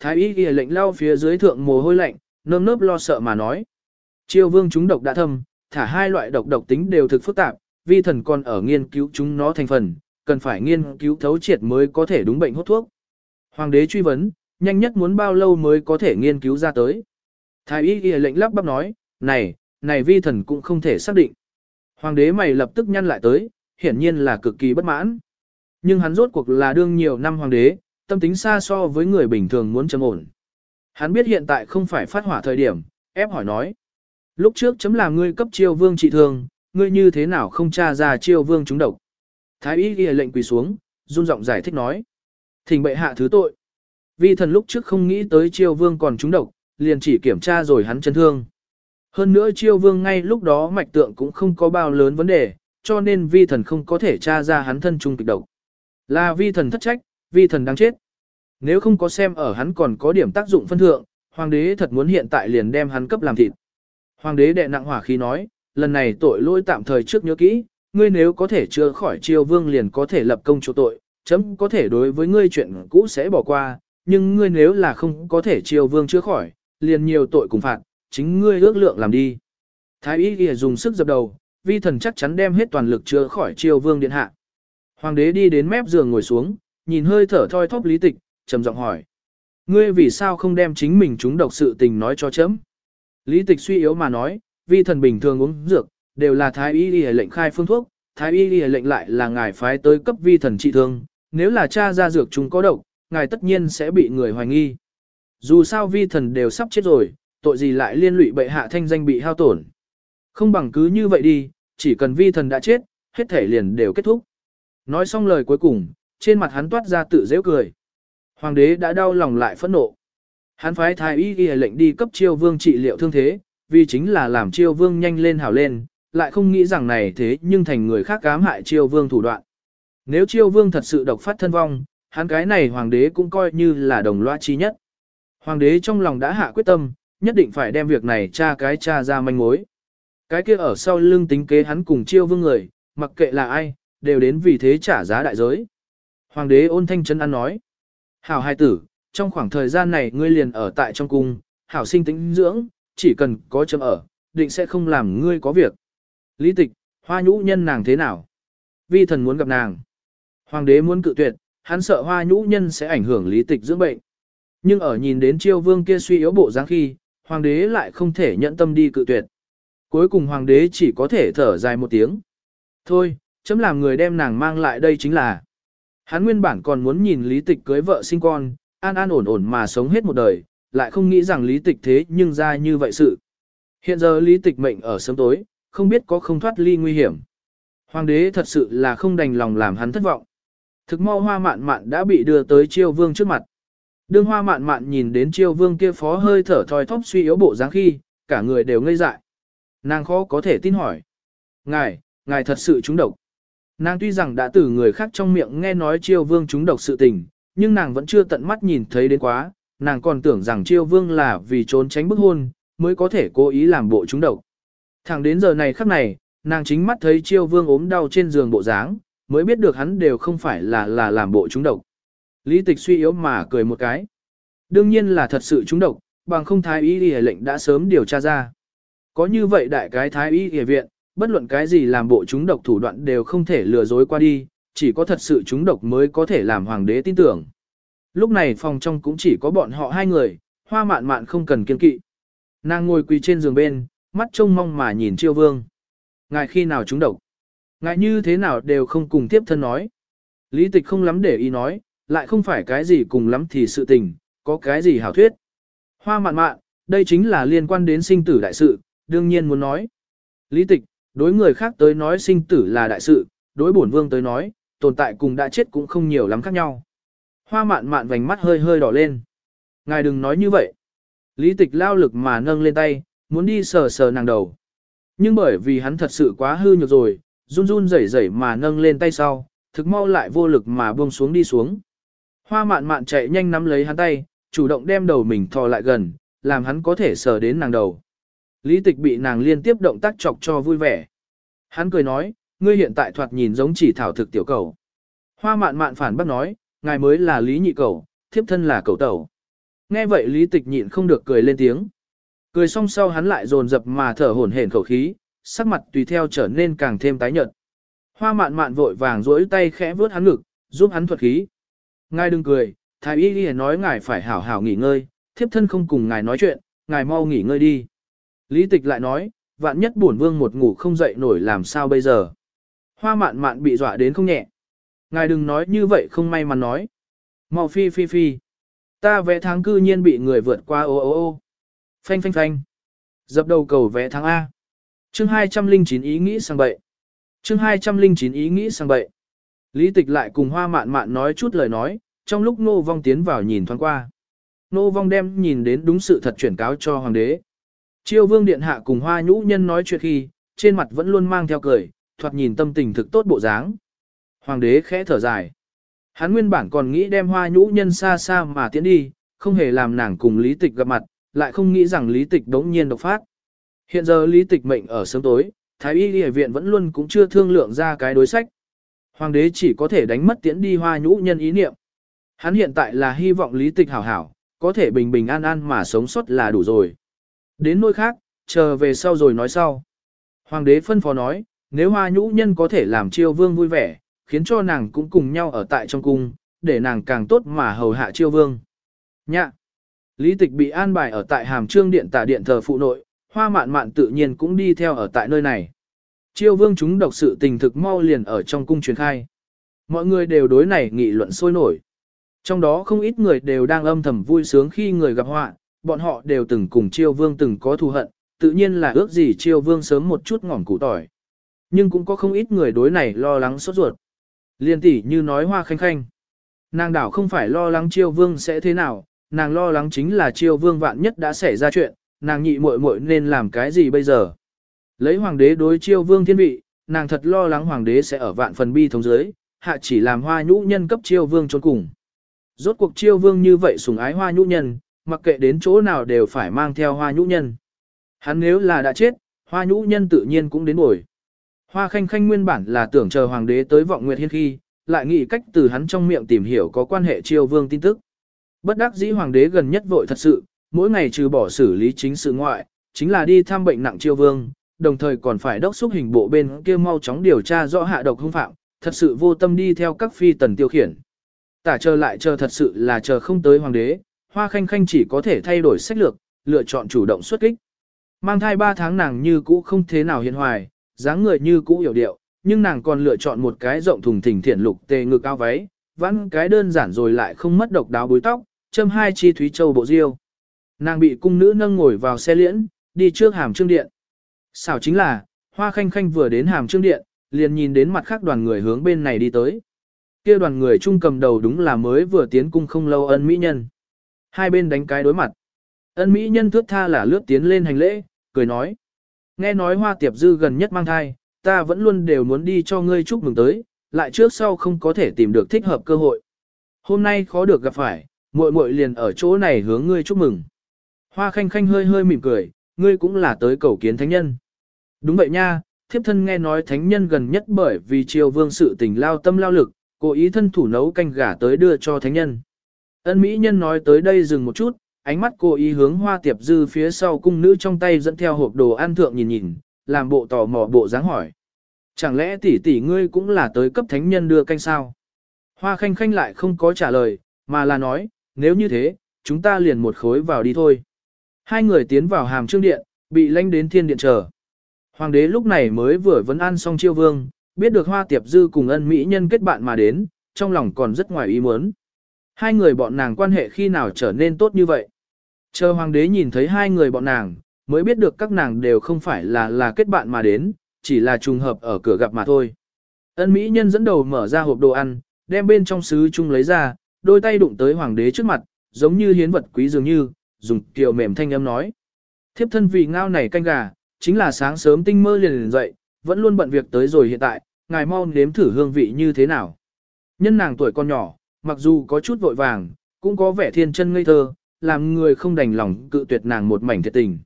Thái y ghi lệnh lao phía dưới thượng mồ hôi lạnh, nơm nớp lo sợ mà nói. Triều vương chúng độc đã thâm, thả hai loại độc độc tính đều thực phức tạp, vi thần còn ở nghiên cứu chúng nó thành phần, cần phải nghiên cứu thấu triệt mới có thể đúng bệnh hốt thuốc. Hoàng đế truy vấn, nhanh nhất muốn bao lâu mới có thể nghiên cứu ra tới. Thái y ghi lệnh lắp bắp nói, này, này vi thần cũng không thể xác định. Hoàng đế mày lập tức nhăn lại tới, hiển nhiên là cực kỳ bất mãn. Nhưng hắn rốt cuộc là đương nhiều năm hoàng đế, tâm tính xa so với người bình thường muốn trầm ổn. Hắn biết hiện tại không phải phát hỏa thời điểm, ép hỏi nói. Lúc trước chấm làm ngươi cấp chiêu vương trị thương, ngươi như thế nào không tra ra chiêu vương trúng độc. Thái y ghi lệnh quỳ xuống, run giọng giải thích nói. Thỉnh bệ hạ thứ tội. Vi thần lúc trước không nghĩ tới chiêu vương còn trúng độc, liền chỉ kiểm tra rồi hắn chấn thương. Hơn nữa chiêu vương ngay lúc đó mạch tượng cũng không có bao lớn vấn đề, cho nên vi thần không có thể tra ra hắn thân trung kịch độc. Là vi thần thất trách, vi thần đáng chết. Nếu không có xem ở hắn còn có điểm tác dụng phân thượng, hoàng đế thật muốn hiện tại liền đem hắn cấp làm thịt. Hoàng đế đệ nặng hỏa khí nói, lần này tội lỗi tạm thời trước nhớ kỹ, ngươi nếu có thể chữa khỏi triều vương liền có thể lập công chỗ tội, chấm có thể đối với ngươi chuyện cũ sẽ bỏ qua, nhưng ngươi nếu là không có thể triều vương chữa khỏi, liền nhiều tội cùng phạt, chính ngươi ước lượng làm đi. Thái y kia dùng sức dập đầu, vi thần chắc chắn đem hết toàn lực chữa khỏi triều vương điện hạ. Hoàng đế đi đến mép giường ngồi xuống, nhìn hơi thở thoi thóp lý tịch, trầm giọng hỏi. Ngươi vì sao không đem chính mình chúng độc sự tình nói cho chấm? Lý tịch suy yếu mà nói, vi thần bình thường uống dược, đều là thái y y lệnh khai phương thuốc, thái y y lệnh lại là ngài phái tới cấp vi thần trị thương, nếu là cha ra dược chúng có độc, ngài tất nhiên sẽ bị người hoài nghi. Dù sao vi thần đều sắp chết rồi, tội gì lại liên lụy bệ hạ thanh danh bị hao tổn. Không bằng cứ như vậy đi, chỉ cần vi thần đã chết, hết thể liền đều kết thúc. Nói xong lời cuối cùng, trên mặt hắn toát ra tự dễ cười. Hoàng đế đã đau lòng lại phẫn nộ. Hắn phái thái y ghi lệnh đi cấp chiêu vương trị liệu thương thế, vì chính là làm chiêu vương nhanh lên hảo lên, lại không nghĩ rằng này thế nhưng thành người khác cám hại chiêu vương thủ đoạn. Nếu chiêu vương thật sự độc phát thân vong, hắn cái này hoàng đế cũng coi như là đồng loa chi nhất. Hoàng đế trong lòng đã hạ quyết tâm, nhất định phải đem việc này tra cái tra ra manh mối. Cái kia ở sau lưng tính kế hắn cùng chiêu vương người, mặc kệ là ai, đều đến vì thế trả giá đại giới. Hoàng đế ôn thanh chân ăn nói. Hảo hai tử, trong khoảng thời gian này ngươi liền ở tại trong cung, hảo sinh tĩnh dưỡng, chỉ cần có chấm ở, định sẽ không làm ngươi có việc. Lý tịch, hoa nhũ nhân nàng thế nào? Vi thần muốn gặp nàng. Hoàng đế muốn cự tuyệt, hắn sợ hoa nhũ nhân sẽ ảnh hưởng lý tịch dưỡng bệnh. Nhưng ở nhìn đến chiêu vương kia suy yếu bộ dáng khi, hoàng đế lại không thể nhận tâm đi cự tuyệt. Cuối cùng hoàng đế chỉ có thể thở dài một tiếng. Thôi, chấm làm người đem nàng mang lại đây chính là. Hắn nguyên bản còn muốn nhìn lý tịch cưới vợ sinh con, an an ổn ổn mà sống hết một đời, lại không nghĩ rằng lý tịch thế nhưng ra như vậy sự. Hiện giờ lý tịch mệnh ở sớm tối, không biết có không thoát ly nguy hiểm. Hoàng đế thật sự là không đành lòng làm hắn thất vọng. Thực mau hoa mạn mạn đã bị đưa tới chiêu vương trước mặt. Đương hoa mạn mạn nhìn đến chiêu vương kia phó hơi thở thoi thóp suy yếu bộ dáng khi, cả người đều ngây dại. Nàng khó có thể tin hỏi. Ngài, ngài thật sự trúng độc. Nàng tuy rằng đã từ người khác trong miệng nghe nói chiêu vương trúng độc sự tình, nhưng nàng vẫn chưa tận mắt nhìn thấy đến quá, nàng còn tưởng rằng chiêu vương là vì trốn tránh bức hôn, mới có thể cố ý làm bộ trúng độc. Thẳng đến giờ này khắc này, nàng chính mắt thấy chiêu vương ốm đau trên giường bộ dáng, mới biết được hắn đều không phải là là làm bộ trúng độc. Lý tịch suy yếu mà cười một cái. Đương nhiên là thật sự trúng độc, bằng không thái y y lệnh đã sớm điều tra ra. Có như vậy đại cái thái y y viện, bất luận cái gì làm bộ chúng độc thủ đoạn đều không thể lừa dối qua đi, chỉ có thật sự chúng độc mới có thể làm hoàng đế tin tưởng. Lúc này phòng trong cũng chỉ có bọn họ hai người, hoa mạn mạn không cần kiên kỵ. Nàng ngồi quỳ trên giường bên, mắt trông mong mà nhìn chiêu vương. Ngài khi nào chúng độc? Ngài như thế nào đều không cùng tiếp thân nói. Lý tịch không lắm để ý nói, lại không phải cái gì cùng lắm thì sự tình, có cái gì hảo thuyết. Hoa mạn mạn, đây chính là liên quan đến sinh tử đại sự, đương nhiên muốn nói. Lý tịch, đối người khác tới nói sinh tử là đại sự, đối bổn vương tới nói, tồn tại cùng đã chết cũng không nhiều lắm khác nhau. Hoa mạn mạn vành mắt hơi hơi đỏ lên. Ngài đừng nói như vậy. Lý tịch lao lực mà nâng lên tay, muốn đi sờ sờ nàng đầu. Nhưng bởi vì hắn thật sự quá hư nhược rồi, run run rẩy rẩy mà nâng lên tay sau, thực mau lại vô lực mà buông xuống đi xuống. Hoa mạn mạn chạy nhanh nắm lấy hắn tay, chủ động đem đầu mình thò lại gần, làm hắn có thể sờ đến nàng đầu. Lý tịch bị nàng liên tiếp động tác chọc cho vui vẻ. Hắn cười nói, ngươi hiện tại thoạt nhìn giống chỉ thảo thực tiểu cầu. Hoa mạn mạn phản bác nói, ngài mới là lý nhị cầu, thiếp thân là cầu tẩu. Nghe vậy lý tịch nhịn không được cười lên tiếng. Cười xong sau hắn lại dồn dập mà thở hổn hển khẩu khí, sắc mặt tùy theo trở nên càng thêm tái nhợt. Hoa mạn mạn vội vàng duỗi tay khẽ vướt hắn ngực, giúp hắn thuật khí. Ngài đừng cười, thái y đi nói ngài phải hảo hảo nghỉ ngơi, thiếp thân không cùng ngài nói chuyện, ngài mau nghỉ ngơi đi. Lý tịch lại nói, vạn nhất bổn vương một ngủ không dậy nổi làm sao bây giờ. Hoa mạn mạn bị dọa đến không nhẹ. Ngài đừng nói như vậy không may mắn nói. Mau phi phi phi. Ta vẽ tháng cư nhiên bị người vượt qua ô ô ô. Phanh phanh phanh. Dập đầu cầu vẽ tháng A. Chương 209 ý nghĩ sang bậy. Chương 209 ý nghĩ sang bậy. Lý tịch lại cùng hoa mạn mạn nói chút lời nói, trong lúc nô vong tiến vào nhìn thoáng qua. Nô vong đem nhìn đến đúng sự thật chuyển cáo cho hoàng đế. Chiêu vương điện hạ cùng hoa nhũ nhân nói chuyện khi, trên mặt vẫn luôn mang theo cười, thoạt nhìn tâm tình thực tốt bộ dáng. Hoàng đế khẽ thở dài. Hắn nguyên bản còn nghĩ đem hoa nhũ nhân xa xa mà tiến đi, không hề làm nàng cùng lý tịch gặp mặt, lại không nghĩ rằng lý tịch đống nhiên độc phát. Hiện giờ lý tịch mệnh ở sớm tối, thái y y viện vẫn luôn cũng chưa thương lượng ra cái đối sách. Hoàng đế chỉ có thể đánh mất tiễn đi hoa nhũ nhân ý niệm. Hắn hiện tại là hy vọng lý tịch hảo hảo, có thể bình bình an an mà sống sót là đủ rồi. Đến nơi khác, chờ về sau rồi nói sau. Hoàng đế phân phó nói, nếu hoa nhũ nhân có thể làm chiêu vương vui vẻ, khiến cho nàng cũng cùng nhau ở tại trong cung, để nàng càng tốt mà hầu hạ chiêu vương. Nhạ! Lý tịch bị an bài ở tại hàm trương điện tả điện thờ phụ nội, hoa mạn mạn tự nhiên cũng đi theo ở tại nơi này. Chiêu vương chúng độc sự tình thực mau liền ở trong cung truyền khai. Mọi người đều đối này nghị luận sôi nổi. Trong đó không ít người đều đang âm thầm vui sướng khi người gặp họa, bọn họ đều từng cùng chiêu vương từng có thù hận, tự nhiên là ước gì chiêu vương sớm một chút ngỏm củ tỏi. Nhưng cũng có không ít người đối này lo lắng sốt ruột. Liên tỷ như nói hoa khanh khanh. Nàng đảo không phải lo lắng chiêu vương sẽ thế nào, nàng lo lắng chính là chiêu vương vạn nhất đã xảy ra chuyện, nàng nhị muội muội nên làm cái gì bây giờ. Lấy hoàng đế đối chiêu vương thiên vị, nàng thật lo lắng hoàng đế sẽ ở vạn phần bi thống giới, hạ chỉ làm hoa nhũ nhân cấp chiêu vương trốn cùng. Rốt cuộc chiêu vương như vậy sủng ái hoa nhũ nhân, mặc kệ đến chỗ nào đều phải mang theo hoa nhũ nhân. Hắn nếu là đã chết, hoa nhũ nhân tự nhiên cũng đến bồi. Hoa khanh khanh nguyên bản là tưởng chờ hoàng đế tới vọng nguyệt hiên khi, lại nghĩ cách từ hắn trong miệng tìm hiểu có quan hệ triều vương tin tức. Bất đắc dĩ hoàng đế gần nhất vội thật sự, mỗi ngày trừ bỏ xử lý chính sự ngoại, chính là đi thăm bệnh nặng triều vương, đồng thời còn phải đốc xúc hình bộ bên kia mau chóng điều tra rõ hạ độc hung phạm, thật sự vô tâm đi theo các phi tần tiêu khiển. Tả chờ lại chờ thật sự là chờ không tới hoàng đế, hoa khanh khanh chỉ có thể thay đổi sách lược, lựa chọn chủ động xuất kích. Mang thai 3 tháng nàng như cũ không thế nào hiền hoài, dáng người như cũ hiểu điệu, nhưng nàng còn lựa chọn một cái rộng thùng thình thiển lục tề ngực cao váy, vãn cái đơn giản rồi lại không mất độc đáo búi tóc, châm hai chi thúy châu bộ diêu. Nàng bị cung nữ nâng ngồi vào xe liễn, đi trước hàm trương điện. Xảo chính là, hoa khanh khanh vừa đến hàm trương điện, liền nhìn đến mặt khác đoàn người hướng bên này đi tới. kia đoàn người trung cầm đầu đúng là mới vừa tiến cung không lâu ân mỹ nhân. Hai bên đánh cái đối mặt. Ân mỹ nhân thước tha là lướt tiến lên hành lễ, cười nói. Nghe nói hoa tiệp dư gần nhất mang thai, ta vẫn luôn đều muốn đi cho ngươi chúc mừng tới, lại trước sau không có thể tìm được thích hợp cơ hội. Hôm nay khó được gặp phải, muội muội liền ở chỗ này hướng ngươi chúc mừng. Hoa khanh khanh hơi hơi mỉm cười, ngươi cũng là tới cầu kiến thánh nhân. Đúng vậy nha, thiếp thân nghe nói thánh nhân gần nhất bởi vì triều vương sự tình lao tâm lao lực, cố ý thân thủ nấu canh gà tới đưa cho thánh nhân. Ân mỹ nhân nói tới đây dừng một chút, ánh mắt cô ý hướng hoa tiệp dư phía sau cung nữ trong tay dẫn theo hộp đồ ăn thượng nhìn nhìn, làm bộ tò mò bộ dáng hỏi. Chẳng lẽ tỷ tỷ ngươi cũng là tới cấp thánh nhân đưa canh sao? Hoa khanh khanh lại không có trả lời, mà là nói, nếu như thế, chúng ta liền một khối vào đi thôi. Hai người tiến vào hàm trương điện, bị lanh đến thiên điện chờ. Hoàng đế lúc này mới vừa vấn an xong chiêu vương, biết được hoa tiệp dư cùng ân mỹ nhân kết bạn mà đến, trong lòng còn rất ngoài ý muốn. Hai người bọn nàng quan hệ khi nào trở nên tốt như vậy? Chờ hoàng đế nhìn thấy hai người bọn nàng, mới biết được các nàng đều không phải là là kết bạn mà đến, chỉ là trùng hợp ở cửa gặp mà thôi. Ân mỹ nhân dẫn đầu mở ra hộp đồ ăn, đem bên trong sứ chung lấy ra, đôi tay đụng tới hoàng đế trước mặt, giống như hiến vật quý dường như, dùng kiều mềm thanh âm nói. Thiếp thân vì ngao này canh gà, chính là sáng sớm tinh mơ liền liền dậy, vẫn luôn bận việc tới rồi hiện tại, ngài mau nếm thử hương vị như thế nào. Nhân nàng tuổi còn nhỏ, mặc dù có chút vội vàng, cũng có vẻ thiên chân ngây thơ, làm người không đành lòng cự tuyệt nàng một mảnh thiệt tình.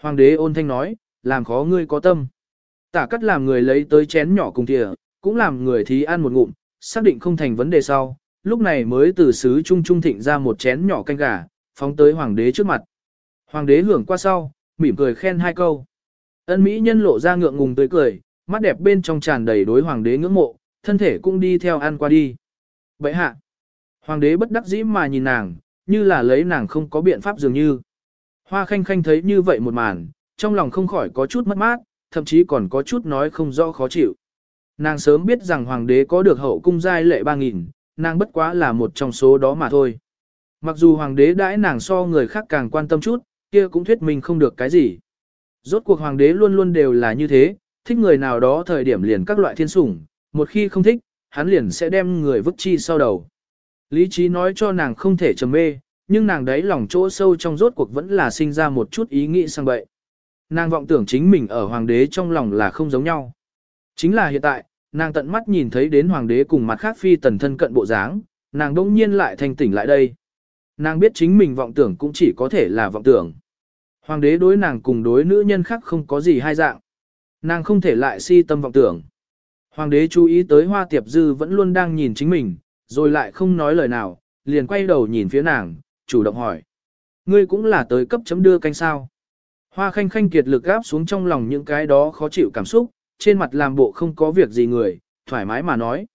Hoàng đế ôn thanh nói, làm khó ngươi có tâm. Tả cắt làm người lấy tới chén nhỏ cùng thìa, cũng làm người thí ăn một ngụm, xác định không thành vấn đề sau, lúc này mới từ sứ trung trung thịnh ra một chén nhỏ canh gà, phóng tới hoàng đế trước mặt. Hoàng đế hưởng qua sau, mỉm cười khen hai câu. Ân mỹ nhân lộ ra ngượng ngùng tươi cười, mắt đẹp bên trong tràn đầy đối hoàng đế ngưỡng mộ, thân thể cũng đi theo ăn qua đi. Vậy hạ, hoàng đế bất đắc dĩ mà nhìn nàng, như là lấy nàng không có biện pháp dường như. Hoa khanh khanh thấy như vậy một màn, trong lòng không khỏi có chút mất mát, thậm chí còn có chút nói không rõ khó chịu. Nàng sớm biết rằng hoàng đế có được hậu cung giai lệ 3.000, nàng bất quá là một trong số đó mà thôi. Mặc dù hoàng đế đãi nàng so người khác càng quan tâm chút, kia cũng thuyết mình không được cái gì. Rốt cuộc hoàng đế luôn luôn đều là như thế, thích người nào đó thời điểm liền các loại thiên sủng, một khi không thích, hắn liền sẽ đem người vứt chi sau đầu. Lý trí nói cho nàng không thể trầm mê, nhưng nàng đấy lòng chỗ sâu trong rốt cuộc vẫn là sinh ra một chút ý nghĩ sang bậy. Nàng vọng tưởng chính mình ở hoàng đế trong lòng là không giống nhau. Chính là hiện tại, nàng tận mắt nhìn thấy đến hoàng đế cùng mặt khác phi tần thân cận bộ dáng, nàng đông nhiên lại thanh tỉnh lại đây. Nàng biết chính mình vọng tưởng cũng chỉ có thể là vọng tưởng. Hoàng đế đối nàng cùng đối nữ nhân khác không có gì hai dạng. Nàng không thể lại si tâm vọng tưởng. Hoàng đế chú ý tới hoa tiệp dư vẫn luôn đang nhìn chính mình, rồi lại không nói lời nào, liền quay đầu nhìn phía nàng, chủ động hỏi. Ngươi cũng là tới cấp chấm đưa canh sao. Hoa khanh khanh kiệt lực gáp xuống trong lòng những cái đó khó chịu cảm xúc, trên mặt làm bộ không có việc gì người, thoải mái mà nói.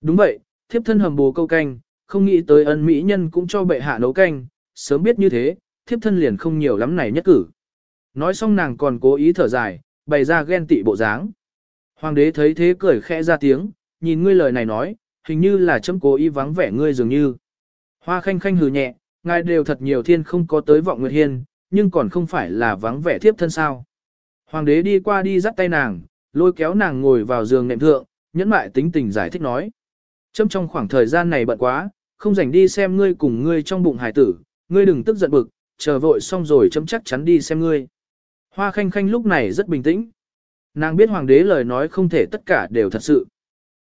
Đúng vậy, thiếp thân hầm bồ câu canh, không nghĩ tới ân mỹ nhân cũng cho bệ hạ nấu canh, sớm biết như thế, thiếp thân liền không nhiều lắm này nhất cử. Nói xong nàng còn cố ý thở dài, bày ra ghen tị bộ dáng. Hoàng đế thấy thế cười khẽ ra tiếng, nhìn ngươi lời này nói, hình như là chấm cố ý vắng vẻ ngươi dường như. Hoa khanh khanh hừ nhẹ, ngài đều thật nhiều thiên không có tới vọng nguyệt hiên, nhưng còn không phải là vắng vẻ thiếp thân sao. Hoàng đế đi qua đi dắt tay nàng, lôi kéo nàng ngồi vào giường nệm thượng, nhẫn mại tính tình giải thích nói. Chấm trong khoảng thời gian này bận quá, không rảnh đi xem ngươi cùng ngươi trong bụng hải tử, ngươi đừng tức giận bực, chờ vội xong rồi chấm chắc chắn đi xem ngươi. Hoa khanh khanh lúc này rất bình tĩnh. Nàng biết hoàng đế lời nói không thể tất cả đều thật sự.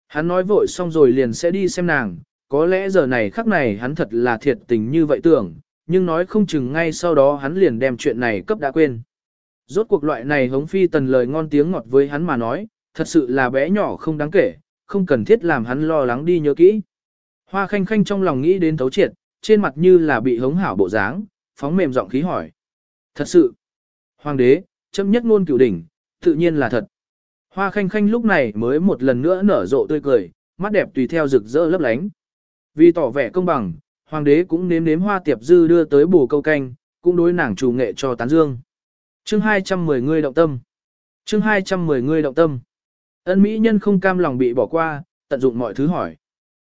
Hắn nói vội xong rồi liền sẽ đi xem nàng, có lẽ giờ này khắc này hắn thật là thiệt tình như vậy tưởng, nhưng nói không chừng ngay sau đó hắn liền đem chuyện này cấp đã quên. Rốt cuộc loại này hống phi tần lời ngon tiếng ngọt với hắn mà nói, thật sự là bé nhỏ không đáng kể, không cần thiết làm hắn lo lắng đi nhớ kỹ. Hoa khanh khanh trong lòng nghĩ đến thấu triệt, trên mặt như là bị hống hảo bộ dáng, phóng mềm giọng khí hỏi. Thật sự, hoàng đế, chấm nhất ngôn cửu đỉnh, tự nhiên là thật. Hoa khanh khanh lúc này mới một lần nữa nở rộ tươi cười, mắt đẹp tùy theo rực rỡ lấp lánh. Vì tỏ vẻ công bằng, hoàng đế cũng nếm nếm hoa tiệp dư đưa tới bù câu canh, cũng đối nàng chủ nghệ cho tán dương. Chương 210 người động tâm. Chương 210 người động tâm. Ân mỹ nhân không cam lòng bị bỏ qua, tận dụng mọi thứ hỏi.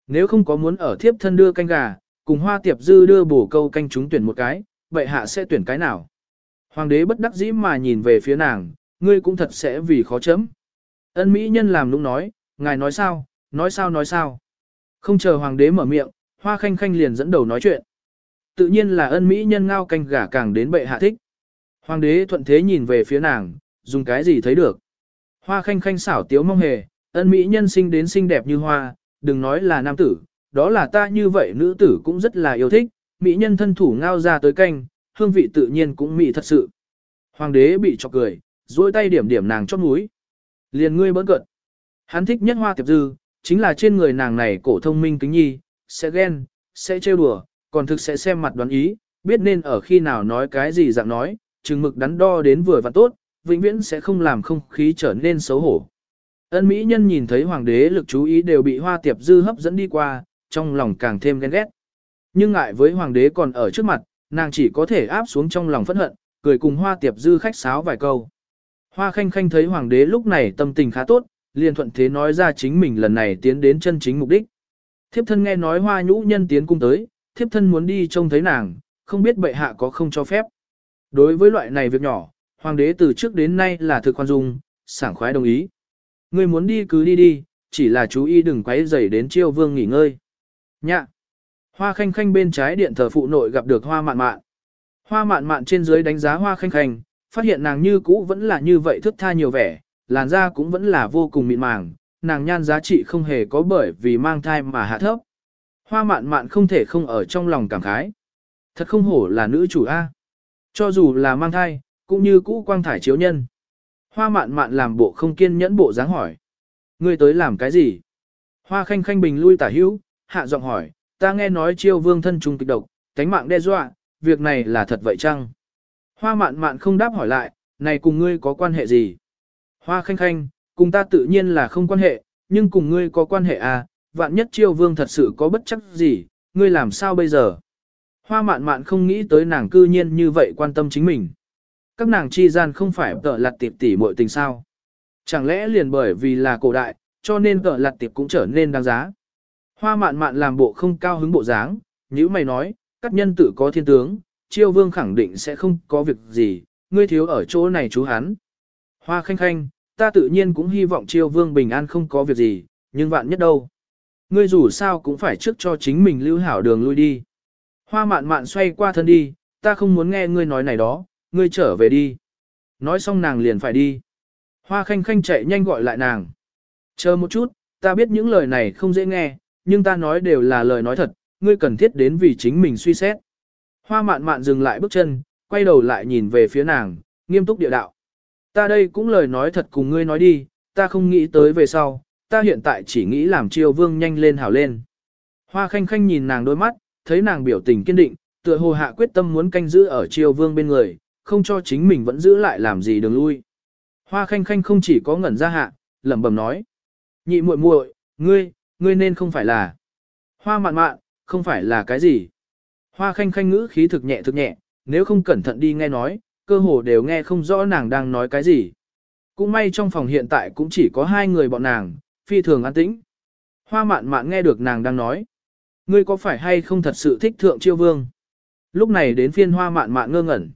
Nếu không có muốn ở thiếp thân đưa canh gà, cùng hoa tiệp dư đưa bổ câu canh chúng tuyển một cái, vậy hạ sẽ tuyển cái nào? Hoàng đế bất đắc dĩ mà nhìn về phía nàng, ngươi cũng thật sẽ vì khó chấm. Ân mỹ nhân làm lúc nói, ngài nói sao, nói sao nói sao. Không chờ hoàng đế mở miệng, hoa khanh khanh liền dẫn đầu nói chuyện. Tự nhiên là ân mỹ nhân ngao canh gà càng đến bệ hạ thích. Hoàng đế thuận thế nhìn về phía nàng, dùng cái gì thấy được. Hoa khanh khanh xảo tiếu mong hề, ân mỹ nhân sinh đến xinh đẹp như hoa, đừng nói là nam tử, đó là ta như vậy nữ tử cũng rất là yêu thích, mỹ nhân thân thủ ngao ra tới canh, hương vị tự nhiên cũng mỹ thật sự. Hoàng đế bị chọc cười, duỗi tay điểm điểm nàng chót mũi. Liền ngươi bỡn cận. Hắn thích nhất hoa tiệp dư, chính là trên người nàng này cổ thông minh kính nhi, sẽ ghen, sẽ trêu đùa, còn thực sẽ xem mặt đoán ý, biết nên ở khi nào nói cái gì dạng nói, chừng mực đắn đo đến vừa và tốt, vĩnh viễn sẽ không làm không khí trở nên xấu hổ. Ân mỹ nhân nhìn thấy hoàng đế lực chú ý đều bị hoa tiệp dư hấp dẫn đi qua, trong lòng càng thêm ghen ghét. Nhưng ngại với hoàng đế còn ở trước mặt, nàng chỉ có thể áp xuống trong lòng phẫn hận, cười cùng hoa tiệp dư khách sáo vài câu. Hoa khanh khanh thấy hoàng đế lúc này tâm tình khá tốt, liền thuận thế nói ra chính mình lần này tiến đến chân chính mục đích. Thiếp thân nghe nói hoa nhũ nhân tiến cung tới, thiếp thân muốn đi trông thấy nàng, không biết bệ hạ có không cho phép. Đối với loại này việc nhỏ, hoàng đế từ trước đến nay là thực khoan dung, sảng khoái đồng ý. Người muốn đi cứ đi đi, chỉ là chú ý đừng quấy rầy đến chiêu vương nghỉ ngơi. Nhạ. Hoa khanh khanh bên trái điện thờ phụ nội gặp được hoa mạn mạn. Hoa mạn mạn trên dưới đánh giá hoa khanh khanh, phát hiện nàng như cũ vẫn là như vậy thức tha nhiều vẻ, làn da cũng vẫn là vô cùng mịn màng, nàng nhan giá trị không hề có bởi vì mang thai mà hạ thấp. Hoa mạn mạn không thể không ở trong lòng cảm khái. Thật không hổ là nữ chủ A. Cho dù là mang thai, cũng như cũ quang thải chiếu nhân. Hoa mạn mạn làm bộ không kiên nhẫn bộ dáng hỏi. Ngươi tới làm cái gì? Hoa khanh khanh bình lui tả hữu, hạ giọng hỏi, ta nghe nói chiêu vương thân trung kịch độc, cánh mạng đe dọa, việc này là thật vậy chăng? Hoa mạn mạn không đáp hỏi lại, này cùng ngươi có quan hệ gì? Hoa khanh khanh, cùng ta tự nhiên là không quan hệ, nhưng cùng ngươi có quan hệ à, vạn nhất chiêu vương thật sự có bất chắc gì, ngươi làm sao bây giờ? Hoa mạn mạn không nghĩ tới nàng cư nhiên như vậy quan tâm chính mình. Các nàng chi gian không phải tợ lặt tiệp tỉ muội tình sao. Chẳng lẽ liền bởi vì là cổ đại, cho nên tợ lặt tiệp cũng trở nên đáng giá. Hoa mạn mạn làm bộ không cao hứng bộ dáng, như mày nói, các nhân tử có thiên tướng, chiêu vương khẳng định sẽ không có việc gì, ngươi thiếu ở chỗ này chú hắn. Hoa khanh khanh, ta tự nhiên cũng hy vọng chiêu vương bình an không có việc gì, nhưng vạn nhất đâu. Ngươi dù sao cũng phải trước cho chính mình lưu hảo đường lui đi. Hoa mạn mạn xoay qua thân đi, ta không muốn nghe ngươi nói này đó, ngươi trở về đi. Nói xong nàng liền phải đi. Hoa khanh khanh chạy nhanh gọi lại nàng. Chờ một chút, ta biết những lời này không dễ nghe, nhưng ta nói đều là lời nói thật, ngươi cần thiết đến vì chính mình suy xét. Hoa mạn mạn dừng lại bước chân, quay đầu lại nhìn về phía nàng, nghiêm túc địa đạo. Ta đây cũng lời nói thật cùng ngươi nói đi, ta không nghĩ tới về sau, ta hiện tại chỉ nghĩ làm triều vương nhanh lên hảo lên. Hoa khanh khanh nhìn nàng đôi mắt, thấy nàng biểu tình kiên định, tựa hồ hạ quyết tâm muốn canh giữ ở triều vương bên người, không cho chính mình vẫn giữ lại làm gì đường lui. Hoa khanh khanh không chỉ có ngẩn ra hạ, lẩm bẩm nói. Nhị muội muội, ngươi, ngươi nên không phải là. Hoa mạn mạn, không phải là cái gì. Hoa khanh khanh ngữ khí thực nhẹ thực nhẹ, nếu không cẩn thận đi nghe nói, cơ hồ đều nghe không rõ nàng đang nói cái gì. Cũng may trong phòng hiện tại cũng chỉ có hai người bọn nàng, phi thường an tĩnh. Hoa mạn mạn nghe được nàng đang nói. Ngươi có phải hay không thật sự thích thượng chiêu vương? Lúc này đến phiên hoa mạn mạn ngơ ngẩn.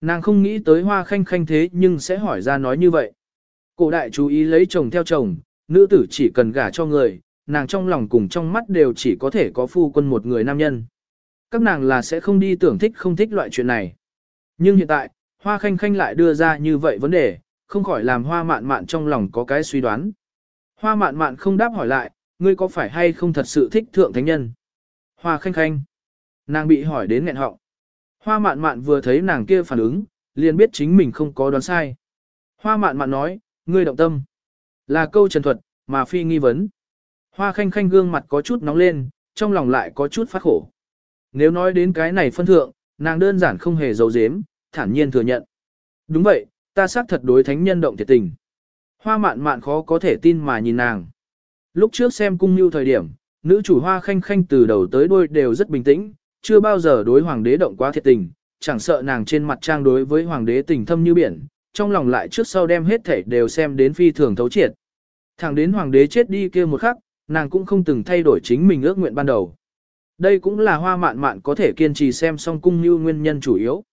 Nàng không nghĩ tới hoa khanh khanh thế nhưng sẽ hỏi ra nói như vậy. Cổ đại chú ý lấy chồng theo chồng, nữ tử chỉ cần gả cho người, nàng trong lòng cùng trong mắt đều chỉ có thể có phu quân một người nam nhân. Các nàng là sẽ không đi tưởng thích không thích loại chuyện này. Nhưng hiện tại, hoa khanh khanh lại đưa ra như vậy vấn đề, không khỏi làm hoa mạn mạn trong lòng có cái suy đoán. Hoa mạn mạn không đáp hỏi lại, ngươi có phải hay không thật sự thích thượng thánh nhân? Hoa khanh khanh. Nàng bị hỏi đến nghẹn họng. Hoa mạn mạn vừa thấy nàng kia phản ứng, liền biết chính mình không có đoán sai. Hoa mạn mạn nói, ngươi động tâm. Là câu trần thuật, mà phi nghi vấn. Hoa khanh khanh gương mặt có chút nóng lên, trong lòng lại có chút phát khổ. Nếu nói đến cái này phân thượng, nàng đơn giản không hề giấu giếm, thản nhiên thừa nhận. Đúng vậy, ta xác thật đối thánh nhân động thiệt tình. Hoa mạn mạn khó có thể tin mà nhìn nàng. Lúc trước xem cung như thời điểm, nữ chủ hoa khanh khanh từ đầu tới đuôi đều rất bình tĩnh, chưa bao giờ đối hoàng đế động quá thiệt tình, chẳng sợ nàng trên mặt trang đối với hoàng đế tình thâm như biển, trong lòng lại trước sau đem hết thể đều xem đến phi thường thấu triệt. Thẳng đến hoàng đế chết đi kia một khắc, nàng cũng không từng thay đổi chính mình ước nguyện ban đầu. Đây cũng là hoa mạn mạn có thể kiên trì xem song cung như nguyên nhân chủ yếu.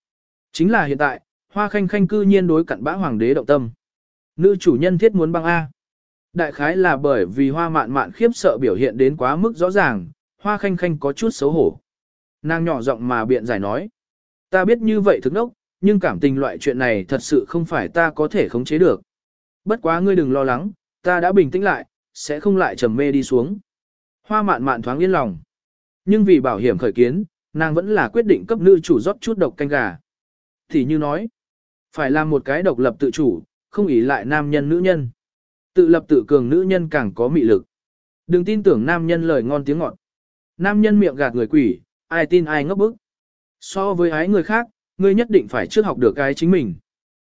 Chính là hiện tại, hoa khanh khanh cư nhiên đối cặn bã hoàng đế động tâm. Nữ chủ nhân thiết muốn băng A. Đại khái là bởi vì hoa mạn mạn khiếp sợ biểu hiện đến quá mức rõ ràng, hoa khanh khanh có chút xấu hổ. Nàng nhỏ giọng mà biện giải nói. Ta biết như vậy thức đốc, nhưng cảm tình loại chuyện này thật sự không phải ta có thể khống chế được. Bất quá ngươi đừng lo lắng, ta đã bình tĩnh lại, sẽ không lại trầm mê đi xuống. Hoa mạn mạn thoáng yên lòng. Nhưng vì bảo hiểm khởi kiến, nàng vẫn là quyết định cấp nữ chủ rót chút độc canh gà. Thì như nói, phải làm một cái độc lập tự chủ, không ý lại nam nhân nữ nhân. Tự lập tự cường nữ nhân càng có mị lực. Đừng tin tưởng nam nhân lời ngon tiếng ngọt. Nam nhân miệng gạt người quỷ, ai tin ai ngốc bức. So với ái người khác, ngươi nhất định phải trước học được cái chính mình.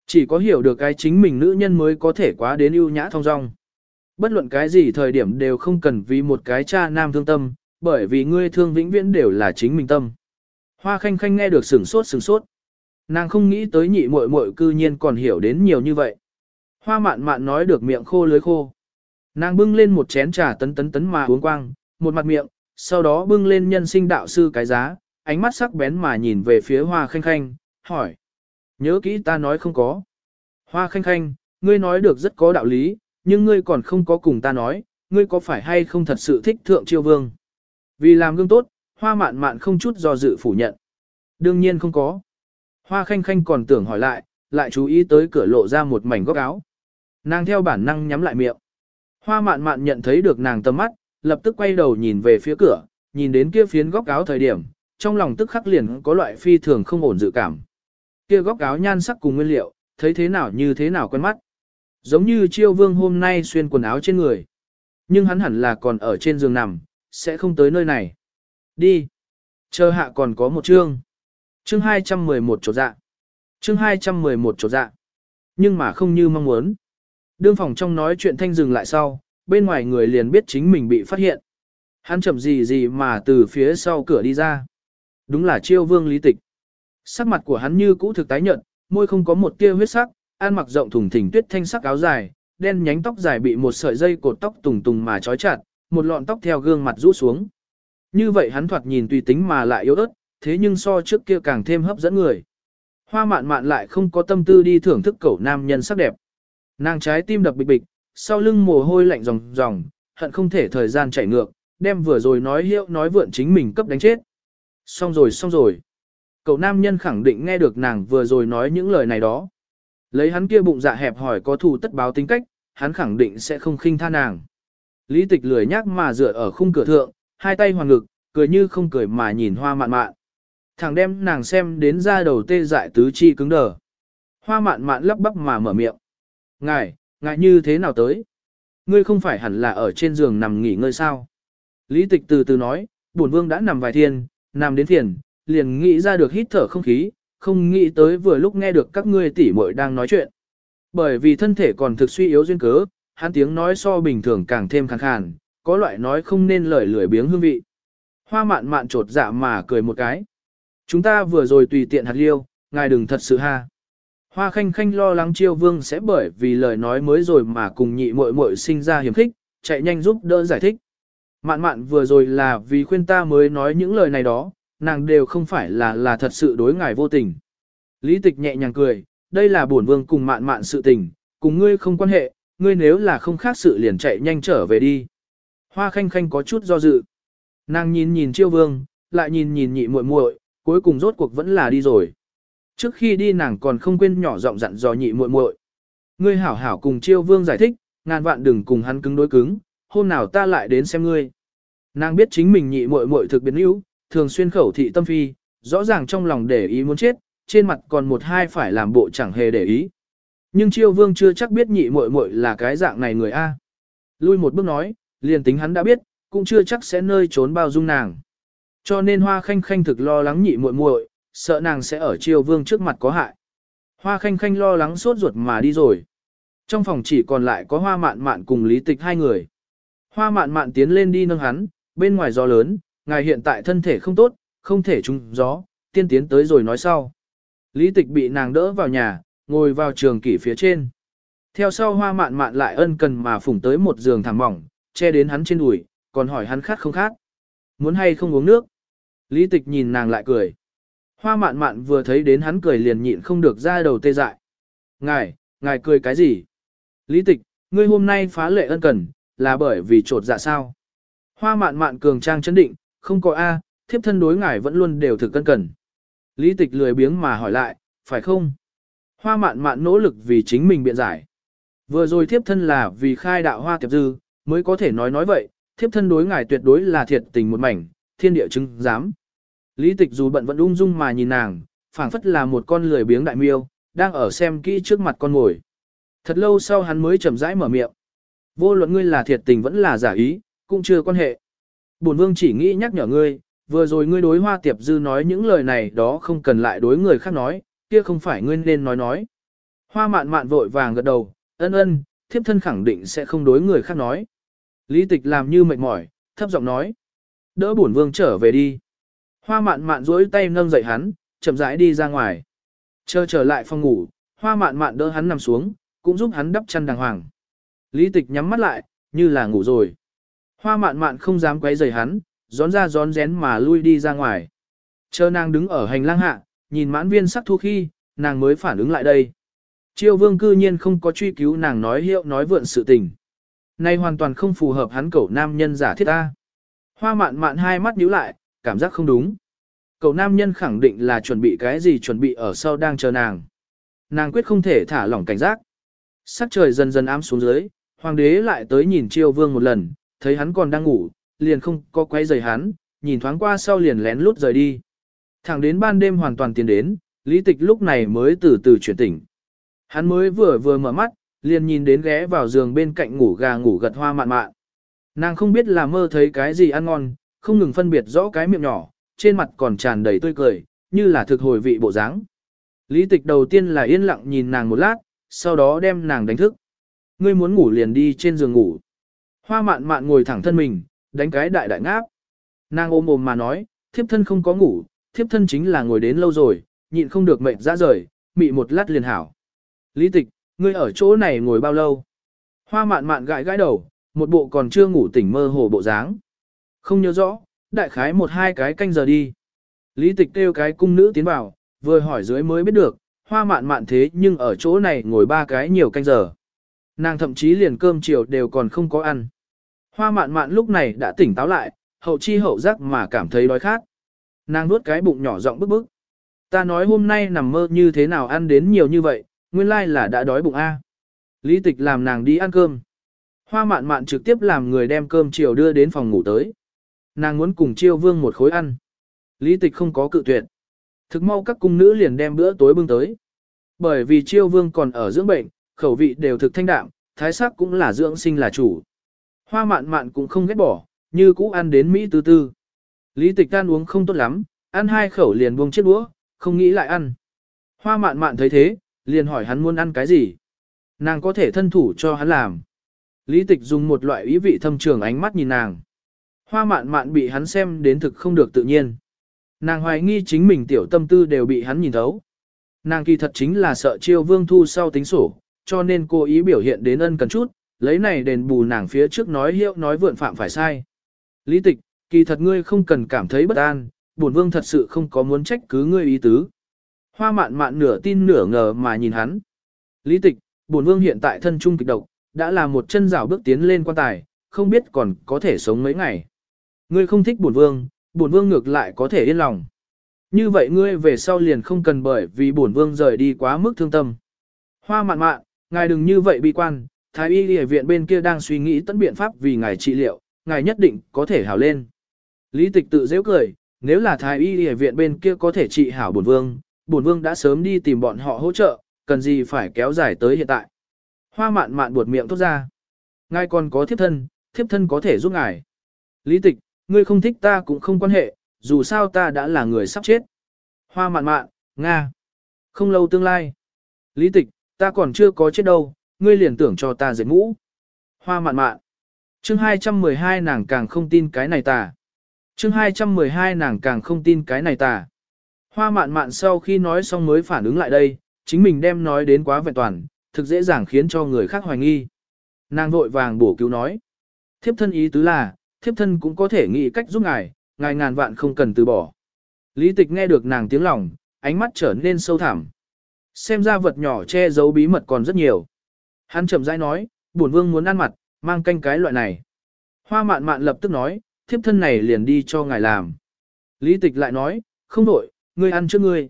Chỉ có hiểu được cái chính mình nữ nhân mới có thể quá đến ưu nhã thong dong. Bất luận cái gì thời điểm đều không cần vì một cái cha nam thương tâm, bởi vì ngươi thương vĩnh viễn đều là chính mình tâm. Hoa khanh khanh nghe được sửng sốt sửng sốt. Nàng không nghĩ tới nhị muội muội cư nhiên còn hiểu đến nhiều như vậy. Hoa mạn mạn nói được miệng khô lưới khô. Nàng bưng lên một chén trà tấn tấn tấn mà uống quang, một mặt miệng, sau đó bưng lên nhân sinh đạo sư cái giá, ánh mắt sắc bén mà nhìn về phía hoa khanh khanh, hỏi. Nhớ kỹ ta nói không có. Hoa khanh khanh, ngươi nói được rất có đạo lý, nhưng ngươi còn không có cùng ta nói, ngươi có phải hay không thật sự thích thượng chiêu vương. Vì làm gương tốt, hoa mạn mạn không chút do dự phủ nhận. Đương nhiên không có. Hoa khanh khanh còn tưởng hỏi lại, lại chú ý tới cửa lộ ra một mảnh góc áo. Nàng theo bản năng nhắm lại miệng. Hoa mạn mạn nhận thấy được nàng tầm mắt, lập tức quay đầu nhìn về phía cửa, nhìn đến kia phiến góc áo thời điểm, trong lòng tức khắc liền có loại phi thường không ổn dự cảm. Kia góc áo nhan sắc cùng nguyên liệu, thấy thế nào như thế nào quen mắt. Giống như chiêu vương hôm nay xuyên quần áo trên người. Nhưng hắn hẳn là còn ở trên giường nằm, sẽ không tới nơi này. Đi. Chờ hạ còn có một chương. Chương 211 chỗ dạ. Chương 211 chỗ dạ. Nhưng mà không như mong muốn. Đương phòng trong nói chuyện thanh dừng lại sau, bên ngoài người liền biết chính mình bị phát hiện. Hắn chậm gì gì mà từ phía sau cửa đi ra. Đúng là chiêu vương lý tịch. Sắc mặt của hắn như cũ thực tái nhợt, môi không có một tia huyết sắc, ăn mặc rộng thùng thình tuyết thanh sắc áo dài, đen nhánh tóc dài bị một sợi dây cột tóc tùng tùng mà trói chặt, một lọn tóc theo gương mặt rũ xuống. Như vậy hắn thoạt nhìn tùy tính mà lại yếu ớt, thế nhưng so trước kia càng thêm hấp dẫn người. Hoa mạn mạn lại không có tâm tư đi thưởng thức cậu nam nhân sắc đẹp. Nàng trái tim đập bịch bịch, sau lưng mồ hôi lạnh ròng ròng, hận không thể thời gian chảy ngược, đem vừa rồi nói hiệu nói vượn chính mình cấp đánh chết. Xong rồi xong rồi. Cậu nam nhân khẳng định nghe được nàng vừa rồi nói những lời này đó. Lấy hắn kia bụng dạ hẹp hỏi có thù tất báo tính cách, hắn khẳng định sẽ không khinh tha nàng. Lý tịch lười nhác mà dựa ở khung cửa thượng, hai tay hoàn ngực, cười như không cười mà nhìn hoa mạn mạn. Thằng đem nàng xem đến ra đầu tê dại tứ chi cứng đờ. Hoa mạn mạn lắp bắp mà mở miệng. Ngài, ngài như thế nào tới? Ngươi không phải hẳn là ở trên giường nằm nghỉ ngơi sao? Lý tịch từ từ nói, bổn vương đã nằm vài thiên, nằm đến phiền, liền nghĩ ra được hít thở không khí, không nghĩ tới vừa lúc nghe được các ngươi tỷ muội đang nói chuyện. Bởi vì thân thể còn thực suy yếu duyên cớ, hắn tiếng nói so bình thường càng thêm khàn khàn, có loại nói không nên lời lười biếng hương vị. Hoa mạn mạn trột dạ mà cười một cái. Chúng ta vừa rồi tùy tiện hạt liêu, ngài đừng thật sự ha. Hoa khanh khanh lo lắng chiêu vương sẽ bởi vì lời nói mới rồi mà cùng nhị muội muội sinh ra hiểm khích, chạy nhanh giúp đỡ giải thích. Mạn mạn vừa rồi là vì khuyên ta mới nói những lời này đó, nàng đều không phải là là thật sự đối ngài vô tình. Lý tịch nhẹ nhàng cười, đây là bổn vương cùng mạn mạn sự tình, cùng ngươi không quan hệ, ngươi nếu là không khác sự liền chạy nhanh trở về đi. Hoa khanh khanh có chút do dự. Nàng nhìn nhìn chiêu vương, lại nhìn nhìn nhị muội muội, cuối cùng rốt cuộc vẫn là đi rồi. Trước khi đi nàng còn không quên nhỏ giọng dặn dò nhị muội muội. Ngươi hảo hảo cùng chiêu vương giải thích, ngàn vạn đừng cùng hắn cứng đối cứng, hôm nào ta lại đến xem ngươi. Nàng biết chính mình nhị muội muội thực biến yếu, thường xuyên khẩu thị tâm phi, rõ ràng trong lòng để ý muốn chết, trên mặt còn một hai phải làm bộ chẳng hề để ý. Nhưng chiêu vương chưa chắc biết nhị muội muội là cái dạng này người A. Lui một bước nói, liền tính hắn đã biết, cũng chưa chắc sẽ nơi trốn bao dung nàng. Cho nên hoa khanh khanh thực lo lắng nhị muội muội, sợ nàng sẽ ở chiêu vương trước mặt có hại. Hoa khanh khanh lo lắng sốt ruột mà đi rồi. Trong phòng chỉ còn lại có hoa mạn mạn cùng lý tịch hai người. Hoa mạn mạn tiến lên đi nâng hắn, bên ngoài gió lớn, ngài hiện tại thân thể không tốt, không thể trúng gió, tiên tiến tới rồi nói sau. Lý tịch bị nàng đỡ vào nhà, ngồi vào trường kỷ phía trên. Theo sau hoa mạn mạn lại ân cần mà phủng tới một giường thảm mỏng, che đến hắn trên đùi, còn hỏi hắn khát không khát. Muốn hay không uống nước? Lý tịch nhìn nàng lại cười. Hoa mạn mạn vừa thấy đến hắn cười liền nhịn không được ra đầu tê dại. Ngài, ngài cười cái gì? Lý tịch, ngươi hôm nay phá lệ ân cần, là bởi vì trột dạ sao? Hoa mạn mạn cường trang chấn định, không có A, thiếp thân đối ngài vẫn luôn đều thực cân cần. Lý tịch lười biếng mà hỏi lại, phải không? Hoa mạn mạn nỗ lực vì chính mình biện giải. Vừa rồi thiếp thân là vì khai đạo hoa tiệp dư, mới có thể nói nói vậy, thiếp thân đối ngài tuyệt đối là thiệt tình một mảnh, thiên địa chứng dám. Lý tịch dù bận vẫn ung dung mà nhìn nàng, phảng phất là một con lười biếng đại miêu, đang ở xem kỹ trước mặt con ngồi. Thật lâu sau hắn mới chậm rãi mở miệng. Vô luận ngươi là thiệt tình vẫn là giả ý, cũng chưa quan hệ. Bổn vương chỉ nghĩ nhắc nhở ngươi, vừa rồi ngươi đối hoa tiệp dư nói những lời này đó không cần lại đối người khác nói, kia không phải ngươi nên nói nói. Hoa mạn mạn vội vàng gật đầu, ân ân, thiếp thân khẳng định sẽ không đối người khác nói. Lý tịch làm như mệt mỏi, thấp giọng nói. Đỡ bổn vương trở về đi. Hoa mạn mạn duỗi tay nâng dậy hắn, chậm rãi đi ra ngoài. Chờ trở lại phòng ngủ, hoa mạn mạn đỡ hắn nằm xuống, cũng giúp hắn đắp chăn đàng hoàng. Lý tịch nhắm mắt lại, như là ngủ rồi. Hoa mạn mạn không dám quấy rầy hắn, gión ra gión rén mà lui đi ra ngoài. Chờ nàng đứng ở hành lang hạ, nhìn mãn viên sắc thu khi, nàng mới phản ứng lại đây. Triều vương cư nhiên không có truy cứu nàng nói hiệu nói vượn sự tình. nay hoàn toàn không phù hợp hắn cẩu nam nhân giả thiết ta. Hoa mạn mạn hai mắt nhíu lại, cảm giác không đúng. Cậu nam nhân khẳng định là chuẩn bị cái gì chuẩn bị ở sau đang chờ nàng. Nàng quyết không thể thả lỏng cảnh giác. Sắc trời dần dần ám xuống dưới, hoàng đế lại tới nhìn triều vương một lần, thấy hắn còn đang ngủ, liền không có quay rời hắn, nhìn thoáng qua sau liền lén lút rời đi. Thẳng đến ban đêm hoàn toàn tiến đến, lý tịch lúc này mới từ từ chuyển tỉnh. Hắn mới vừa vừa mở mắt, liền nhìn đến ghé vào giường bên cạnh ngủ gà ngủ gật hoa mạn mạn. Nàng không biết là mơ thấy cái gì ăn ngon, không ngừng phân biệt rõ cái miệng nhỏ, trên mặt còn tràn đầy tươi cười, như là thực hồi vị bộ dáng. Lý tịch đầu tiên là yên lặng nhìn nàng một lát, sau đó đem nàng đánh thức. Ngươi muốn ngủ liền đi trên giường ngủ. Hoa mạn mạn ngồi thẳng thân mình, đánh cái đại đại ngáp. Nàng ôm ôm mà nói, thiếp thân không có ngủ, thiếp thân chính là ngồi đến lâu rồi, nhịn không được mệt ra rời, mị một lát liền hảo. Lý tịch, ngươi ở chỗ này ngồi bao lâu? Hoa mạn mạn gãi gãi đầu, một bộ còn chưa ngủ tỉnh mơ hồ bộ dáng. Không nhớ rõ, đại khái một hai cái canh giờ đi. Lý tịch kêu cái cung nữ tiến vào, vừa hỏi dưới mới biết được, hoa mạn mạn thế nhưng ở chỗ này ngồi ba cái nhiều canh giờ. Nàng thậm chí liền cơm chiều đều còn không có ăn. Hoa mạn mạn lúc này đã tỉnh táo lại, hậu chi hậu giác mà cảm thấy đói khát. Nàng nuốt cái bụng nhỏ giọng bức bức. Ta nói hôm nay nằm mơ như thế nào ăn đến nhiều như vậy, nguyên lai là đã đói bụng A. Lý tịch làm nàng đi ăn cơm. Hoa mạn mạn trực tiếp làm người đem cơm chiều đưa đến phòng ngủ tới. Nàng muốn cùng chiêu vương một khối ăn. Lý tịch không có cự tuyệt. Thực mau các cung nữ liền đem bữa tối bưng tới. Bởi vì chiêu vương còn ở dưỡng bệnh, khẩu vị đều thực thanh đạm, thái sắc cũng là dưỡng sinh là chủ. Hoa mạn mạn cũng không ghét bỏ, như cũ ăn đến Mỹ tư tư. Lý tịch tan uống không tốt lắm, ăn hai khẩu liền buông chiếc đũa, không nghĩ lại ăn. Hoa mạn mạn thấy thế, liền hỏi hắn muốn ăn cái gì. Nàng có thể thân thủ cho hắn làm. Lý tịch dùng một loại ý vị thâm trường ánh mắt nhìn nàng. Hoa mạn mạn bị hắn xem đến thực không được tự nhiên. Nàng hoài nghi chính mình tiểu tâm tư đều bị hắn nhìn thấu. Nàng kỳ thật chính là sợ chiêu vương thu sau tính sổ, cho nên cô ý biểu hiện đến ân cần chút, lấy này đền bù nàng phía trước nói hiệu nói vượn phạm phải sai. Lý tịch, kỳ thật ngươi không cần cảm thấy bất an, bổn vương thật sự không có muốn trách cứ ngươi ý tứ. Hoa mạn mạn nửa tin nửa ngờ mà nhìn hắn. Lý tịch, bổn vương hiện tại thân trung kịch độc, đã là một chân rào bước tiến lên quan tài, không biết còn có thể sống mấy ngày. Ngươi không thích bổn vương, bổn vương ngược lại có thể yên lòng. Như vậy ngươi về sau liền không cần bởi vì bổn vương rời đi quá mức thương tâm. Hoa mạn mạn, ngài đừng như vậy bi quan, thái y y viện bên kia đang suy nghĩ tận biện pháp vì ngài trị liệu, ngài nhất định có thể hảo lên. Lý tịch tự dễ cười, nếu là thái y ở viện bên kia có thể trị hảo bổn vương, bổn vương đã sớm đi tìm bọn họ hỗ trợ, cần gì phải kéo dài tới hiện tại. Hoa mạn mạn buột miệng thốt ra. Ngài còn có thiếp thân, thiếp thân có thể giúp ngài. Lý tịch, ngươi không thích ta cũng không quan hệ, dù sao ta đã là người sắp chết. Hoa mạn mạn, Nga. Không lâu tương lai. Lý tịch, ta còn chưa có chết đâu, ngươi liền tưởng cho ta dệt ngũ. Hoa mạn mạn. Chương 212 nàng càng không tin cái này ta. Chương 212 nàng càng không tin cái này tà. Hoa mạn mạn sau khi nói xong mới phản ứng lại đây, chính mình đem nói đến quá vẹn toàn, thực dễ dàng khiến cho người khác hoài nghi. Nàng vội vàng bổ cứu nói. Thiếp thân ý tứ là, thiếp thân cũng có thể nghĩ cách giúp ngài, ngài ngàn vạn không cần từ bỏ. Lý tịch nghe được nàng tiếng lòng, ánh mắt trở nên sâu thẳm. Xem ra vật nhỏ che giấu bí mật còn rất nhiều. Hắn chậm rãi nói, bổn vương muốn ăn mặt, mang canh cái loại này. Hoa mạn mạn lập tức nói, thiếp thân này liền đi cho ngài làm. Lý tịch lại nói, không đổi, ngươi ăn trước ngươi.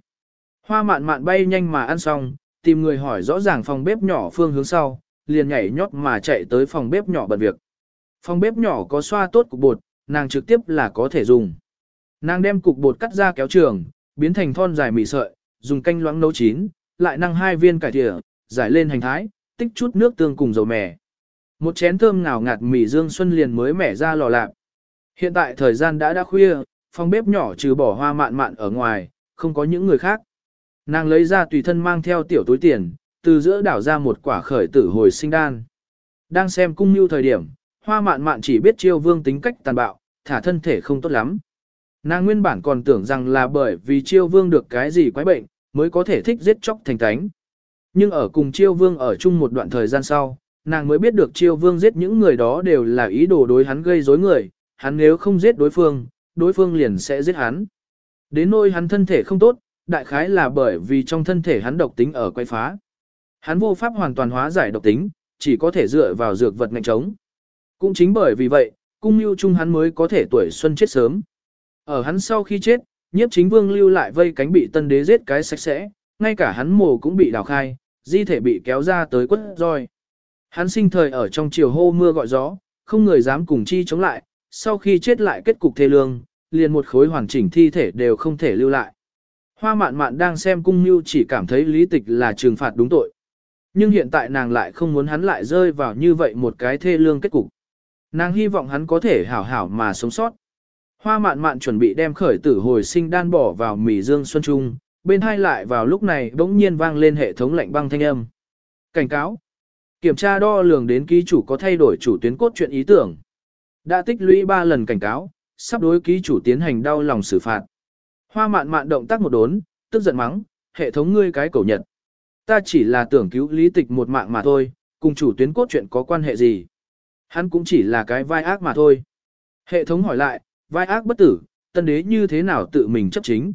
Hoa mạn mạn bay nhanh mà ăn xong, tìm người hỏi rõ ràng phòng bếp nhỏ phương hướng sau, liền nhảy nhót mà chạy tới phòng bếp nhỏ bận việc. Phòng bếp nhỏ có xoa tốt cục bột, nàng trực tiếp là có thể dùng. Nàng đem cục bột cắt ra kéo trường, biến thành thon dài mì sợi, dùng canh loãng nấu chín, lại năng hai viên cải thìa, giải lên hành thái, tích chút nước tương cùng dầu mè. Một chén thơm ngào ngạt mì dương xuân liền mới mẻ ra lò lạp. Hiện tại thời gian đã đã khuya, phòng bếp nhỏ trừ bỏ hoa mạn mạn ở ngoài, không có những người khác. Nàng lấy ra tùy thân mang theo tiểu túi tiền, từ giữa đảo ra một quả khởi tử hồi sinh đan. Đang xem cung mưu thời điểm, hoa mạn mạn chỉ biết chiêu vương tính cách tàn bạo, thả thân thể không tốt lắm. Nàng nguyên bản còn tưởng rằng là bởi vì chiêu vương được cái gì quái bệnh, mới có thể thích giết chóc thành tánh. Nhưng ở cùng chiêu vương ở chung một đoạn thời gian sau, nàng mới biết được chiêu vương giết những người đó đều là ý đồ đối hắn gây rối người, hắn nếu không giết đối phương, đối phương liền sẽ giết hắn. Đến nỗi hắn thân thể không tốt, đại khái là bởi vì trong thân thể hắn độc tính ở quay phá. Hắn vô pháp hoàn toàn hóa giải độc tính, chỉ có thể dựa vào dược vật ngạnh chống. Cũng chính bởi vì vậy, cung lưu chung hắn mới có thể tuổi xuân chết sớm. Ở hắn sau khi chết, nhiếp chính vương lưu lại vây cánh bị tân đế giết cái sạch sẽ, ngay cả hắn mồ cũng bị đào khai, di thể bị kéo ra tới quất roi. Hắn sinh thời ở trong chiều hô mưa gọi gió, không người dám cùng chi chống lại, sau khi chết lại kết cục thê lương, liền một khối hoàn chỉnh thi thể đều không thể lưu lại. Hoa mạn mạn đang xem cung như chỉ cảm thấy lý tịch là trừng phạt đúng tội. Nhưng hiện tại nàng lại không muốn hắn lại rơi vào như vậy một cái thê lương kết cục. Nàng hy vọng hắn có thể hảo hảo mà sống sót. Hoa mạn mạn chuẩn bị đem khởi tử hồi sinh đan bỏ vào mỉ dương xuân trung, bên hai lại vào lúc này bỗng nhiên vang lên hệ thống lạnh băng thanh âm. Cảnh cáo. Kiểm tra đo lường đến ký chủ có thay đổi chủ tuyến cốt truyện ý tưởng. Đã tích lũy 3 lần cảnh cáo, sắp đối ký chủ tiến hành đau lòng xử phạt. Hoa mạn mạn động tác một đốn, tức giận mắng, hệ thống ngươi cái cổ nhật. Ta chỉ là tưởng cứu lý tịch một mạng mà thôi, cùng chủ tuyến cốt chuyện có quan hệ gì. Hắn cũng chỉ là cái vai ác mà thôi. Hệ thống hỏi lại, vai ác bất tử, tân đế như thế nào tự mình chấp chính.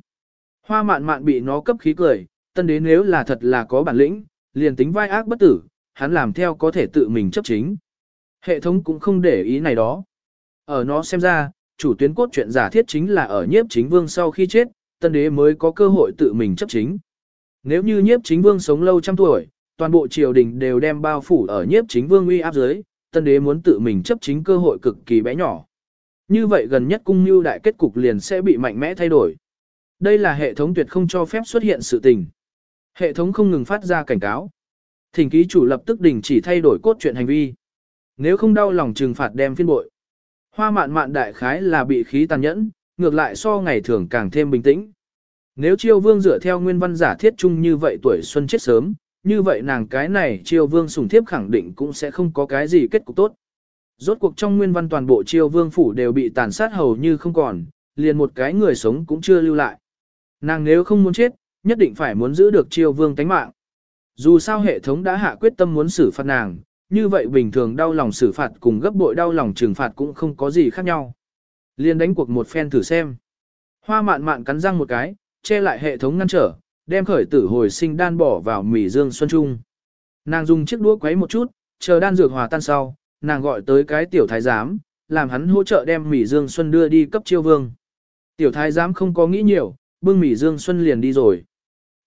Hoa mạn mạn bị nó cấp khí cười, tân đế nếu là thật là có bản lĩnh, liền tính vai ác bất tử, hắn làm theo có thể tự mình chấp chính. Hệ thống cũng không để ý này đó. Ở nó xem ra, chủ tuyến cốt truyện giả thiết chính là ở nhiếp chính vương sau khi chết, tân đế mới có cơ hội tự mình chấp chính. Nếu như nhiếp chính vương sống lâu trăm tuổi, toàn bộ triều đình đều đem bao phủ ở nhiếp chính vương uy áp dưới, tân đế muốn tự mình chấp chính cơ hội cực kỳ bé nhỏ. Như vậy gần nhất cung mưu đại kết cục liền sẽ bị mạnh mẽ thay đổi. Đây là hệ thống tuyệt không cho phép xuất hiện sự tình. Hệ thống không ngừng phát ra cảnh cáo. Thỉnh ký chủ lập tức đình chỉ thay đổi cốt truyện hành vi. Nếu không đau lòng trừng phạt đem phiên bội. Hoa mạn mạn đại khái là bị khí tàn nhẫn, ngược lại so ngày thường càng thêm bình tĩnh. Nếu chiêu vương dựa theo nguyên văn giả thiết chung như vậy tuổi xuân chết sớm, như vậy nàng cái này chiêu vương sùng thiếp khẳng định cũng sẽ không có cái gì kết cục tốt. Rốt cuộc trong nguyên văn toàn bộ chiêu vương phủ đều bị tàn sát hầu như không còn, liền một cái người sống cũng chưa lưu lại. Nàng nếu không muốn chết, nhất định phải muốn giữ được chiêu vương tánh mạng. Dù sao hệ thống đã hạ quyết tâm muốn xử phạt nàng, như vậy bình thường đau lòng xử phạt cùng gấp bội đau lòng trừng phạt cũng không có gì khác nhau. Liên đánh cuộc một phen thử xem. Hoa mạn mạn cắn răng một cái, che lại hệ thống ngăn trở, đem khởi tử hồi sinh đan bỏ vào mỉ dương xuân trung. Nàng dùng chiếc đũa quấy một chút, chờ đan dược hòa tan sau, nàng gọi tới cái tiểu thái giám, làm hắn hỗ trợ đem mỉ dương xuân đưa đi cấp chiêu vương. Tiểu thái giám không có nghĩ nhiều, bưng mỉ dương xuân liền đi rồi.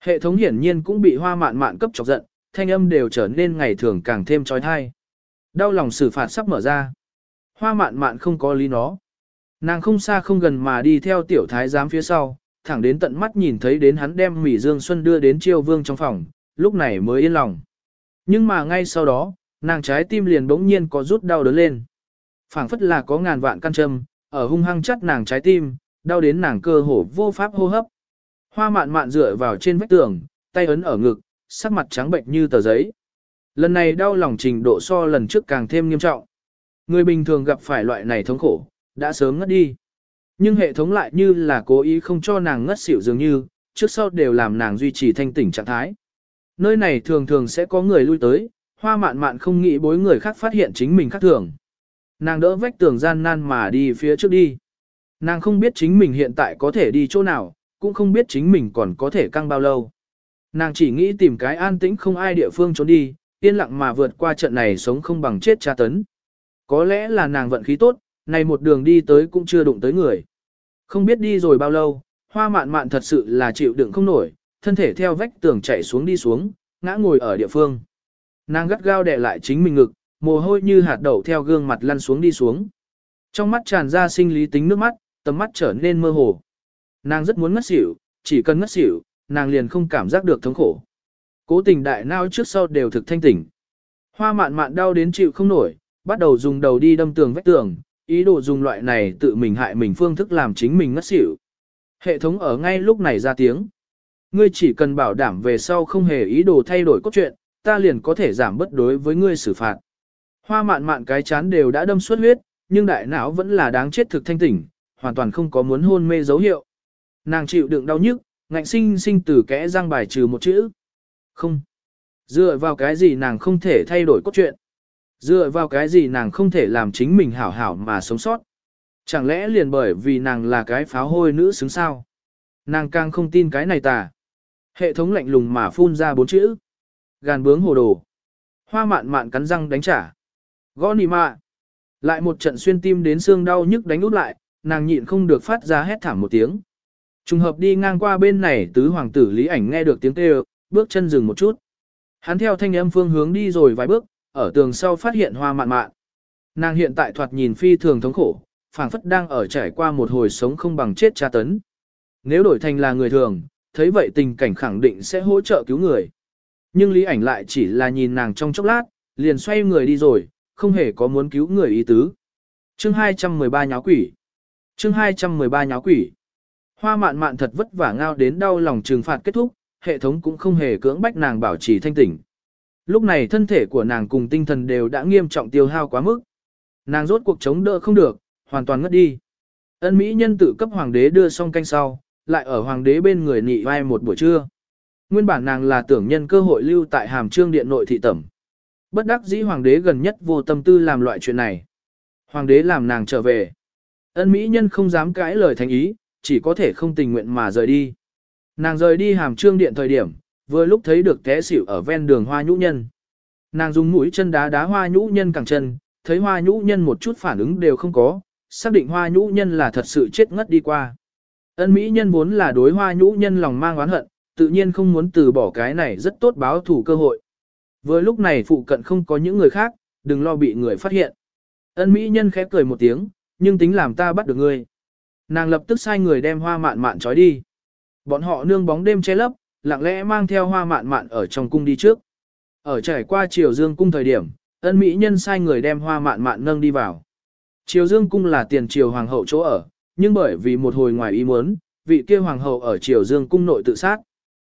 Hệ thống hiển nhiên cũng bị hoa mạn mạn cấp chọc giận, thanh âm đều trở nên ngày thường càng thêm trói thai. Đau lòng xử phạt sắp mở ra. Hoa mạn mạn không có lý nó. Nàng không xa không gần mà đi theo tiểu thái giám phía sau, thẳng đến tận mắt nhìn thấy đến hắn đem Mỹ dương xuân đưa đến triều vương trong phòng, lúc này mới yên lòng. Nhưng mà ngay sau đó, nàng trái tim liền bỗng nhiên có rút đau đớn lên. phảng phất là có ngàn vạn căn châm, ở hung hăng chắt nàng trái tim, đau đến nàng cơ hồ vô pháp hô hấp. Hoa mạn mạn dựa vào trên vách tường, tay ấn ở ngực, sắc mặt trắng bệnh như tờ giấy. Lần này đau lòng trình độ so lần trước càng thêm nghiêm trọng. Người bình thường gặp phải loại này thống khổ, đã sớm ngất đi. Nhưng hệ thống lại như là cố ý không cho nàng ngất xỉu dường như, trước sau đều làm nàng duy trì thanh tỉnh trạng thái. Nơi này thường thường sẽ có người lui tới, hoa mạn mạn không nghĩ bối người khác phát hiện chính mình khác thường. Nàng đỡ vách tường gian nan mà đi phía trước đi. Nàng không biết chính mình hiện tại có thể đi chỗ nào, cũng không biết chính mình còn có thể căng bao lâu. Nàng chỉ nghĩ tìm cái an tĩnh không ai địa phương trốn đi, yên lặng mà vượt qua trận này sống không bằng chết tra tấn. Có lẽ là nàng vận khí tốt, này một đường đi tới cũng chưa đụng tới người. Không biết đi rồi bao lâu, hoa mạn mạn thật sự là chịu đựng không nổi, thân thể theo vách tường chạy xuống đi xuống, ngã ngồi ở địa phương. Nàng gắt gao đè lại chính mình ngực, mồ hôi như hạt đậu theo gương mặt lăn xuống đi xuống. Trong mắt tràn ra sinh lý tính nước mắt, tầm mắt trở nên mơ hồ. Nàng rất muốn ngất xỉu, chỉ cần ngất xỉu, nàng liền không cảm giác được thống khổ. Cố tình đại nao trước sau đều thực thanh tỉnh. Hoa mạn mạn đau đến chịu không nổi, bắt đầu dùng đầu đi đâm tường vách tường, ý đồ dùng loại này tự mình hại mình phương thức làm chính mình ngất xỉu. Hệ thống ở ngay lúc này ra tiếng. Ngươi chỉ cần bảo đảm về sau không hề ý đồ thay đổi cốt truyện, ta liền có thể giảm bất đối với ngươi xử phạt. Hoa mạn mạn cái chán đều đã đâm suốt huyết, nhưng đại não vẫn là đáng chết thực thanh tỉnh, hoàn toàn không có muốn hôn mê dấu hiệu. Nàng chịu đựng đau nhức, ngạnh sinh sinh từ kẽ răng bài trừ một chữ. Không. Dựa vào cái gì nàng không thể thay đổi cốt truyện. Dựa vào cái gì nàng không thể làm chính mình hảo hảo mà sống sót. Chẳng lẽ liền bởi vì nàng là cái pháo hôi nữ xứng sao? Nàng càng không tin cái này tà. Hệ thống lạnh lùng mà phun ra bốn chữ. Gàn bướng hồ đồ. Hoa mạn mạn cắn răng đánh trả. Gõ nì mạ. Lại một trận xuyên tim đến xương đau nhức đánh út lại, nàng nhịn không được phát ra hét thảm một tiếng. Trùng hợp đi ngang qua bên này tứ hoàng tử Lý Ảnh nghe được tiếng kêu, bước chân dừng một chút. Hắn theo thanh âm phương hướng đi rồi vài bước, ở tường sau phát hiện hoa mạn mạn. Nàng hiện tại thoạt nhìn phi thường thống khổ, phảng phất đang ở trải qua một hồi sống không bằng chết tra tấn. Nếu đổi thành là người thường, thấy vậy tình cảnh khẳng định sẽ hỗ trợ cứu người. Nhưng Lý Ảnh lại chỉ là nhìn nàng trong chốc lát, liền xoay người đi rồi, không hề có muốn cứu người ý tứ. Chương 213 nháo quỷ. chương 213 nháo quỷ. Hoa mạn mạn thật vất vả ngao đến đau lòng trừng phạt kết thúc, hệ thống cũng không hề cưỡng bách nàng bảo trì thanh tỉnh. Lúc này thân thể của nàng cùng tinh thần đều đã nghiêm trọng tiêu hao quá mức. Nàng rốt cuộc chống đỡ không được, hoàn toàn ngất đi. Ân Mỹ nhân tự cấp hoàng đế đưa xong canh sau, lại ở hoàng đế bên người nị vai một buổi trưa. Nguyên bản nàng là tưởng nhân cơ hội lưu tại hàm trương điện nội thị tẩm. Bất đắc dĩ hoàng đế gần nhất vô tâm tư làm loại chuyện này. Hoàng đế làm nàng trở về. Ân Mỹ nhân không dám cãi lời thành ý, chỉ có thể không tình nguyện mà rời đi. Nàng rời đi hàm trương điện thời điểm, vừa lúc thấy được té xỉu ở ven đường hoa nhũ nhân. Nàng dùng mũi chân đá đá hoa nhũ nhân cẳng chân, thấy hoa nhũ nhân một chút phản ứng đều không có, xác định hoa nhũ nhân là thật sự chết ngất đi qua. Ân Mỹ nhân vốn là đối hoa nhũ nhân lòng mang oán hận, tự nhiên không muốn từ bỏ cái này rất tốt báo thủ cơ hội. Vừa lúc này phụ cận không có những người khác, đừng lo bị người phát hiện. Ân Mỹ nhân khép cười một tiếng, nhưng tính làm ta bắt được ngươi. Nàng lập tức sai người đem hoa mạn mạn trói đi. Bọn họ nương bóng đêm che lấp, lặng lẽ mang theo hoa mạn mạn ở trong cung đi trước. Ở trải qua triều dương cung thời điểm, ân mỹ nhân sai người đem hoa mạn mạn nâng đi vào. Triều dương cung là tiền triều hoàng hậu chỗ ở, nhưng bởi vì một hồi ngoài ý muốn, vị kia hoàng hậu ở triều dương cung nội tự sát.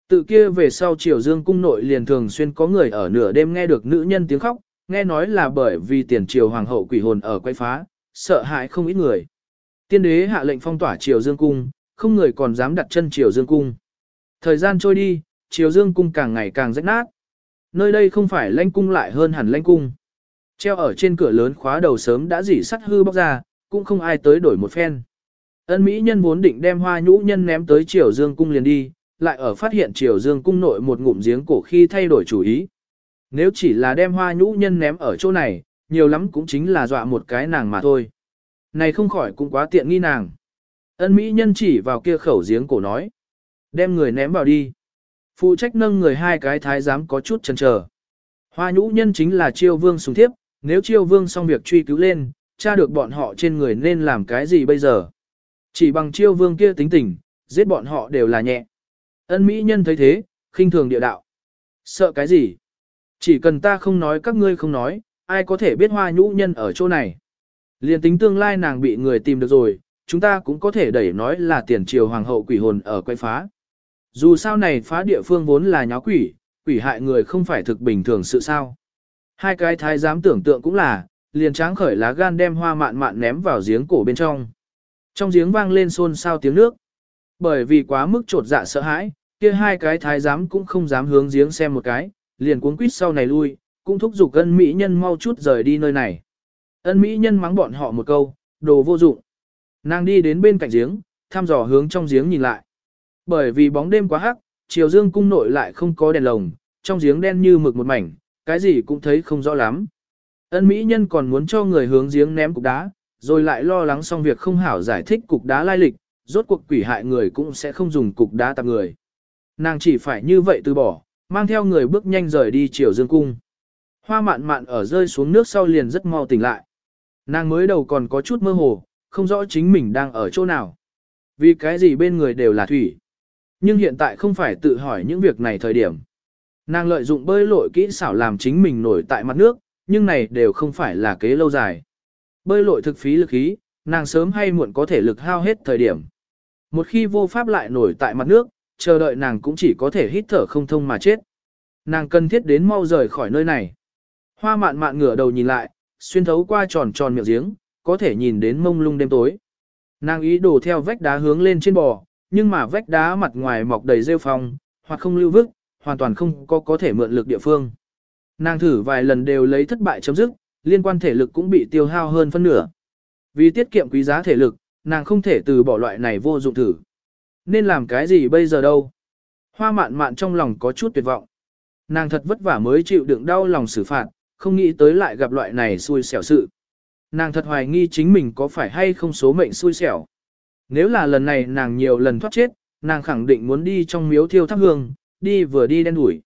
Tự kia về sau triều dương cung nội liền thường xuyên có người ở nửa đêm nghe được nữ nhân tiếng khóc, nghe nói là bởi vì tiền triều hoàng hậu quỷ hồn ở quay phá, sợ hãi không ít người. Tiên đế hạ lệnh phong tỏa triều dương cung, không người còn dám đặt chân triều dương cung. Thời gian trôi đi, triều dương cung càng ngày càng rách nát. Nơi đây không phải lãnh cung lại hơn hẳn lãnh cung. Treo ở trên cửa lớn khóa đầu sớm đã dỉ sắt hư bóc ra, cũng không ai tới đổi một phen. Ân Mỹ nhân vốn định đem hoa nhũ nhân ném tới triều dương cung liền đi, lại ở phát hiện triều dương cung nội một ngụm giếng cổ khi thay đổi chủ ý. Nếu chỉ là đem hoa nhũ nhân ném ở chỗ này, nhiều lắm cũng chính là dọa một cái nàng mà thôi. Này không khỏi cũng quá tiện nghi nàng. Ân Mỹ nhân chỉ vào kia khẩu giếng cổ nói. Đem người ném vào đi. Phụ trách nâng người hai cái thái giám có chút chần chờ. Hoa nhũ nhân chính là chiêu vương sùng thiếp, nếu chiêu vương xong việc truy cứu lên, tra được bọn họ trên người nên làm cái gì bây giờ. Chỉ bằng chiêu vương kia tính tình, giết bọn họ đều là nhẹ. Ân Mỹ nhân thấy thế, khinh thường địa đạo. Sợ cái gì? Chỉ cần ta không nói các ngươi không nói, ai có thể biết hoa nhũ nhân ở chỗ này. Liên tính tương lai nàng bị người tìm được rồi, chúng ta cũng có thể đẩy nói là tiền triều hoàng hậu quỷ hồn ở quay phá. Dù sao này phá địa phương vốn là nháo quỷ, quỷ hại người không phải thực bình thường sự sao. Hai cái thái giám tưởng tượng cũng là, liền tráng khởi lá gan đem hoa mạn mạn ném vào giếng cổ bên trong. Trong giếng vang lên xôn xao tiếng nước. Bởi vì quá mức trột dạ sợ hãi, kia hai cái thái giám cũng không dám hướng giếng xem một cái, liền cuống quýt sau này lui, cũng thúc giục gân mỹ nhân mau chút rời đi nơi này. Ân mỹ nhân mắng bọn họ một câu, đồ vô dụng. Nàng đi đến bên cạnh giếng, thăm dò hướng trong giếng nhìn lại. Bởi vì bóng đêm quá hắc, chiều dương cung nội lại không có đèn lồng, trong giếng đen như mực một mảnh, cái gì cũng thấy không rõ lắm. Ân mỹ nhân còn muốn cho người hướng giếng ném cục đá, rồi lại lo lắng xong việc không hảo giải thích cục đá lai lịch, rốt cuộc quỷ hại người cũng sẽ không dùng cục đá tạp người. Nàng chỉ phải như vậy từ bỏ, mang theo người bước nhanh rời đi chiều dương cung. Hoa mạn mạn ở rơi xuống nước sau liền rất mau tỉnh lại. Nàng mới đầu còn có chút mơ hồ, không rõ chính mình đang ở chỗ nào. Vì cái gì bên người đều là thủy. Nhưng hiện tại không phải tự hỏi những việc này thời điểm. Nàng lợi dụng bơi lội kỹ xảo làm chính mình nổi tại mặt nước, nhưng này đều không phải là kế lâu dài. Bơi lội thực phí lực khí, nàng sớm hay muộn có thể lực hao hết thời điểm. Một khi vô pháp lại nổi tại mặt nước, chờ đợi nàng cũng chỉ có thể hít thở không thông mà chết. Nàng cần thiết đến mau rời khỏi nơi này. Hoa mạn mạn ngửa đầu nhìn lại, xuyên thấu qua tròn tròn miệng giếng, có thể nhìn đến mông lung đêm tối. Nàng ý đồ theo vách đá hướng lên trên bò, nhưng mà vách đá mặt ngoài mọc đầy rêu phong, hoặc không lưu vức, hoàn toàn không có có thể mượn lực địa phương. Nàng thử vài lần đều lấy thất bại chấm dứt, liên quan thể lực cũng bị tiêu hao hơn phân nửa. Vì tiết kiệm quý giá thể lực, nàng không thể từ bỏ loại này vô dụng thử. Nên làm cái gì bây giờ đâu? Hoa mạn mạn trong lòng có chút tuyệt vọng. Nàng thật vất vả mới chịu đựng đau lòng xử phạt, không nghĩ tới lại gặp loại này xui xẻo sự. Nàng thật hoài nghi chính mình có phải hay không số mệnh xui xẻo. Nếu là lần này nàng nhiều lần thoát chết, nàng khẳng định muốn đi trong miếu thiêu thắp hương, đi vừa đi đen đuổi.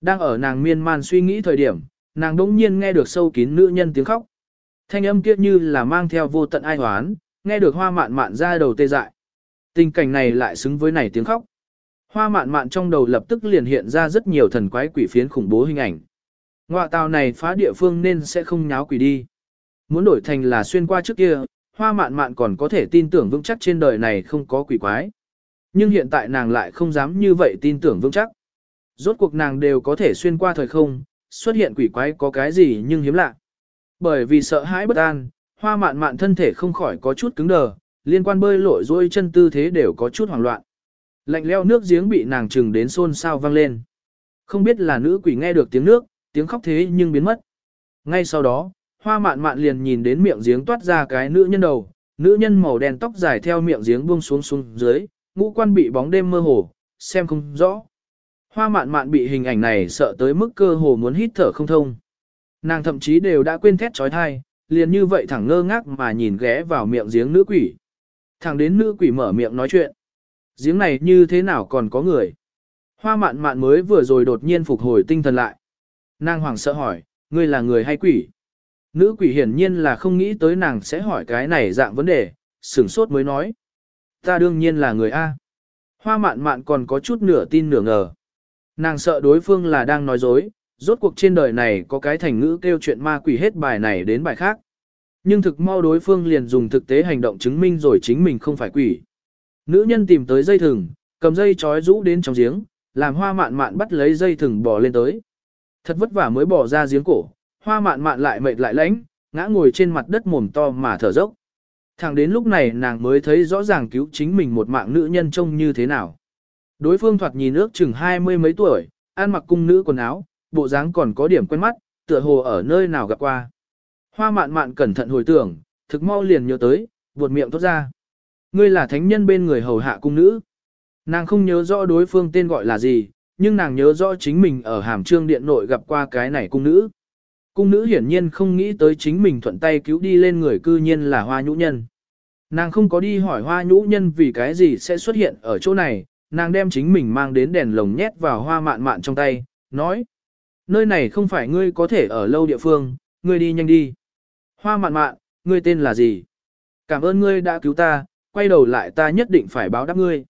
Đang ở nàng miên man suy nghĩ thời điểm, nàng đỗng nhiên nghe được sâu kín nữ nhân tiếng khóc. Thanh âm kia như là mang theo vô tận ai hoán, nghe được hoa mạn mạn ra đầu tê dại. Tình cảnh này lại xứng với này tiếng khóc. Hoa mạn mạn trong đầu lập tức liền hiện ra rất nhiều thần quái quỷ phiến khủng bố hình ảnh ngoạ tàu này phá địa phương nên sẽ không nháo quỷ đi. Muốn đổi thành là xuyên qua trước kia, Hoa mạn mạn còn có thể tin tưởng vững chắc trên đời này không có quỷ quái. Nhưng hiện tại nàng lại không dám như vậy tin tưởng vững chắc. Rốt cuộc nàng đều có thể xuyên qua thời không, xuất hiện quỷ quái có cái gì nhưng hiếm lạ. Bởi vì sợ hãi bất an, hoa mạn mạn thân thể không khỏi có chút cứng đờ, liên quan bơi lội dôi chân tư thế đều có chút hoảng loạn. Lạnh leo nước giếng bị nàng trừng đến xôn xao vang lên. Không biết là nữ quỷ nghe được tiếng nước, tiếng khóc thế nhưng biến mất. Ngay sau đó, hoa mạn mạn liền nhìn đến miệng giếng toát ra cái nữ nhân đầu, nữ nhân màu đen tóc dài theo miệng giếng buông xuống xuống dưới, ngũ quan bị bóng đêm mơ hồ, xem không rõ. Hoa mạn mạn bị hình ảnh này sợ tới mức cơ hồ muốn hít thở không thông. Nàng thậm chí đều đã quên thét trói thai, liền như vậy thẳng ngơ ngác mà nhìn ghé vào miệng giếng nữ quỷ. Thẳng đến nữ quỷ mở miệng nói chuyện. Giếng này như thế nào còn có người? Hoa mạn mạn mới vừa rồi đột nhiên phục hồi tinh thần lại. Nàng hoảng sợ hỏi, ngươi là người hay quỷ? Nữ quỷ hiển nhiên là không nghĩ tới nàng sẽ hỏi cái này dạng vấn đề, sửng sốt mới nói. Ta đương nhiên là người A. Hoa mạn mạn còn có chút nửa tin nửa ngờ. Nàng sợ đối phương là đang nói dối, rốt cuộc trên đời này có cái thành ngữ kêu chuyện ma quỷ hết bài này đến bài khác. Nhưng thực mau đối phương liền dùng thực tế hành động chứng minh rồi chính mình không phải quỷ. Nữ nhân tìm tới dây thừng, cầm dây trói rũ đến trong giếng, làm hoa mạn mạn bắt lấy dây thừng bò lên tới. Thật vất vả mới bỏ ra giếng cổ, hoa mạn mạn lại mệt lại lãnh, ngã ngồi trên mặt đất mồm to mà thở dốc. Thẳng đến lúc này nàng mới thấy rõ ràng cứu chính mình một mạng nữ nhân trông như thế nào. Đối phương thoạt nhìn ước chừng hai mươi mấy tuổi, ăn mặc cung nữ quần áo, bộ dáng còn có điểm quen mắt, tựa hồ ở nơi nào gặp qua. Hoa mạn mạn cẩn thận hồi tưởng, thực mau liền nhớ tới, buột miệng tốt ra. Ngươi là thánh nhân bên người hầu hạ cung nữ. Nàng không nhớ rõ đối phương tên gọi là gì, nhưng nàng nhớ rõ chính mình ở hàm trương điện nội gặp qua cái này cung nữ. Cung nữ hiển nhiên không nghĩ tới chính mình thuận tay cứu đi lên người cư nhiên là hoa nhũ nhân. Nàng không có đi hỏi hoa nhũ nhân vì cái gì sẽ xuất hiện ở chỗ này, nàng đem chính mình mang đến đèn lồng nhét vào hoa mạn mạn trong tay, nói. Nơi này không phải ngươi có thể ở lâu địa phương, ngươi đi nhanh đi. Hoa mạn mạn, ngươi tên là gì? Cảm ơn ngươi đã cứu ta, quay đầu lại ta nhất định phải báo đáp ngươi.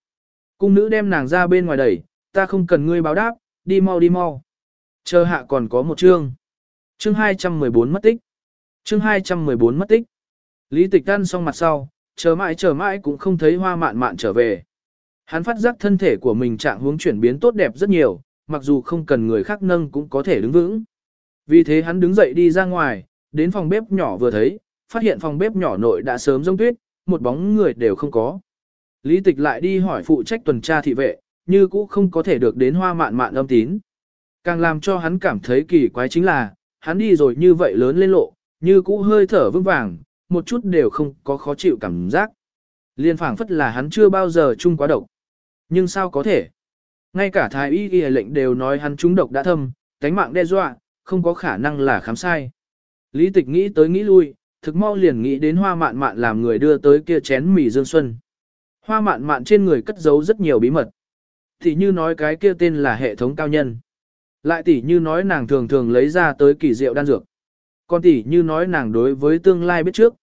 Cung nữ đem nàng ra bên ngoài đẩy, ta không cần ngươi báo đáp, đi mau đi mau. Chờ hạ còn có một chương. Chương 214 mất tích. Chương 214 mất tích. Lý tịch tan xong mặt sau, chờ mãi chờ mãi cũng không thấy hoa mạn mạn trở về. Hắn phát giác thân thể của mình trạng hướng chuyển biến tốt đẹp rất nhiều, mặc dù không cần người khác nâng cũng có thể đứng vững. Vì thế hắn đứng dậy đi ra ngoài, đến phòng bếp nhỏ vừa thấy, phát hiện phòng bếp nhỏ nội đã sớm rông tuyết, một bóng người đều không có. Lý tịch lại đi hỏi phụ trách tuần tra thị vệ, như cũ không có thể được đến hoa mạn mạn âm tín. Càng làm cho hắn cảm thấy kỳ quái chính là, hắn đi rồi như vậy lớn lên lộ, như cũ hơi thở vững vàng, một chút đều không có khó chịu cảm giác. Liên phảng phất là hắn chưa bao giờ chung quá độc. Nhưng sao có thể? Ngay cả thái y y lệnh đều nói hắn trúng độc đã thâm, cánh mạng đe dọa, không có khả năng là khám sai. Lý tịch nghĩ tới nghĩ lui, thực mau liền nghĩ đến hoa mạn mạn làm người đưa tới kia chén mì dương xuân. Hoa mạn mạn trên người cất giấu rất nhiều bí mật. Thì như nói cái kia tên là hệ thống cao nhân. Lại tỷ như nói nàng thường thường lấy ra tới kỳ diệu đan dược. Còn tỷ như nói nàng đối với tương lai biết trước.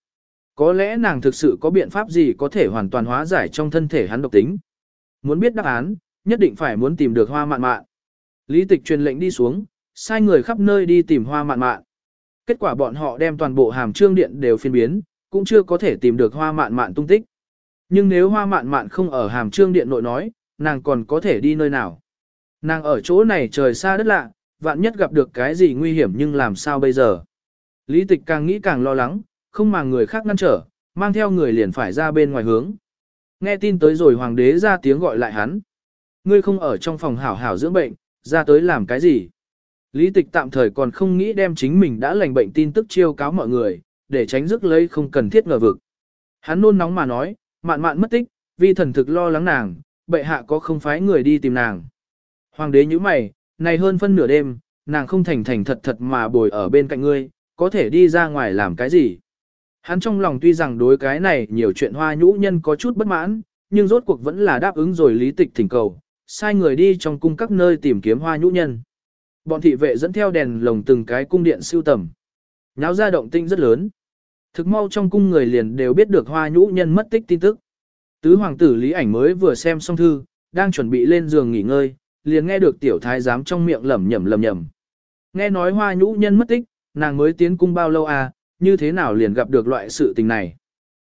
Có lẽ nàng thực sự có biện pháp gì có thể hoàn toàn hóa giải trong thân thể hắn độc tính. Muốn biết đáp án, nhất định phải muốn tìm được hoa mạn mạn. Lý tịch truyền lệnh đi xuống, sai người khắp nơi đi tìm hoa mạn mạn. Kết quả bọn họ đem toàn bộ hàm trương điện đều phiên biến, cũng chưa có thể tìm được hoa mạn mạn tung tích. Nhưng nếu hoa mạn mạn không ở hàm trương điện nội nói, nàng còn có thể đi nơi nào. Nàng ở chỗ này trời xa đất lạ, vạn nhất gặp được cái gì nguy hiểm nhưng làm sao bây giờ. Lý tịch càng nghĩ càng lo lắng, không mà người khác ngăn trở, mang theo người liền phải ra bên ngoài hướng. Nghe tin tới rồi hoàng đế ra tiếng gọi lại hắn. Ngươi không ở trong phòng hảo hảo dưỡng bệnh, ra tới làm cái gì? Lý tịch tạm thời còn không nghĩ đem chính mình đã lành bệnh tin tức chiêu cáo mọi người, để tránh rước lấy không cần thiết ngờ vực. Hắn nôn nóng mà nói, mạn mạn mất tích, vì thần thực lo lắng nàng, bệ hạ có không phái người đi tìm nàng. Hoàng đế như mày, này hơn phân nửa đêm, nàng không thành thành thật thật mà bồi ở bên cạnh ngươi, có thể đi ra ngoài làm cái gì. Hắn trong lòng tuy rằng đối cái này nhiều chuyện hoa nhũ nhân có chút bất mãn, nhưng rốt cuộc vẫn là đáp ứng rồi lý tịch thỉnh cầu, sai người đi trong cung các nơi tìm kiếm hoa nhũ nhân. Bọn thị vệ dẫn theo đèn lồng từng cái cung điện siêu tầm. Nháo ra động tinh rất lớn. Thực mau trong cung người liền đều biết được hoa nhũ nhân mất tích tin tức. Tứ hoàng tử Lý Ảnh mới vừa xem xong thư, đang chuẩn bị lên giường nghỉ ngơi, liền nghe được tiểu thái giám trong miệng lẩm nhẩm lẩm nhẩm. Nghe nói hoa nhũ nhân mất tích, nàng mới tiến cung bao lâu à, như thế nào liền gặp được loại sự tình này.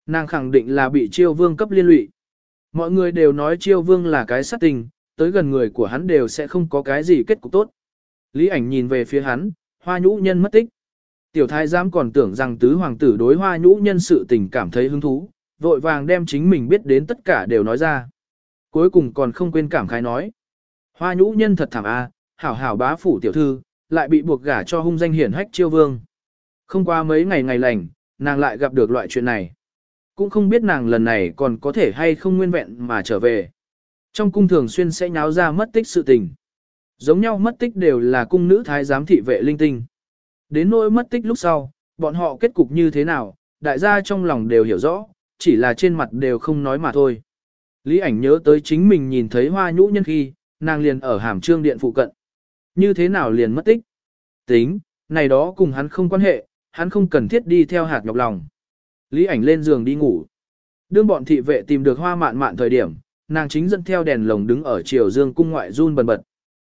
Nàng khẳng định là bị chiêu vương cấp liên lụy. Mọi người đều nói chiêu vương là cái sát tình, tới gần người của hắn đều sẽ không có cái gì kết cục tốt. Lý ảnh nhìn về phía hắn, hoa nhũ nhân mất tích. Tiểu thái giám còn tưởng rằng tứ hoàng tử đối hoa nhũ nhân sự tình cảm thấy hứng thú, vội vàng đem chính mình biết đến tất cả đều nói ra. Cuối cùng còn không quên cảm khái nói. Hoa nhũ nhân thật thảm a, hảo hảo bá phủ tiểu thư, lại bị buộc gả cho hung danh hiển hách chiêu vương. Không qua mấy ngày ngày lành, nàng lại gặp được loại chuyện này. Cũng không biết nàng lần này còn có thể hay không nguyên vẹn mà trở về. Trong cung thường xuyên sẽ nháo ra mất tích sự tình. Giống nhau mất tích đều là cung nữ thái giám thị vệ linh tinh. Đến nỗi mất tích lúc sau, bọn họ kết cục như thế nào, đại gia trong lòng đều hiểu rõ, chỉ là trên mặt đều không nói mà thôi. Lý ảnh nhớ tới chính mình nhìn thấy hoa nhũ nhân khi, nàng liền ở hàm trương điện phụ cận. Như thế nào liền mất tích? Tính, này đó cùng hắn không quan hệ, hắn không cần thiết đi theo hạt nhọc lòng. Lý ảnh lên giường đi ngủ. Đương bọn thị vệ tìm được hoa mạn mạn thời điểm, nàng chính dẫn theo đèn lồng đứng ở triều dương cung ngoại run bần bật.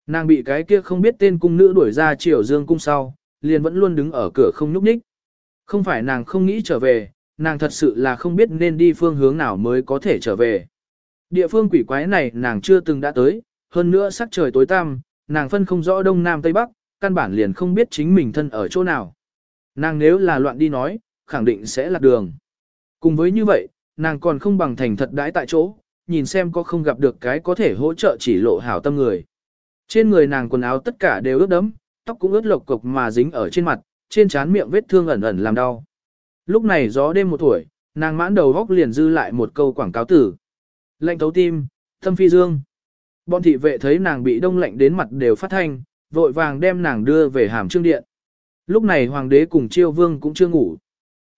Nàng bị cái kia không biết tên cung nữ đuổi ra triều dương cung sau, liền vẫn luôn đứng ở cửa không nhúc nhích. Không phải nàng không nghĩ trở về, nàng thật sự là không biết nên đi phương hướng nào mới có thể trở về. Địa phương quỷ quái này nàng chưa từng đã tới, hơn nữa sắc trời tối tăm, nàng phân không rõ đông nam tây bắc, căn bản liền không biết chính mình thân ở chỗ nào. Nàng nếu là loạn đi nói, khẳng định sẽ lạc đường. Cùng với như vậy, nàng còn không bằng thành thật đãi tại chỗ, nhìn xem có không gặp được cái có thể hỗ trợ chỉ lộ hảo tâm người. Trên người nàng quần áo tất cả đều ướt đẫm, tóc cũng ướt lộc cục mà dính ở trên mặt, trên trán miệng vết thương ẩn ẩn làm đau. Lúc này gió đêm một tuổi, nàng mãn đầu góc liền dư lại một câu quảng cáo tử. Lệnh thấu tim, thâm phi dương. Bọn thị vệ thấy nàng bị đông lạnh đến mặt đều phát thanh, vội vàng đem nàng đưa về hàm trương điện. Lúc này hoàng đế cùng chiêu vương cũng chưa ngủ.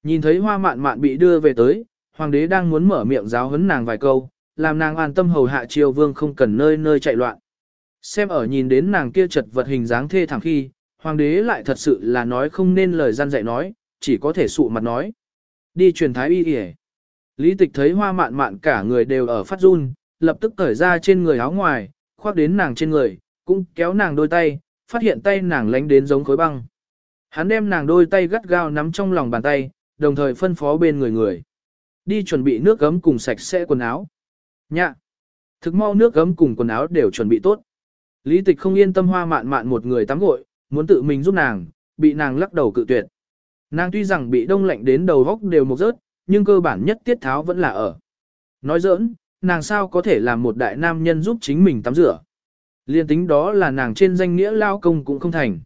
Nhìn thấy hoa mạn mạn bị đưa về tới, hoàng đế đang muốn mở miệng giáo huấn nàng vài câu, làm nàng an tâm hầu hạ chiêu vương không cần nơi nơi chạy loạn. Xem ở nhìn đến nàng kia chật vật hình dáng thê thảm khi, hoàng đế lại thật sự là nói không nên lời gian dạy nói, chỉ có thể sụ mặt nói. Đi truyền thái y kìa. Lý tịch thấy hoa mạn mạn cả người đều ở phát run, lập tức cởi ra trên người áo ngoài, khoác đến nàng trên người, cũng kéo nàng đôi tay, phát hiện tay nàng lánh đến giống khối băng. Hắn đem nàng đôi tay gắt gao nắm trong lòng bàn tay, đồng thời phân phó bên người người. Đi chuẩn bị nước gấm cùng sạch sẽ quần áo. Nhạ. Thực mau nước gấm cùng quần áo đều chuẩn bị tốt. Lý tịch không yên tâm hoa mạn mạn một người tắm gội, muốn tự mình giúp nàng, bị nàng lắc đầu cự tuyệt. Nàng tuy rằng bị đông lạnh đến đầu góc đều một rớt, nhưng cơ bản nhất tiết tháo vẫn là ở. Nói giỡn, nàng sao có thể làm một đại nam nhân giúp chính mình tắm rửa. Liên tính đó là nàng trên danh nghĩa lao công cũng không thành.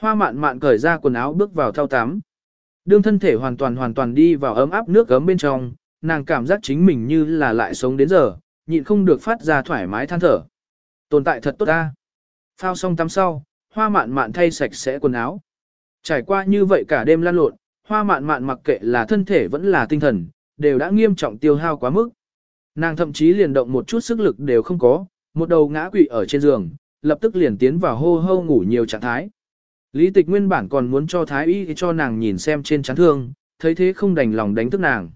Hoa mạn mạn cởi ra quần áo bước vào thao tắm. Đương thân thể hoàn toàn hoàn toàn đi vào ấm áp nước ấm bên trong, nàng cảm giác chính mình như là lại sống đến giờ, nhịn không được phát ra thoải mái than thở. Tồn tại thật tốt ta. Phao xong tắm sau, hoa mạn mạn thay sạch sẽ quần áo. Trải qua như vậy cả đêm lan lộn, hoa mạn mạn mặc kệ là thân thể vẫn là tinh thần, đều đã nghiêm trọng tiêu hao quá mức. Nàng thậm chí liền động một chút sức lực đều không có, một đầu ngã quỵ ở trên giường, lập tức liền tiến vào hô hô ngủ nhiều trạng thái. Lý tịch nguyên bản còn muốn cho thái y cho nàng nhìn xem trên chán thương, thấy thế không đành lòng đánh thức nàng.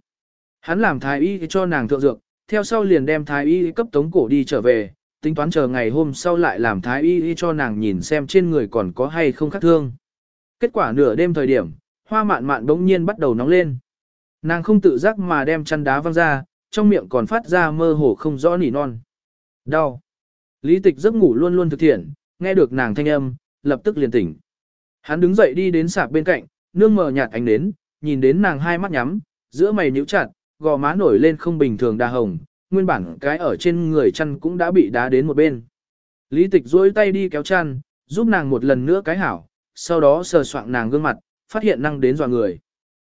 Hắn làm thái y cho nàng thượng dược, theo sau liền đem thái y cấp tống cổ đi trở về, tính toán chờ ngày hôm sau lại làm thái y cho nàng nhìn xem trên người còn có hay không khác thương. Kết quả nửa đêm thời điểm, hoa mạn mạn bỗng nhiên bắt đầu nóng lên. Nàng không tự giác mà đem chăn đá văng ra, trong miệng còn phát ra mơ hồ không rõ nỉ non. Đau. Lý tịch giấc ngủ luôn luôn thực thiện, nghe được nàng thanh âm, lập tức liền tỉnh. Hắn đứng dậy đi đến sạp bên cạnh, nương mờ nhạt ánh đến, nhìn đến nàng hai mắt nhắm, giữa mày nhíu chặt, gò má nổi lên không bình thường đa hồng, nguyên bản cái ở trên người chăn cũng đã bị đá đến một bên. Lý tịch duỗi tay đi kéo chăn, giúp nàng một lần nữa cái hảo, sau đó sờ soạng nàng gương mặt, phát hiện năng đến dọa người.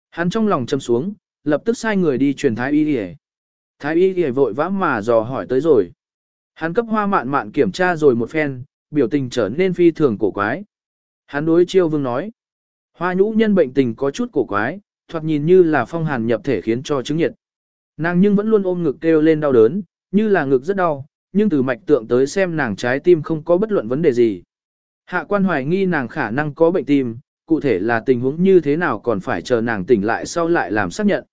Hắn trong lòng châm xuống, lập tức sai người đi truyền thái y đi Thái y đi vội vã mà dò hỏi tới rồi. Hắn cấp hoa mạn mạn kiểm tra rồi một phen, biểu tình trở nên phi thường cổ quái. Hắn đối chiêu vương nói. Hoa nhũ nhân bệnh tình có chút cổ quái, thoạt nhìn như là phong hàn nhập thể khiến cho chứng nhiệt. Nàng nhưng vẫn luôn ôm ngực kêu lên đau đớn, như là ngực rất đau, nhưng từ mạch tượng tới xem nàng trái tim không có bất luận vấn đề gì. Hạ quan hoài nghi nàng khả năng có bệnh tim, cụ thể là tình huống như thế nào còn phải chờ nàng tỉnh lại sau lại làm xác nhận.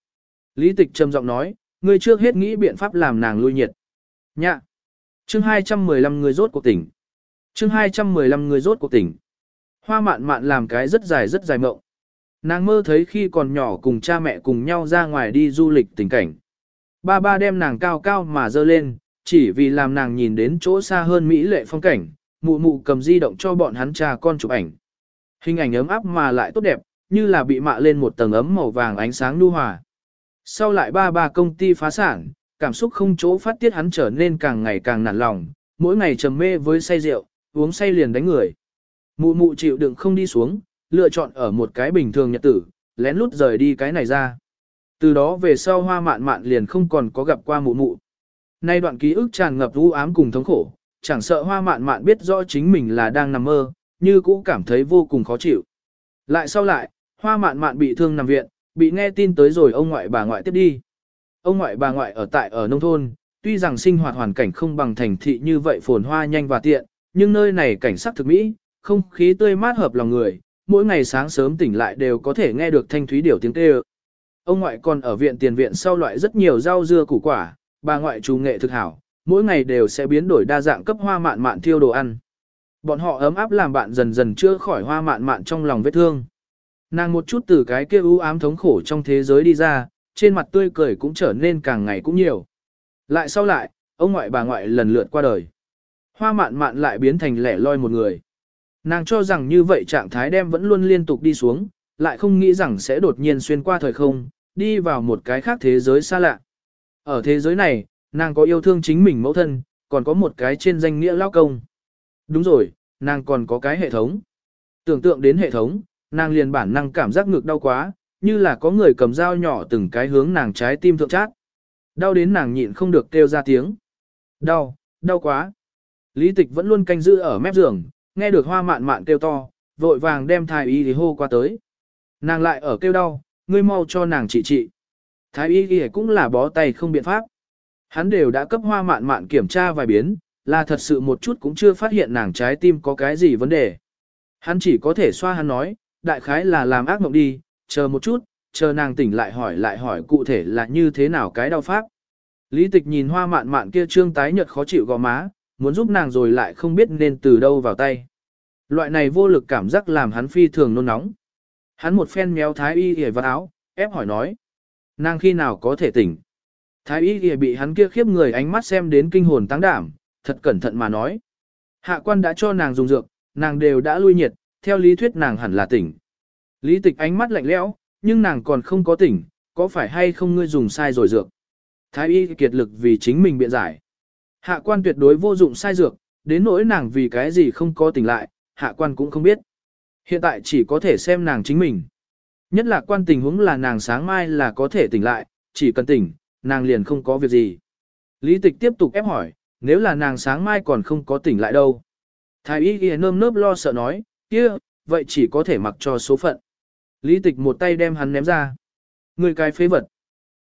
Lý tịch trầm giọng nói, ngươi trước hết nghĩ biện pháp làm nàng lui nhiệt. Nhạ. Chương 215 người rốt cuộc tỉnh. Chương 215 người rốt cuộc tỉnh. Hoa mạn mạn làm cái rất dài rất dài mộng. Nàng mơ thấy khi còn nhỏ cùng cha mẹ cùng nhau ra ngoài đi du lịch tình cảnh. Ba ba đem nàng cao cao mà dơ lên, chỉ vì làm nàng nhìn đến chỗ xa hơn Mỹ lệ phong cảnh, mụ mụ cầm di động cho bọn hắn cha con chụp ảnh. Hình ảnh ấm áp mà lại tốt đẹp, như là bị mạ lên một tầng ấm màu vàng ánh sáng nu hòa. Sau lại ba ba công ty phá sản, cảm xúc không chỗ phát tiết hắn trở nên càng ngày càng nản lòng, mỗi ngày trầm mê với say rượu, uống say liền đánh người. Mụ mụ chịu đựng không đi xuống, lựa chọn ở một cái bình thường nhật tử, lén lút rời đi cái này ra. Từ đó về sau hoa mạn mạn liền không còn có gặp qua mụ mụ. Nay đoạn ký ức tràn ngập u ám cùng thống khổ, chẳng sợ hoa mạn mạn biết rõ chính mình là đang nằm mơ, như cũ cảm thấy vô cùng khó chịu. Lại sau lại, hoa mạn mạn bị thương nằm viện, bị nghe tin tới rồi ông ngoại bà ngoại tiếp đi. Ông ngoại bà ngoại ở tại ở nông thôn, tuy rằng sinh hoạt hoàn cảnh không bằng thành thị như vậy phồn hoa nhanh và tiện, nhưng nơi này cảnh sắc thực mỹ, không khí tươi mát hợp lòng người, mỗi ngày sáng sớm tỉnh lại đều có thể nghe được thanh thúy điểu tiếng kêu. Ông ngoại còn ở viện tiền viện sau loại rất nhiều rau dưa củ quả, bà ngoại chú nghệ thực hảo, mỗi ngày đều sẽ biến đổi đa dạng cấp hoa mạn mạn thiêu đồ ăn. Bọn họ ấm áp làm bạn dần dần chưa khỏi hoa mạn mạn trong lòng vết thương. Nàng một chút từ cái kia u ám thống khổ trong thế giới đi ra, trên mặt tươi cười cũng trở nên càng ngày cũng nhiều. Lại sau lại, ông ngoại bà ngoại lần lượt qua đời. Hoa mạn mạn lại biến thành lẻ loi một người. Nàng cho rằng như vậy trạng thái đem vẫn luôn liên tục đi xuống, lại không nghĩ rằng sẽ đột nhiên xuyên qua thời không, đi vào một cái khác thế giới xa lạ. Ở thế giới này, nàng có yêu thương chính mình mẫu thân, còn có một cái trên danh nghĩa lao công. Đúng rồi, nàng còn có cái hệ thống. Tưởng tượng đến hệ thống, nàng liền bản năng cảm giác ngực đau quá, như là có người cầm dao nhỏ từng cái hướng nàng trái tim thượng chát. Đau đến nàng nhịn không được kêu ra tiếng. Đau, đau quá. Lý tịch vẫn luôn canh giữ ở mép giường, nghe được hoa mạn mạn kêu to, vội vàng đem thái y thì hô qua tới. Nàng lại ở kêu đau, ngươi mau cho nàng trị trị. Thái y thì cũng là bó tay không biện pháp. Hắn đều đã cấp hoa mạn mạn kiểm tra vài biến, là thật sự một chút cũng chưa phát hiện nàng trái tim có cái gì vấn đề. Hắn chỉ có thể xoa hắn nói, đại khái là làm ác mộng đi, chờ một chút, chờ nàng tỉnh lại hỏi lại hỏi cụ thể là như thế nào cái đau pháp. Lý tịch nhìn hoa mạn mạn kia trương tái nhợt khó chịu gò má, muốn giúp nàng rồi lại không biết nên từ đâu vào tay. Loại này vô lực cảm giác làm hắn phi thường nôn nóng. Hắn một phen méo thái y hề vào áo, ép hỏi nói. Nàng khi nào có thể tỉnh? Thái y kia bị hắn kia khiếp người ánh mắt xem đến kinh hồn tăng đảm, thật cẩn thận mà nói. Hạ quan đã cho nàng dùng dược, nàng đều đã lui nhiệt, theo lý thuyết nàng hẳn là tỉnh. Lý tịch ánh mắt lạnh lẽo, nhưng nàng còn không có tỉnh, có phải hay không ngươi dùng sai rồi dược? Thái y kiệt lực vì chính mình biện giải. Hạ quan tuyệt đối vô dụng sai dược, đến nỗi nàng vì cái gì không có tỉnh lại, hạ quan cũng không biết. Hiện tại chỉ có thể xem nàng chính mình. Nhất là quan tình huống là nàng sáng mai là có thể tỉnh lại, chỉ cần tỉnh, nàng liền không có việc gì. Lý tịch tiếp tục ép hỏi, nếu là nàng sáng mai còn không có tỉnh lại đâu. Thái y ghi nơm nớp lo sợ nói, kia, vậy chỉ có thể mặc cho số phận. Lý tịch một tay đem hắn ném ra. Người cái phế vật.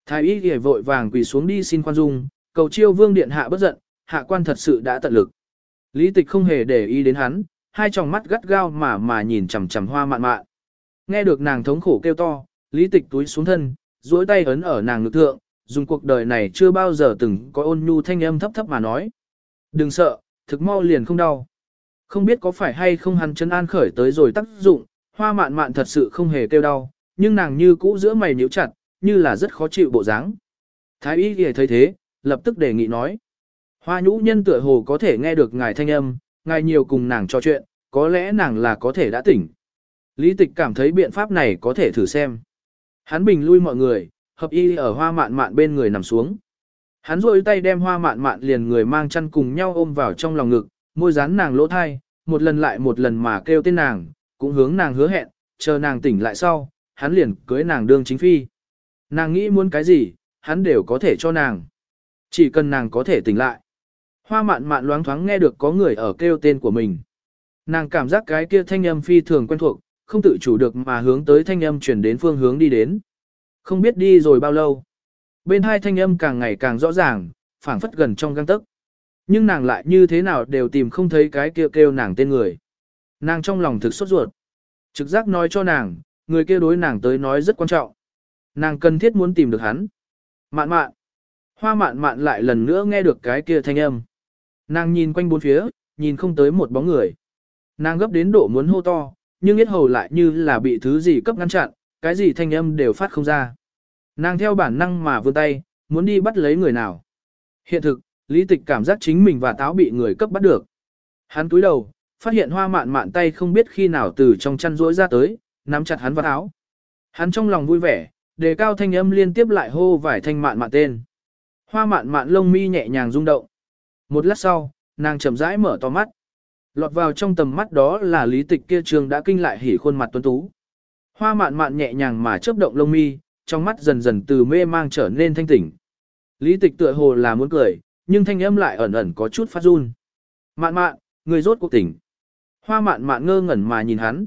Thái y ghi vội vàng quỳ xuống đi xin khoan dung, cầu chiêu vương điện hạ bất giận, hạ quan thật sự đã tận lực. Lý tịch không hề để ý đến hắn, hai tròng mắt gắt gao mà mà nhìn chằm chằm hoa mạn mạn. Nghe được nàng thống khổ kêu to, lý tịch túi xuống thân, duỗi tay ấn ở nàng ngực thượng, dùng cuộc đời này chưa bao giờ từng có ôn nhu thanh âm thấp thấp mà nói. Đừng sợ, thực mau liền không đau. Không biết có phải hay không hắn chân an khởi tới rồi tác dụng, hoa mạn mạn thật sự không hề kêu đau, nhưng nàng như cũ giữa mày nhíu chặt, như là rất khó chịu bộ dáng. Thái y thì thấy thế, lập tức đề nghị nói. Hoa nhũ nhân tựa hồ có thể nghe được ngài thanh âm, ngài nhiều cùng nàng trò chuyện, có lẽ nàng là có thể đã tỉnh. Lý tịch cảm thấy biện pháp này có thể thử xem. Hắn bình lui mọi người, hợp y ở hoa mạn mạn bên người nằm xuống. Hắn rôi tay đem hoa mạn mạn liền người mang chăn cùng nhau ôm vào trong lòng ngực, môi dán nàng lỗ thai, một lần lại một lần mà kêu tên nàng, cũng hướng nàng hứa hẹn, chờ nàng tỉnh lại sau, hắn liền cưới nàng đương chính phi. Nàng nghĩ muốn cái gì, hắn đều có thể cho nàng. Chỉ cần nàng có thể tỉnh lại. Hoa mạn mạn loáng thoáng nghe được có người ở kêu tên của mình. Nàng cảm giác cái kia thanh âm phi thường quen thuộc, không tự chủ được mà hướng tới thanh âm chuyển đến phương hướng đi đến. Không biết đi rồi bao lâu. Bên hai thanh âm càng ngày càng rõ ràng, phảng phất gần trong găng tấc. Nhưng nàng lại như thế nào đều tìm không thấy cái kia kêu, kêu nàng tên người. Nàng trong lòng thực sốt ruột. Trực giác nói cho nàng, người kia đối nàng tới nói rất quan trọng. Nàng cần thiết muốn tìm được hắn. Mạn mạn. Hoa mạn mạn lại lần nữa nghe được cái kia thanh âm. Nàng nhìn quanh bốn phía, nhìn không tới một bóng người. Nàng gấp đến độ muốn hô to, nhưng biết hầu lại như là bị thứ gì cấp ngăn chặn, cái gì thanh âm đều phát không ra. Nàng theo bản năng mà vươn tay, muốn đi bắt lấy người nào. Hiện thực, lý tịch cảm giác chính mình và táo bị người cấp bắt được. Hắn túi đầu, phát hiện hoa mạn mạn tay không biết khi nào từ trong chăn rỗi ra tới, nắm chặt hắn vào áo. Hắn trong lòng vui vẻ, đề cao thanh âm liên tiếp lại hô vài thanh mạn mạn tên. Hoa mạn mạn lông mi nhẹ nhàng rung động. Một lát sau, nàng chậm rãi mở to mắt. Lọt vào trong tầm mắt đó là lý tịch kia trường đã kinh lại hỉ khuôn mặt tuấn tú. Hoa mạn mạn nhẹ nhàng mà chớp động lông mi, trong mắt dần dần từ mê mang trở nên thanh tỉnh. Lý tịch tựa hồ là muốn cười, nhưng thanh âm lại ẩn ẩn có chút phát run. Mạn mạn, người rốt cuộc tỉnh. Hoa mạn mạn ngơ ngẩn mà nhìn hắn.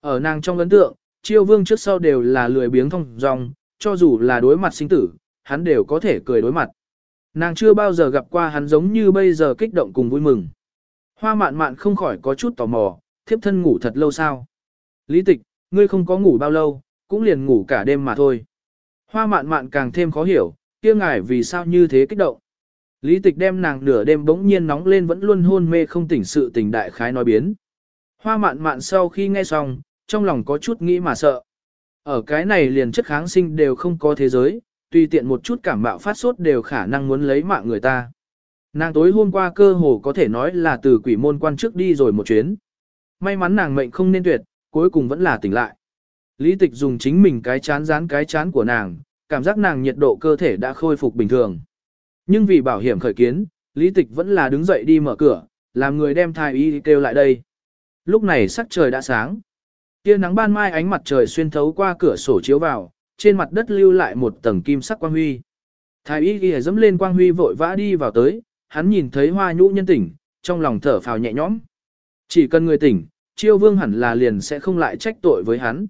Ở nàng trong ấn tượng, chiêu vương trước sau đều là lười biếng thông dong, cho dù là đối mặt sinh tử, hắn đều có thể cười đối mặt. Nàng chưa bao giờ gặp qua hắn giống như bây giờ kích động cùng vui mừng. Hoa mạn mạn không khỏi có chút tò mò, thiếp thân ngủ thật lâu sao. Lý tịch, ngươi không có ngủ bao lâu, cũng liền ngủ cả đêm mà thôi. Hoa mạn mạn càng thêm khó hiểu, kia ngài vì sao như thế kích động. Lý tịch đem nàng nửa đêm bỗng nhiên nóng lên vẫn luôn hôn mê không tỉnh sự tình đại khái nói biến. Hoa mạn mạn sau khi nghe xong, trong lòng có chút nghĩ mà sợ. Ở cái này liền chất kháng sinh đều không có thế giới, tùy tiện một chút cảm bạo phát sốt đều khả năng muốn lấy mạng người ta. Nàng tối hôm qua cơ hồ có thể nói là từ quỷ môn quan trước đi rồi một chuyến. May mắn nàng mệnh không nên tuyệt, cuối cùng vẫn là tỉnh lại. Lý tịch dùng chính mình cái chán dán cái chán của nàng, cảm giác nàng nhiệt độ cơ thể đã khôi phục bình thường. Nhưng vì bảo hiểm khởi kiến, Lý tịch vẫn là đứng dậy đi mở cửa, làm người đem thai y kêu lại đây. Lúc này sắc trời đã sáng. Tia nắng ban mai ánh mặt trời xuyên thấu qua cửa sổ chiếu vào, trên mặt đất lưu lại một tầng kim sắc quang huy. Thái y ghi dẫm lên quang huy vội vã đi vào tới, hắn nhìn thấy hoa nhũ nhân tỉnh, trong lòng thở phào nhẹ nhõm. Chỉ cần người tỉnh, chiêu vương hẳn là liền sẽ không lại trách tội với hắn.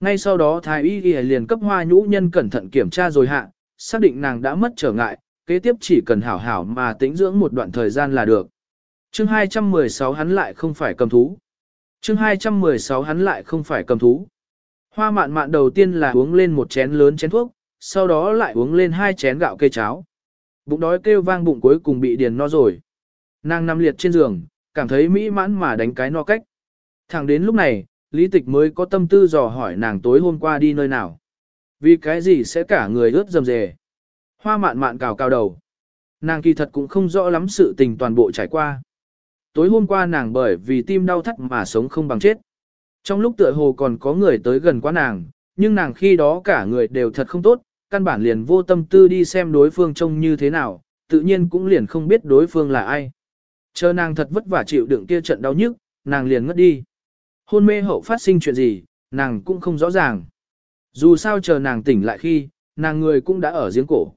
Ngay sau đó thái y ghi liền cấp hoa nhũ nhân cẩn thận kiểm tra rồi hạ, xác định nàng đã mất trở ngại, kế tiếp chỉ cần hảo hảo mà tĩnh dưỡng một đoạn thời gian là được. chương 216 hắn lại không phải cầm thú. chương 216 hắn lại không phải cầm thú. Hoa mạn mạn đầu tiên là uống lên một chén lớn chén thuốc, sau đó lại uống lên hai chén gạo cây cháo. Bụng đói kêu vang bụng cuối cùng bị điền no rồi. Nàng nằm liệt trên giường, cảm thấy mỹ mãn mà đánh cái no cách. Thẳng đến lúc này, Lý Tịch mới có tâm tư dò hỏi nàng tối hôm qua đi nơi nào. Vì cái gì sẽ cả người ướt dầm dề. Hoa mạn mạn cào cào đầu. Nàng kỳ thật cũng không rõ lắm sự tình toàn bộ trải qua. Tối hôm qua nàng bởi vì tim đau thắt mà sống không bằng chết. Trong lúc tựa hồ còn có người tới gần quá nàng, nhưng nàng khi đó cả người đều thật không tốt, căn bản liền vô tâm tư đi xem đối phương trông như thế nào, tự nhiên cũng liền không biết đối phương là ai. Chờ nàng thật vất vả chịu đựng kia trận đau nhức, nàng liền ngất đi. Hôn mê hậu phát sinh chuyện gì, nàng cũng không rõ ràng. Dù sao chờ nàng tỉnh lại khi, nàng người cũng đã ở giếng cổ.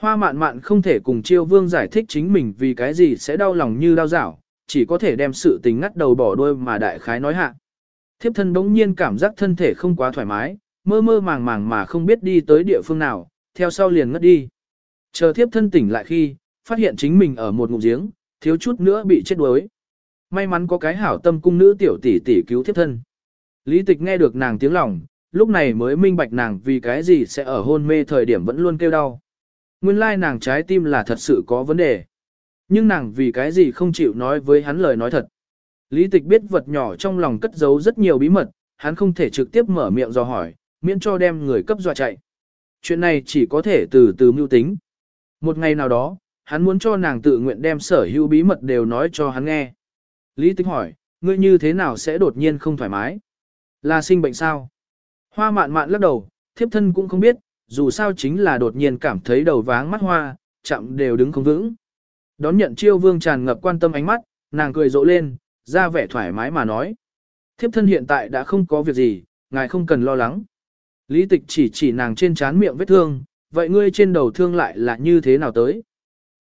Hoa mạn mạn không thể cùng chiêu vương giải thích chính mình vì cái gì sẽ đau lòng như đau dảo, chỉ có thể đem sự tình ngắt đầu bỏ đuôi mà đại khái nói hạ. Thiếp thân bỗng nhiên cảm giác thân thể không quá thoải mái, mơ mơ màng màng mà không biết đi tới địa phương nào, theo sau liền ngất đi. Chờ thiếp thân tỉnh lại khi, phát hiện chính mình ở một ngụm giếng, thiếu chút nữa bị chết đuối. May mắn có cái hảo tâm cung nữ tiểu tỷ tỷ cứu thiếp thân. Lý tịch nghe được nàng tiếng lòng, lúc này mới minh bạch nàng vì cái gì sẽ ở hôn mê thời điểm vẫn luôn kêu đau. Nguyên lai nàng trái tim là thật sự có vấn đề. Nhưng nàng vì cái gì không chịu nói với hắn lời nói thật. Lý tịch biết vật nhỏ trong lòng cất giấu rất nhiều bí mật, hắn không thể trực tiếp mở miệng do hỏi, miễn cho đem người cấp dọa chạy. Chuyện này chỉ có thể từ từ mưu tính. Một ngày nào đó, hắn muốn cho nàng tự nguyện đem sở hữu bí mật đều nói cho hắn nghe. Lý tịch hỏi, ngươi như thế nào sẽ đột nhiên không thoải mái? Là sinh bệnh sao? Hoa mạn mạn lắc đầu, thiếp thân cũng không biết, dù sao chính là đột nhiên cảm thấy đầu váng mắt hoa, chậm đều đứng không vững. Đón nhận chiêu vương tràn ngập quan tâm ánh mắt, nàng cười rộ lên, ra vẻ thoải mái mà nói. Thiếp thân hiện tại đã không có việc gì, ngài không cần lo lắng. Lý tịch chỉ chỉ nàng trên trán miệng vết thương, vậy ngươi trên đầu thương lại là như thế nào tới?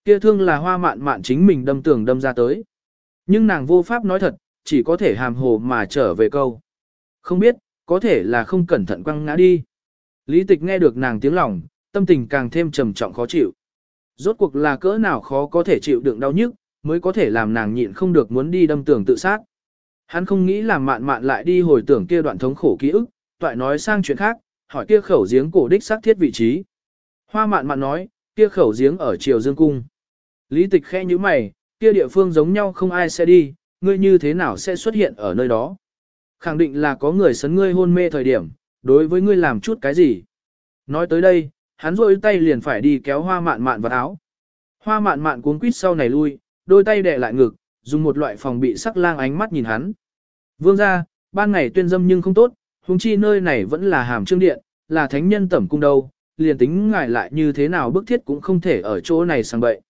Kia thương là hoa mạn mạn chính mình đâm tường đâm ra tới. Nhưng nàng vô pháp nói thật, chỉ có thể hàm hồ mà trở về câu. Không biết, có thể là không cẩn thận quăng ngã đi. Lý tịch nghe được nàng tiếng lòng, tâm tình càng thêm trầm trọng khó chịu. Rốt cuộc là cỡ nào khó có thể chịu đựng đau nhức, mới có thể làm nàng nhịn không được muốn đi đâm tường tự sát. Hắn không nghĩ làm mạn mạn lại đi hồi tưởng kia đoạn thống khổ ký ức, toại nói sang chuyện khác, hỏi kia khẩu giếng cổ đích xác thiết vị trí. Hoa mạn mạn nói, kia khẩu giếng ở triều dương cung. Lý tịch khe như mày, kia địa phương giống nhau không ai sẽ đi, ngươi như thế nào sẽ xuất hiện ở nơi đó. Khẳng định là có người sấn ngươi hôn mê thời điểm, đối với ngươi làm chút cái gì. Nói tới đây, hắn rôi tay liền phải đi kéo hoa mạn mạn vào áo. Hoa mạn mạn cuốn quýt sau này lui, đôi tay đè lại ngực, dùng một loại phòng bị sắc lang ánh mắt nhìn hắn. Vương ra, ban ngày tuyên dâm nhưng không tốt, huống chi nơi này vẫn là hàm trương điện, là thánh nhân tẩm cung đâu, liền tính ngài lại như thế nào bức thiết cũng không thể ở chỗ này sang bậy.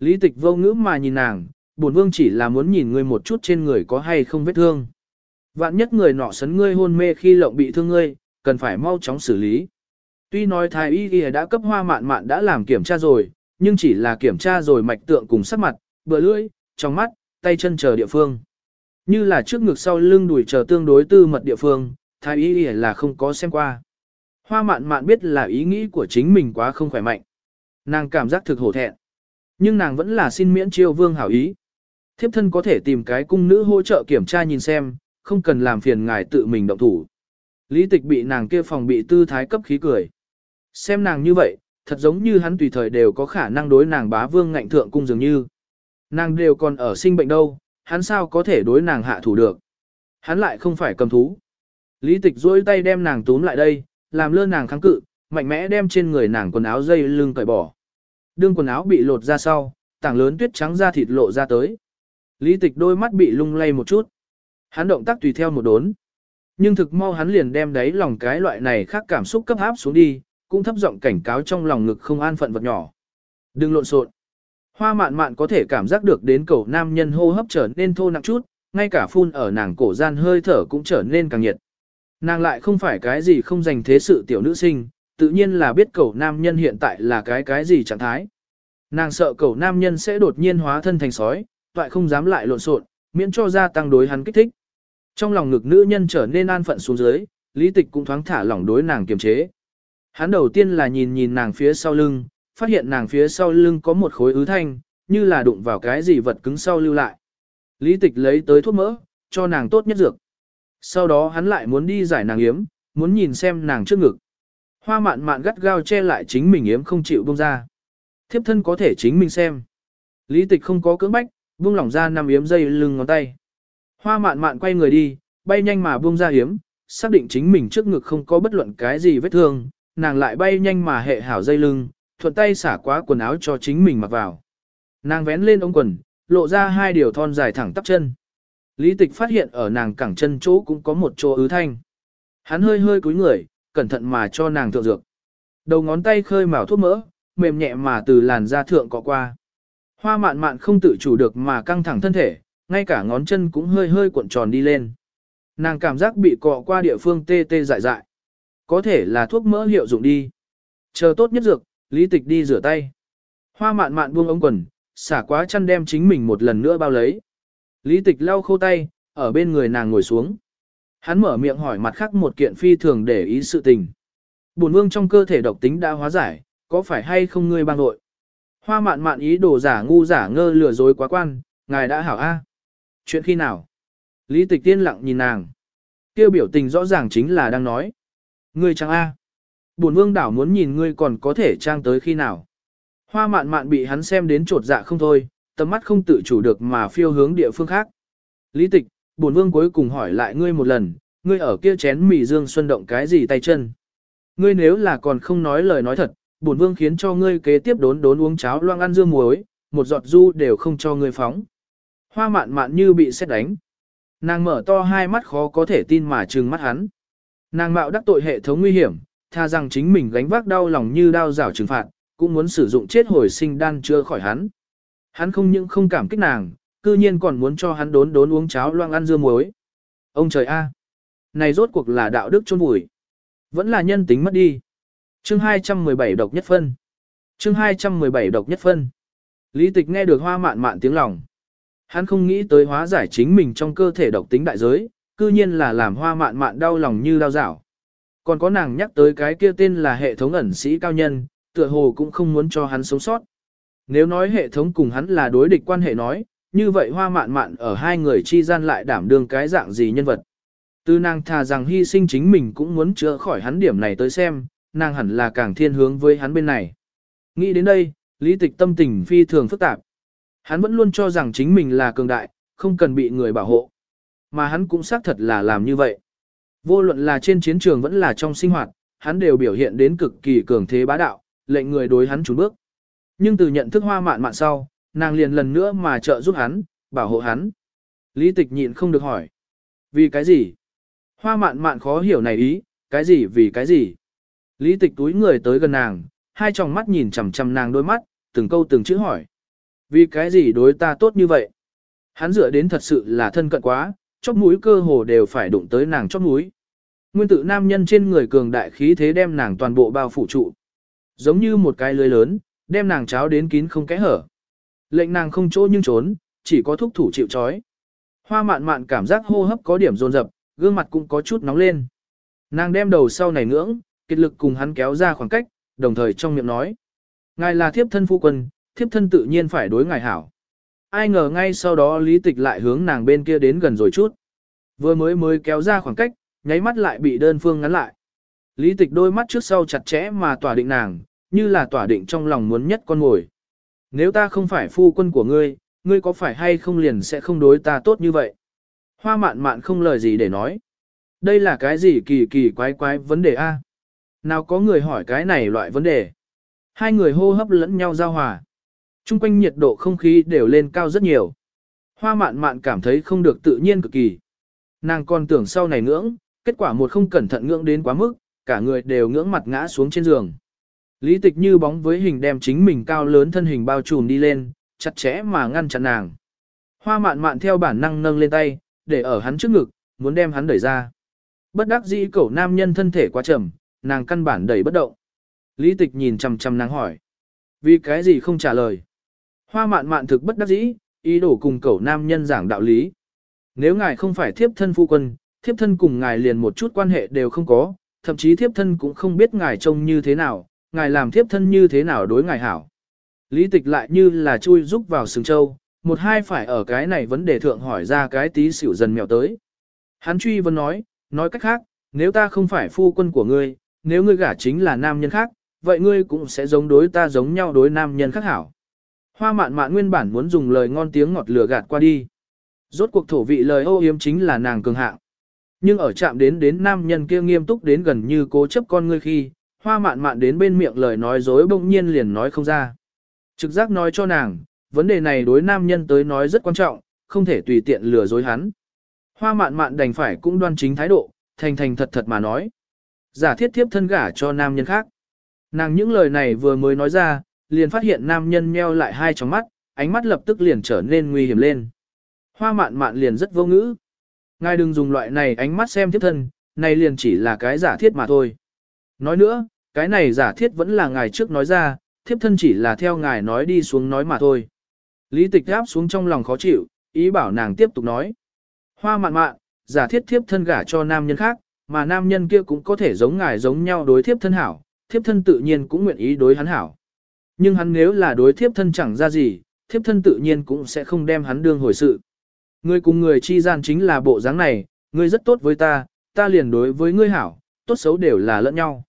Lý tịch vô ngữ mà nhìn nàng, bổn vương chỉ là muốn nhìn ngươi một chút trên người có hay không vết thương. Vạn nhất người nọ sấn ngươi hôn mê khi lộng bị thương ngươi, cần phải mau chóng xử lý. Tuy nói thái y y đã cấp hoa mạn mạn đã làm kiểm tra rồi, nhưng chỉ là kiểm tra rồi mạch tượng cùng sắc mặt, bờ lưỡi, trong mắt, tay chân chờ địa phương. Như là trước ngực sau lưng đùi chờ tương đối tư mật địa phương, thái y y là không có xem qua. Hoa mạn mạn biết là ý nghĩ của chính mình quá không khỏe mạnh. Nàng cảm giác thực hổ thẹn. Nhưng nàng vẫn là xin miễn chiêu vương hảo ý. Thiếp thân có thể tìm cái cung nữ hỗ trợ kiểm tra nhìn xem, không cần làm phiền ngài tự mình động thủ. Lý tịch bị nàng kia phòng bị tư thái cấp khí cười. Xem nàng như vậy, thật giống như hắn tùy thời đều có khả năng đối nàng bá vương ngạnh thượng cung dường như. Nàng đều còn ở sinh bệnh đâu, hắn sao có thể đối nàng hạ thủ được. Hắn lại không phải cầm thú. Lý tịch duỗi tay đem nàng túm lại đây, làm lơ nàng kháng cự, mạnh mẽ đem trên người nàng quần áo dây lưng cởi bỏ. Đương quần áo bị lột ra sau, tảng lớn tuyết trắng da thịt lộ ra tới. Lý tịch đôi mắt bị lung lay một chút. Hắn động tác tùy theo một đốn. Nhưng thực mau hắn liền đem đáy lòng cái loại này khác cảm xúc cấp áp xuống đi, cũng thấp giọng cảnh cáo trong lòng ngực không an phận vật nhỏ. Đừng lộn xộn. Hoa mạn mạn có thể cảm giác được đến cầu nam nhân hô hấp trở nên thô nặng chút, ngay cả phun ở nàng cổ gian hơi thở cũng trở nên càng nhiệt. Nàng lại không phải cái gì không dành thế sự tiểu nữ sinh, tự nhiên là biết cầu nam nhân hiện tại là cái cái gì trạng thái. Nàng sợ cầu nam nhân sẽ đột nhiên hóa thân thành sói, toại không dám lại lộn xộn, miễn cho gia tăng đối hắn kích thích. Trong lòng ngực nữ nhân trở nên an phận xuống dưới, lý tịch cũng thoáng thả lỏng đối nàng kiềm chế. Hắn đầu tiên là nhìn nhìn nàng phía sau lưng, phát hiện nàng phía sau lưng có một khối ứ thanh, như là đụng vào cái gì vật cứng sau lưu lại. Lý tịch lấy tới thuốc mỡ, cho nàng tốt nhất dược. Sau đó hắn lại muốn đi giải nàng yếm, muốn nhìn xem nàng trước ngực. Hoa mạn mạn gắt gao che lại chính mình yếm không chịu buông ra. Thiếp thân có thể chính mình xem. Lý tịch không có cưỡng bách, buông lỏng ra nằm yếm dây lưng ngón tay. Hoa mạn mạn quay người đi, bay nhanh mà buông ra yếm, xác định chính mình trước ngực không có bất luận cái gì vết thương, nàng lại bay nhanh mà hệ hảo dây lưng, thuận tay xả quá quần áo cho chính mình mặc vào. Nàng vén lên ống quần, lộ ra hai điều thon dài thẳng tắp chân. Lý tịch phát hiện ở nàng cẳng chân chỗ cũng có một chỗ ứ thanh. Hắn hơi hơi cúi người, cẩn thận mà cho nàng thượng dược. Đầu ngón tay khơi mào thuốc mỡ, mềm nhẹ mà từ làn da thượng cọ qua. Hoa mạn mạn không tự chủ được mà căng thẳng thân thể, ngay cả ngón chân cũng hơi hơi cuộn tròn đi lên. Nàng cảm giác bị cọ qua địa phương tê tê dại dại. Có thể là thuốc mỡ hiệu dụng đi. Chờ tốt nhất dược, lý tịch đi rửa tay. Hoa mạn mạn buông ống quần, xả quá chăn đem chính mình một lần nữa bao lấy. Lý tịch lau khô tay, ở bên người nàng ngồi xuống. Hắn mở miệng hỏi mặt khác một kiện phi thường để ý sự tình. Bổn vương trong cơ thể độc tính đã hóa giải, có phải hay không ngươi bang nội? Hoa mạn mạn ý đồ giả ngu giả ngơ lừa dối quá quan, ngài đã hảo A. Chuyện khi nào? Lý tịch tiên lặng nhìn nàng. Kêu biểu tình rõ ràng chính là đang nói. Ngươi trang A. Bổn vương đảo muốn nhìn ngươi còn có thể trang tới khi nào. Hoa mạn mạn bị hắn xem đến trột dạ không thôi, tầm mắt không tự chủ được mà phiêu hướng địa phương khác. Lý tịch, bổn vương cuối cùng hỏi lại ngươi một lần, ngươi ở kia chén mì dương xuân động cái gì tay chân. Ngươi nếu là còn không nói lời nói thật, bổn vương khiến cho ngươi kế tiếp đốn đốn uống cháo loang ăn dưa muối, một giọt du đều không cho ngươi phóng. Hoa mạn mạn như bị xét đánh. Nàng mở to hai mắt khó có thể tin mà trừng mắt hắn. Nàng mạo đắc tội hệ thống nguy hiểm, tha rằng chính mình gánh vác đau lòng như đau rảo trừng phạt, cũng muốn sử dụng chết hồi sinh đan chưa khỏi hắn. Hắn không những không cảm kích nàng, cư nhiên còn muốn cho hắn đốn đốn uống cháo loang ăn dưa muối. Ông trời a, này rốt cuộc là đạo đức chôn vùi, vẫn là nhân tính mất đi. Chương 217 độc nhất phân. Chương 217 độc nhất phân. Lý Tịch nghe được hoa mạn mạn tiếng lòng. Hắn không nghĩ tới hóa giải chính mình trong cơ thể độc tính đại giới, cư nhiên là làm hoa mạn mạn đau lòng như đau dảo. Còn có nàng nhắc tới cái kia tên là hệ thống ẩn sĩ cao nhân, tựa hồ cũng không muốn cho hắn sống sót. Nếu nói hệ thống cùng hắn là đối địch quan hệ nói, như vậy hoa mạn mạn ở hai người chi gian lại đảm đương cái dạng gì nhân vật. Từ nàng thà rằng hy sinh chính mình cũng muốn chữa khỏi hắn điểm này tới xem, nàng hẳn là càng thiên hướng với hắn bên này. Nghĩ đến đây, lý tịch tâm tình phi thường phức tạp. Hắn vẫn luôn cho rằng chính mình là cường đại, không cần bị người bảo hộ. Mà hắn cũng xác thật là làm như vậy. Vô luận là trên chiến trường vẫn là trong sinh hoạt, hắn đều biểu hiện đến cực kỳ cường thế bá đạo, lệnh người đối hắn trốn bước. Nhưng từ nhận thức hoa mạn mạn sau, nàng liền lần nữa mà trợ giúp hắn, bảo hộ hắn. Lý tịch nhịn không được hỏi. Vì cái gì? Hoa mạn mạn khó hiểu này ý, cái gì vì cái gì? Lý tịch túi người tới gần nàng, hai tròng mắt nhìn chằm chằm nàng đôi mắt, từng câu từng chữ hỏi. Vì cái gì đối ta tốt như vậy? Hắn dựa đến thật sự là thân cận quá, chóp mũi cơ hồ đều phải đụng tới nàng chóp mũi. Nguyên tử nam nhân trên người cường đại khí thế đem nàng toàn bộ bao phủ trụ. Giống như một cái lưới lớn, đem nàng cháo đến kín không kẽ hở. Lệnh nàng không chỗ nhưng trốn, chỉ có thúc thủ chịu chói. Hoa mạn mạn cảm giác hô hấp có điểm dồn dập, gương mặt cũng có chút nóng lên. Nàng đem đầu sau này ngưỡng, kết lực cùng hắn kéo ra khoảng cách, đồng thời trong miệng nói. Ngài là thiếp thân phu quân, thiếp thân tự nhiên phải đối ngài hảo. Ai ngờ ngay sau đó lý tịch lại hướng nàng bên kia đến gần rồi chút. Vừa mới mới kéo ra khoảng cách, nháy mắt lại bị đơn phương ngắn lại. Lý tịch đôi mắt trước sau chặt chẽ mà tỏa định nàng, như là tỏa định trong lòng muốn nhất con ngồi. Nếu ta không phải phu quân của ngươi, ngươi có phải hay không liền sẽ không đối ta tốt như vậy? Hoa mạn mạn không lời gì để nói. Đây là cái gì kỳ kỳ quái quái vấn đề A? Nào có người hỏi cái này loại vấn đề? Hai người hô hấp lẫn nhau giao hòa. Trung quanh nhiệt độ không khí đều lên cao rất nhiều. Hoa mạn mạn cảm thấy không được tự nhiên cực kỳ. Nàng còn tưởng sau này ngưỡng, kết quả một không cẩn thận ngưỡng đến quá mức, cả người đều ngưỡng mặt ngã xuống trên giường. Lý tịch như bóng với hình đem chính mình cao lớn thân hình bao trùm đi lên, chặt chẽ mà ngăn chặn nàng. Hoa mạn mạn theo bản năng nâng lên tay, để ở hắn trước ngực, muốn đem hắn đẩy ra. Bất đắc dĩ cẩu nam nhân thân thể quá chậm, nàng căn bản đẩy bất động. Lý tịch nhìn chằm chằm nàng hỏi. Vì cái gì không trả lời? Hoa mạn mạn thực bất đắc dĩ, ý đồ cùng cẩu nam nhân giảng đạo lý. Nếu ngài không phải thiếp thân phu quân, thiếp thân cùng ngài liền một chút quan hệ đều không có, thậm chí thiếp thân cũng không biết ngài trông như thế nào, ngài làm thiếp thân như thế nào đối ngài hảo. Lý tịch lại như là chui rúc vào sừng châu, một hai phải ở cái này vấn đề thượng hỏi ra cái tí xỉu dần mèo tới. Hắn truy vấn nói, nói cách khác, nếu ta không phải phu quân của ngươi, nếu ngươi gả chính là nam nhân khác, vậy ngươi cũng sẽ giống đối ta giống nhau đối nam nhân khác hảo. Hoa mạn mạn nguyên bản muốn dùng lời ngon tiếng ngọt lừa gạt qua đi. Rốt cuộc thổ vị lời ô yếm chính là nàng cường hạng. Nhưng ở chạm đến đến nam nhân kia nghiêm túc đến gần như cố chấp con ngươi khi, hoa mạn mạn đến bên miệng lời nói dối bỗng nhiên liền nói không ra. Trực giác nói cho nàng, vấn đề này đối nam nhân tới nói rất quan trọng, không thể tùy tiện lừa dối hắn. Hoa mạn mạn đành phải cũng đoan chính thái độ, thành thành thật thật mà nói. Giả thiết thiếp thân gả cho nam nhân khác. Nàng những lời này vừa mới nói ra, liền phát hiện nam nhân meo lại hai tròng mắt, ánh mắt lập tức liền trở nên nguy hiểm lên. Hoa mạn mạn liền rất vô ngữ. Ngài đừng dùng loại này ánh mắt xem thiếp thân, này liền chỉ là cái giả thiết mà thôi. Nói nữa, cái này giả thiết vẫn là ngài trước nói ra, thiếp thân chỉ là theo ngài nói đi xuống nói mà thôi. Lý tịch áp xuống trong lòng khó chịu, ý bảo nàng tiếp tục nói. Hoa mạn mạn, giả thiết thiếp thân gả cho nam nhân khác, mà nam nhân kia cũng có thể giống ngài giống nhau đối thiếp thân hảo, thiếp thân tự nhiên cũng nguyện ý đối hắn hảo. Nhưng hắn nếu là đối thiếp thân chẳng ra gì, thiếp thân tự nhiên cũng sẽ không đem hắn đương hồi sự. Người cùng người chi gian chính là bộ dáng này, ngươi rất tốt với ta, ta liền đối với ngươi hảo, tốt xấu đều là lẫn nhau.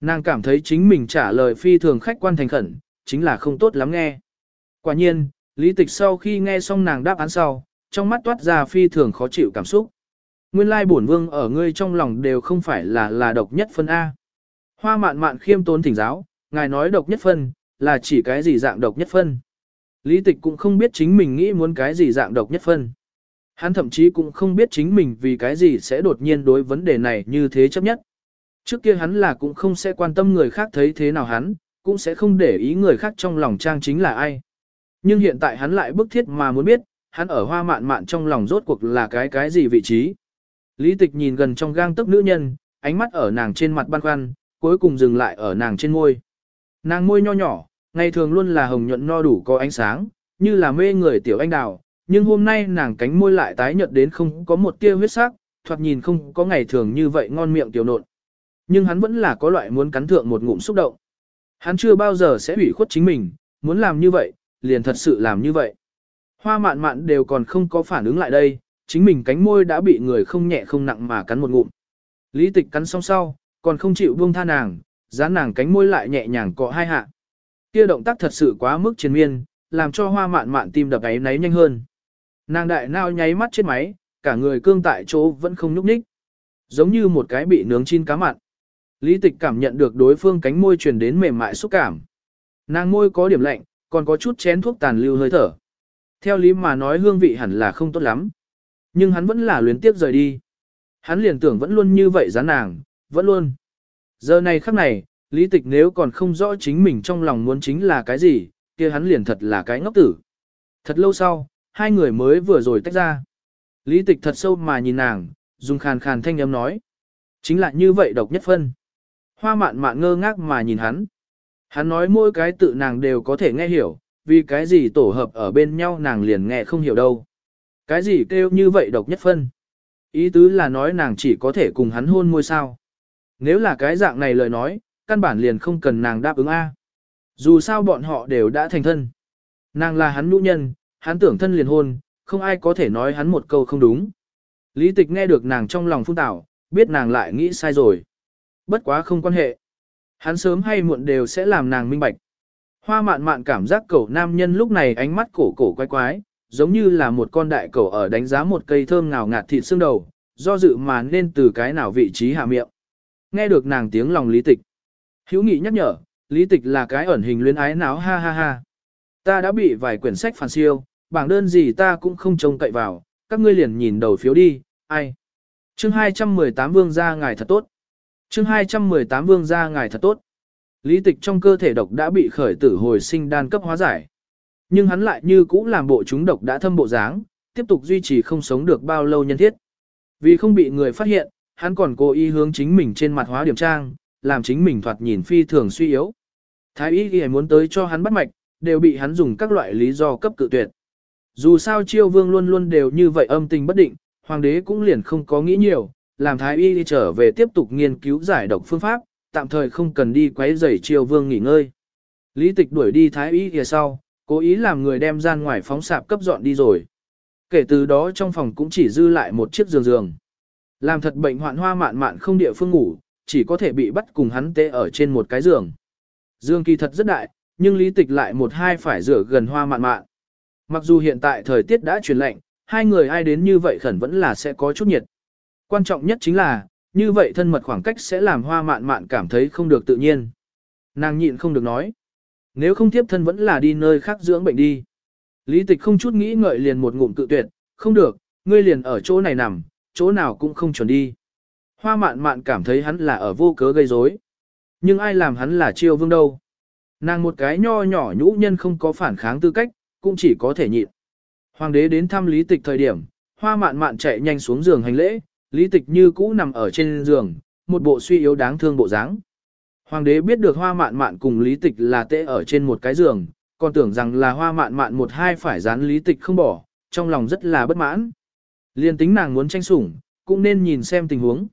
Nàng cảm thấy chính mình trả lời phi thường khách quan thành khẩn, chính là không tốt lắm nghe. Quả nhiên, lý tịch sau khi nghe xong nàng đáp án sau, trong mắt toát ra phi thường khó chịu cảm xúc. Nguyên lai bổn vương ở ngươi trong lòng đều không phải là là độc nhất phân A. Hoa mạn mạn khiêm tốn thỉnh giáo, ngài nói độc nhất phân, là chỉ cái gì dạng độc nhất phân. Lý tịch cũng không biết chính mình nghĩ muốn cái gì dạng độc nhất phân. Hắn thậm chí cũng không biết chính mình vì cái gì sẽ đột nhiên đối vấn đề này như thế chấp nhất. Trước kia hắn là cũng không sẽ quan tâm người khác thấy thế nào hắn, cũng sẽ không để ý người khác trong lòng trang chính là ai. Nhưng hiện tại hắn lại bức thiết mà muốn biết, hắn ở hoa mạn mạn trong lòng rốt cuộc là cái cái gì vị trí. Lý tịch nhìn gần trong gang tấc nữ nhân, ánh mắt ở nàng trên mặt băn khoăn, cuối cùng dừng lại ở nàng trên môi. Nàng môi nho nhỏ, ngày thường luôn là hồng nhuận no đủ có ánh sáng, như là mê người tiểu anh đào, nhưng hôm nay nàng cánh môi lại tái nhợt đến không có một tia huyết sắc, thoạt nhìn không có ngày thường như vậy ngon miệng tiểu nộn. Nhưng hắn vẫn là có loại muốn cắn thượng một ngụm xúc động. Hắn chưa bao giờ sẽ ủy khuất chính mình, muốn làm như vậy, liền thật sự làm như vậy. Hoa mạn mạn đều còn không có phản ứng lại đây, chính mình cánh môi đã bị người không nhẹ không nặng mà cắn một ngụm. Lý tịch cắn xong sau, còn không chịu buông tha nàng, dán nàng cánh môi lại nhẹ nhàng cọ hai hạ. Kia động tác thật sự quá mức triền miên, làm cho hoa mạn mạn tim đập ấy náy nhanh hơn. Nàng đại nao nháy mắt trên máy, cả người cương tại chỗ vẫn không nhúc nhích. Giống như một cái bị nướng chín cá mặn. Lý tịch cảm nhận được đối phương cánh môi truyền đến mềm mại xúc cảm. Nàng môi có điểm lạnh, còn có chút chén thuốc tàn lưu hơi thở. Theo lý mà nói hương vị hẳn là không tốt lắm. Nhưng hắn vẫn là luyến tiếp rời đi. Hắn liền tưởng vẫn luôn như vậy giá nàng, vẫn luôn. Giờ này khắc này, lý tịch nếu còn không rõ chính mình trong lòng muốn chính là cái gì, kia hắn liền thật là cái ngốc tử. Thật lâu sau, hai người mới vừa rồi tách ra. Lý tịch thật sâu mà nhìn nàng, dùng khàn khàn thanh âm nói. Chính là như vậy độc nhất phân. Hoa mạn mạn ngơ ngác mà nhìn hắn. Hắn nói mỗi cái tự nàng đều có thể nghe hiểu, vì cái gì tổ hợp ở bên nhau nàng liền nghe không hiểu đâu. Cái gì kêu như vậy độc nhất phân. Ý tứ là nói nàng chỉ có thể cùng hắn hôn môi sao. Nếu là cái dạng này lời nói, căn bản liền không cần nàng đáp ứng A. Dù sao bọn họ đều đã thành thân. Nàng là hắn nữ nhân, hắn tưởng thân liền hôn, không ai có thể nói hắn một câu không đúng. Lý tịch nghe được nàng trong lòng phun tảo, biết nàng lại nghĩ sai rồi. Bất quá không quan hệ. Hắn sớm hay muộn đều sẽ làm nàng minh bạch. Hoa mạn mạn cảm giác cậu nam nhân lúc này ánh mắt cổ cổ quái quái, giống như là một con đại cẩu ở đánh giá một cây thơm ngào ngạt thịt xương đầu, do dự mà nên từ cái nào vị trí hạ miệng. Nghe được nàng tiếng lòng lý tịch. Hữu nghị nhắc nhở, lý tịch là cái ẩn hình luyến ái náo ha ha ha. Ta đã bị vài quyển sách phản siêu, bảng đơn gì ta cũng không trông cậy vào, các ngươi liền nhìn đầu phiếu đi, ai. Chương 218 vương gia ngài thật tốt. Chương 218 vương gia ngài thật tốt. Lý tịch trong cơ thể độc đã bị khởi tử hồi sinh đan cấp hóa giải. Nhưng hắn lại như cũ làm bộ chúng độc đã thâm bộ dáng, tiếp tục duy trì không sống được bao lâu nhân thiết. Vì không bị người phát hiện, hắn còn cố ý hướng chính mình trên mặt hóa điểm trang, làm chính mình thoạt nhìn phi thường suy yếu. Thái y ghi muốn tới cho hắn bắt mạch, đều bị hắn dùng các loại lý do cấp cự tuyệt. Dù sao chiêu vương luôn luôn đều như vậy âm tình bất định, hoàng đế cũng liền không có nghĩ nhiều, làm thái y đi trở về tiếp tục nghiên cứu giải độc phương pháp, tạm thời không cần đi quấy rầy triều vương nghỉ ngơi. Lý tịch đuổi đi thái y kia sau, cố ý làm người đem gian ngoài phóng sạp cấp dọn đi rồi. Kể từ đó trong phòng cũng chỉ dư lại một chiếc giường giường. Làm thật bệnh hoạn hoa mạn mạn không địa phương ngủ, chỉ có thể bị bắt cùng hắn tê ở trên một cái giường. Dương kỳ thật rất đại, nhưng lý tịch lại một hai phải rửa gần hoa mạn mạn. Mặc dù hiện tại thời tiết đã chuyển lạnh, hai người ai đến như vậy khẩn vẫn là sẽ có chút nhiệt. Quan trọng nhất chính là, như vậy thân mật khoảng cách sẽ làm hoa mạn mạn cảm thấy không được tự nhiên. Nàng nhịn không được nói. Nếu không tiếp thân vẫn là đi nơi khác dưỡng bệnh đi. Lý tịch không chút nghĩ ngợi liền một ngụm cự tuyệt, không được, ngươi liền ở chỗ này nằm, chỗ nào cũng không chuẩn đi. Hoa mạn mạn cảm thấy hắn là ở vô cớ gây rối. Nhưng ai làm hắn là chiêu vương đâu. Nàng một cái nho nhỏ nhũ nhân không có phản kháng tư cách, cũng chỉ có thể nhịn. Hoàng đế đến thăm lý tịch thời điểm, hoa mạn mạn chạy nhanh xuống giường hành lễ, lý tịch như cũ nằm ở trên giường, một bộ suy yếu đáng thương bộ dáng. Hoàng đế biết được hoa mạn mạn cùng lý tịch là tệ ở trên một cái giường, còn tưởng rằng là hoa mạn mạn một hai phải dán lý tịch không bỏ, trong lòng rất là bất mãn. Liên tính nàng muốn tranh sủng, cũng nên nhìn xem tình huống.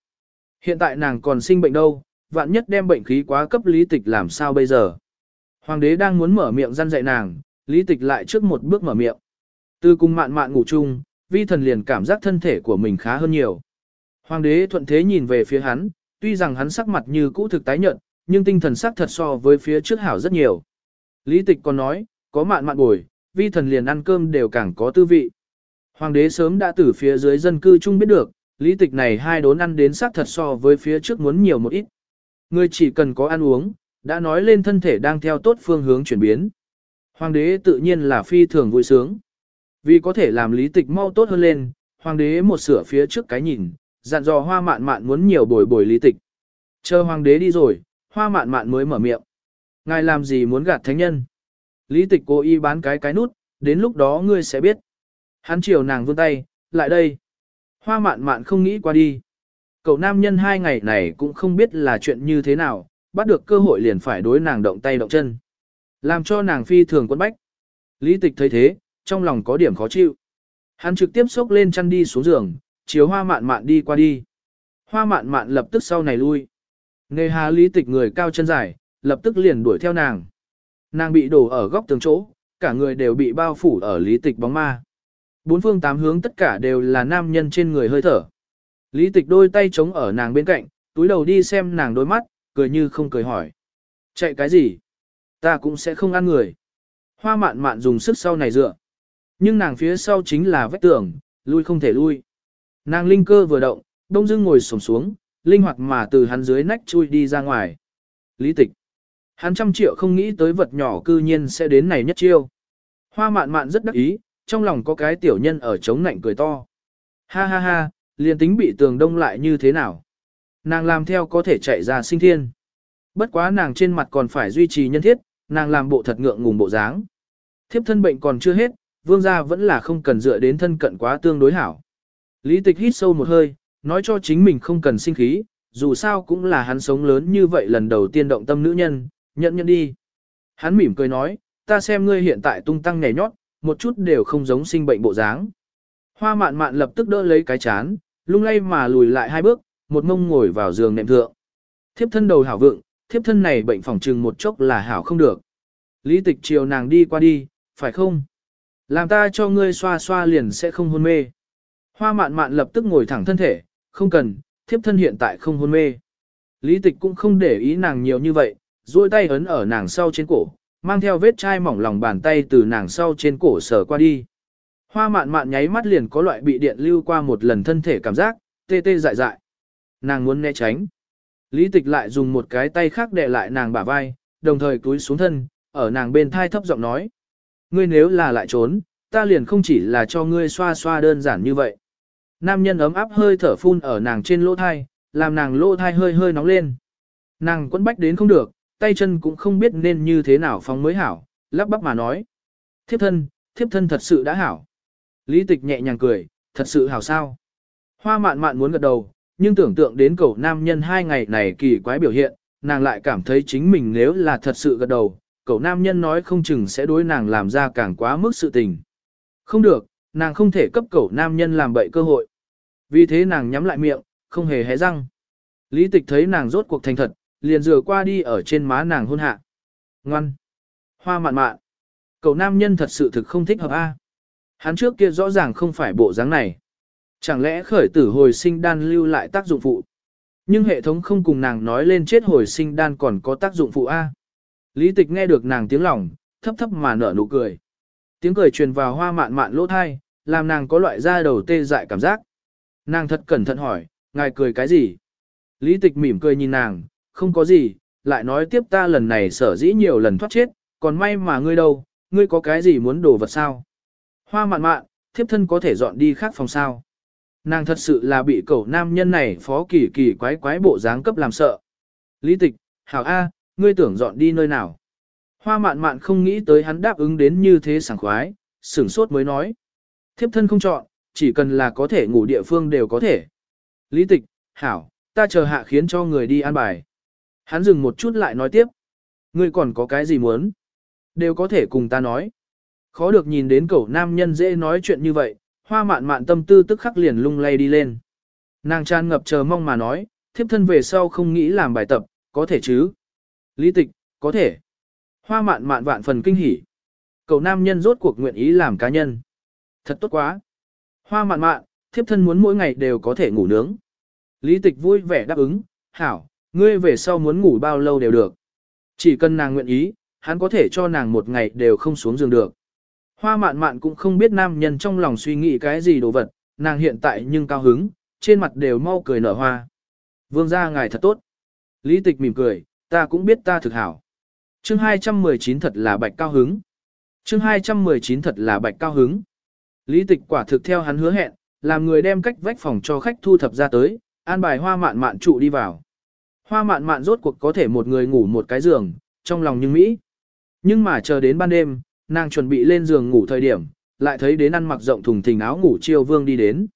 Hiện tại nàng còn sinh bệnh đâu, vạn nhất đem bệnh khí quá cấp lý tịch làm sao bây giờ. Hoàng đế đang muốn mở miệng răn dạy nàng, lý tịch lại trước một bước mở miệng. Từ cùng mạn mạn ngủ chung, vi thần liền cảm giác thân thể của mình khá hơn nhiều. Hoàng đế thuận thế nhìn về phía hắn, tuy rằng hắn sắc mặt như cũ thực tái nhợt, nhưng tinh thần sắc thật so với phía trước hảo rất nhiều. Lý tịch còn nói, có mạn mạn bồi, vi thần liền ăn cơm đều càng có tư vị. Hoàng đế sớm đã từ phía dưới dân cư chung biết được, lý tịch này hai đốn ăn đến sắc thật so với phía trước muốn nhiều một ít. Người chỉ cần có ăn uống, đã nói lên thân thể đang theo tốt phương hướng chuyển biến. Hoàng đế tự nhiên là phi thường vui sướng. Vì có thể làm lý tịch mau tốt hơn lên, hoàng đế một sửa phía trước cái nhìn, dặn dò hoa mạn mạn muốn nhiều bồi bồi lý tịch. Chờ hoàng đế đi rồi, hoa mạn mạn mới mở miệng. Ngài làm gì muốn gạt thánh nhân? Lý tịch cố ý bán cái cái nút, đến lúc đó ngươi sẽ biết. Hắn chiều nàng vươn tay, lại đây. Hoa mạn mạn không nghĩ qua đi. Cậu nam nhân hai ngày này cũng không biết là chuyện như thế nào, bắt được cơ hội liền phải đối nàng động tay động chân. Làm cho nàng phi thường quân bách. Lý tịch thấy thế, trong lòng có điểm khó chịu. Hắn trực tiếp xốc lên chăn đi xuống giường, chiếu hoa mạn mạn đi qua đi. Hoa mạn mạn lập tức sau này lui. Nghề hà lý tịch người cao chân dài, lập tức liền đuổi theo nàng. Nàng bị đổ ở góc tường chỗ, cả người đều bị bao phủ ở lý tịch bóng ma. Bốn phương tám hướng tất cả đều là nam nhân trên người hơi thở. Lý tịch đôi tay chống ở nàng bên cạnh, túi đầu đi xem nàng đôi mắt, cười như không cười hỏi. Chạy cái gì? Ta cũng sẽ không ăn người. Hoa mạn mạn dùng sức sau này dựa. Nhưng nàng phía sau chính là vách tường, lui không thể lui. Nàng linh cơ vừa động, đông dưng ngồi xổm xuống, linh hoạt mà từ hắn dưới nách chui đi ra ngoài. Lý tịch. Hắn trăm triệu không nghĩ tới vật nhỏ cư nhiên sẽ đến này nhất chiêu. Hoa mạn mạn rất đắc ý, trong lòng có cái tiểu nhân ở chống nạnh cười to. Ha ha ha, liền tính bị tường đông lại như thế nào. Nàng làm theo có thể chạy ra sinh thiên. Bất quá nàng trên mặt còn phải duy trì nhân thiết, nàng làm bộ thật ngượng ngùng bộ dáng. Thiếp thân bệnh còn chưa hết, vương gia vẫn là không cần dựa đến thân cận quá tương đối hảo. Lý tịch hít sâu một hơi, nói cho chính mình không cần sinh khí, dù sao cũng là hắn sống lớn như vậy lần đầu tiên động tâm nữ nhân, nhận nhận đi. Hắn mỉm cười nói, ta xem ngươi hiện tại tung tăng nhảy nhót, một chút đều không giống sinh bệnh bộ dáng. Hoa mạn mạn lập tức đỡ lấy cái chán, lung lay mà lùi lại hai bước, một mông ngồi vào giường nệm thượng. Thiếp thân đầu hảo vượng, thiếp thân này bệnh phòng trừng một chốc là hảo không được. Lý tịch chiều nàng đi qua đi, phải không? Làm ta cho ngươi xoa xoa liền sẽ không hôn mê. Hoa mạn mạn lập tức ngồi thẳng thân thể, không cần, thiếp thân hiện tại không hôn mê. Lý tịch cũng không để ý nàng nhiều như vậy, duỗi tay ấn ở nàng sau trên cổ, mang theo vết chai mỏng lòng bàn tay từ nàng sau trên cổ sờ qua đi. Hoa mạn mạn nháy mắt liền có loại bị điện lưu qua một lần thân thể cảm giác, tê tê dại dại. Nàng muốn né tránh. Lý tịch lại dùng một cái tay khác đè lại nàng bả vai, đồng thời túi xuống thân, ở nàng bên thai thấp giọng nói. Ngươi nếu là lại trốn, ta liền không chỉ là cho ngươi xoa xoa đơn giản như vậy. Nam nhân ấm áp hơi thở phun ở nàng trên lỗ thai, làm nàng lỗ thai hơi hơi nóng lên. Nàng quấn bách đến không được, tay chân cũng không biết nên như thế nào phóng mới hảo, lắp bắp mà nói. Thiếp thân, thiếp thân thật sự đã hảo. Lý tịch nhẹ nhàng cười, thật sự hảo sao. Hoa mạn mạn muốn gật đầu, nhưng tưởng tượng đến cậu nam nhân hai ngày này kỳ quái biểu hiện, nàng lại cảm thấy chính mình nếu là thật sự gật đầu, cậu nam nhân nói không chừng sẽ đối nàng làm ra càng quá mức sự tình. Không được, nàng không thể cấp cẩu nam nhân làm bậy cơ hội. Vì thế nàng nhắm lại miệng, không hề hé răng. Lý tịch thấy nàng rốt cuộc thành thật, liền rửa qua đi ở trên má nàng hôn hạ. Ngoan! Hoa mạn mạn! Cậu nam nhân thật sự thực không thích hợp A. Hắn trước kia rõ ràng không phải bộ dáng này. Chẳng lẽ khởi tử hồi sinh đan lưu lại tác dụng phụ? Nhưng hệ thống không cùng nàng nói lên chết hồi sinh đan còn có tác dụng phụ A. Lý tịch nghe được nàng tiếng lòng, thấp thấp mà nở nụ cười. Tiếng cười truyền vào hoa mạn mạn lỗ thai, làm nàng có loại da đầu tê dại cảm giác. Nàng thật cẩn thận hỏi, ngài cười cái gì? Lý tịch mỉm cười nhìn nàng, không có gì, lại nói tiếp ta lần này sở dĩ nhiều lần thoát chết, còn may mà ngươi đâu, ngươi có cái gì muốn đổ vật sao? Hoa mạn mạn, thiếp thân có thể dọn đi khác phòng sao? Nàng thật sự là bị cậu nam nhân này phó kỳ kỳ quái quái bộ dáng cấp làm sợ. Lý tịch, hảo A, ngươi tưởng dọn đi nơi nào? Hoa mạn mạn không nghĩ tới hắn đáp ứng đến như thế sảng khoái, sửng sốt mới nói. Thiếp thân không chọn, chỉ cần là có thể ngủ địa phương đều có thể. Lý tịch, hảo, ta chờ hạ khiến cho người đi an bài. Hắn dừng một chút lại nói tiếp. Ngươi còn có cái gì muốn? Đều có thể cùng ta nói. Khó được nhìn đến cậu nam nhân dễ nói chuyện như vậy, hoa mạn mạn tâm tư tức khắc liền lung lay đi lên. Nàng tràn ngập chờ mong mà nói, thiếp thân về sau không nghĩ làm bài tập, có thể chứ? Lý tịch, có thể. Hoa mạn mạn vạn phần kinh hỉ. Cậu nam nhân rốt cuộc nguyện ý làm cá nhân. Thật tốt quá. Hoa mạn mạn, thiếp thân muốn mỗi ngày đều có thể ngủ nướng. Lý tịch vui vẻ đáp ứng, hảo, ngươi về sau muốn ngủ bao lâu đều được. Chỉ cần nàng nguyện ý, hắn có thể cho nàng một ngày đều không xuống giường được. Hoa mạn mạn cũng không biết nam nhân trong lòng suy nghĩ cái gì đồ vật, nàng hiện tại nhưng cao hứng, trên mặt đều mau cười nở hoa. Vương gia ngài thật tốt. Lý tịch mỉm cười, ta cũng biết ta thực hảo. Chương 219 thật là bạch cao hứng. Chương 219 thật là bạch cao hứng. Lý tịch quả thực theo hắn hứa hẹn, làm người đem cách vách phòng cho khách thu thập ra tới, an bài hoa mạn mạn trụ đi vào. Hoa mạn mạn rốt cuộc có thể một người ngủ một cái giường, trong lòng nhưng Mỹ. Nhưng mà chờ đến ban đêm, nàng chuẩn bị lên giường ngủ thời điểm, lại thấy đến ăn mặc rộng thùng thình áo ngủ chiêu vương đi đến.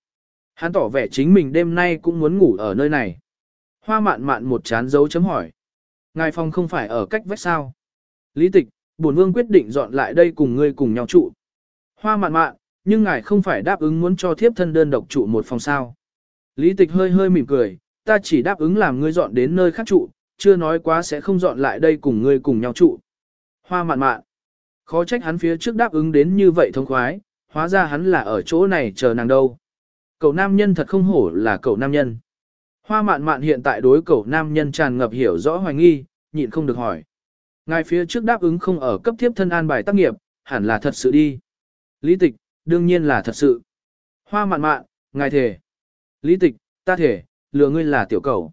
Hắn tỏ vẻ chính mình đêm nay cũng muốn ngủ ở nơi này. Hoa mạn mạn một chán dấu chấm hỏi. Ngài phòng không phải ở cách vách sao? Lý tịch, bổn vương quyết định dọn lại đây cùng ngươi cùng nhau trụ. Hoa mạn mạn, nhưng ngài không phải đáp ứng muốn cho thiếp thân đơn độc trụ một phòng sao. Lý tịch hơi hơi mỉm cười, ta chỉ đáp ứng làm ngươi dọn đến nơi khác trụ, chưa nói quá sẽ không dọn lại đây cùng ngươi cùng nhau trụ. Hoa mạn mạn. Khó trách hắn phía trước đáp ứng đến như vậy thông khoái, hóa ra hắn là ở chỗ này chờ nàng đâu. Cậu nam nhân thật không hổ là cậu nam nhân. Hoa mạn mạn hiện tại đối cậu nam nhân tràn ngập hiểu rõ hoài nghi, nhịn không được hỏi. Ngài phía trước đáp ứng không ở cấp thiếp thân an bài tác nghiệp, hẳn là thật sự đi. Lý tịch, đương nhiên là thật sự. Hoa mạn mạn, ngài thề. Lý tịch, ta thể, lừa ngươi là tiểu cầu.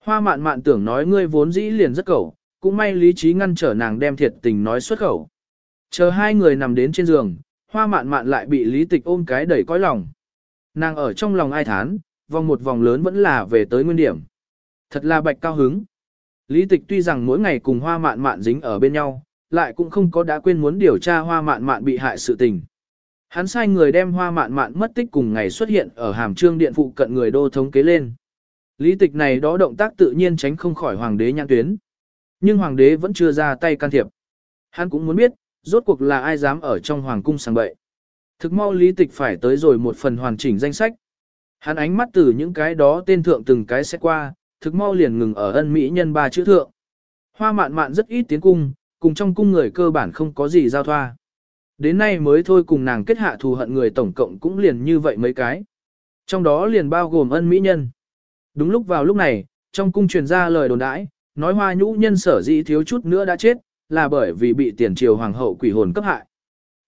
Hoa mạn mạn tưởng nói ngươi vốn dĩ liền rất cầu, cũng may lý trí ngăn trở nàng đem thiệt tình nói xuất khẩu. Chờ hai người nằm đến trên giường, hoa mạn mạn lại bị lý tịch ôm cái đẩy cõi lòng. Nàng ở trong lòng ai thán, vòng một vòng lớn vẫn là về tới nguyên điểm. Thật là bạch cao hứng. Lý tịch tuy rằng mỗi ngày cùng hoa mạn mạn dính ở bên nhau, lại cũng không có đã quên muốn điều tra hoa mạn mạn bị hại sự tình. Hắn sai người đem hoa mạn mạn mất tích cùng ngày xuất hiện ở hàm trương điện phụ cận người đô thống kế lên. Lý tịch này đó động tác tự nhiên tránh không khỏi hoàng đế nhãn tuyến. Nhưng hoàng đế vẫn chưa ra tay can thiệp. Hắn cũng muốn biết, rốt cuộc là ai dám ở trong hoàng cung sang bậy. Thực mau lý tịch phải tới rồi một phần hoàn chỉnh danh sách. Hắn ánh mắt từ những cái đó tên thượng từng cái sẽ qua, thực mau liền ngừng ở ân mỹ nhân ba chữ thượng. Hoa mạn mạn rất ít tiến cung, cùng trong cung người cơ bản không có gì giao thoa. Đến nay mới thôi cùng nàng kết hạ thù hận người tổng cộng cũng liền như vậy mấy cái. Trong đó liền bao gồm ân mỹ nhân. Đúng lúc vào lúc này, trong cung truyền ra lời đồn đãi, nói hoa nhũ nhân sở dĩ thiếu chút nữa đã chết, là bởi vì bị tiền triều hoàng hậu quỷ hồn cấp hại.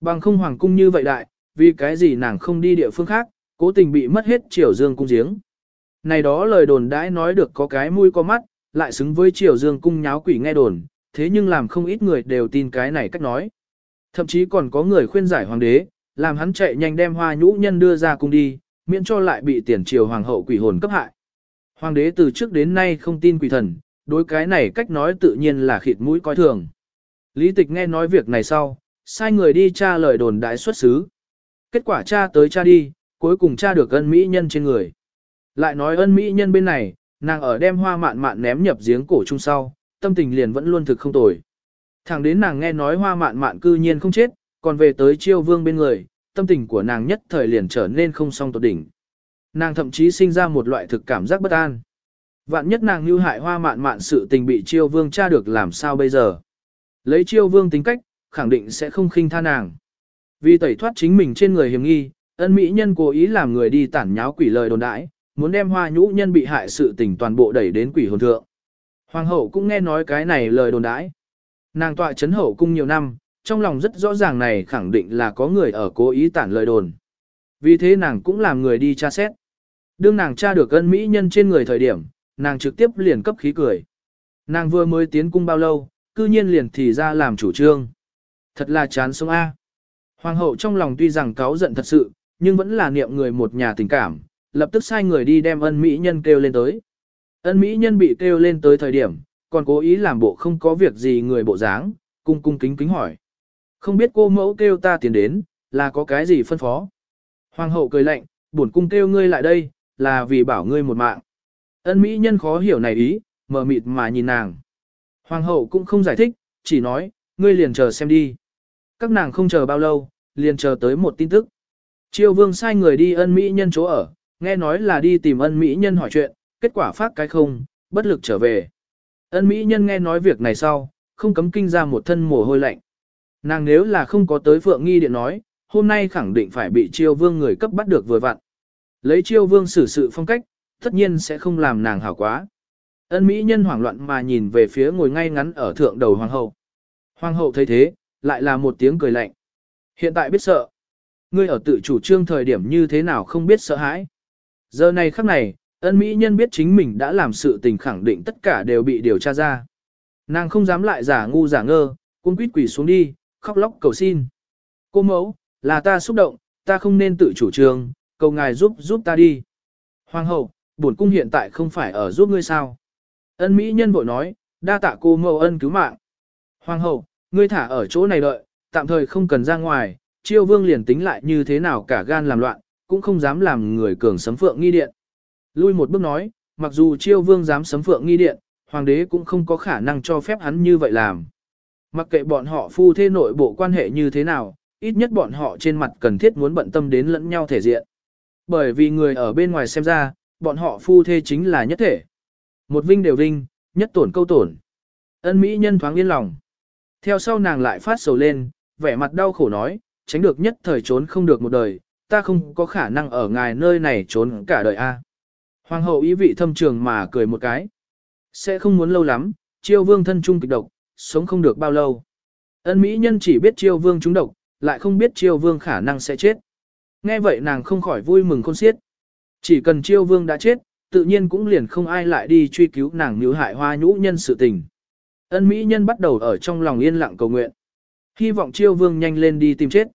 Bằng không hoàng cung như vậy đại, vì cái gì nàng không đi địa phương khác, cố tình bị mất hết triều dương cung giếng. Này đó lời đồn đãi nói được có cái mũi có mắt, lại xứng với triều dương cung nháo quỷ nghe đồn, thế nhưng làm không ít người đều tin cái này cách nói. Thậm chí còn có người khuyên giải hoàng đế, làm hắn chạy nhanh đem hoa nhũ nhân đưa ra cung đi, miễn cho lại bị tiền triều hoàng hậu quỷ hồn cấp hại. Hoàng đế từ trước đến nay không tin quỷ thần, đối cái này cách nói tự nhiên là khịt mũi coi thường. Lý tịch nghe nói việc này sau, sai người đi tra lời đồn đại xuất xứ. Kết quả tra tới tra đi, cuối cùng tra được ân mỹ nhân trên người. Lại nói ân mỹ nhân bên này, nàng ở đem hoa mạn mạn ném nhập giếng cổ chung sau, tâm tình liền vẫn luôn thực không tồi. Thẳng đến nàng nghe nói hoa mạn mạn cư nhiên không chết, còn về tới chiêu vương bên người, tâm tình của nàng nhất thời liền trở nên không song tột đỉnh. Nàng thậm chí sinh ra một loại thực cảm giác bất an. Vạn nhất nàng như hại hoa mạn mạn sự tình bị chiêu vương tra được làm sao bây giờ. Lấy chiêu vương tính cách, khẳng định sẽ không khinh tha nàng. Vì tẩy thoát chính mình trên người hiểm nghi, ân mỹ nhân cố ý làm người đi tản nháo quỷ lời đồn đãi, muốn đem hoa nhũ nhân bị hại sự tình toàn bộ đẩy đến quỷ hồn thượng. Hoàng hậu cũng nghe nói cái này lời đồn đãi. Nàng tọa chấn hậu cung nhiều năm, trong lòng rất rõ ràng này khẳng định là có người ở cố ý tản lời đồn. Vì thế nàng cũng làm người đi tra xét. Đương nàng tra được ân mỹ nhân trên người thời điểm, nàng trực tiếp liền cấp khí cười. Nàng vừa mới tiến cung bao lâu, cư nhiên liền thì ra làm chủ trương. Thật là chán sống A. Hoàng hậu trong lòng tuy rằng cáu giận thật sự, nhưng vẫn là niệm người một nhà tình cảm, lập tức sai người đi đem ân mỹ nhân kêu lên tới. Ân mỹ nhân bị kêu lên tới thời điểm, còn cố ý làm bộ không có việc gì người bộ dáng, cung cung kính kính hỏi. Không biết cô mẫu kêu ta tiến đến, là có cái gì phân phó. Hoàng hậu cười lạnh, bổn cung kêu ngươi lại đây, là vì bảo ngươi một mạng. Ân mỹ nhân khó hiểu này ý, mờ mịt mà nhìn nàng. Hoàng hậu cũng không giải thích, chỉ nói, ngươi liền chờ xem đi. Các nàng không chờ bao lâu, liền chờ tới một tin tức. Triều vương sai người đi ân mỹ nhân chỗ ở, nghe nói là đi tìm ân mỹ nhân hỏi chuyện, kết quả phát cái không, bất lực trở về. Ân mỹ nhân nghe nói việc này sau, không cấm kinh ra một thân mồ hôi lạnh. Nàng nếu là không có tới phượng nghi điện nói, hôm nay khẳng định phải bị triều vương người cấp bắt được vừa vặn. Lấy triều vương xử sự phong cách, tất nhiên sẽ không làm nàng hảo quá. Ân mỹ nhân hoảng loạn mà nhìn về phía ngồi ngay ngắn ở thượng đầu hoàng hậu. Hoàng hậu thấy thế, lại là một tiếng cười lạnh. Hiện tại biết sợ. Ngươi ở tự chủ trương thời điểm như thế nào không biết sợ hãi. Giờ này khắc này, ân mỹ nhân biết chính mình đã làm sự tình khẳng định tất cả đều bị điều tra ra. Nàng không dám lại giả ngu giả ngơ, cung quýt quỳ xuống đi, khóc lóc cầu xin. Cô mẫu, là ta xúc động, ta không nên tự chủ trương, cầu ngài giúp giúp ta đi. Hoàng hậu, bổn cung hiện tại không phải ở giúp ngươi sao. Ân mỹ nhân vội nói, đa tạ cô mẫu ân cứu mạng. Hoàng hậu, ngươi thả ở chỗ này đợi, tạm thời không cần ra ngoài, chiêu vương liền tính lại như thế nào cả gan làm loạn, cũng không dám làm người cường sấm phượng nghi điện. Lui một bước nói, mặc dù chiêu vương dám sấm phượng nghi điện, hoàng đế cũng không có khả năng cho phép hắn như vậy làm. Mặc kệ bọn họ phu thê nội bộ quan hệ như thế nào, ít nhất bọn họ trên mặt cần thiết muốn bận tâm đến lẫn nhau thể diện. Bởi vì người ở bên ngoài xem ra, bọn họ phu thê chính là nhất thể. Một vinh đều vinh, nhất tổn câu tổn. Ân mỹ nhân thoáng yên lòng. Theo sau nàng lại phát sầu lên, vẻ mặt đau khổ nói, tránh được nhất thời trốn không được một đời, ta không có khả năng ở ngài nơi này trốn cả đời a. Hoàng hậu ý vị thâm trường mà cười một cái. Sẽ không muốn lâu lắm, chiêu vương thân trung kịch độc, sống không được bao lâu. Ân mỹ nhân chỉ biết chiêu vương trúng độc, lại không biết chiêu vương khả năng sẽ chết. Nghe vậy nàng không khỏi vui mừng khôn xiết. Chỉ cần chiêu vương đã chết, tự nhiên cũng liền không ai lại đi truy cứu nàng như hại hoa nhũ nhân sự tình. Ân mỹ nhân bắt đầu ở trong lòng yên lặng cầu nguyện. Hy vọng chiêu vương nhanh lên đi tìm chết.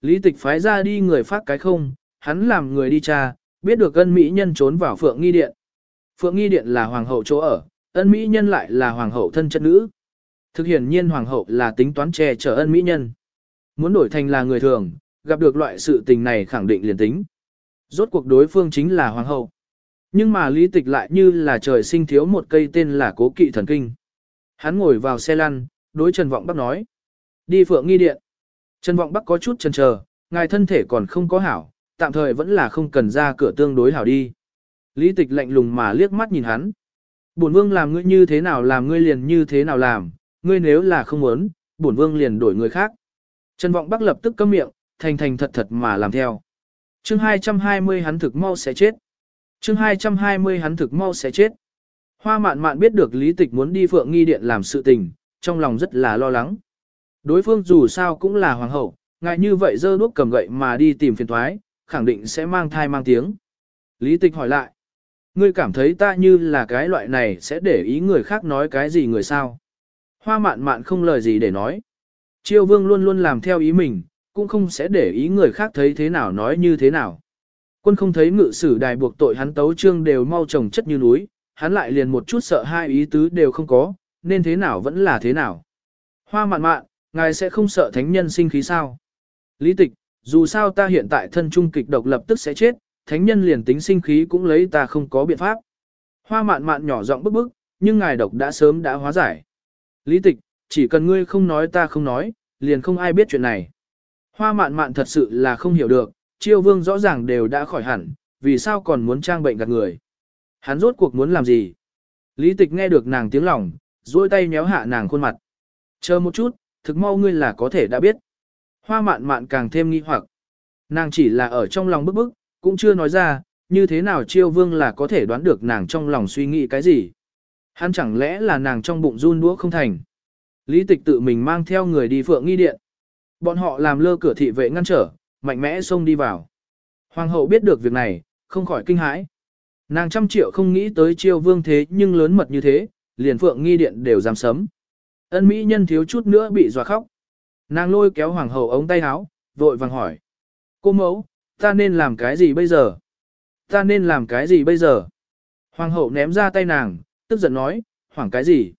Lý tịch phái ra đi người phát cái không, hắn làm người đi cha, biết được ân mỹ nhân trốn vào phượng nghi điện. Phượng nghi điện là hoàng hậu chỗ ở, ân mỹ nhân lại là hoàng hậu thân chất nữ. Thực hiện nhiên hoàng hậu là tính toán che chở ân mỹ nhân. Muốn đổi thành là người thường, gặp được loại sự tình này khẳng định liền tính. Rốt cuộc đối phương chính là hoàng hậu. Nhưng mà lý tịch lại như là trời sinh thiếu một cây tên là cố kỵ thần kinh. Hắn ngồi vào xe lăn, đối Trần Vọng Bắc nói. Đi phượng nghi điện. Trần Vọng Bắc có chút chần chờ, ngài thân thể còn không có hảo, tạm thời vẫn là không cần ra cửa tương đối hảo đi. Lý tịch lạnh lùng mà liếc mắt nhìn hắn. Bổn vương làm ngươi như thế nào làm ngươi liền như thế nào làm, ngươi nếu là không muốn, bổn vương liền đổi người khác. Trần Vọng Bắc lập tức câm miệng, thành thành thật thật mà làm theo. Chương 220 hắn thực mau sẽ chết. Chương 220 hắn thực mau sẽ chết. Hoa mạn mạn biết được lý tịch muốn đi phượng nghi điện làm sự tình, trong lòng rất là lo lắng. Đối phương dù sao cũng là hoàng hậu, ngại như vậy dơ đuốc cầm gậy mà đi tìm phiền thoái, khẳng định sẽ mang thai mang tiếng. Lý tịch hỏi lại, ngươi cảm thấy ta như là cái loại này sẽ để ý người khác nói cái gì người sao? Hoa mạn mạn không lời gì để nói. Triều vương luôn luôn làm theo ý mình, cũng không sẽ để ý người khác thấy thế nào nói như thế nào. Quân không thấy ngự sử đài buộc tội hắn tấu trương đều mau trồng chất như núi, hắn lại liền một chút sợ hai ý tứ đều không có, nên thế nào vẫn là thế nào. Hoa mạn mạn, ngài sẽ không sợ thánh nhân sinh khí sao? Lý tịch, dù sao ta hiện tại thân trung kịch độc lập tức sẽ chết, thánh nhân liền tính sinh khí cũng lấy ta không có biện pháp. Hoa mạn mạn nhỏ giọng bức bức, nhưng ngài độc đã sớm đã hóa giải. Lý tịch, chỉ cần ngươi không nói ta không nói, liền không ai biết chuyện này. Hoa mạn mạn thật sự là không hiểu được, chiêu vương rõ ràng đều đã khỏi hẳn, vì sao còn muốn trang bệnh gạt người. Hắn rốt cuộc muốn làm gì? Lý tịch nghe được nàng tiếng lòng, duỗi tay nhéo hạ nàng khuôn mặt. Chờ một chút, thực mau ngươi là có thể đã biết. Hoa mạn mạn càng thêm nghi hoặc. Nàng chỉ là ở trong lòng bức bức, cũng chưa nói ra, như thế nào chiêu vương là có thể đoán được nàng trong lòng suy nghĩ cái gì. Hắn chẳng lẽ là nàng trong bụng run đũa không thành. Lý tịch tự mình mang theo người đi phượng nghi điện. Bọn họ làm lơ cửa thị vệ ngăn trở, mạnh mẽ xông đi vào. Hoàng hậu biết được việc này, không khỏi kinh hãi. Nàng trăm triệu không nghĩ tới chiêu vương thế nhưng lớn mật như thế, liền phượng nghi điện đều dám sấm. Ân mỹ nhân thiếu chút nữa bị dọa khóc. Nàng lôi kéo hoàng hậu ống tay áo, vội vàng hỏi. Cô mẫu, ta nên làm cái gì bây giờ? Ta nên làm cái gì bây giờ? Hoàng hậu ném ra tay nàng, tức giận nói, hoảng cái gì?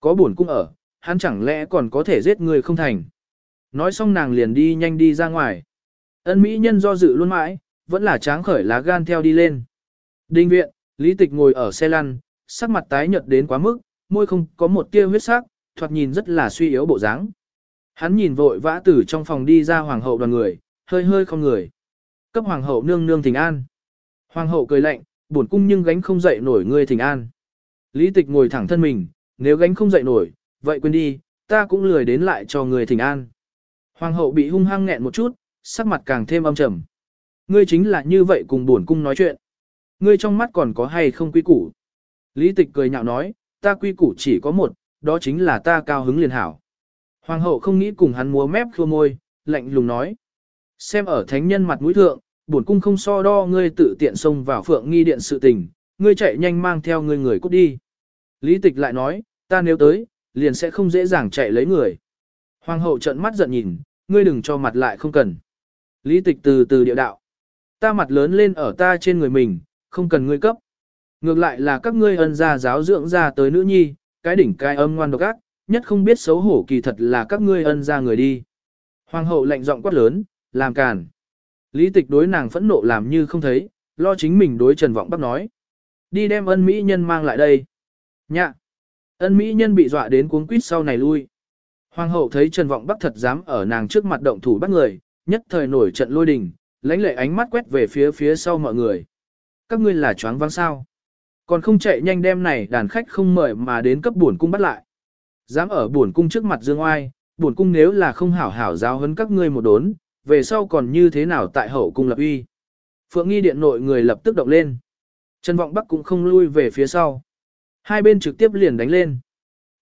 Có buồn cung ở, hắn chẳng lẽ còn có thể giết người không thành? Nói xong nàng liền đi nhanh đi ra ngoài. Ân mỹ nhân do dự luôn mãi, vẫn là tráng khởi lá gan theo đi lên. Đinh viện, Lý Tịch ngồi ở xe lăn, sắc mặt tái nhợt đến quá mức, môi không có một tia huyết sắc, thoạt nhìn rất là suy yếu bộ dáng. Hắn nhìn vội vã từ trong phòng đi ra hoàng hậu đoàn người, hơi hơi không người. Cấp hoàng hậu nương nương thỉnh an. Hoàng hậu cười lạnh, buồn cung nhưng gánh không dậy nổi ngươi thỉnh an. Lý tịch ngồi thẳng thân mình, nếu gánh không dậy nổi, vậy quên đi, ta cũng lười đến lại cho người thỉnh an. Hoàng hậu bị hung hăng nghẹn một chút, sắc mặt càng thêm âm trầm. Ngươi chính là như vậy cùng buồn cung nói chuyện. Ngươi trong mắt còn có hay không quy củ? Lý tịch cười nhạo nói, ta quy củ chỉ có một, đó chính là ta cao hứng liền hảo. Hoàng hậu không nghĩ cùng hắn múa mép khua môi, lạnh lùng nói. Xem ở thánh nhân mặt mũi thượng, bổn cung không so đo ngươi tự tiện xông vào phượng nghi điện sự tình, ngươi chạy nhanh mang theo ngươi người cút đi. Lý tịch lại nói, ta nếu tới, liền sẽ không dễ dàng chạy lấy người. Hoàng hậu trợn mắt giận nhìn, ngươi đừng cho mặt lại không cần. Lý tịch từ từ điệu đạo. Ta mặt lớn lên ở ta trên người mình, không cần ngươi cấp. Ngược lại là các ngươi ân gia giáo dưỡng ra tới nữ nhi, cái đỉnh cái âm ngoan độc ác, nhất không biết xấu hổ kỳ thật là các ngươi ân gia người đi. Hoàng hậu lạnh giọng quát lớn, làm càn. Lý tịch đối nàng phẫn nộ làm như không thấy, lo chính mình đối Trần Vọng Bắc nói. Đi đem ân mỹ nhân mang lại đây. Nhạ. Ân mỹ nhân bị dọa đến cuống quýt sau này lui. Hoàng hậu thấy Trần Vọng Bắc thật dám ở nàng trước mặt động thủ bắt người, nhất thời nổi trận lôi đình, lãnh lệ ánh mắt quét về phía phía sau mọi người. Các ngươi là choáng váng sao? Còn không chạy nhanh đem này đàn khách không mời mà đến cấp buồn cung bắt lại. Dám ở buồn cung trước mặt dương oai, buồn cung nếu là không hảo hảo giáo huấn các ngươi một đốn, về sau còn như thế nào tại hậu cung lập uy. Phượng nghi điện nội người lập tức động lên. Trần Vọng Bắc cũng không lui về phía sau. Hai bên trực tiếp liền đánh lên.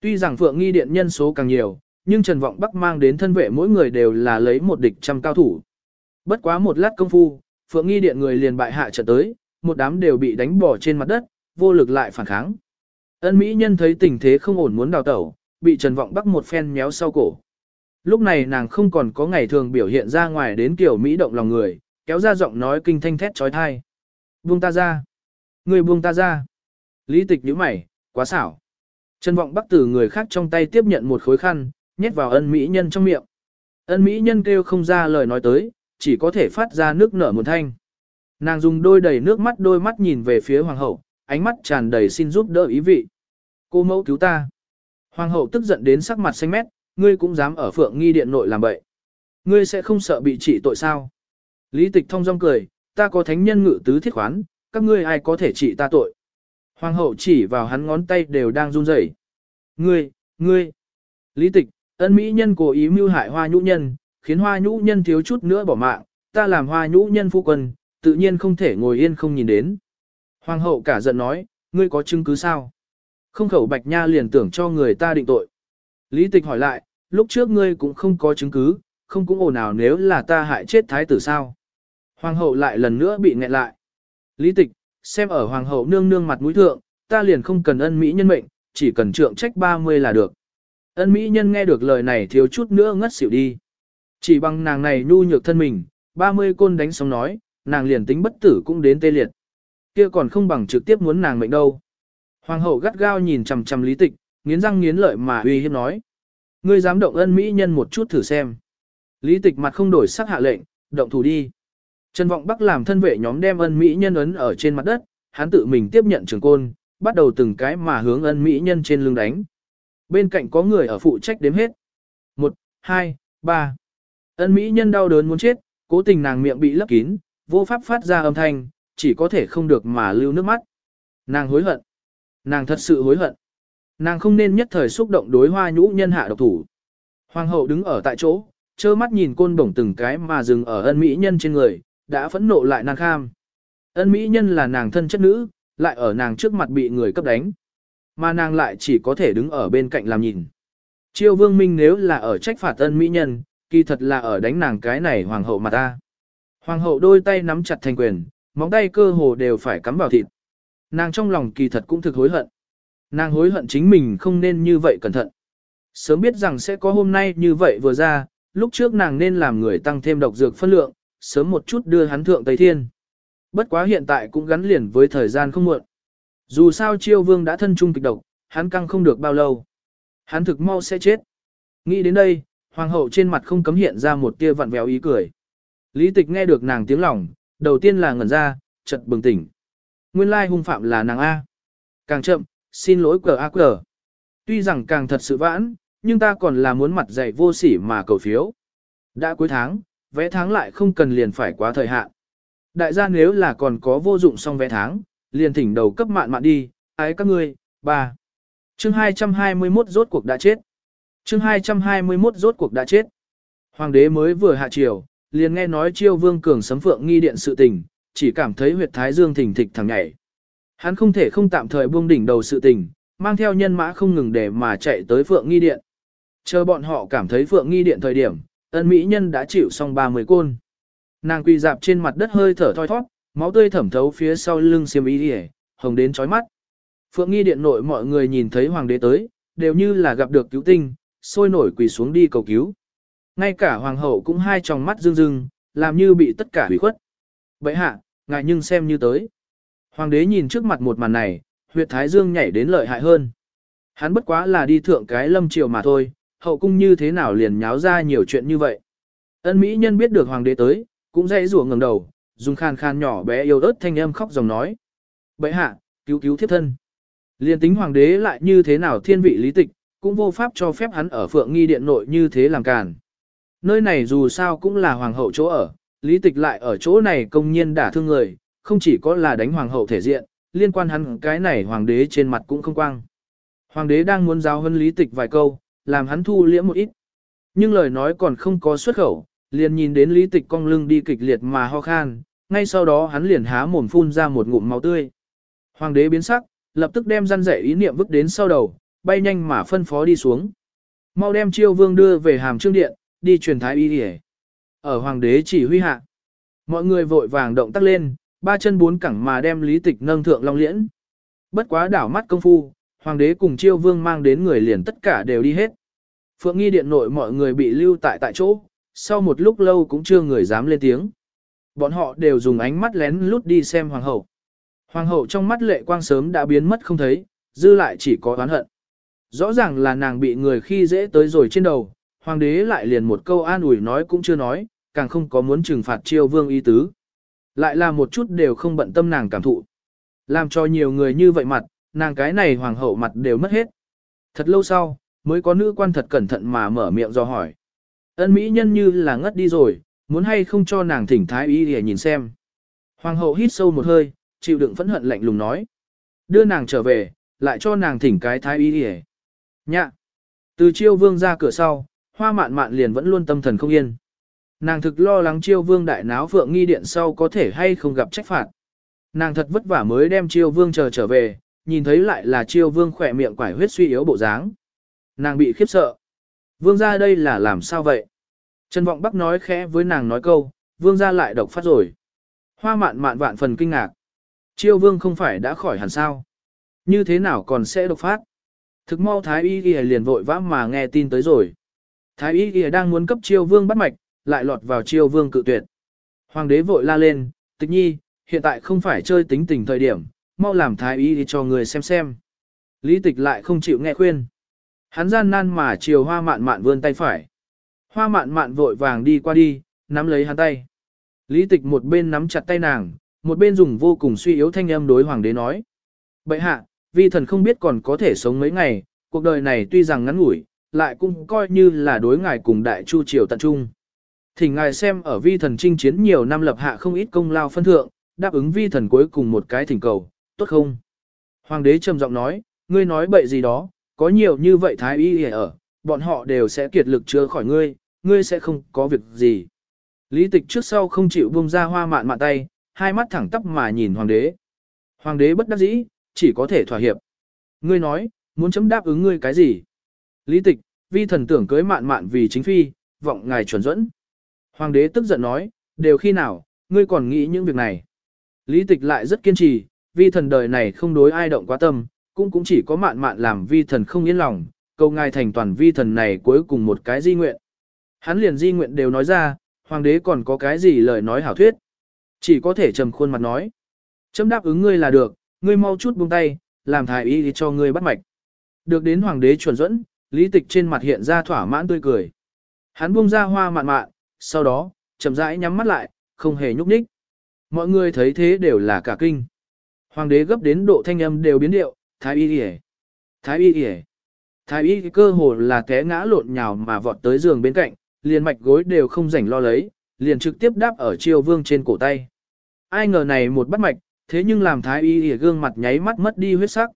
Tuy rằng Phượng nghi điện nhân số càng nhiều, nhưng Trần Vọng Bắc mang đến thân vệ mỗi người đều là lấy một địch trăm cao thủ. Bất quá một lát công phu, Phượng nghi điện người liền bại hạ trận tới, một đám đều bị đánh bỏ trên mặt đất, vô lực lại phản kháng. Ân Mỹ nhân thấy tình thế không ổn muốn đào tẩu, bị Trần Vọng Bắc một phen méo sau cổ. Lúc này nàng không còn có ngày thường biểu hiện ra ngoài đến kiểu Mỹ động lòng người, kéo ra giọng nói kinh thanh thét trói thai. Buông ta ra. Người buông ta ra. Lý tịch nhíu mày, quá xảo. Trần Vọng Bắc từ người khác trong tay tiếp nhận một khối khăn, nhét vào ân Mỹ nhân trong miệng. Ân Mỹ nhân kêu không ra lời nói tới, chỉ có thể phát ra nước nở một thanh. Nàng dùng đôi đầy nước mắt đôi mắt nhìn về phía hoàng hậu, ánh mắt tràn đầy xin giúp đỡ ý vị. Cô mẫu cứu ta. Hoàng hậu tức giận đến sắc mặt xanh mét, ngươi cũng dám ở phượng nghi điện nội làm bậy. Ngươi sẽ không sợ bị trị tội sao? Lý tịch thông dong cười, ta có thánh nhân ngự tứ thiết khoán, các ngươi ai có thể trị ta tội. Hoàng hậu chỉ vào hắn ngón tay đều đang run rẩy. Ngươi, ngươi. Lý tịch, ân mỹ nhân cố ý mưu hại hoa nhũ nhân, khiến hoa nhũ nhân thiếu chút nữa bỏ mạng, ta làm hoa nhũ nhân phu quân, tự nhiên không thể ngồi yên không nhìn đến. Hoàng hậu cả giận nói, ngươi có chứng cứ sao? Không khẩu bạch nha liền tưởng cho người ta định tội. Lý tịch hỏi lại, lúc trước ngươi cũng không có chứng cứ, không cũng ồn nào nếu là ta hại chết thái tử sao? Hoàng hậu lại lần nữa bị nghẹn lại. Lý tịch, xem ở hoàng hậu nương nương mặt mũi thượng, ta liền không cần ân mỹ nhân mệnh, chỉ cần trượng trách 30 là được. Ân mỹ nhân nghe được lời này thiếu chút nữa ngất xỉu đi. Chỉ bằng nàng này nhu nhược thân mình, 30 côn đánh xong nói, nàng liền tính bất tử cũng đến tê liệt. Kia còn không bằng trực tiếp muốn nàng mệnh đâu. Hoàng hậu gắt gao nhìn chằm chằm lý tịch, nghiến răng nghiến lợi mà uy hiếp nói. Ngươi dám động ân mỹ nhân một chút thử xem. Lý tịch mặt không đổi sắc hạ lệnh, động thủ đi. Trần Vọng Bắc làm thân vệ nhóm đem ân mỹ nhân ấn ở trên mặt đất, hắn tự mình tiếp nhận trường côn, bắt đầu từng cái mà hướng ân mỹ nhân trên lưng đánh. Bên cạnh có người ở phụ trách đếm hết. Một, hai, ba. Ân mỹ nhân đau đớn muốn chết, cố tình nàng miệng bị lấp kín, vô pháp phát ra âm thanh, chỉ có thể không được mà lưu nước mắt. Nàng hối hận. Nàng thật sự hối hận. Nàng không nên nhất thời xúc động đối hoa nhũ nhân hạ độc thủ. Hoàng hậu đứng ở tại chỗ, trơ mắt nhìn côn bổng từng cái mà dừng ở ân mỹ nhân trên người, đã phẫn nộ lại nàng kham. Ân mỹ nhân là nàng thân chất nữ, lại ở nàng trước mặt bị người cấp đánh. Mà nàng lại chỉ có thể đứng ở bên cạnh làm nhìn. Triều vương minh nếu là ở trách phạt ân mỹ nhân, kỳ thật là ở đánh nàng cái này hoàng hậu mà ta. Hoàng hậu đôi tay nắm chặt thành quyền, móng tay cơ hồ đều phải cắm vào thịt. Nàng trong lòng kỳ thật cũng thực hối hận. Nàng hối hận chính mình không nên như vậy cẩn thận. Sớm biết rằng sẽ có hôm nay như vậy vừa ra, lúc trước nàng nên làm người tăng thêm độc dược phân lượng, sớm một chút đưa hắn thượng Tây Thiên. Bất quá hiện tại cũng gắn liền với thời gian không muộn. Dù sao chiêu vương đã thân trung kịch độc, hắn căng không được bao lâu. Hắn thực mau sẽ chết. Nghĩ đến đây, hoàng hậu trên mặt không cấm hiện ra một tia vặn vẹo ý cười. Lý tịch nghe được nàng tiếng lòng, đầu tiên là ngẩn ra, chợt bừng tỉnh. Nguyên lai hung phạm là nàng A. Càng chậm, xin lỗi cờ A cờ. Tuy rằng càng thật sự vãn, nhưng ta còn là muốn mặt dạy vô sỉ mà cầu phiếu. Đã cuối tháng, vé tháng lại không cần liền phải quá thời hạn. Đại gia nếu là còn có vô dụng xong vé tháng, liền thỉnh đầu cấp mạn mạn đi, ái các ngươi, ba. Chương 221 rốt cuộc đã chết. Chương 221 rốt cuộc đã chết. Hoàng đế mới vừa hạ triều, liền nghe nói chiêu vương cường sấm phượng nghi điện sự tình, chỉ cảm thấy huyệt thái dương thỉnh thịch thẳng nhảy. Hắn không thể không tạm thời buông đỉnh đầu sự tình, mang theo nhân mã không ngừng để mà chạy tới phượng nghi điện. Chờ bọn họ cảm thấy phượng nghi điện thời điểm, ân mỹ nhân đã chịu xong 30 côn. Nàng quỳ dạp trên mặt đất hơi thở thoi thoát, máu tươi thẩm thấu phía sau lưng xiêm y hề, hồng đến chói mắt. Phượng nghi điện nội mọi người nhìn thấy hoàng đế tới, đều như là gặp được cứu tinh, sôi nổi quỳ xuống đi cầu cứu. Ngay cả hoàng hậu cũng hai tròng mắt rưng rưng, làm như bị tất cả hủy khuất. Vậy hạ, ngài nhưng xem như tới. Hoàng đế nhìn trước mặt một màn này, huyệt thái dương nhảy đến lợi hại hơn. Hắn bất quá là đi thượng cái lâm triều mà thôi, hậu cung như thế nào liền nháo ra nhiều chuyện như vậy. Ân mỹ nhân biết được hoàng đế tới, cũng dãy rủa ngẩng đầu, dùng khan khan nhỏ bé yêu ớt thanh âm khóc dòng nói. Bệ hạ, cứu cứu thiếp thân. Liên tính hoàng đế lại như thế nào thiên vị lý tịch, cũng vô pháp cho phép hắn ở phượng nghi điện nội như thế làm càn. Nơi này dù sao cũng là hoàng hậu chỗ ở, lý tịch lại ở chỗ này công nhiên đả thương người, không chỉ có là đánh hoàng hậu thể diện, liên quan hắn cái này hoàng đế trên mặt cũng không quang. Hoàng đế đang muốn giáo hơn lý tịch vài câu, làm hắn thu liễm một ít. Nhưng lời nói còn không có xuất khẩu, liền nhìn đến lý tịch cong lưng đi kịch liệt mà ho khan, ngay sau đó hắn liền há mồm phun ra một ngụm máu tươi. Hoàng đế biến sắc, lập tức đem răn rẻ ý niệm vứt đến sau đầu, bay nhanh mà phân phó đi xuống. Mau đem chiêu vương đưa về hàm trương điện, đi truyền thái y đi ở hoàng đế chỉ huy hạ. Mọi người vội vàng động tác lên, ba chân bốn cẳng mà đem lý tịch nâng thượng long liễn. Bất quá đảo mắt công phu, hoàng đế cùng chiêu vương mang đến người liền tất cả đều đi hết. Phượng nghi điện nội mọi người bị lưu tại tại chỗ, sau một lúc lâu cũng chưa người dám lên tiếng. Bọn họ đều dùng ánh mắt lén lút đi xem hoàng hậu. Hoàng hậu trong mắt lệ quang sớm đã biến mất không thấy, dư lại chỉ có oán hận. Rõ ràng là nàng bị người khi dễ tới rồi trên đầu, hoàng đế lại liền một câu an ủi nói cũng chưa nói, càng không có muốn trừng phạt chiêu vương ý tứ. Lại là một chút đều không bận tâm nàng cảm thụ. Làm cho nhiều người như vậy mặt, nàng cái này hoàng hậu mặt đều mất hết. Thật lâu sau, mới có nữ quan thật cẩn thận mà mở miệng do hỏi. Ân mỹ nhân như là ngất đi rồi, muốn hay không cho nàng thỉnh thái y để nhìn xem. Hoàng hậu hít sâu một hơi, chịu đựng phẫn hận lạnh lùng nói. Đưa nàng trở về, lại cho nàng thỉnh cái thái y để. Nhạ. Từ chiêu vương ra cửa sau, hoa mạn mạn liền vẫn luôn tâm thần không yên. Nàng thực lo lắng chiêu vương đại náo phượng nghi điện sau có thể hay không gặp trách phạt. Nàng thật vất vả mới đem chiêu vương chờ trở về, nhìn thấy lại là chiêu vương khỏe miệng quải huyết suy yếu bộ dáng. Nàng bị khiếp sợ. Vương gia đây là làm sao vậy? Trần Vọng Bắc nói khẽ với nàng nói câu, vương gia lại độc phát rồi. Hoa mạn mạn vạn phần kinh ngạc. Chiêu vương không phải đã khỏi hẳn sao? Như thế nào còn sẽ độc phát? Thực mau Thái Y Ghi liền vội vã mà nghe tin tới rồi. Thái Y kia đang muốn cấp chiêu vương bắt mạch, lại lọt vào chiêu vương cự tuyệt. Hoàng đế vội la lên, tịch nhi, hiện tại không phải chơi tính tình thời điểm, mau làm Thái Y đi cho người xem xem. Lý tịch lại không chịu nghe khuyên. Hắn gian nan mà chiều hoa mạn mạn vươn tay phải. Hoa mạn mạn vội vàng đi qua đi, nắm lấy hắn tay. Lý tịch một bên nắm chặt tay nàng, một bên dùng vô cùng suy yếu thanh âm đối hoàng đế nói. Bệ hạ, vi thần không biết còn có thể sống mấy ngày, cuộc đời này tuy rằng ngắn ngủi, lại cũng coi như là đối ngài cùng đại chu triều tận trung. Thỉnh ngài xem ở vi thần chinh chiến nhiều năm lập hạ không ít công lao phân thượng, đáp ứng vi thần cuối cùng một cái thỉnh cầu, tốt không? Hoàng đế trầm giọng nói, ngươi nói bậy gì đó, có nhiều như vậy thái y ở, bọn họ đều sẽ kiệt lực chữa khỏi ngươi, ngươi sẽ không có việc gì. Lý tịch trước sau không chịu buông ra hoa mạn mạn tay, hai mắt thẳng tắp mà nhìn hoàng đế. Hoàng đế bất đắc dĩ, chỉ có thể thỏa hiệp. Ngươi nói, muốn chấm đáp ứng ngươi cái gì? Lý tịch, vi thần tưởng cưới mạn mạn vì chính phi, vọng ngài chuẩn dẫn. Hoàng đế tức giận nói, đều khi nào, ngươi còn nghĩ những việc này. Lý tịch lại rất kiên trì, vi thần đời này không đối ai động quá tâm, cũng cũng chỉ có mạn mạn làm vi thần không yên lòng, cầu ngài thành toàn vi thần này cuối cùng một cái di nguyện. Hắn liền di nguyện đều nói ra, hoàng đế còn có cái gì lời nói hảo thuyết. Chỉ có thể trầm khuôn mặt nói. Chấm đáp ứng ngươi là được, ngươi mau chút buông tay, làm thái y cho ngươi bắt mạch. Được đến hoàng đế chuẩn dẫn, lý tịch trên mặt hiện ra thỏa mãn tươi cười. Hắn buông ra hoa mạn mạn, sau đó, chậm rãi nhắm mắt lại, không hề nhúc nhích. Mọi người thấy thế đều là cả kinh. Hoàng đế gấp đến độ thanh âm đều biến điệu, thái y Yể, Thái y Yể, Thái y cơ hồ là té ngã lộn nhào mà vọt tới giường bên cạnh, liền mạch gối đều không rảnh lo lấy, liền trực tiếp đáp ở triều vương trên cổ tay. Ai ngờ này một bắt mạch, thế nhưng làm thái y Yể gương mặt nháy mắt mất đi huyết sắc.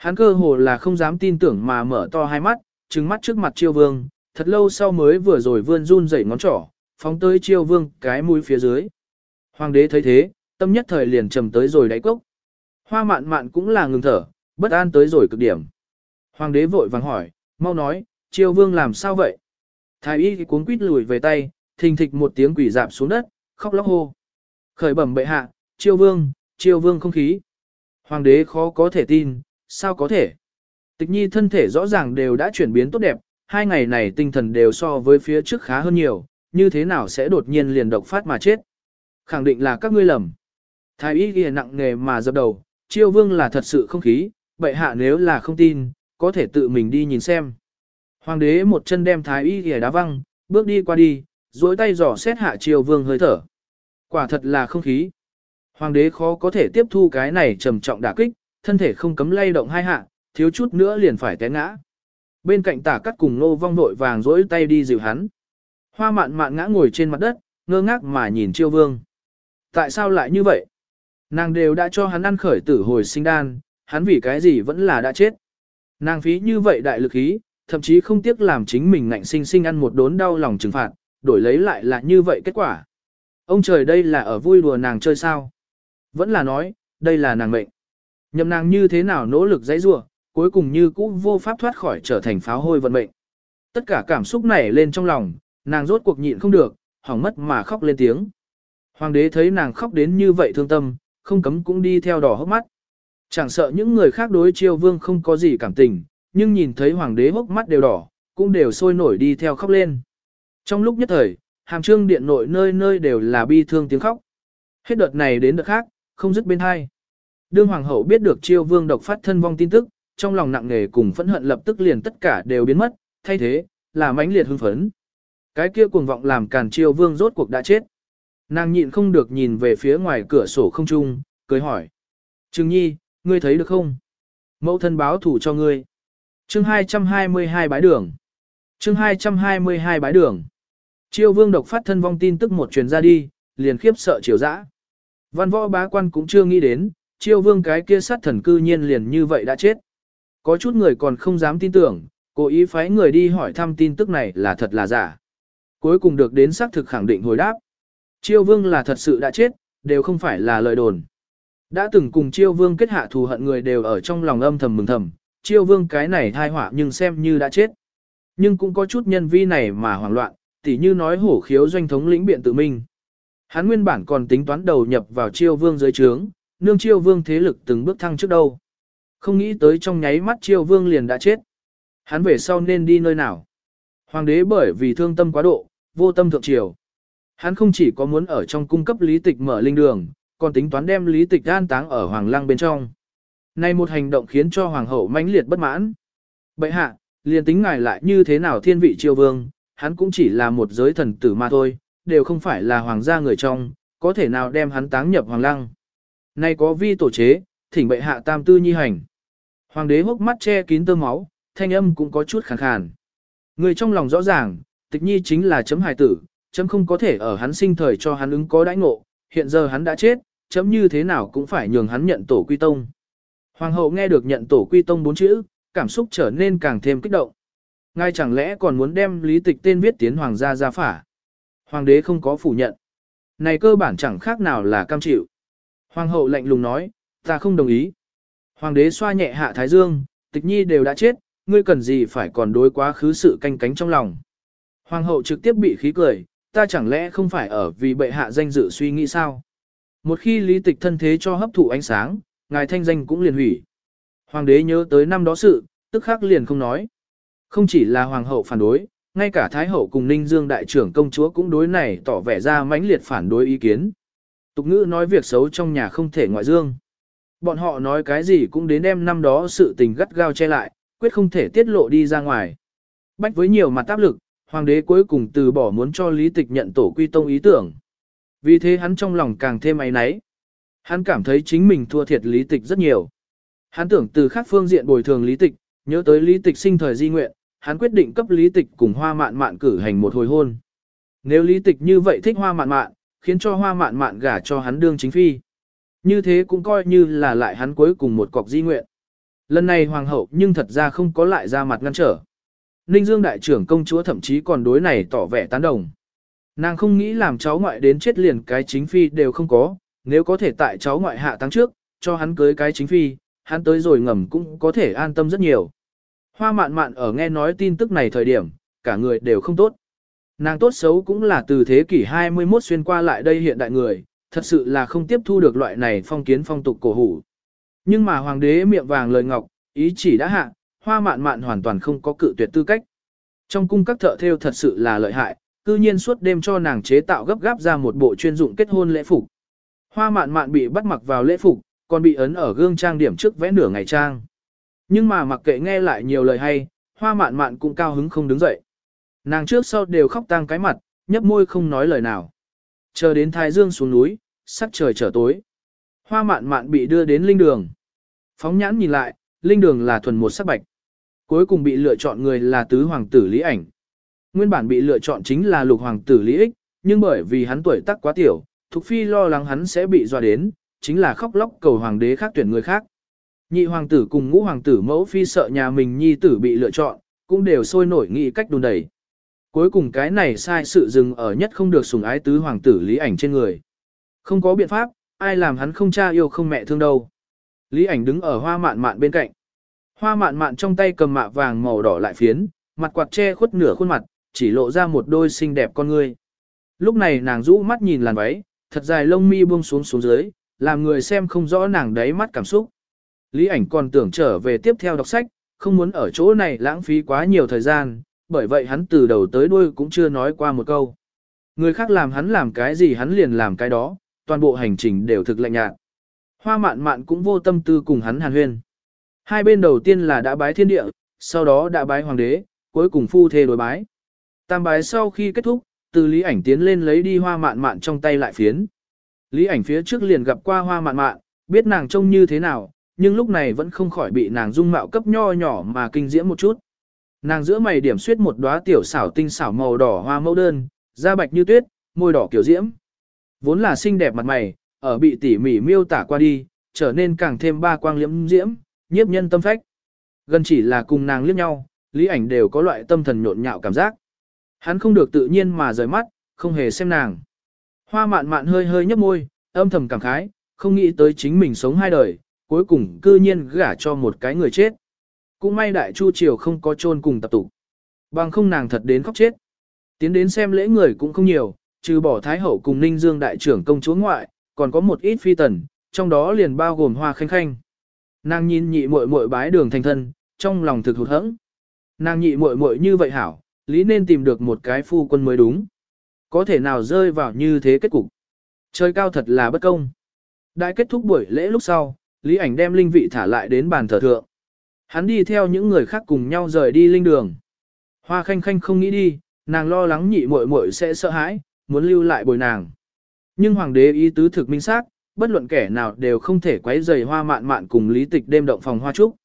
Hắn cơ hồ là không dám tin tưởng mà mở to hai mắt, trừng mắt trước mặt triều vương, thật lâu sau mới vừa rồi vươn run dậy ngón trỏ, phóng tới triều vương cái mũi phía dưới. Hoàng đế thấy thế, tâm nhất thời liền trầm tới rồi đáy cốc. Hoa mạn mạn cũng là ngừng thở, bất an tới rồi cực điểm. Hoàng đế vội vàng hỏi, mau nói, triều vương làm sao vậy? Thái y cuốn quýt lùi về tay, thình thịch một tiếng quỷ dạp xuống đất, khóc lóc hô. Khởi bẩm bệ hạ, triều vương, triều vương không khí. Hoàng đế khó có thể tin, sao có thể? Tịch nhi thân thể rõ ràng đều đã chuyển biến tốt đẹp, hai ngày này tinh thần đều so với phía trước khá hơn nhiều, như thế nào sẽ đột nhiên liền độc phát mà chết? Khẳng định là các ngươi lầm. Thái y ghi nặng nghề mà dập đầu, triều vương là thật sự không khí, bệ hạ nếu là không tin, có thể tự mình đi nhìn xem. Hoàng đế một chân đem thái y ghi đá văng, bước đi qua đi, duỗi tay dò xét hạ triều vương hơi thở. Quả thật là không khí. Hoàng đế khó có thể tiếp thu cái này trầm trọng đả kích, thân thể không cấm lay động hai hạ, thiếu chút nữa liền phải té ngã. Bên cạnh tả cắt cùng nô vong vội vàng dỗi tay đi dịu hắn. Hoa mạn mạn ngã ngồi trên mặt đất, ngơ ngác mà nhìn chiêu vương. Tại sao lại như vậy? Nàng đều đã cho hắn ăn khởi tử hồi sinh đan, hắn vì cái gì vẫn là đã chết. Nàng phí như vậy đại lực ý, thậm chí không tiếc làm chính mình ngạnh sinh sinh ăn một đốn đau lòng trừng phạt, đổi lấy lại là như vậy kết quả. Ông trời đây là ở vui đùa nàng chơi sao? Vẫn là nói, đây là nàng mệnh. Nhậm nàng như thế nào nỗ lực dãy rua, cuối cùng như cũ vô pháp thoát khỏi trở thành pháo hôi vận mệnh. Tất cả cảm xúc nảy lên trong lòng, nàng rốt cuộc nhịn không được, hỏng mất mà khóc lên tiếng. Hoàng đế thấy nàng khóc đến như vậy thương tâm, không cấm cũng đi theo đỏ hốc mắt. Chẳng sợ những người khác đối chiêu vương không có gì cảm tình, nhưng nhìn thấy hoàng đế hốc mắt đều đỏ, cũng đều sôi nổi đi theo khóc lên. Trong lúc nhất thời, hàm trương điện nội nơi nơi đều là bi thương tiếng khóc. Hết đợt này đến đợt khác, không dứt bên hai. Đương hoàng hậu biết được chiêu vương độc phát thân vong tin tức, trong lòng nặng nề cùng phẫn hận lập tức liền tất cả đều biến mất, thay thế, là mãnh liệt hưng phấn. Cái kia cuồng vọng làm càn chiêu vương rốt cuộc đã chết. Nàng nhịn không được nhìn về phía ngoài cửa sổ không trung, cười hỏi. Trừng nhi, ngươi thấy được không? Mẫu thân báo thủ cho ngươi. chương 222 bái đường. chương 222 bái đường. Chiêu vương độc phát thân vong tin tức một truyền ra đi, liền khiếp sợ triều dã. Văn võ bá quan cũng chưa nghĩ đến, chiêu vương cái kia sát thần cư nhiên liền như vậy đã chết. Có chút người còn không dám tin tưởng, cố ý phái người đi hỏi thăm tin tức này là thật là giả. Cuối cùng được đến xác thực khẳng định hồi đáp. Chiêu vương là thật sự đã chết, đều không phải là lời đồn. Đã từng cùng chiêu vương kết hạ thù hận người đều ở trong lòng âm thầm mừng thầm, chiêu vương cái này thai họa nhưng xem như đã chết. Nhưng cũng có chút nhân vi này mà hoảng loạn, tỉ như nói hổ khiếu doanh thống lĩnh biện tự minh. Hắn nguyên bản còn tính toán đầu nhập vào chiêu vương dưới trướng, nương chiêu vương thế lực từng bước thăng trước đâu. Không nghĩ tới trong nháy mắt chiêu vương liền đã chết. Hắn về sau nên đi nơi nào. Hoàng đế bởi vì thương tâm quá độ, vô tâm thượng triều. Hắn không chỉ có muốn ở trong cung cấp lý tịch mở linh đường, còn tính toán đem lý tịch an táng ở hoàng lăng bên trong. Này một hành động khiến cho hoàng hậu mãnh liệt bất mãn. Bệ hạ, liền tính ngài lại như thế nào thiên vị triều vương, hắn cũng chỉ là một giới thần tử mà thôi, đều không phải là hoàng gia người trong, có thể nào đem hắn táng nhập hoàng lăng nay có vi tổ chế, thỉnh bệ hạ tam tư nhi hành. Hoàng đế hốc mắt che kín tơ máu, thanh âm cũng có chút khàn khàn. Người trong lòng rõ ràng, tịch nhi chính là chấm hài tử, chấm không có thể ở hắn sinh thời cho hắn ứng có đãi ngộ, hiện giờ hắn đã chết, chấm như thế nào cũng phải nhường hắn nhận tổ quy tông. Hoàng hậu nghe được nhận tổ quy tông bốn chữ, cảm xúc trở nên càng thêm kích động. Ngay chẳng lẽ còn muốn đem lý tịch tên viết tiến hoàng gia gia phả. Hoàng đế không có phủ nhận. Này cơ bản chẳng khác nào là cam chịu. Hoàng hậu lạnh lùng nói, ta không đồng ý. Hoàng đế xoa nhẹ hạ thái dương, tịch nhi đều đã chết, ngươi cần gì phải còn đối quá khứ sự canh cánh trong lòng. Hoàng hậu trực tiếp bị khí cười, ta chẳng lẽ không phải ở vì bệ hạ danh dự suy nghĩ sao? Một khi lý tịch thân thế cho hấp thụ ánh sáng, ngài thanh danh cũng liền hủy. Hoàng đế nhớ tới năm đó sự, tức khắc liền không nói. Không chỉ là hoàng hậu phản đối, ngay cả thái hậu cùng ninh dương đại trưởng công chúa cũng đối này tỏ vẻ ra mãnh liệt phản đối ý kiến. Tục ngữ nói việc xấu trong nhà không thể ngoại dương. Bọn họ nói cái gì cũng đến đem năm đó sự tình gắt gao che lại, quyết không thể tiết lộ đi ra ngoài. Bách với nhiều mặt áp lực, hoàng đế cuối cùng từ bỏ muốn cho lý tịch nhận tổ quy tông ý tưởng. Vì thế hắn trong lòng càng thêm áy náy. Hắn cảm thấy chính mình thua thiệt lý tịch rất nhiều. Hắn tưởng từ khác phương diện bồi thường lý tịch, nhớ tới lý tịch sinh thời di nguyện, hắn quyết định cấp lý tịch cùng hoa mạn mạn cử hành một hồi hôn. Nếu lý tịch như vậy thích hoa mạn mạn, khiến cho hoa mạn mạn gả cho hắn đương chính phi. Như thế cũng coi như là lại hắn cuối cùng một cọc di nguyện. Lần này hoàng hậu nhưng thật ra không có lại ra mặt ngăn trở. Ninh Dương đại trưởng công chúa thậm chí còn đối này tỏ vẻ tán đồng. Nàng không nghĩ làm cháu ngoại đến chết liền cái chính phi đều không có, nếu có thể tại cháu ngoại hạ tăng trước, cho hắn cưới cái chính phi, hắn tới rồi ngầm cũng có thể an tâm rất nhiều. Hoa mạn mạn ở nghe nói tin tức này thời điểm, cả người đều không tốt. Nàng tốt xấu cũng là từ thế kỷ 21 xuyên qua lại đây hiện đại người, thật sự là không tiếp thu được loại này phong kiến phong tục cổ hủ. Nhưng mà hoàng đế miệng vàng lời ngọc, ý chỉ đã hạ, hoa mạn mạn hoàn toàn không có cự tuyệt tư cách. Trong cung các thợ thêu thật sự là lợi hại, cư nhiên suốt đêm cho nàng chế tạo gấp gáp ra một bộ chuyên dụng kết hôn lễ phục. Hoa mạn mạn bị bắt mặc vào lễ phục, còn bị ấn ở gương trang điểm trước vẽ nửa ngày trang. Nhưng mà mặc kệ nghe lại nhiều lời hay, hoa mạn mạn cũng cao hứng không đứng dậy. Nàng trước sau đều khóc tang cái mặt, nhấp môi không nói lời nào. Chờ đến thái dương xuống núi, sắc trời trở tối. Hoa mạn mạn bị đưa đến linh đường. Phóng nhãn nhìn lại, linh đường là thuần một sắc bạch. Cuối cùng bị lựa chọn người là tứ hoàng tử Lý Ảnh. Nguyên bản bị lựa chọn chính là lục hoàng tử Lý Ích, nhưng bởi vì hắn tuổi tác quá tiểu, Thục Phi lo lắng hắn sẽ bị dọa đến, chính là khóc lóc cầu hoàng đế khác tuyển người khác. Nhị hoàng tử cùng ngũ hoàng tử mẫu phi sợ nhà mình nhi tử bị lựa chọn, cũng đều sôi nổi nghĩ cách đùn đẩy. Cuối cùng cái này sai sự dừng ở nhất không được sủng ái tứ hoàng tử Lý Ảnh trên người. Không có biện pháp, ai làm hắn không cha yêu không mẹ thương đâu. Lý Ảnh đứng ở hoa mạn mạn bên cạnh. Hoa mạn mạn trong tay cầm mạ vàng màu đỏ lại phiến, mặt quạt che khuất nửa khuôn mặt, chỉ lộ ra một đôi xinh đẹp con ngươi. Lúc này nàng rũ mắt nhìn làn váy, thật dài lông mi buông xuống xuống dưới, làm người xem không rõ nàng đáy mắt cảm xúc. Lý ảnh còn tưởng trở về tiếp theo đọc sách, không muốn ở chỗ này lãng phí quá nhiều thời gian, bởi vậy hắn từ đầu tới đuôi cũng chưa nói qua một câu. Người khác làm hắn làm cái gì hắn liền làm cái đó, toàn bộ hành trình đều thực lạnh nhạt. Hoa mạn mạn cũng vô tâm tư cùng hắn hàn huyên. Hai bên đầu tiên là đã bái thiên địa, sau đó đã bái hoàng đế, cuối cùng phu thê đối bái. Tam bái sau khi kết thúc, từ lý ảnh tiến lên lấy đi hoa mạn mạn trong tay lại phiến. Lý ảnh phía trước liền gặp qua hoa mạn mạn, biết nàng trông như thế nào, nhưng lúc này vẫn không khỏi bị nàng dung mạo cấp nho nhỏ mà kinh diễm một chút. Nàng giữa mày điểm xuyết một đóa tiểu xảo tinh xảo màu đỏ hoa mẫu đơn, da bạch như tuyết, môi đỏ kiểu diễm. Vốn là xinh đẹp mặt mày, ở bị tỉ mỉ miêu tả qua đi, trở nên càng thêm ba quang liễm diễm, nhiếp nhân tâm phách. Gần chỉ là cùng nàng liếc nhau, lý ảnh đều có loại tâm thần nhộn nhạo cảm giác. Hắn không được tự nhiên mà rời mắt, không hề xem nàng. Hoa mạn mạn hơi hơi nhấp môi, âm thầm cảm khái, không nghĩ tới chính mình sống hai đời, cuối cùng cư nhiên gả cho một cái người chết. Cũng may đại chu triều không có chôn cùng tập tụ. Bằng không nàng thật đến khóc chết. Tiến đến xem lễ người cũng không nhiều, trừ bỏ Thái Hậu cùng Ninh Dương đại trưởng công chúa ngoại, còn có một ít phi tần, trong đó liền bao gồm hoa khanh khanh. Nàng nhìn nhị muội muội bái đường thành thân, trong lòng thực hụt hẫng. Nàng nhị muội muội như vậy hảo, lý nên tìm được một cái phu quân mới đúng. Có thể nào rơi vào như thế kết cục. Trời cao thật là bất công. Đại kết thúc buổi lễ lúc sau, Lý ảnh đem linh vị thả lại đến bàn thờ thượng. Hắn đi theo những người khác cùng nhau rời đi linh đường. Hoa khanh khanh không nghĩ đi, nàng lo lắng nhị muội muội sẽ sợ hãi, muốn lưu lại bồi nàng. Nhưng hoàng đế ý tứ thực minh xác, bất luận kẻ nào đều không thể quấy rầy hoa mạn mạn cùng lý tịch đêm động phòng hoa trúc.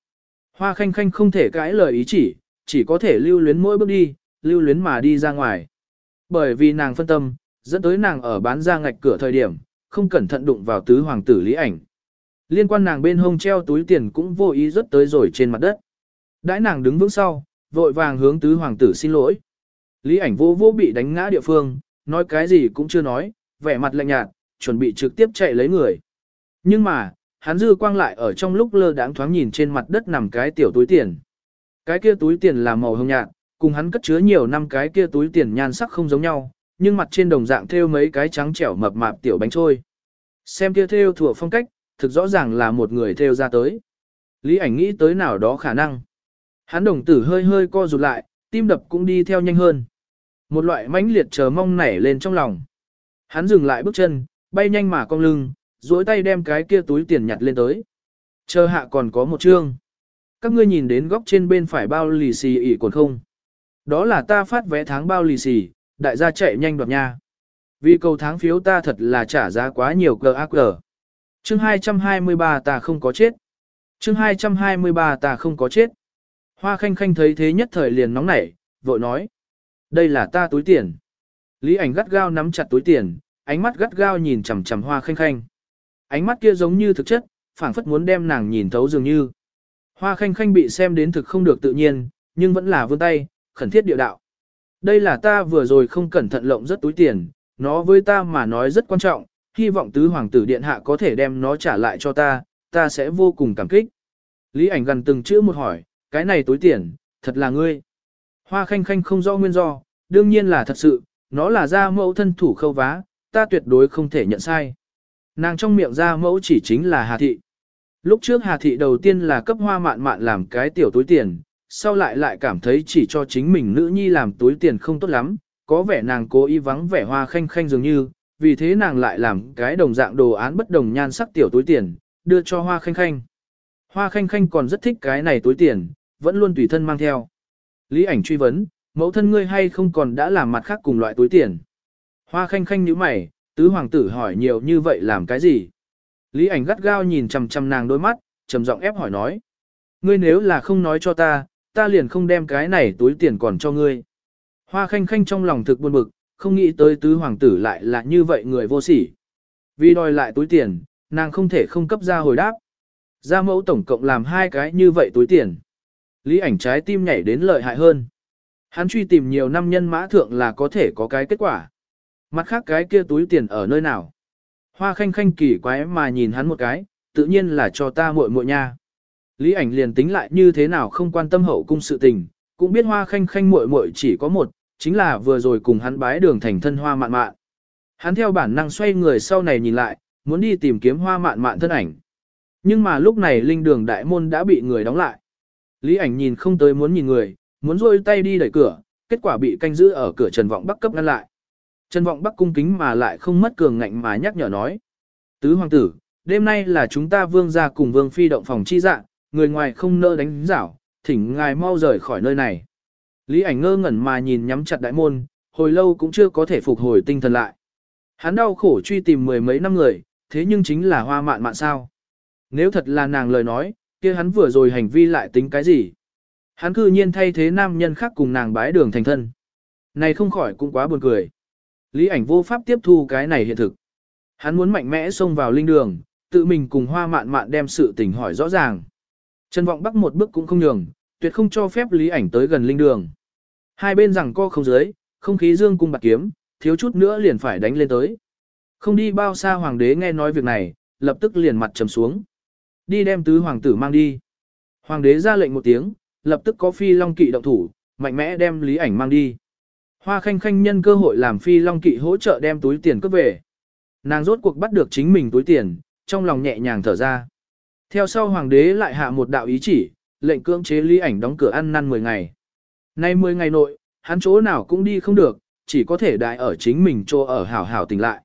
Hoa khanh khanh không thể cãi lời ý chỉ, chỉ có thể lưu luyến mỗi bước đi, lưu luyến mà đi ra ngoài. Bởi vì nàng phân tâm, dẫn tới nàng ở bán ra ngạch cửa thời điểm, không cẩn thận đụng vào tứ hoàng tử lý ảnh. Liên quan nàng bên hông treo túi tiền cũng vô ý rớt tới rồi trên mặt đất. Đãi nàng đứng vững sau, vội vàng hướng tứ hoàng tử xin lỗi. Lý ảnh vô vô bị đánh ngã địa phương, nói cái gì cũng chưa nói, vẻ mặt lạnh nhạt, chuẩn bị trực tiếp chạy lấy người. Nhưng mà, hắn dư quang lại ở trong lúc lơ đãng thoáng nhìn trên mặt đất nằm cái tiểu túi tiền. Cái kia túi tiền là màu hồng nhạt, cùng hắn cất chứa nhiều năm cái kia túi tiền nhan sắc không giống nhau, nhưng mặt trên đồng dạng thêu mấy cái trắng trẻo mập mạp tiểu bánh trôi. Xem kia thêu thuộc phong cách, thực rõ ràng là một người theo ra tới. Lý ảnh nghĩ tới nào đó khả năng. Hắn đồng tử hơi hơi co rụt lại, tim đập cũng đi theo nhanh hơn. Một loại mãnh liệt chờ mong nảy lên trong lòng. Hắn dừng lại bước chân, bay nhanh mà cong lưng, duỗi tay đem cái kia túi tiền nhặt lên tới. Chờ hạ còn có một chương. Các ngươi nhìn đến góc trên bên phải bao lì xì ỉ còn không? Đó là ta phát vé tháng bao lì xì, đại gia chạy nhanh đoạt nha. Vì cầu tháng phiếu ta thật là trả giá quá nhiều cờ ác cờ. Chương 223 ta không có chết. Chương 223 ta không có chết. Hoa khanh khanh thấy thế nhất thời liền nóng nảy, vội nói. Đây là ta túi tiền. Lý ảnh gắt gao nắm chặt túi tiền, ánh mắt gắt gao nhìn chằm chằm hoa khanh khanh. Ánh mắt kia giống như thực chất, phảng phất muốn đem nàng nhìn thấu dường như. Hoa khanh khanh bị xem đến thực không được tự nhiên, nhưng vẫn là vươn tay, khẩn thiết địa đạo. Đây là ta vừa rồi không cẩn thận lộng rất túi tiền, nó với ta mà nói rất quan trọng, hy vọng tứ hoàng tử điện hạ có thể đem nó trả lại cho ta, ta sẽ vô cùng cảm kích. Lý ảnh gần từng chữ một hỏi, cái này tối tiền, thật là ngươi. Hoa khanh khanh không rõ nguyên do, đương nhiên là thật sự, nó là ra mẫu thân thủ khâu vá, ta tuyệt đối không thể nhận sai. Nàng trong miệng ra mẫu chỉ chính là Hà Thị. Lúc trước Hà Thị đầu tiên là cấp hoa mạn mạn làm cái tiểu túi tiền, sau lại lại cảm thấy chỉ cho chính mình nữ nhi làm túi tiền không tốt lắm, có vẻ nàng cố ý vắng vẻ hoa khanh khanh dường như, vì thế nàng lại làm cái đồng dạng đồ án bất đồng nhan sắc tiểu túi tiền, đưa cho hoa khanh khanh. Hoa khanh khanh còn rất thích cái này túi tiền, vẫn luôn tùy thân mang theo. Lý ảnh truy vấn, mẫu thân ngươi hay không còn đã làm mặt khác cùng loại túi tiền. Hoa khanh khanh nhíu mày, tứ hoàng tử hỏi nhiều như vậy làm cái gì? Lý ảnh gắt gao nhìn chằm chằm nàng đôi mắt, trầm giọng ép hỏi nói. Ngươi nếu là không nói cho ta, ta liền không đem cái này túi tiền còn cho ngươi. Hoa khanh khanh trong lòng thực buồn bực, không nghĩ tới tứ hoàng tử lại là như vậy người vô sỉ. Vì đòi lại túi tiền, nàng không thể không cấp ra hồi đáp. Gia mẫu tổng cộng làm hai cái như vậy túi tiền. Lý ảnh trái tim nhảy đến lợi hại hơn. Hắn truy tìm nhiều năm nhân mã thượng là có thể có cái kết quả. Mặt khác cái kia túi tiền ở nơi nào? Hoa khanh khanh kỳ quái mà nhìn hắn một cái, tự nhiên là cho ta muội muội nha. Lý ảnh liền tính lại như thế nào không quan tâm hậu cung sự tình, cũng biết hoa khanh khanh muội muội chỉ có một, chính là vừa rồi cùng hắn bái đường thành thân hoa mạn mạn. Hắn theo bản năng xoay người sau này nhìn lại, muốn đi tìm kiếm hoa mạn mạn thân ảnh. Nhưng mà lúc này linh đường đại môn đã bị người đóng lại. Lý ảnh nhìn không tới muốn nhìn người, muốn rôi tay đi đẩy cửa, kết quả bị canh giữ ở cửa Trần Vọng Bắc cấp ngăn lại. Trần Vọng Bắc cung kính mà lại không mất cường ngạnh mà nhắc nhở nói. Tứ hoàng tử, đêm nay là chúng ta vương gia cùng vương phi động phòng chi dạng, người ngoài không nỡ đánh giảo, thỉnh ngài mau rời khỏi nơi này. Lý ảnh ngơ ngẩn mà nhìn nhắm chặt đại môn, hồi lâu cũng chưa có thể phục hồi tinh thần lại. Hắn đau khổ truy tìm mười mấy năm người, thế nhưng chính là hoa mạn mạn sao. Nếu thật là nàng lời nói, kia hắn vừa rồi hành vi lại tính cái gì? Hắn cư nhiên thay thế nam nhân khác cùng nàng bái đường thành thân. Này không khỏi cũng quá buồn cười. Lý ảnh vô pháp tiếp thu cái này hiện thực. Hắn muốn mạnh mẽ xông vào linh đường, tự mình cùng hoa mạn mạn đem sự tình hỏi rõ ràng. Trần Vọng Bắc một bước cũng không nhường, tuyệt không cho phép lý ảnh tới gần linh đường. Hai bên rằng co không dưới, không khí dương cung bạc kiếm, thiếu chút nữa liền phải đánh lên tới. Không đi bao xa hoàng đế nghe nói việc này, lập tức liền mặt trầm xuống. Đi đem tứ hoàng tử mang đi. Hoàng đế ra lệnh một tiếng, lập tức có phi long kỵ động thủ, mạnh mẽ đem lý ảnh mang đi. Hoa khanh khanh nhân cơ hội làm phi long kỵ hỗ trợ đem túi tiền cướp về. Nàng rốt cuộc bắt được chính mình túi tiền, trong lòng nhẹ nhàng thở ra. Theo sau hoàng đế lại hạ một đạo ý chỉ, lệnh cưỡng chế lý ảnh đóng cửa ăn năn 10 ngày. Nay 10 ngày nội, hắn chỗ nào cũng đi không được, chỉ có thể đại ở chính mình chỗ ở hảo hảo tỉnh lại.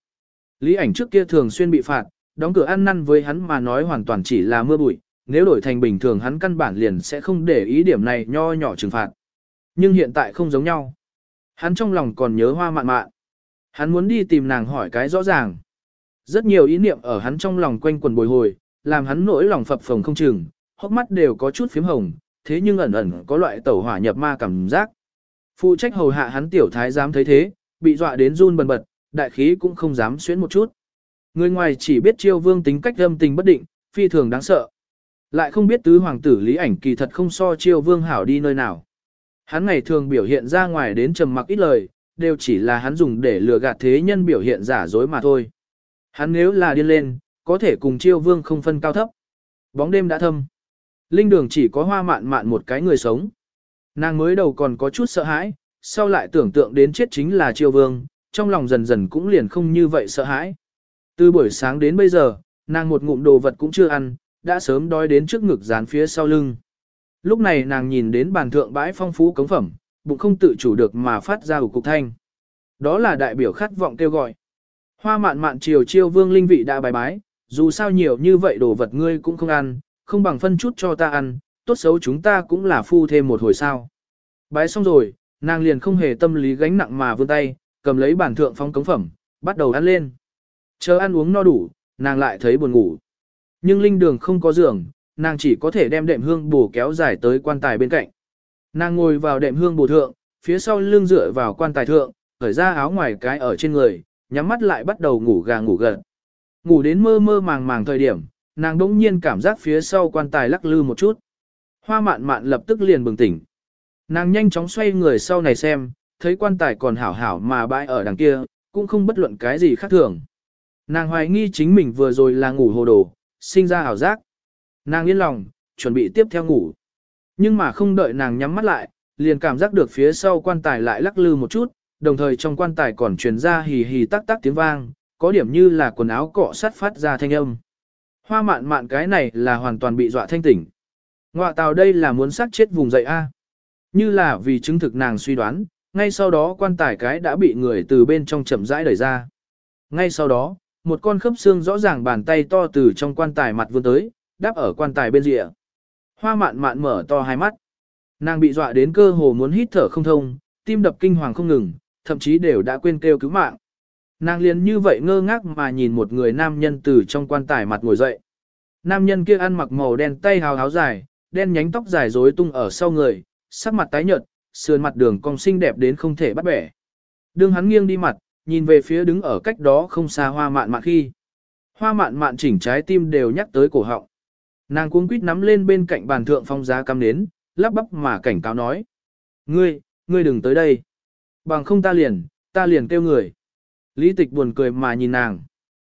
Lý ảnh trước kia thường xuyên bị phạt, đóng cửa ăn năn với hắn mà nói hoàn toàn chỉ là mưa bụi, nếu đổi thành bình thường hắn căn bản liền sẽ không để ý điểm này nho nhỏ trừng phạt. Nhưng hiện tại không giống nhau. Hắn trong lòng còn nhớ hoa mạn mạn. Hắn muốn đi tìm nàng hỏi cái rõ ràng. Rất nhiều ý niệm ở hắn trong lòng quanh quần bồi hồi, làm hắn nỗi lòng phập phồng không chừng, hốc mắt đều có chút phím hồng, thế nhưng ẩn ẩn có loại tẩu hỏa nhập ma cảm giác. Phụ trách hầu hạ hắn tiểu thái dám thấy thế, bị dọa đến run bần bật, đại khí cũng không dám xuyến một chút. Người ngoài chỉ biết chiêu vương tính cách âm tình bất định, phi thường đáng sợ. Lại không biết tứ hoàng tử lý ảnh kỳ thật không so chiêu vương hảo đi nơi nào. Hắn ngày thường biểu hiện ra ngoài đến trầm mặc ít lời, đều chỉ là hắn dùng để lừa gạt thế nhân biểu hiện giả dối mà thôi. Hắn nếu là điên lên, có thể cùng chiêu vương không phân cao thấp. Bóng đêm đã thâm. Linh đường chỉ có hoa mạn mạn một cái người sống. Nàng mới đầu còn có chút sợ hãi, sau lại tưởng tượng đến chết chính là triều vương, trong lòng dần dần cũng liền không như vậy sợ hãi. Từ buổi sáng đến bây giờ, nàng một ngụm đồ vật cũng chưa ăn, đã sớm đói đến trước ngực dán phía sau lưng. Lúc này nàng nhìn đến bàn thượng bãi phong phú cống phẩm, bụng không tự chủ được mà phát ra cục thanh. Đó là đại biểu khát vọng kêu gọi. Hoa mạn mạn triều chiêu vương linh vị đã bài bái, dù sao nhiều như vậy đồ vật ngươi cũng không ăn, không bằng phân chút cho ta ăn, tốt xấu chúng ta cũng là phu thêm một hồi sao. Bái xong rồi, nàng liền không hề tâm lý gánh nặng mà vươn tay, cầm lấy bản thượng phong cống phẩm, bắt đầu ăn lên. Chờ ăn uống no đủ, nàng lại thấy buồn ngủ. Nhưng linh đường không có giường, nàng chỉ có thể đem đệm hương bổ kéo dài tới quan tài bên cạnh. Nàng ngồi vào đệm hương bổ thượng, phía sau lưng dựa vào quan tài thượng, khởi ra áo ngoài cái ở trên người, nhắm mắt lại bắt đầu ngủ gà ngủ gật. Ngủ đến mơ mơ màng màng thời điểm, nàng đỗng nhiên cảm giác phía sau quan tài lắc lư một chút. Hoa mạn mạn lập tức liền bừng tỉnh. Nàng nhanh chóng xoay người sau này xem, thấy quan tài còn hảo hảo mà bãi ở đằng kia, cũng không bất luận cái gì khác thường. Nàng hoài nghi chính mình vừa rồi là ngủ hồ đồ, sinh ra ảo giác. Nàng yên lòng, chuẩn bị tiếp theo ngủ. Nhưng mà không đợi nàng nhắm mắt lại, liền cảm giác được phía sau quan tài lại lắc lư một chút, đồng thời trong quan tài còn truyền ra hì hì tắc tắc tiếng vang, có điểm như là quần áo cọ sắt phát ra thanh âm. Hoa mạn mạn cái này là hoàn toàn bị dọa thanh tỉnh. Ngoạ tào đây là muốn sát chết vùng dậy A. Như là vì chứng thực nàng suy đoán, ngay sau đó quan tài cái đã bị người từ bên trong chậm rãi đẩy ra. Ngay sau đó, một con khớp xương rõ ràng bàn tay to từ trong quan tài mặt vươn tới, đáp ở quan tài bên rìa. Hoa mạn mạn mở to hai mắt. Nàng bị dọa đến cơ hồ muốn hít thở không thông, tim đập kinh hoàng không ngừng, thậm chí đều đã quên kêu cứu mạng. Nàng liền như vậy ngơ ngác mà nhìn một người nam nhân từ trong quan tài mặt ngồi dậy. Nam nhân kia ăn mặc màu đen tay hào háo dài, đen nhánh tóc dài rối tung ở sau người, sắc mặt tái nhợt, sườn mặt đường cong xinh đẹp đến không thể bắt bẻ. Đường hắn nghiêng đi mặt, nhìn về phía đứng ở cách đó không xa hoa mạn mạn khi. Hoa mạn mạn chỉnh trái tim đều nhắc tới cổ họng. Nàng cuống quýt nắm lên bên cạnh bàn thượng phong giá cam nến, lắp bắp mà cảnh cáo nói. Ngươi, ngươi đừng tới đây. Bằng không ta liền, ta liền kêu người. Lý tịch buồn cười mà nhìn nàng.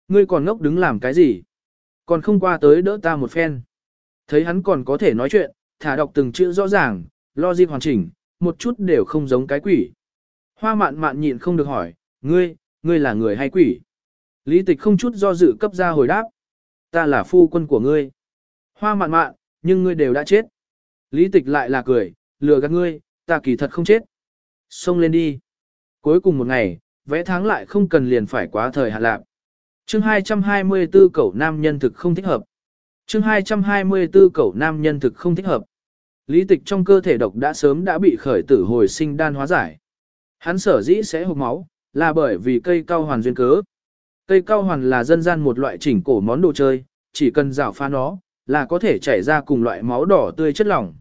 Ngươi còn ngốc đứng làm cái gì? Còn không qua tới đỡ ta một phen. Thấy hắn còn có thể nói chuyện, thả đọc từng chữ rõ ràng, logic hoàn chỉnh, một chút đều không giống cái quỷ. Hoa mạn mạn nhịn không được hỏi, ngươi, ngươi là người hay quỷ? Lý tịch không chút do dự cấp ra hồi đáp. Ta là phu quân của ngươi. Hoa mạn mạn, nhưng ngươi đều đã chết. Lý tịch lại là cười, lừa gạt ngươi, ta kỳ thật không chết. Xông lên đi. Cuối cùng một ngày, vẽ tháng lại không cần liền phải quá thời hạn lạc. Chương 224 cẩu nam nhân thực không thích hợp. Chương 224 cẩu nam nhân thực không thích hợp. Lý tịch trong cơ thể độc đã sớm đã bị khởi tử hồi sinh đan hóa giải. Hắn sở dĩ sẽ hộc máu, là bởi vì cây cao hoàn duyên cớ. Cây cao hoàn là dân gian một loại chỉnh cổ món đồ chơi, chỉ cần rào phá nó, là có thể chảy ra cùng loại máu đỏ tươi chất lỏng.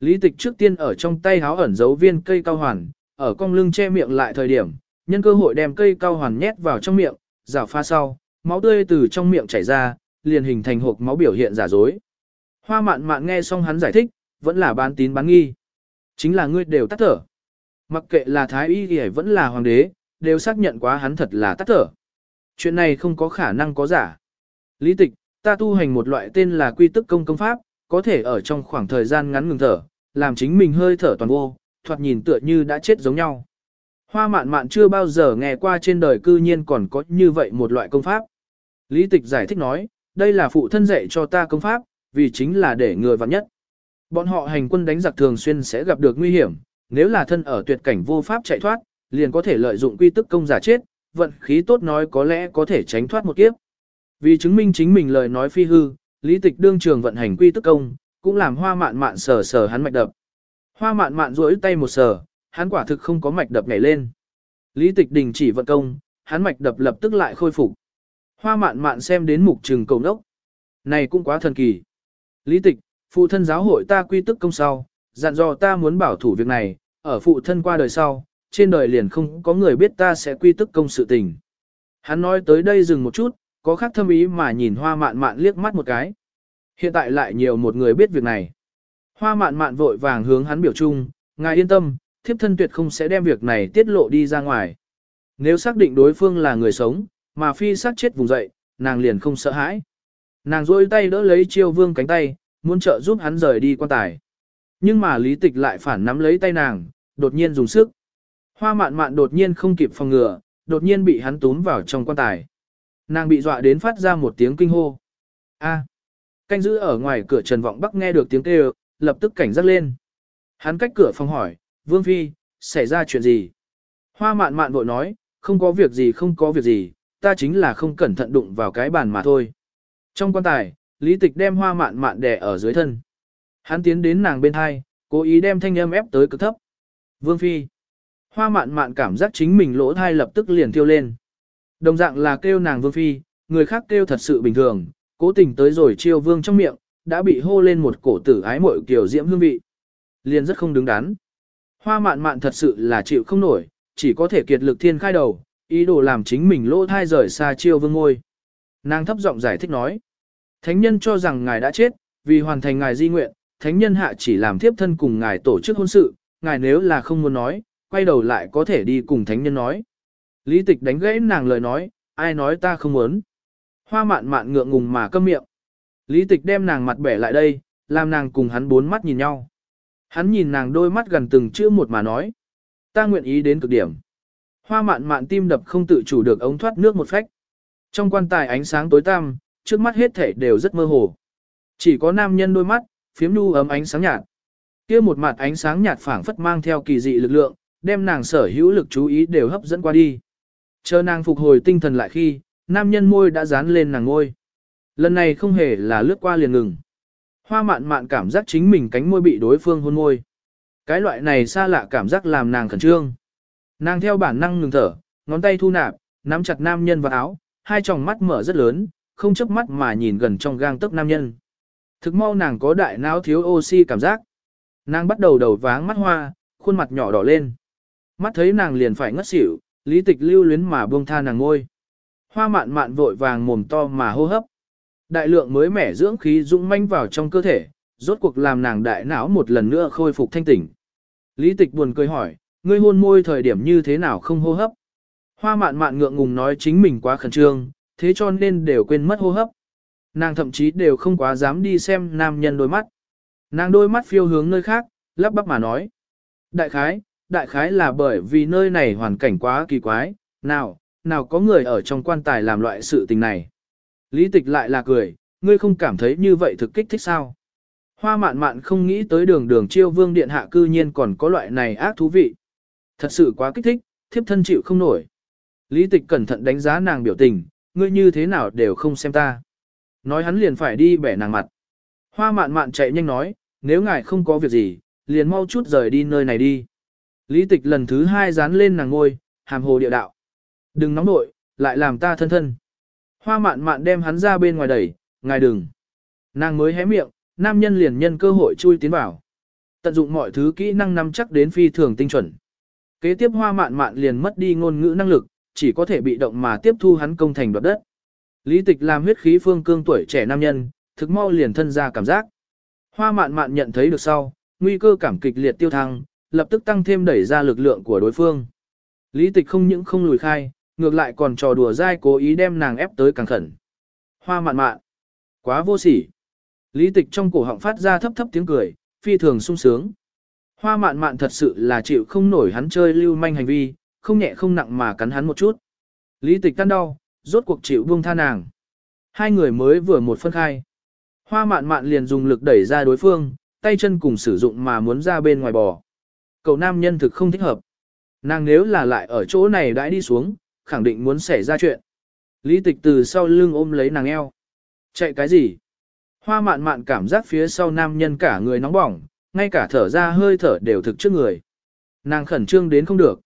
Lý tịch trước tiên ở trong tay háo ẩn giấu viên cây cao hoàn, ở cong lưng che miệng lại thời điểm, nhân cơ hội đem cây cao hoàn nhét vào trong miệng, rào pha sau, máu tươi từ trong miệng chảy ra, liền hình thành hộp máu biểu hiện giả dối. Hoa mạn mạn nghe xong hắn giải thích, vẫn là bán tín bán nghi. Chính là ngươi đều tắt thở. Mặc kệ là thái y thì vẫn là hoàng đế, đều xác nhận quá hắn thật là tắt thở. Chuyện này không có khả năng có giả. Lý tịch, ta tu hành một loại tên là quy tức công công pháp, có thể ở trong khoảng thời gian ngắn ngừng thở, làm chính mình hơi thở toàn vô, thoạt nhìn tựa như đã chết giống nhau. Hoa mạn mạn chưa bao giờ nghe qua trên đời cư nhiên còn có như vậy một loại công pháp. Lý tịch giải thích nói, đây là phụ thân dạy cho ta công pháp, vì chính là để người vặn nhất. Bọn họ hành quân đánh giặc thường xuyên sẽ gặp được nguy hiểm, nếu là thân ở tuyệt cảnh vô pháp chạy thoát, liền có thể lợi dụng quy tức công giả chết, vận khí tốt nói có lẽ có thể tránh thoát một kiếp. Vì chứng minh chính mình lời nói phi hư, lý tịch đương trường vận hành quy tức công, cũng làm hoa mạn mạn sờ sờ hắn mạch đập. Hoa mạn mạn duỗi tay một sờ, hắn quả thực không có mạch đập nhảy lên. Lý tịch đình chỉ vận công, hắn mạch đập lập tức lại khôi phục. Hoa mạn mạn xem đến mục trừng cầu nốc. Này cũng quá thần kỳ. Lý tịch, phụ thân giáo hội ta quy tức công sau, dặn dò ta muốn bảo thủ việc này, ở phụ thân qua đời sau, trên đời liền không có người biết ta sẽ quy tức công sự tình. Hắn nói tới đây dừng một chút, có khác thâm ý mà nhìn hoa mạn mạn liếc mắt một cái. Hiện tại lại nhiều một người biết việc này. Hoa mạn mạn vội vàng hướng hắn biểu trung, ngài yên tâm, thiếp thân tuyệt không sẽ đem việc này tiết lộ đi ra ngoài. Nếu xác định đối phương là người sống, mà phi sát chết vùng dậy, nàng liền không sợ hãi. Nàng rôi tay đỡ lấy chiêu vương cánh tay, muốn trợ giúp hắn rời đi quan tài. Nhưng mà lý tịch lại phản nắm lấy tay nàng, đột nhiên dùng sức. Hoa mạn mạn đột nhiên không kịp phòng ngừa, đột nhiên bị hắn túm vào trong quan tài. Nàng bị dọa đến phát ra một tiếng kinh hô. A. Canh giữ ở ngoài cửa Trần Vọng Bắc nghe được tiếng kêu, lập tức cảnh giác lên. Hắn cách cửa phòng hỏi, Vương Phi, xảy ra chuyện gì? Hoa mạn mạn vội nói, không có việc gì không có việc gì, ta chính là không cẩn thận đụng vào cái bàn mà thôi. Trong quan tài, lý tịch đem hoa mạn mạn đè ở dưới thân. Hắn tiến đến nàng bên hai, cố ý đem thanh âm ép tới cực thấp. Vương Phi. Hoa mạn mạn cảm giác chính mình lỗ thai lập tức liền thiêu lên. Đồng dạng là kêu nàng Vương Phi, người khác kêu thật sự bình thường, cố tình tới rồi chiêu vương trong miệng, đã bị hô lên một cổ tử ái mội kiểu diễm hương vị. Liền rất không đứng đắn. Hoa mạn mạn thật sự là chịu không nổi, chỉ có thể kiệt lực thiên khai đầu, ý đồ làm chính mình lỗ thai rời xa chiêu vương ngôi. Nàng thấp giọng giải thích nói. Thánh nhân cho rằng ngài đã chết, vì hoàn thành ngài di nguyện, thánh nhân hạ chỉ làm thiếp thân cùng ngài tổ chức hôn sự, ngài nếu là không muốn nói, quay đầu lại có thể đi cùng thánh nhân nói. Lý tịch đánh gãy nàng lời nói, ai nói ta không muốn. Hoa mạn mạn ngượng ngùng mà câm miệng. Lý tịch đem nàng mặt bẻ lại đây, làm nàng cùng hắn bốn mắt nhìn nhau. Hắn nhìn nàng đôi mắt gần từng chữ một mà nói. Ta nguyện ý đến cực điểm. Hoa mạn mạn tim đập không tự chủ được ống thoát nước một phách. Trong quan tài ánh sáng tối tăm, trước mắt hết thể đều rất mơ hồ. Chỉ có nam nhân đôi mắt, phiếm nu ấm ánh sáng nhạt. kia một mặt ánh sáng nhạt phảng phất mang theo kỳ dị lực lượng, đem nàng sở hữu lực chú ý đều hấp dẫn qua đi. Chờ nàng phục hồi tinh thần lại khi, nam nhân môi đã dán lên nàng ngôi. Lần này không hề là lướt qua liền ngừng. Hoa mạn mạn cảm giác chính mình cánh môi bị đối phương hôn môi. Cái loại này xa lạ cảm giác làm nàng khẩn trương. Nàng theo bản năng ngừng thở, ngón tay thu nạp, nắm chặt nam nhân vào áo, hai tròng mắt mở rất lớn, không chớp mắt mà nhìn gần trong gang tấc nam nhân. Thực mau nàng có đại não thiếu oxy cảm giác. Nàng bắt đầu đầu váng mắt hoa, khuôn mặt nhỏ đỏ lên. Mắt thấy nàng liền phải ngất xỉu, lý tịch lưu luyến mà buông tha nàng ngôi. Hoa mạn mạn vội vàng mồm to mà hô hấp. Đại lượng mới mẻ dưỡng khí dũng manh vào trong cơ thể, rốt cuộc làm nàng đại não một lần nữa khôi phục thanh tỉnh. Lý tịch buồn cười hỏi, ngươi hôn môi thời điểm như thế nào không hô hấp? Hoa mạn mạn ngượng ngùng nói chính mình quá khẩn trương, thế cho nên đều quên mất hô hấp. Nàng thậm chí đều không quá dám đi xem nam nhân đôi mắt. Nàng đôi mắt phiêu hướng nơi khác, lắp bắp mà nói. Đại khái, đại khái là bởi vì nơi này hoàn cảnh quá kỳ quái, nào, nào có người ở trong quan tài làm loại sự tình này. Lý tịch lại là cười, ngươi không cảm thấy như vậy thực kích thích sao? Hoa mạn mạn không nghĩ tới đường đường chiêu vương điện hạ cư nhiên còn có loại này ác thú vị. Thật sự quá kích thích, thiếp thân chịu không nổi. Lý tịch cẩn thận đánh giá nàng biểu tình, ngươi như thế nào đều không xem ta. Nói hắn liền phải đi bẻ nàng mặt. Hoa mạn mạn chạy nhanh nói, nếu ngài không có việc gì, liền mau chút rời đi nơi này đi. Lý tịch lần thứ hai dán lên nàng ngôi, hàm hồ địa đạo. Đừng nóng nội, lại làm ta thân thân. Hoa mạn mạn đem hắn ra bên ngoài đẩy, ngài đừng. Nàng mới hé miệng, nam nhân liền nhân cơ hội chui tiến vào. Tận dụng mọi thứ kỹ năng nắm chắc đến phi thường tinh chuẩn. Kế tiếp hoa mạn mạn liền mất đi ngôn ngữ năng lực, chỉ có thể bị động mà tiếp thu hắn công thành đoạt đất. Lý tịch làm huyết khí phương cương tuổi trẻ nam nhân, thực mau liền thân ra cảm giác. Hoa mạn mạn nhận thấy được sau, nguy cơ cảm kịch liệt tiêu thăng, lập tức tăng thêm đẩy ra lực lượng của đối phương. Lý tịch không những không lùi khai, ngược lại còn trò đùa dai cố ý đem nàng ép tới càng khẩn. Hoa mạn mạn. Quá vô sỉ. Lý tịch trong cổ họng phát ra thấp thấp tiếng cười, phi thường sung sướng. Hoa mạn mạn thật sự là chịu không nổi hắn chơi lưu manh hành vi, không nhẹ không nặng mà cắn hắn một chút. Lý tịch tan đau, rốt cuộc chịu buông tha nàng. Hai người mới vừa một phân khai. Hoa mạn mạn liền dùng lực đẩy ra đối phương, tay chân cùng sử dụng mà muốn ra bên ngoài bò. Cậu nam nhân thực không thích hợp. Nàng nếu là lại ở chỗ này đãi đi xuống, khẳng định muốn xảy ra chuyện. Lý tịch từ sau lưng ôm lấy nàng eo. Chạy cái gì? Hoa mạn mạn cảm giác phía sau nam nhân cả người nóng bỏng, ngay cả thở ra hơi thở đều thực trước người. Nàng khẩn trương đến không được.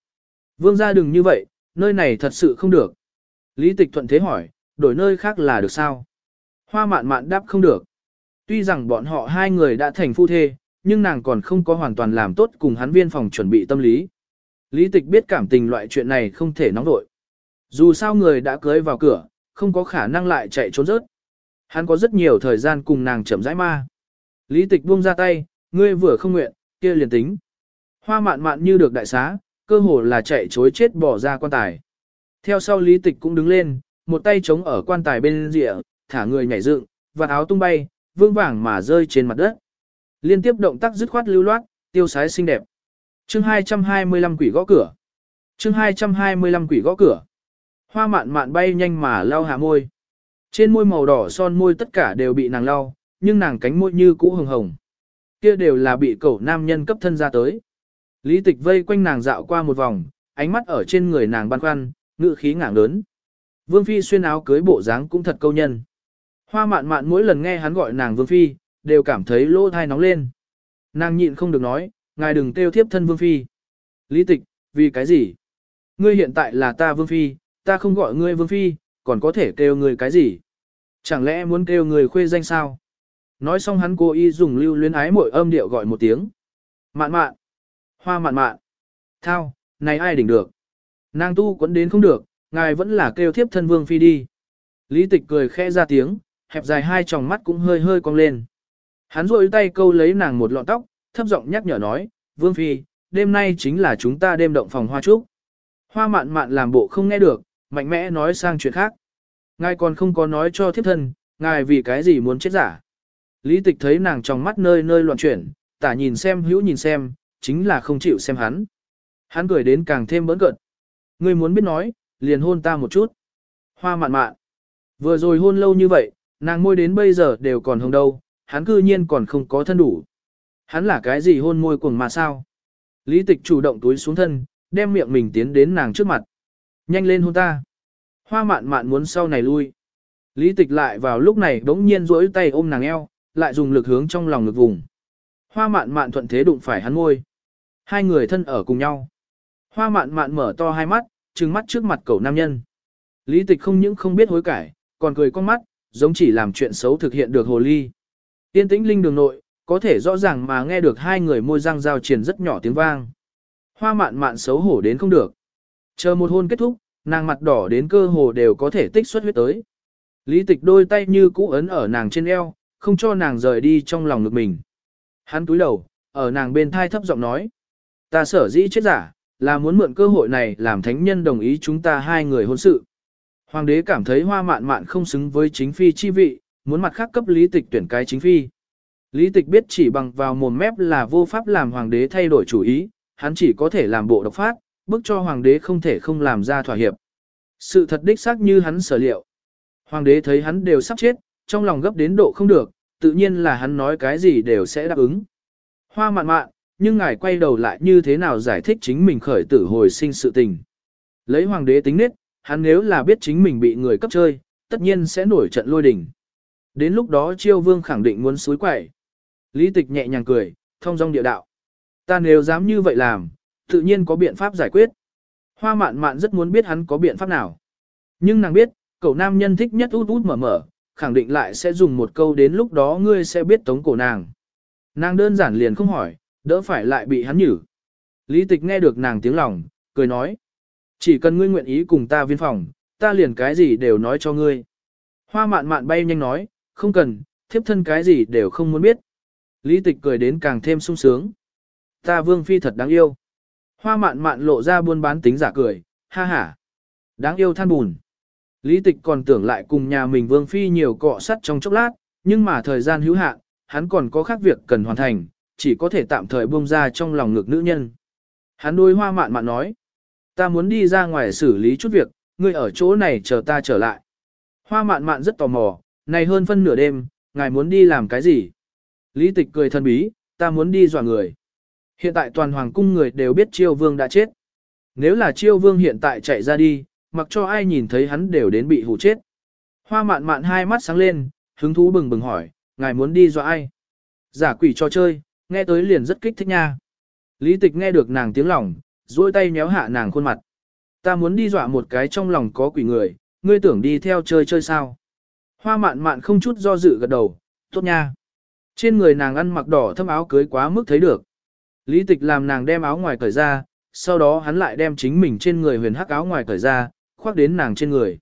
Vương ra đừng như vậy, nơi này thật sự không được. Lý tịch thuận thế hỏi, đổi nơi khác là được sao? Hoa mạn mạn đáp không được. Tuy rằng bọn họ hai người đã thành phu thê, nhưng nàng còn không có hoàn toàn làm tốt cùng hắn viên phòng chuẩn bị tâm lý. Lý tịch biết cảm tình loại chuyện này không thể nóng vội. Dù sao người đã cưới vào cửa, không có khả năng lại chạy trốn rớt. Hắn có rất nhiều thời gian cùng nàng chậm rãi ma. Lý tịch buông ra tay, ngươi vừa không nguyện, kia liền tính. Hoa mạn mạn như được đại xá, cơ hồ là chạy chối chết bỏ ra quan tài. Theo sau lý tịch cũng đứng lên, một tay chống ở quan tài bên rìa, thả người nhảy dựng, và áo tung bay, vương vàng mà rơi trên mặt đất. Liên tiếp động tác dứt khoát lưu loát, tiêu sái xinh đẹp. Chương 225 quỷ gõ cửa. Chương 225 quỷ gõ cửa. Hoa mạn mạn bay nhanh mà lau hạ môi. Trên môi màu đỏ son môi tất cả đều bị nàng lau, nhưng nàng cánh môi như cũ hồng hồng. Kia đều là bị cậu nam nhân cấp thân ra tới. Lý tịch vây quanh nàng dạo qua một vòng, ánh mắt ở trên người nàng băn khoăn, ngự khí ngảng lớn. Vương Phi xuyên áo cưới bộ dáng cũng thật câu nhân. Hoa mạn mạn mỗi lần nghe hắn gọi nàng Vương Phi, đều cảm thấy lỗ thai nóng lên. Nàng nhịn không được nói, ngài đừng kêu thiếp thân Vương Phi. Lý tịch, vì cái gì? Ngươi hiện tại là ta Vương Phi, ta không gọi ngươi Vương Phi, còn có thể kêu ngươi cái gì? Chẳng lẽ muốn kêu người khuê danh sao? Nói xong hắn cố ý dùng lưu luyến ái mỗi âm điệu gọi một tiếng. Mạn mạn. Hoa mạn mạn. Thao, này ai đỉnh được? Nàng tu quấn đến không được, ngài vẫn là kêu thiếp thân vương phi đi. Lý tịch cười khẽ ra tiếng, hẹp dài hai tròng mắt cũng hơi hơi cong lên. Hắn rôi tay câu lấy nàng một lọn tóc, thấp giọng nhắc nhở nói, vương phi, đêm nay chính là chúng ta đêm động phòng hoa trúc. Hoa mạn mạn làm bộ không nghe được, mạnh mẽ nói sang chuyện khác. Ngài còn không có nói cho thiếp thân, ngài vì cái gì muốn chết giả. Lý tịch thấy nàng trong mắt nơi nơi loạn chuyển, tả nhìn xem hữu nhìn xem, chính là không chịu xem hắn. Hắn cười đến càng thêm bỡn cợt. Ngươi muốn biết nói, liền hôn ta một chút. Hoa mạn mạn. Vừa rồi hôn lâu như vậy, nàng môi đến bây giờ đều còn hồng đâu, hắn cư nhiên còn không có thân đủ. Hắn là cái gì hôn môi cuồng mà sao? Lý tịch chủ động túi xuống thân, đem miệng mình tiến đến nàng trước mặt. Nhanh lên hôn ta. Hoa mạn mạn muốn sau này lui. Lý tịch lại vào lúc này đống nhiên rỗi tay ôm nàng eo, lại dùng lực hướng trong lòng ngực vùng. Hoa mạn mạn thuận thế đụng phải hắn môi. Hai người thân ở cùng nhau. Hoa mạn mạn mở to hai mắt, trừng mắt trước mặt cậu nam nhân. Lý tịch không những không biết hối cải, còn cười con mắt, giống chỉ làm chuyện xấu thực hiện được hồ ly. Tiên tĩnh linh đường nội, có thể rõ ràng mà nghe được hai người môi răng giao triển rất nhỏ tiếng vang. Hoa mạn mạn xấu hổ đến không được. Chờ một hôn kết thúc, nàng mặt đỏ đến cơ hồ đều có thể tích xuất huyết tới. Lý tịch đôi tay như cũ ấn ở nàng trên eo, không cho nàng rời đi trong lòng ngực mình. Hắn túi đầu, ở nàng bên thai thấp giọng nói. Ta sở dĩ chết giả, là muốn mượn cơ hội này làm thánh nhân đồng ý chúng ta hai người hôn sự. Hoàng đế cảm thấy hoa mạn mạn không xứng với chính phi chi vị, muốn mặt khác cấp lý tịch tuyển cái chính phi. Lý tịch biết chỉ bằng vào mồm mép là vô pháp làm hoàng đế thay đổi chủ ý, hắn chỉ có thể làm bộ độc phát, bức cho hoàng đế không thể không làm ra thỏa hiệp. Sự thật đích xác như hắn sở liệu. Hoàng đế thấy hắn đều sắp chết, trong lòng gấp đến độ không được, tự nhiên là hắn nói cái gì đều sẽ đáp ứng. Hoa mạn mạn, nhưng ngài quay đầu lại như thế nào giải thích chính mình khởi tử hồi sinh sự tình. Lấy hoàng đế tính nết, hắn nếu là biết chính mình bị người cấp chơi, tất nhiên sẽ nổi trận lôi đình. Đến lúc đó chiêu vương khẳng định muốn suối quậy. Lý tịch nhẹ nhàng cười, thông dong địa đạo. Ta nếu dám như vậy làm, tự nhiên có biện pháp giải quyết. Hoa mạn mạn rất muốn biết hắn có biện pháp nào. Nhưng nàng biết, cậu nam nhân thích nhất út út mở mở, khẳng định lại sẽ dùng một câu đến lúc đó ngươi sẽ biết tống cổ nàng. Nàng đơn giản liền không hỏi, đỡ phải lại bị hắn nhử. Lý tịch nghe được nàng tiếng lòng, cười nói. Chỉ cần ngươi nguyện ý cùng ta viên phòng, ta liền cái gì đều nói cho ngươi. Hoa mạn mạn bay nhanh nói, không cần, thiếp thân cái gì đều không muốn biết. Lý tịch cười đến càng thêm sung sướng. Ta vương phi thật đáng yêu. Hoa mạn mạn lộ ra buôn bán tính giả cười, ha ha. Đáng yêu than bùn. Lý tịch còn tưởng lại cùng nhà mình vương phi nhiều cọ sắt trong chốc lát, nhưng mà thời gian hữu hạn, hắn còn có khác việc cần hoàn thành, chỉ có thể tạm thời buông ra trong lòng ngực nữ nhân. Hắn đôi hoa mạn mạn nói, ta muốn đi ra ngoài xử lý chút việc, ngươi ở chỗ này chờ ta trở lại. Hoa mạn mạn rất tò mò, này hơn phân nửa đêm, ngài muốn đi làm cái gì? Lý tịch cười thân bí, ta muốn đi dọa người. Hiện tại toàn hoàng cung người đều biết chiêu vương đã chết. Nếu là chiêu vương hiện tại chạy ra đi, mặc cho ai nhìn thấy hắn đều đến bị hù chết. Hoa mạn mạn hai mắt sáng lên, hứng thú bừng bừng hỏi, ngài muốn đi dọa ai? Giả quỷ cho chơi, nghe tới liền rất kích thích nha. Lý tịch nghe được nàng tiếng lòng, duỗi tay nhéo hạ nàng khuôn mặt. Ta muốn đi dọa một cái trong lòng có quỷ người, ngươi tưởng đi theo chơi chơi sao? Hoa mạn mạn không chút do dự gật đầu, tốt nha. Trên người nàng ăn mặc đỏ thâm áo cưới quá mức thấy được. Lý tịch làm nàng đem áo ngoài cởi ra, sau đó hắn lại đem chính mình trên người huyền hắc áo ngoài cởi ra, khoác đến nàng trên người.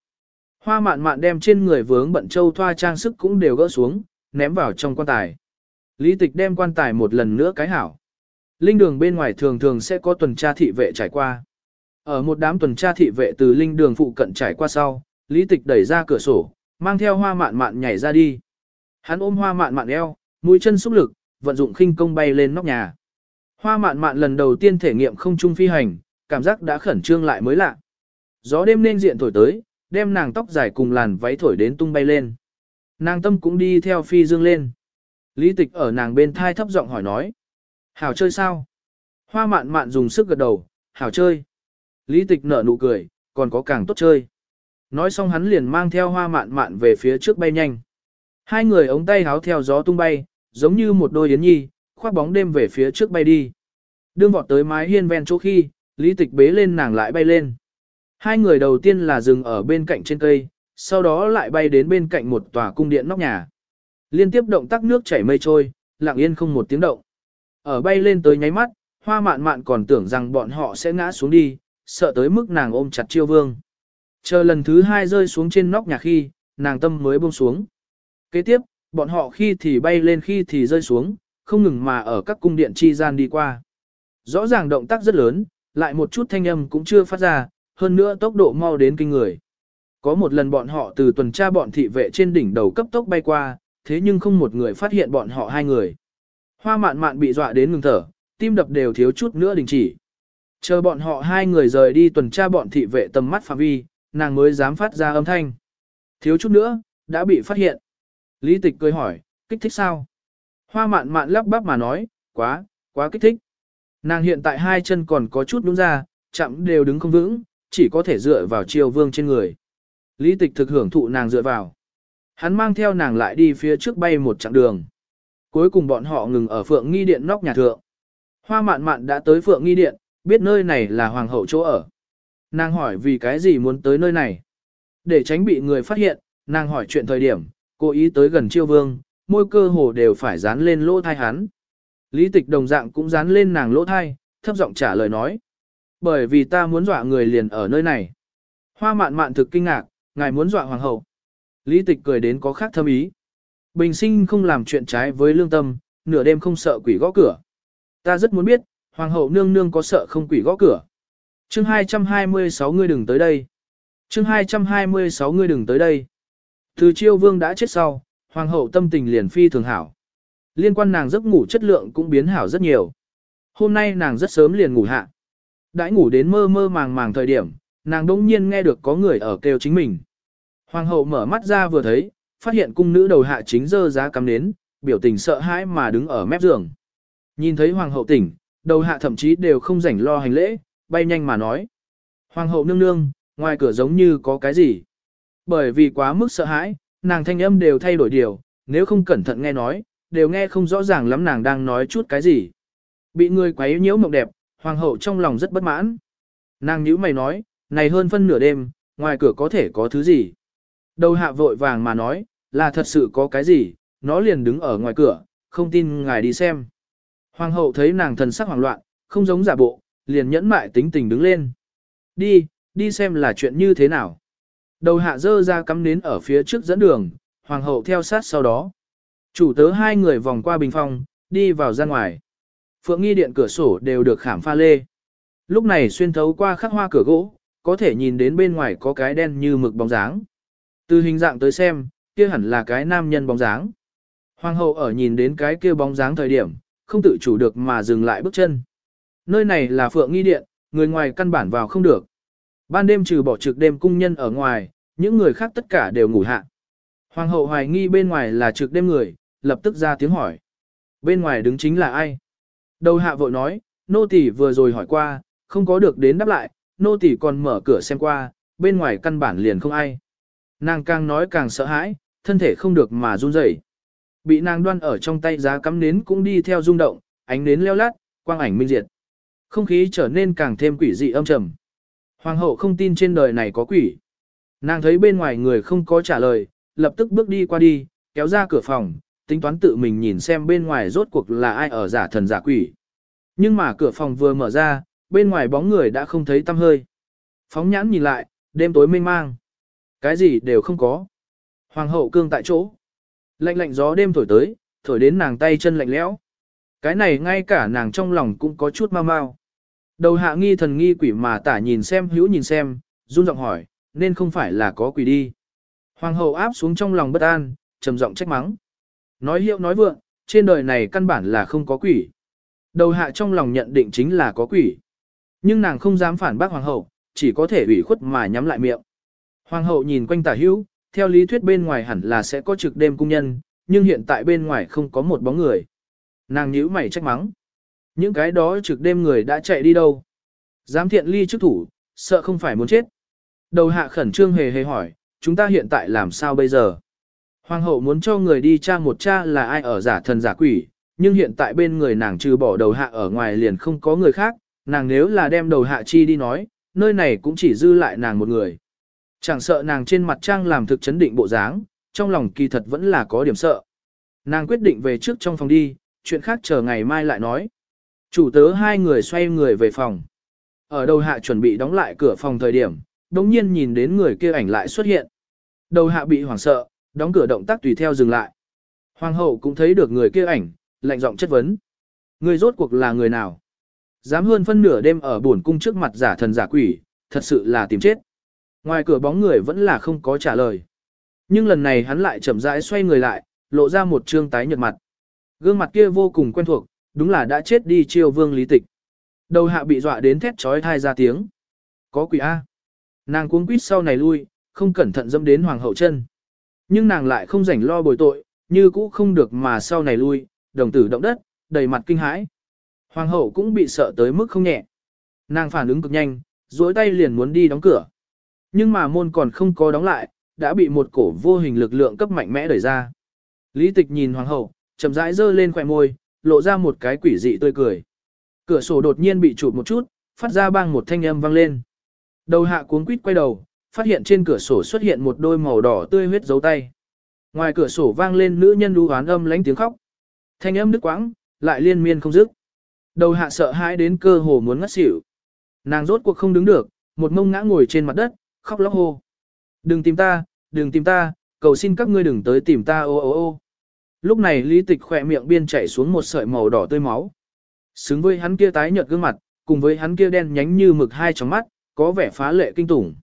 Hoa mạn mạn đem trên người vướng bận châu thoa trang sức cũng đều gỡ xuống, ném vào trong quan tài. Lý tịch đem quan tài một lần nữa cái hảo. Linh đường bên ngoài thường thường sẽ có tuần tra thị vệ trải qua. Ở một đám tuần tra thị vệ từ linh đường phụ cận trải qua sau, Lý tịch đẩy ra cửa sổ, mang theo hoa mạn mạn nhảy ra đi. Hắn ôm hoa mạn mạn eo, mũi chân xúc lực, vận dụng khinh công bay lên nóc nhà. Hoa mạn mạn lần đầu tiên thể nghiệm không trung phi hành, cảm giác đã khẩn trương lại mới lạ. Gió đêm nên diện thổi tới, đem nàng tóc dài cùng làn váy thổi đến tung bay lên. Nàng tâm cũng đi theo phi dương lên. Lý tịch ở nàng bên thai thấp giọng hỏi nói. Hảo chơi sao? Hoa mạn mạn dùng sức gật đầu, hảo chơi. Lý tịch nở nụ cười, còn có càng tốt chơi. Nói xong hắn liền mang theo hoa mạn mạn về phía trước bay nhanh. Hai người ống tay háo theo gió tung bay, giống như một đôi yến nhi, khoác bóng đêm về phía trước bay đi. Đương vọt tới mái hiên ven chỗ khi, lý tịch bế lên nàng lại bay lên. Hai người đầu tiên là dừng ở bên cạnh trên cây, sau đó lại bay đến bên cạnh một tòa cung điện nóc nhà. Liên tiếp động tác nước chảy mây trôi, lặng yên không một tiếng động. Ở bay lên tới nháy mắt, hoa mạn mạn còn tưởng rằng bọn họ sẽ ngã xuống đi, sợ tới mức nàng ôm chặt chiêu vương. Chờ lần thứ hai rơi xuống trên nóc nhà khi, nàng tâm mới buông xuống. Kế tiếp, bọn họ khi thì bay lên khi thì rơi xuống, không ngừng mà ở các cung điện chi gian đi qua. Rõ ràng động tác rất lớn, lại một chút thanh âm cũng chưa phát ra, hơn nữa tốc độ mau đến kinh người. Có một lần bọn họ từ tuần tra bọn thị vệ trên đỉnh đầu cấp tốc bay qua, thế nhưng không một người phát hiện bọn họ hai người. Hoa mạn mạn bị dọa đến ngừng thở, tim đập đều thiếu chút nữa đình chỉ. Chờ bọn họ hai người rời đi tuần tra bọn thị vệ tầm mắt phạm vi, nàng mới dám phát ra âm thanh. Thiếu chút nữa, đã bị phát hiện. Lý tịch cười hỏi, kích thích sao? Hoa mạn mạn lắp bắp mà nói, quá, quá kích thích. Nàng hiện tại hai chân còn có chút đúng ra, chạm đều đứng không vững, chỉ có thể dựa vào triều vương trên người. Lý tịch thực hưởng thụ nàng dựa vào. Hắn mang theo nàng lại đi phía trước bay một chặng đường. Cuối cùng bọn họ ngừng ở phượng nghi điện nóc nhà thượng. Hoa mạn mạn đã tới phượng nghi điện, biết nơi này là hoàng hậu chỗ ở. Nàng hỏi vì cái gì muốn tới nơi này. Để tránh bị người phát hiện, nàng hỏi chuyện thời điểm, cố ý tới gần chiêu vương, môi cơ hồ đều phải dán lên lỗ thai hắn. Lý tịch đồng dạng cũng dán lên nàng lỗ thai, thấp giọng trả lời nói. Bởi vì ta muốn dọa người liền ở nơi này. Hoa mạn mạn thực kinh ngạc, ngài muốn dọa hoàng hậu. Lý tịch cười đến có khác thâm ý. Bình sinh không làm chuyện trái với lương tâm, nửa đêm không sợ quỷ gõ cửa. Ta rất muốn biết, hoàng hậu nương nương có sợ không quỷ gõ cửa. Chương 226 ngươi đừng tới đây. Chương 226 ngươi đừng tới đây. Từ chiêu vương đã chết sau, hoàng hậu tâm tình liền phi thường hảo. Liên quan nàng giấc ngủ chất lượng cũng biến hảo rất nhiều. Hôm nay nàng rất sớm liền ngủ hạ. Đãi ngủ đến mơ mơ màng màng thời điểm, nàng đỗng nhiên nghe được có người ở kêu chính mình. Hoàng hậu mở mắt ra vừa thấy, phát hiện cung nữ đầu hạ chính dơ giá cắm nến, biểu tình sợ hãi mà đứng ở mép giường. Nhìn thấy hoàng hậu tỉnh, đầu hạ thậm chí đều không rảnh lo hành lễ, bay nhanh mà nói. Hoàng hậu nương nương, ngoài cửa giống như có cái gì. Bởi vì quá mức sợ hãi, nàng thanh âm đều thay đổi điều, nếu không cẩn thận nghe nói, đều nghe không rõ ràng lắm nàng đang nói chút cái gì. Bị người quấy nhiễu mộng đẹp, hoàng hậu trong lòng rất bất mãn. Nàng nhíu mày nói, này hơn phân nửa đêm, ngoài cửa có thể có thứ gì. Đầu hạ vội vàng mà nói, là thật sự có cái gì, nó liền đứng ở ngoài cửa, không tin ngài đi xem. Hoàng hậu thấy nàng thần sắc hoảng loạn, không giống giả bộ, liền nhẫn mại tính tình đứng lên. Đi, đi xem là chuyện như thế nào. Đầu hạ dơ ra cắm nến ở phía trước dẫn đường, hoàng hậu theo sát sau đó. Chủ tớ hai người vòng qua bình phong, đi vào ra ngoài. Phượng nghi điện cửa sổ đều được khảm pha lê. Lúc này xuyên thấu qua khắc hoa cửa gỗ, có thể nhìn đến bên ngoài có cái đen như mực bóng dáng. Từ hình dạng tới xem, kia hẳn là cái nam nhân bóng dáng. Hoàng hậu ở nhìn đến cái kia bóng dáng thời điểm, không tự chủ được mà dừng lại bước chân. Nơi này là phượng nghi điện, người ngoài căn bản vào không được. Ban đêm trừ bỏ trực đêm cung nhân ở ngoài, những người khác tất cả đều ngủ hạ. Hoàng hậu hoài nghi bên ngoài là trực đêm người, lập tức ra tiếng hỏi. Bên ngoài đứng chính là ai? Đầu hạ vội nói, nô tỳ vừa rồi hỏi qua, không có được đến đáp lại, nô tỳ còn mở cửa xem qua, bên ngoài căn bản liền không ai. Nàng càng nói càng sợ hãi, thân thể không được mà run rẩy. Bị nàng đoan ở trong tay giá cắm nến cũng đi theo rung động, ánh nến leo lát, quang ảnh minh diệt. Không khí trở nên càng thêm quỷ dị âm trầm. Hoàng hậu không tin trên đời này có quỷ. Nàng thấy bên ngoài người không có trả lời, lập tức bước đi qua đi, kéo ra cửa phòng, tính toán tự mình nhìn xem bên ngoài rốt cuộc là ai ở giả thần giả quỷ. Nhưng mà cửa phòng vừa mở ra, bên ngoài bóng người đã không thấy tăm hơi. Phóng nhãn nhìn lại, đêm tối mênh mang. Cái gì đều không có. Hoàng hậu cương tại chỗ. Lạnh lạnh gió đêm thổi tới, thổi đến nàng tay chân lạnh lẽo. Cái này ngay cả nàng trong lòng cũng có chút mau mau. Đầu hạ nghi thần nghi quỷ mà tả nhìn xem hữu nhìn xem, run giọng hỏi, nên không phải là có quỷ đi. Hoàng hậu áp xuống trong lòng bất an, trầm giọng trách mắng. Nói hiệu nói vượng, trên đời này căn bản là không có quỷ. Đầu hạ trong lòng nhận định chính là có quỷ. Nhưng nàng không dám phản bác hoàng hậu, chỉ có thể ủy khuất mà nhắm lại miệng. Hoàng hậu nhìn quanh tả hữu, theo lý thuyết bên ngoài hẳn là sẽ có trực đêm cung nhân, nhưng hiện tại bên ngoài không có một bóng người. Nàng nhíu mày trách mắng. Những cái đó trực đêm người đã chạy đi đâu? Giám thiện ly chức thủ, sợ không phải muốn chết. Đầu hạ khẩn trương hề hề hỏi, chúng ta hiện tại làm sao bây giờ? Hoàng hậu muốn cho người đi tra một cha là ai ở giả thần giả quỷ, nhưng hiện tại bên người nàng trừ bỏ đầu hạ ở ngoài liền không có người khác, nàng nếu là đem đầu hạ chi đi nói, nơi này cũng chỉ dư lại nàng một người. Chẳng sợ nàng trên mặt trang làm thực chấn định bộ dáng, trong lòng kỳ thật vẫn là có điểm sợ. Nàng quyết định về trước trong phòng đi, chuyện khác chờ ngày mai lại nói. Chủ tớ hai người xoay người về phòng. Ở đầu hạ chuẩn bị đóng lại cửa phòng thời điểm, đồng nhiên nhìn đến người kia ảnh lại xuất hiện. Đầu hạ bị hoảng sợ, đóng cửa động tác tùy theo dừng lại. Hoàng hậu cũng thấy được người kia ảnh, lạnh giọng chất vấn. Người rốt cuộc là người nào? Dám hơn phân nửa đêm ở buồn cung trước mặt giả thần giả quỷ, thật sự là tìm chết. Ngoài cửa bóng người vẫn là không có trả lời. Nhưng lần này hắn lại chậm rãi xoay người lại, lộ ra một trương tái nhợt mặt. Gương mặt kia vô cùng quen thuộc, đúng là đã chết đi triều vương lý tịch. Đầu hạ bị dọa đến thét trói thai ra tiếng. Có quỷ A. Nàng cuống quýt sau này lui, không cẩn thận dâm đến hoàng hậu chân. Nhưng nàng lại không rảnh lo bồi tội, như cũ không được mà sau này lui, đồng tử động đất, đầy mặt kinh hãi. Hoàng hậu cũng bị sợ tới mức không nhẹ. Nàng phản ứng cực nhanh, duỗi tay liền muốn đi đóng cửa. Nhưng mà môn còn không có đóng lại, đã bị một cổ vô hình lực lượng cấp mạnh mẽ đẩy ra. Lý tịch nhìn hoàng hậu, chậm rãi giơ lên khỏe môi, lộ ra một cái quỷ dị tươi cười. Cửa sổ đột nhiên bị chụp một chút, phát ra bang một thanh âm vang lên. Đầu hạ cuống quýt quay đầu, phát hiện trên cửa sổ xuất hiện một đôi màu đỏ tươi huyết dấu tay. Ngoài cửa sổ vang lên nữ nhân đu hoán âm lánh tiếng khóc. Thanh âm đứt quãng, lại liên miên không dứt. Đầu hạ sợ hãi đến cơ hồ muốn ngất xỉu. Nàng rốt cuộc không đứng được, một mông ngã ngồi trên mặt đất, khóc lóc hô. Đừng tìm ta, đừng tìm ta, cầu xin các ngươi đừng tới tìm ta ô ô ô. Lúc này lý tịch khỏe miệng biên chảy xuống một sợi màu đỏ tươi máu. Xứng với hắn kia tái nhợt gương mặt, cùng với hắn kia đen nhánh như mực hai tròng mắt, có vẻ phá lệ kinh tủng.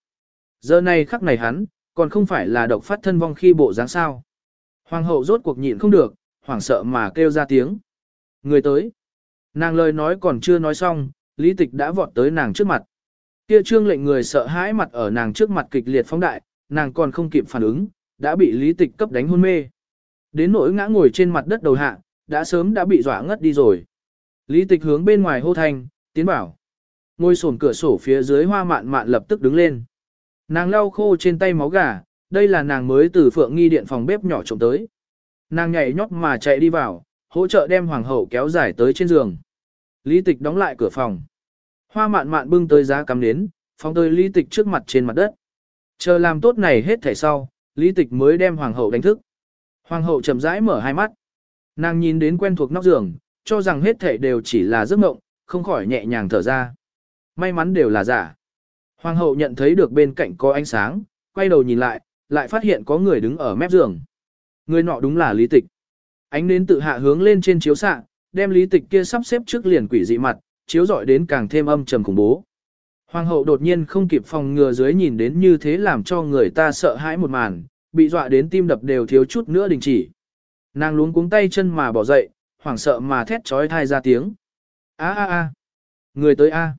Giờ này khắc này hắn, còn không phải là độc phát thân vong khi bộ dáng sao. Hoàng hậu rốt cuộc nhịn không được, hoảng sợ mà kêu ra tiếng. Người tới. Nàng lời nói còn chưa nói xong, lý tịch đã vọt tới nàng trước mặt. Kia trương lệnh người sợ hãi mặt ở nàng trước mặt kịch liệt phóng đại, nàng còn không kịp phản ứng, đã bị lý tịch cấp đánh hôn mê. Đến nỗi ngã ngồi trên mặt đất đầu hạ, đã sớm đã bị dọa ngất đi rồi. Lý tịch hướng bên ngoài hô thanh, tiến bảo. Ngôi sồn cửa sổ phía dưới hoa mạn mạn lập tức đứng lên. Nàng lau khô trên tay máu gà, đây là nàng mới từ phượng nghi điện phòng bếp nhỏ trộm tới. Nàng nhảy nhót mà chạy đi vào, hỗ trợ đem hoàng hậu kéo dài tới trên giường. Lý tịch đóng lại cửa phòng. Hoa mạn mạn bưng tới giá cắm nến, phóng tới lý tịch trước mặt trên mặt đất. Chờ làm tốt này hết thảy sau, lý tịch mới đem hoàng hậu đánh thức. Hoàng hậu chậm rãi mở hai mắt. Nàng nhìn đến quen thuộc nóc giường, cho rằng hết thảy đều chỉ là giấc mộng, không khỏi nhẹ nhàng thở ra. May mắn đều là giả. Hoàng hậu nhận thấy được bên cạnh có ánh sáng, quay đầu nhìn lại, lại phát hiện có người đứng ở mép giường. Người nọ đúng là lý tịch. Ánh nến tự hạ hướng lên trên chiếu xạ, đem lý tịch kia sắp xếp trước liền quỷ dị mặt, chiếu rọi đến càng thêm âm trầm khủng bố. Hoàng hậu đột nhiên không kịp phòng ngừa dưới nhìn đến như thế làm cho người ta sợ hãi một màn, bị dọa đến tim đập đều thiếu chút nữa đình chỉ. Nàng luống cuống tay chân mà bỏ dậy, hoảng sợ mà thét trói thai ra tiếng. a a a người tới a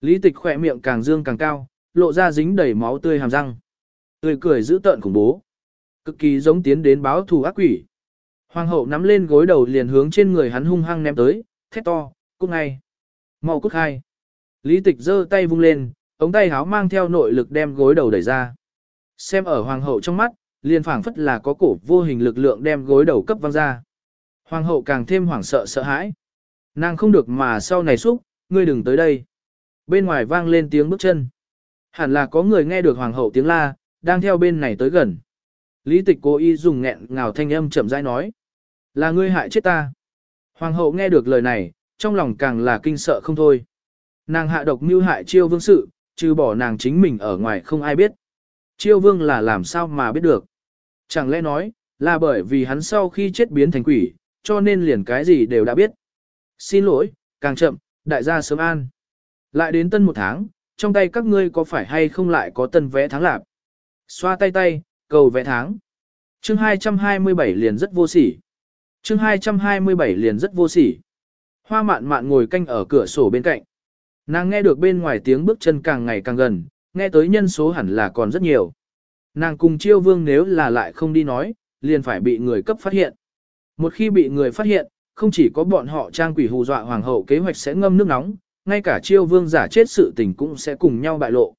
Lý tịch khỏe miệng càng dương càng cao, lộ ra dính đầy máu tươi hàm răng. Tươi cười giữ tợn khủng bố. Cực kỳ giống tiến đến báo thù ác quỷ. Hoàng hậu nắm lên gối đầu liền hướng trên người hắn hung hăng ném tới, thét to, cút ngay. Mau cút hai. Lý tịch giơ tay vung lên, ống tay háo mang theo nội lực đem gối đầu đẩy ra. Xem ở hoàng hậu trong mắt, liền phảng phất là có cổ vô hình lực lượng đem gối đầu cấp văng ra. Hoàng hậu càng thêm hoảng sợ sợ hãi. Nàng không được mà sau này xúc, ngươi đừng tới đây. Bên ngoài vang lên tiếng bước chân. Hẳn là có người nghe được hoàng hậu tiếng la, đang theo bên này tới gần. Lý tịch cố ý dùng nghẹn ngào thanh âm chậm rãi nói. Là ngươi hại chết ta. Hoàng hậu nghe được lời này, trong lòng càng là kinh sợ không thôi. Nàng hạ độc mưu hại chiêu vương sự, trừ bỏ nàng chính mình ở ngoài không ai biết. Chiêu vương là làm sao mà biết được. Chẳng lẽ nói, là bởi vì hắn sau khi chết biến thành quỷ, cho nên liền cái gì đều đã biết. Xin lỗi, càng chậm, đại gia sớm an. Lại đến tân một tháng, trong tay các ngươi có phải hay không lại có tân vẽ tháng lạp? Xoa tay tay, cầu vẽ tháng. Chương 227 liền rất vô sỉ. Chương 227 liền rất vô sỉ. Hoa mạn mạn ngồi canh ở cửa sổ bên cạnh. Nàng nghe được bên ngoài tiếng bước chân càng ngày càng gần, nghe tới nhân số hẳn là còn rất nhiều. Nàng cùng chiêu vương nếu là lại không đi nói, liền phải bị người cấp phát hiện. Một khi bị người phát hiện, không chỉ có bọn họ trang quỷ hù dọa hoàng hậu kế hoạch sẽ ngâm nước nóng, ngay cả chiêu vương giả chết sự tình cũng sẽ cùng nhau bại lộ.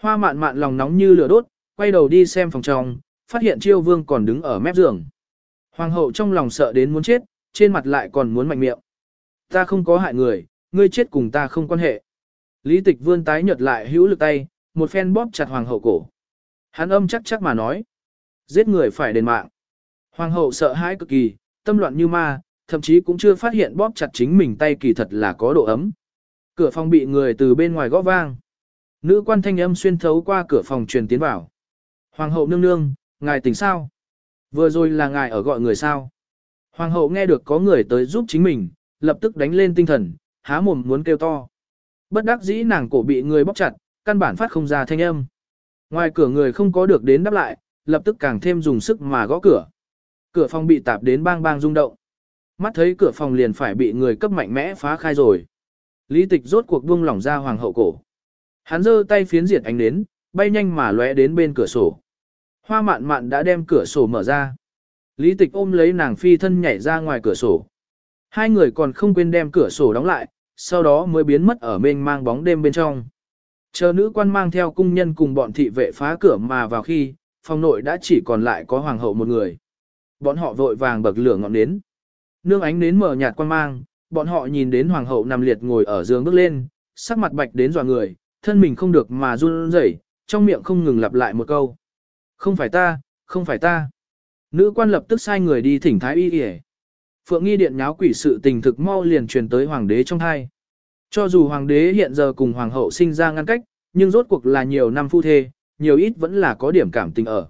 Hoa mạn mạn lòng nóng như lửa đốt, quay đầu đi xem phòng trong, phát hiện chiêu vương còn đứng ở mép giường. Hoàng hậu trong lòng sợ đến muốn chết, trên mặt lại còn muốn mạnh miệng. Ta không có hại người, ngươi chết cùng ta không quan hệ. Lý tịch vươn tái nhợt lại hữu lực tay, một phen bóp chặt hoàng hậu cổ. Hắn âm chắc chắc mà nói. Giết người phải đền mạng. Hoàng hậu sợ hãi cực kỳ, tâm loạn như ma, thậm chí cũng chưa phát hiện bóp chặt chính mình tay kỳ thật là có độ ấm. Cửa phòng bị người từ bên ngoài gõ vang. Nữ quan thanh âm xuyên thấu qua cửa phòng truyền tiến vào. Hoàng hậu nương nương, ngài tỉnh sao? Vừa rồi là ngài ở gọi người sao? Hoàng hậu nghe được có người tới giúp chính mình, lập tức đánh lên tinh thần, há mồm muốn kêu to. Bất đắc dĩ nàng cổ bị người bóp chặt, căn bản phát không ra thanh âm. Ngoài cửa người không có được đến đáp lại, lập tức càng thêm dùng sức mà gõ cửa. Cửa phòng bị tạp đến bang bang rung động. Mắt thấy cửa phòng liền phải bị người cấp mạnh mẽ phá khai rồi. Lý tịch rốt cuộc buông lỏng ra hoàng hậu cổ. Hắn giơ tay phiến diệt ánh đến, bay nhanh mà lóe đến bên cửa sổ. Hoa mạn mạn đã đem cửa sổ mở ra. Lý tịch ôm lấy nàng phi thân nhảy ra ngoài cửa sổ. Hai người còn không quên đem cửa sổ đóng lại, sau đó mới biến mất ở bên mang bóng đêm bên trong. Chờ nữ quan mang theo cung nhân cùng bọn thị vệ phá cửa mà vào khi, phòng nội đã chỉ còn lại có hoàng hậu một người. Bọn họ vội vàng bậc lửa ngọn nến. Nương ánh nến mở nhạt quan mang, bọn họ nhìn đến hoàng hậu nằm liệt ngồi ở giường bước lên, sắc mặt bạch đến dọa người, thân mình không được mà run rẩy, trong miệng không ngừng lặp lại một câu. Không phải ta, không phải ta. Nữ quan lập tức sai người đi thỉnh thái y y. Phượng nghi điện nháo quỷ sự tình thực mau liền truyền tới hoàng đế trong hai. Cho dù hoàng đế hiện giờ cùng hoàng hậu sinh ra ngăn cách, nhưng rốt cuộc là nhiều năm phu thê, nhiều ít vẫn là có điểm cảm tình ở.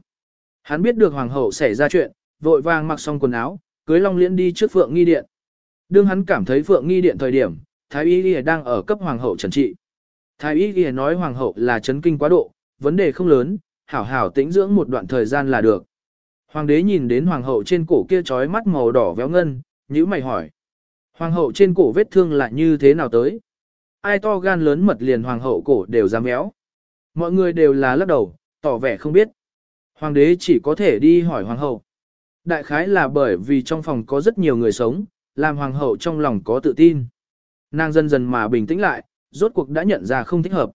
Hắn biết được hoàng hậu xảy ra chuyện, vội vàng mặc xong quần áo, cưới long liễn đi trước phượng nghi điện. Đương hắn cảm thấy phượng nghi điện thời điểm, thái y Ghi đang ở cấp hoàng hậu trần trị. Thái y Ghi nói hoàng hậu là chấn kinh quá độ, vấn đề không lớn, hảo hảo tĩnh dưỡng một đoạn thời gian là được. Hoàng đế nhìn đến hoàng hậu trên cổ kia trói mắt màu đỏ véo ngân, nhíu mày hỏi. Hoàng hậu trên cổ vết thương là như thế nào tới? Ai to gan lớn mật liền hoàng hậu cổ đều dám méo. Mọi người đều là lắc đầu, tỏ vẻ không biết. Hoàng đế chỉ có thể đi hỏi hoàng hậu. Đại khái là bởi vì trong phòng có rất nhiều người sống, làm hoàng hậu trong lòng có tự tin. Nàng dần dần mà bình tĩnh lại, rốt cuộc đã nhận ra không thích hợp.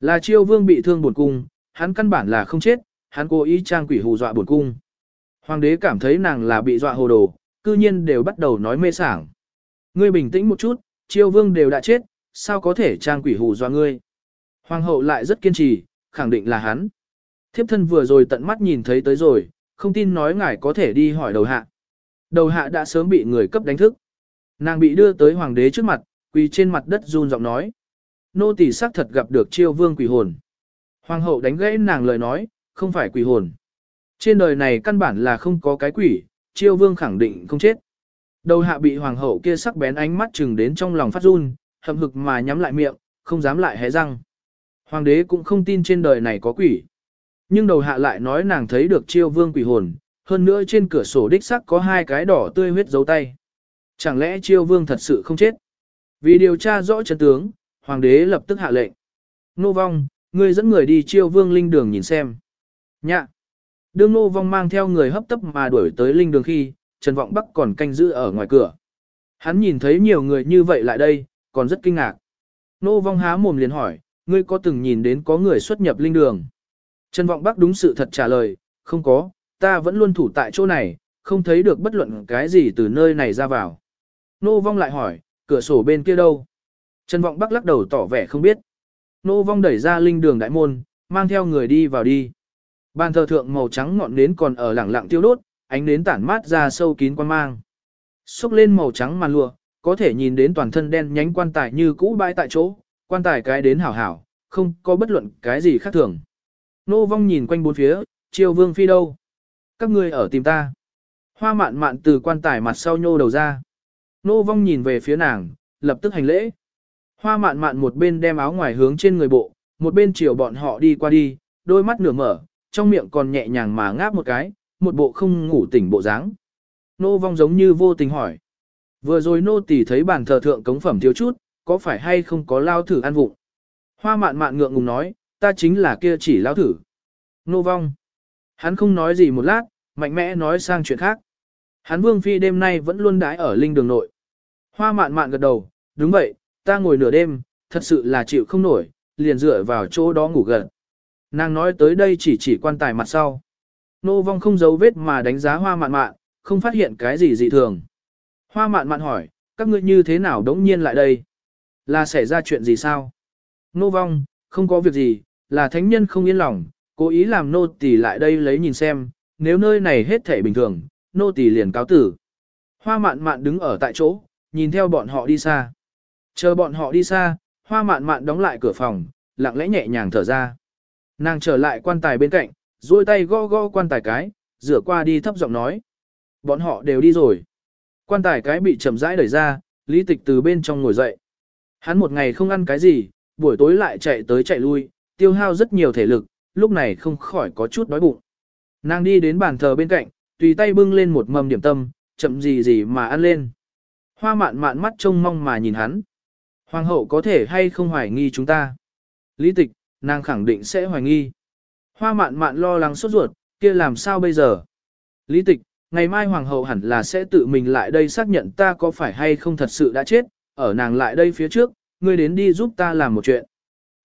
Là chiêu vương bị thương buồn cung, hắn căn bản là không chết, hắn cố ý trang quỷ hù dọa buồn cung. Hoàng đế cảm thấy nàng là bị dọa hồ đồ, cư nhiên đều bắt đầu nói mê sảng. Ngươi bình tĩnh một chút, chiêu vương đều đã chết, sao có thể trang quỷ hù dọa ngươi. Hoàng hậu lại rất kiên trì, khẳng định là hắn. Thiếp thân vừa rồi tận mắt nhìn thấy tới rồi, không tin nói ngài có thể đi hỏi đầu hạ. Đầu hạ đã sớm bị người cấp đánh thức. Nàng bị đưa tới hoàng đế trước mặt, quỳ trên mặt đất run giọng nói. Nô tỳ xác thật gặp được chiêu vương quỷ hồn. Hoàng hậu đánh gãy nàng lời nói, không phải quỷ hồn. Trên đời này căn bản là không có cái quỷ, chiêu vương khẳng định không chết. Đầu hạ bị hoàng hậu kia sắc bén ánh mắt chừng đến trong lòng phát run, hậm hực mà nhắm lại miệng, không dám lại hé răng. Hoàng đế cũng không tin trên đời này có quỷ. Nhưng đầu hạ lại nói nàng thấy được chiêu vương quỷ hồn, hơn nữa trên cửa sổ đích sắc có hai cái đỏ tươi huyết dấu tay. Chẳng lẽ chiêu vương thật sự không chết? Vì điều tra rõ chân tướng, hoàng đế lập tức hạ lệnh. Nô vong, ngươi dẫn người đi chiêu vương linh đường nhìn xem. Nhạ. Đương nô vong mang theo người hấp tấp mà đuổi tới linh đường khi, Trần Vọng Bắc còn canh giữ ở ngoài cửa. Hắn nhìn thấy nhiều người như vậy lại đây, còn rất kinh ngạc. Nô vong há mồm liền hỏi, ngươi có từng nhìn đến có người xuất nhập linh đường? Trần Vọng Bắc đúng sự thật trả lời, không có, ta vẫn luôn thủ tại chỗ này, không thấy được bất luận cái gì từ nơi này ra vào. Nô vong lại hỏi, cửa sổ bên kia đâu? Trần Vọng Bắc lắc đầu tỏ vẻ không biết. Nô vong đẩy ra linh đường đại môn, mang theo người đi vào đi. Bàn thờ thượng màu trắng ngọn nến còn ở lẳng lặng tiêu đốt, ánh nến tản mát ra sâu kín quan mang. Xúc lên màu trắng màn lụa, có thể nhìn đến toàn thân đen nhánh quan tài như cũ bãi tại chỗ, quan tài cái đến hảo hảo, không có bất luận cái gì khác thường. Nô vong nhìn quanh bốn phía, triều vương phi đâu? Các ngươi ở tìm ta. Hoa mạn mạn từ quan tài mặt sau nhô đầu ra. Nô vong nhìn về phía nàng, lập tức hành lễ. Hoa mạn mạn một bên đem áo ngoài hướng trên người bộ, một bên chiều bọn họ đi qua đi, đôi mắt nửa mở, trong miệng còn nhẹ nhàng mà ngáp một cái, một bộ không ngủ tỉnh bộ dáng. Nô vong giống như vô tình hỏi. Vừa rồi nô tỳ thấy bàn thờ thượng cống phẩm thiếu chút, có phải hay không có lao thử ăn vụng? Hoa mạn mạn ngượng ngùng nói, ta chính là kia chỉ lao thử. Nô vong. Hắn không nói gì một lát, mạnh mẽ nói sang chuyện khác. Hắn vương phi đêm nay vẫn luôn đãi ở linh đường nội. Hoa mạn mạn gật đầu, đúng vậy, ta ngồi nửa đêm, thật sự là chịu không nổi, liền dựa vào chỗ đó ngủ gần. Nàng nói tới đây chỉ chỉ quan tài mặt sau. Nô vong không giấu vết mà đánh giá hoa mạn mạn, không phát hiện cái gì dị thường. Hoa mạn mạn hỏi, các ngươi như thế nào đống nhiên lại đây? Là xảy ra chuyện gì sao? Nô vong, không có việc gì, là thánh nhân không yên lòng, cố ý làm nô tỳ lại đây lấy nhìn xem, nếu nơi này hết thể bình thường, nô tỳ liền cáo tử. Hoa mạn mạn đứng ở tại chỗ, nhìn theo bọn họ đi xa. Chờ bọn họ đi xa, hoa mạn mạn đóng lại cửa phòng, lặng lẽ nhẹ nhàng thở ra. Nàng trở lại quan tài bên cạnh, duỗi tay gõ gõ quan tài cái, rửa qua đi thấp giọng nói. Bọn họ đều đi rồi. Quan tài cái bị chậm rãi đẩy ra, lý tịch từ bên trong ngồi dậy. Hắn một ngày không ăn cái gì, buổi tối lại chạy tới chạy lui, tiêu hao rất nhiều thể lực, lúc này không khỏi có chút đói bụng. Nàng đi đến bàn thờ bên cạnh, tùy tay bưng lên một mầm điểm tâm, chậm gì gì mà ăn lên. Hoa mạn mạn mắt trông mong mà nhìn hắn. Hoàng hậu có thể hay không hoài nghi chúng ta? Lý tịch, nàng khẳng định sẽ hoài nghi. Hoa mạn mạn lo lắng sốt ruột, kia làm sao bây giờ? Lý tịch, ngày mai hoàng hậu hẳn là sẽ tự mình lại đây xác nhận ta có phải hay không thật sự đã chết, ở nàng lại đây phía trước, ngươi đến đi giúp ta làm một chuyện.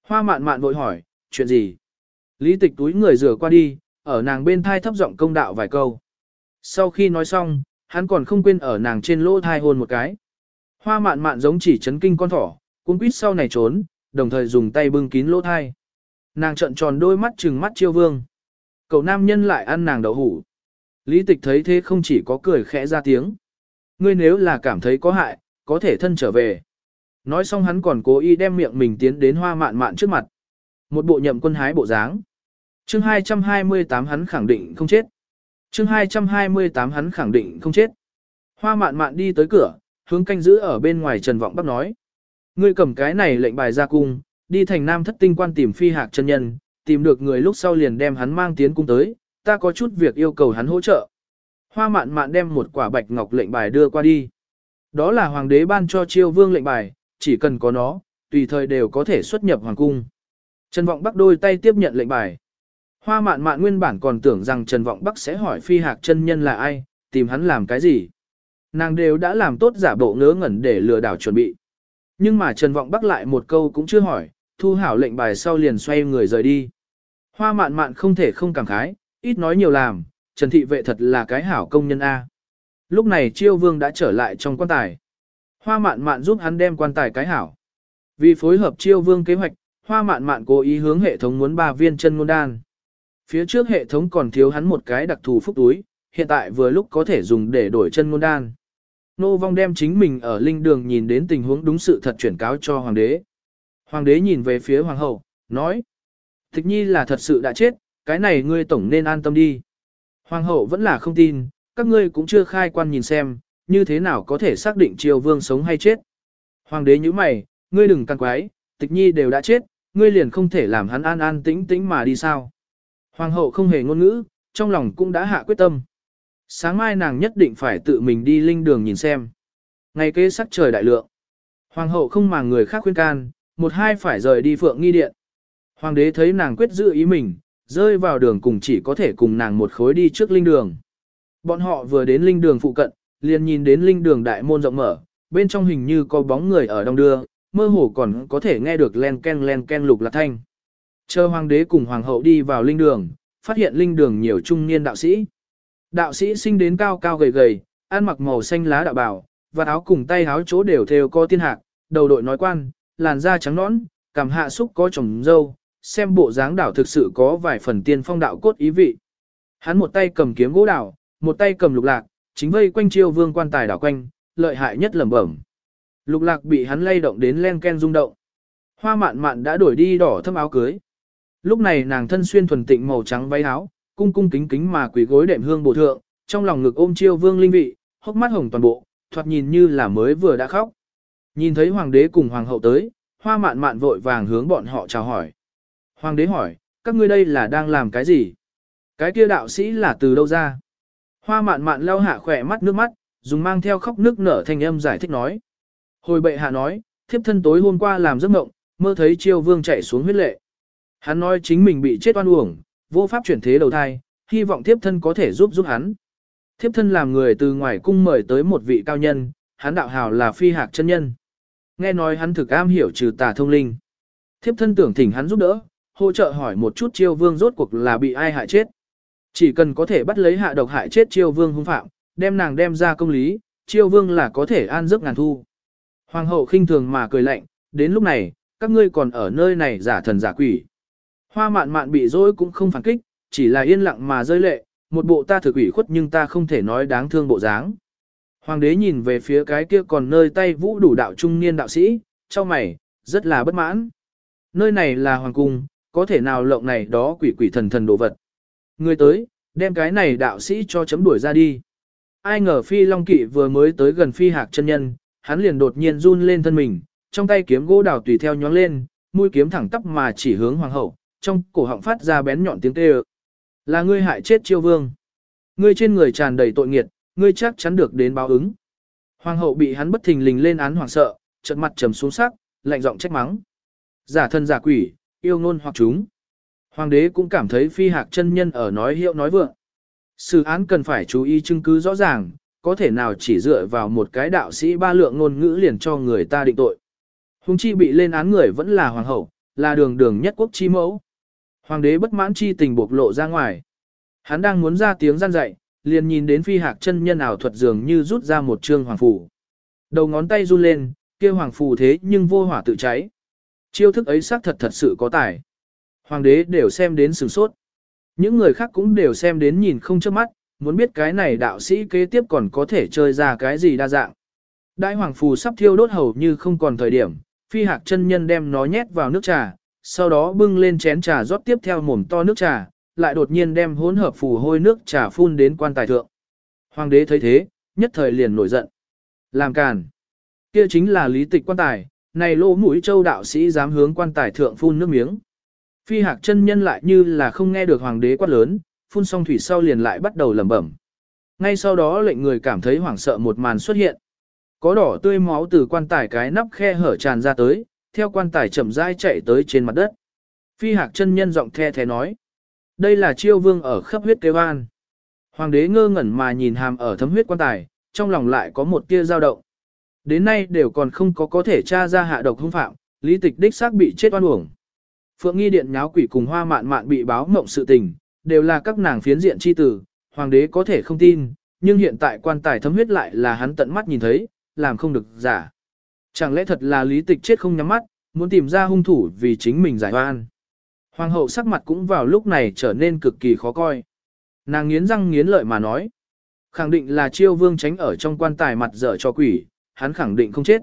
Hoa mạn mạn vội hỏi, chuyện gì? Lý tịch túi người rửa qua đi, ở nàng bên thai thấp giọng công đạo vài câu. Sau khi nói xong, hắn còn không quên ở nàng trên lỗ thai hôn một cái. Hoa mạn mạn giống chỉ chấn kinh con thỏ, cuốn quýt sau này trốn, đồng thời dùng tay bưng kín lỗ thai. Nàng trợn tròn đôi mắt trừng mắt chiêu vương. Cậu nam nhân lại ăn nàng đậu hủ. Lý tịch thấy thế không chỉ có cười khẽ ra tiếng. Ngươi nếu là cảm thấy có hại, có thể thân trở về. Nói xong hắn còn cố ý đem miệng mình tiến đến hoa mạn mạn trước mặt. Một bộ nhậm quân hái bộ dáng. Chương 228 hắn khẳng định không chết. Chương 228 hắn khẳng định không chết. Hoa mạn mạn đi tới cửa, hướng canh giữ ở bên ngoài Trần Vọng Bắc nói. Ngươi cầm cái này lệnh bài ra cung, đi thành nam thất tinh quan tìm phi hạc chân nhân, tìm được người lúc sau liền đem hắn mang tiến cung tới, ta có chút việc yêu cầu hắn hỗ trợ. Hoa mạn mạn đem một quả bạch ngọc lệnh bài đưa qua đi. Đó là hoàng đế ban cho chiêu vương lệnh bài, chỉ cần có nó, tùy thời đều có thể xuất nhập hoàng cung. Trần Vọng Bắc đôi tay tiếp nhận lệnh bài. Hoa mạn mạn nguyên bản còn tưởng rằng Trần Vọng Bắc sẽ hỏi phi hạc chân nhân là ai, tìm hắn làm cái gì. Nàng đều đã làm tốt giả bộ ngớ ngẩn để lừa đảo chuẩn bị. Nhưng mà Trần Vọng Bắc lại một câu cũng chưa hỏi, thu hảo lệnh bài sau liền xoay người rời đi. Hoa mạn mạn không thể không cảm khái, ít nói nhiều làm, Trần Thị Vệ thật là cái hảo công nhân A. Lúc này Chiêu Vương đã trở lại trong quan tài. Hoa mạn mạn giúp hắn đem quan tài cái hảo. Vì phối hợp Chiêu Vương kế hoạch, Hoa mạn mạn cố ý hướng hệ thống muốn ba viên chân ngôn đan. Phía trước hệ thống còn thiếu hắn một cái đặc thù phúc túi, hiện tại vừa lúc có thể dùng để đổi chân ngôn đan. Nô vong đem chính mình ở linh đường nhìn đến tình huống đúng sự thật chuyển cáo cho hoàng đế. Hoàng đế nhìn về phía hoàng hậu, nói. Thích nhi là thật sự đã chết, cái này ngươi tổng nên an tâm đi. Hoàng hậu vẫn là không tin, các ngươi cũng chưa khai quan nhìn xem, như thế nào có thể xác định triều vương sống hay chết. Hoàng đế như mày, ngươi đừng căn quái, tịch nhi đều đã chết, ngươi liền không thể làm hắn an an tĩnh tĩnh mà đi sao. Hoàng hậu không hề ngôn ngữ, trong lòng cũng đã hạ quyết tâm. Sáng mai nàng nhất định phải tự mình đi linh đường nhìn xem. Ngày kế sắc trời đại lượng. Hoàng hậu không màng người khác khuyên can, một hai phải rời đi phượng nghi điện. Hoàng đế thấy nàng quyết giữ ý mình, rơi vào đường cùng chỉ có thể cùng nàng một khối đi trước linh đường. Bọn họ vừa đến linh đường phụ cận, liền nhìn đến linh đường đại môn rộng mở, bên trong hình như có bóng người ở đông đưa, mơ hồ còn có thể nghe được len ken len ken lục lạc thanh. Chờ hoàng đế cùng hoàng hậu đi vào linh đường, phát hiện linh đường nhiều trung niên đạo sĩ. Đạo sĩ sinh đến cao cao gầy gầy, ăn mặc màu xanh lá đạo bào, và áo cùng tay áo chỗ đều theo có tiên hạc, đầu đội nói quan, làn da trắng nõn, cằm hạ xúc có trồng dâu, xem bộ dáng đảo thực sự có vài phần tiên phong đạo cốt ý vị. Hắn một tay cầm kiếm gỗ đảo, một tay cầm lục lạc, chính vây quanh chiêu vương quan tài đảo quanh, lợi hại nhất lẩm bẩm. Lục lạc bị hắn lay động đến len ken rung động. Hoa mạn mạn đã đổi đi đỏ thâm áo cưới. Lúc này nàng thân xuyên thuần tịnh màu trắng váy áo, cung cung kính kính mà quỳ gối đệm hương bổ thượng, trong lòng ngực ôm chiêu vương linh vị, hốc mắt hồng toàn bộ, thoạt nhìn như là mới vừa đã khóc. Nhìn thấy hoàng đế cùng hoàng hậu tới, hoa mạn mạn vội vàng hướng bọn họ chào hỏi. Hoàng đế hỏi, các ngươi đây là đang làm cái gì? Cái kia đạo sĩ là từ đâu ra? Hoa mạn mạn lau hạ khỏe mắt nước mắt, dùng mang theo khóc nước nở thanh âm giải thích nói. Hồi bệ hạ nói, thiếp thân tối hôm qua làm giấc mộng, mơ thấy triều vương chạy xuống huyết lệ. Hắn nói chính mình bị chết oan uổng, vô pháp chuyển thế đầu thai, hy vọng thiếp thân có thể giúp giúp hắn. Thiếp thân làm người từ ngoài cung mời tới một vị cao nhân, hắn đạo hào là phi hạc chân nhân. Nghe nói hắn thực am hiểu trừ tà thông linh. Thiếp thân tưởng thỉnh hắn giúp đỡ, hỗ trợ hỏi một chút chiêu vương rốt cuộc là bị ai hại chết. Chỉ cần có thể bắt lấy hạ độc hại chết chiêu vương hung phạm, đem nàng đem ra công lý, chiêu vương là có thể an giấc ngàn thu. Hoàng hậu khinh thường mà cười lạnh, đến lúc này, các ngươi còn ở nơi này giả thần giả quỷ. Hoa mạn mạn bị dối cũng không phản kích, chỉ là yên lặng mà rơi lệ, một bộ ta thực ủy khuất nhưng ta không thể nói đáng thương bộ dáng. Hoàng đế nhìn về phía cái kia còn nơi tay vũ đủ đạo trung niên đạo sĩ, cho mày, rất là bất mãn. Nơi này là hoàng cung, có thể nào lộng này đó quỷ quỷ thần thần đồ vật. Người tới, đem cái này đạo sĩ cho chấm đuổi ra đi. Ai ngờ phi long kỵ vừa mới tới gần phi hạc chân nhân, hắn liền đột nhiên run lên thân mình, trong tay kiếm gỗ đào tùy theo nhón lên, mũi kiếm thẳng tắp mà chỉ hướng hoàng hậu, trong cổ họng phát ra bén nhọn tiếng kêu. Là ngươi hại chết chiêu vương. Ngươi trên người tràn đầy tội nghiệt, ngươi chắc chắn được đến báo ứng. Hoàng hậu bị hắn bất thình lình lên án hoảng sợ, trận mặt trầm xuống sắc, lạnh giọng trách mắng. Giả thân giả quỷ, yêu ngôn hoặc chúng. Hoàng đế cũng cảm thấy phi hạc chân nhân ở nói hiệu nói vượng. Sự án cần phải chú ý chứng cứ rõ ràng, có thể nào chỉ dựa vào một cái đạo sĩ ba lượng ngôn ngữ liền cho người ta định tội. Hùng chi bị lên án người vẫn là hoàng hậu, là đường đường nhất quốc chi mẫu. Hoàng đế bất mãn chi tình bộc lộ ra ngoài. Hắn đang muốn ra tiếng gian dạy, liền nhìn đến phi hạc chân nhân ảo thuật dường như rút ra một trương hoàng phủ, Đầu ngón tay run lên, kia hoàng phủ thế nhưng vô hỏa tự cháy. Chiêu thức ấy xác thật thật sự có tài. Hoàng đế đều xem đến sửng sốt. Những người khác cũng đều xem đến nhìn không chớp mắt, muốn biết cái này đạo sĩ kế tiếp còn có thể chơi ra cái gì đa dạng. Đại hoàng phù sắp thiêu đốt hầu như không còn thời điểm, phi hạc chân nhân đem nó nhét vào nước trà, sau đó bưng lên chén trà rót tiếp theo mồm to nước trà, lại đột nhiên đem hỗn hợp phù hôi nước trà phun đến quan tài thượng. Hoàng đế thấy thế, nhất thời liền nổi giận. Làm càn. Kia chính là lý tịch quan tài, này lỗ mũi châu đạo sĩ dám hướng quan tài thượng phun nước miếng. Phi hạc chân nhân lại như là không nghe được hoàng đế quát lớn, phun xong thủy sau liền lại bắt đầu lẩm bẩm. Ngay sau đó lệnh người cảm thấy hoảng sợ một màn xuất hiện. Có đỏ tươi máu từ quan tài cái nắp khe hở tràn ra tới, theo quan tài chậm rãi chạy tới trên mặt đất. Phi hạc chân nhân giọng the thế nói. Đây là chiêu vương ở khắp huyết kêu an. Hoàng đế ngơ ngẩn mà nhìn hàm ở thấm huyết quan tài, trong lòng lại có một tia dao động. Đến nay đều còn không có có thể tra ra hạ độc hung phạm, lý tịch đích xác bị chết oan uổng. Phượng nghi điện nháo quỷ cùng hoa mạn mạn bị báo mộng sự tình, đều là các nàng phiến diện chi tử, hoàng đế có thể không tin, nhưng hiện tại quan tài thấm huyết lại là hắn tận mắt nhìn thấy, làm không được giả. Chẳng lẽ thật là lý tịch chết không nhắm mắt, muốn tìm ra hung thủ vì chính mình giải oan. Hoàng hậu sắc mặt cũng vào lúc này trở nên cực kỳ khó coi. Nàng nghiến răng nghiến lợi mà nói. Khẳng định là chiêu vương tránh ở trong quan tài mặt dở cho quỷ, hắn khẳng định không chết.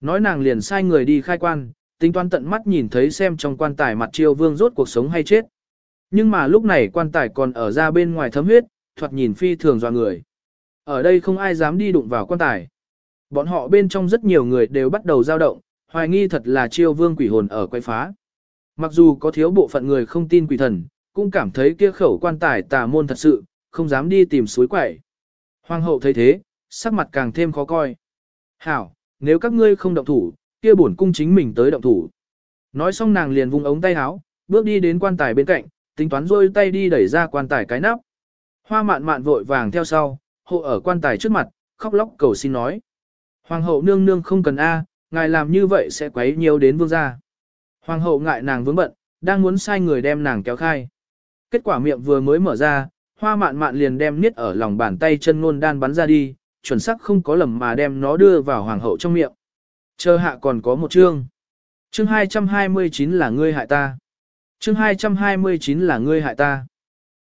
Nói nàng liền sai người đi khai quan, tính toán tận mắt nhìn thấy xem trong quan tài mặt triều vương rốt cuộc sống hay chết. Nhưng mà lúc này quan tài còn ở ra bên ngoài thấm huyết, thoạt nhìn phi thường dọa người. Ở đây không ai dám đi đụng vào quan tài. Bọn họ bên trong rất nhiều người đều bắt đầu dao động, hoài nghi thật là triều vương quỷ hồn ở quay phá. Mặc dù có thiếu bộ phận người không tin quỷ thần, cũng cảm thấy kia khẩu quan tài tà môn thật sự, không dám đi tìm suối quẩy. Hoàng hậu thấy thế, sắc mặt càng thêm khó coi. Hảo, nếu các ngươi không động thủ, kia bổn cung chính mình tới động thủ. Nói xong nàng liền vung ống tay áo, bước đi đến quan tài bên cạnh, tính toán rôi tay đi đẩy ra quan tài cái nắp. Hoa mạn mạn vội vàng theo sau, hộ ở quan tài trước mặt, khóc lóc cầu xin nói. Hoàng hậu nương nương không cần A, ngài làm như vậy sẽ quấy nhiều đến vương gia. Hoàng hậu ngại nàng vướng bận, đang muốn sai người đem nàng kéo khai. Kết quả miệng vừa mới mở ra, hoa mạn mạn liền đem niết ở lòng bàn tay chân ngôn đan bắn ra đi, chuẩn xác không có lầm mà đem nó đưa vào hoàng hậu trong miệng. Chờ hạ còn có một chương. Chương 229 là ngươi hại ta. Chương 229 là ngươi hại ta.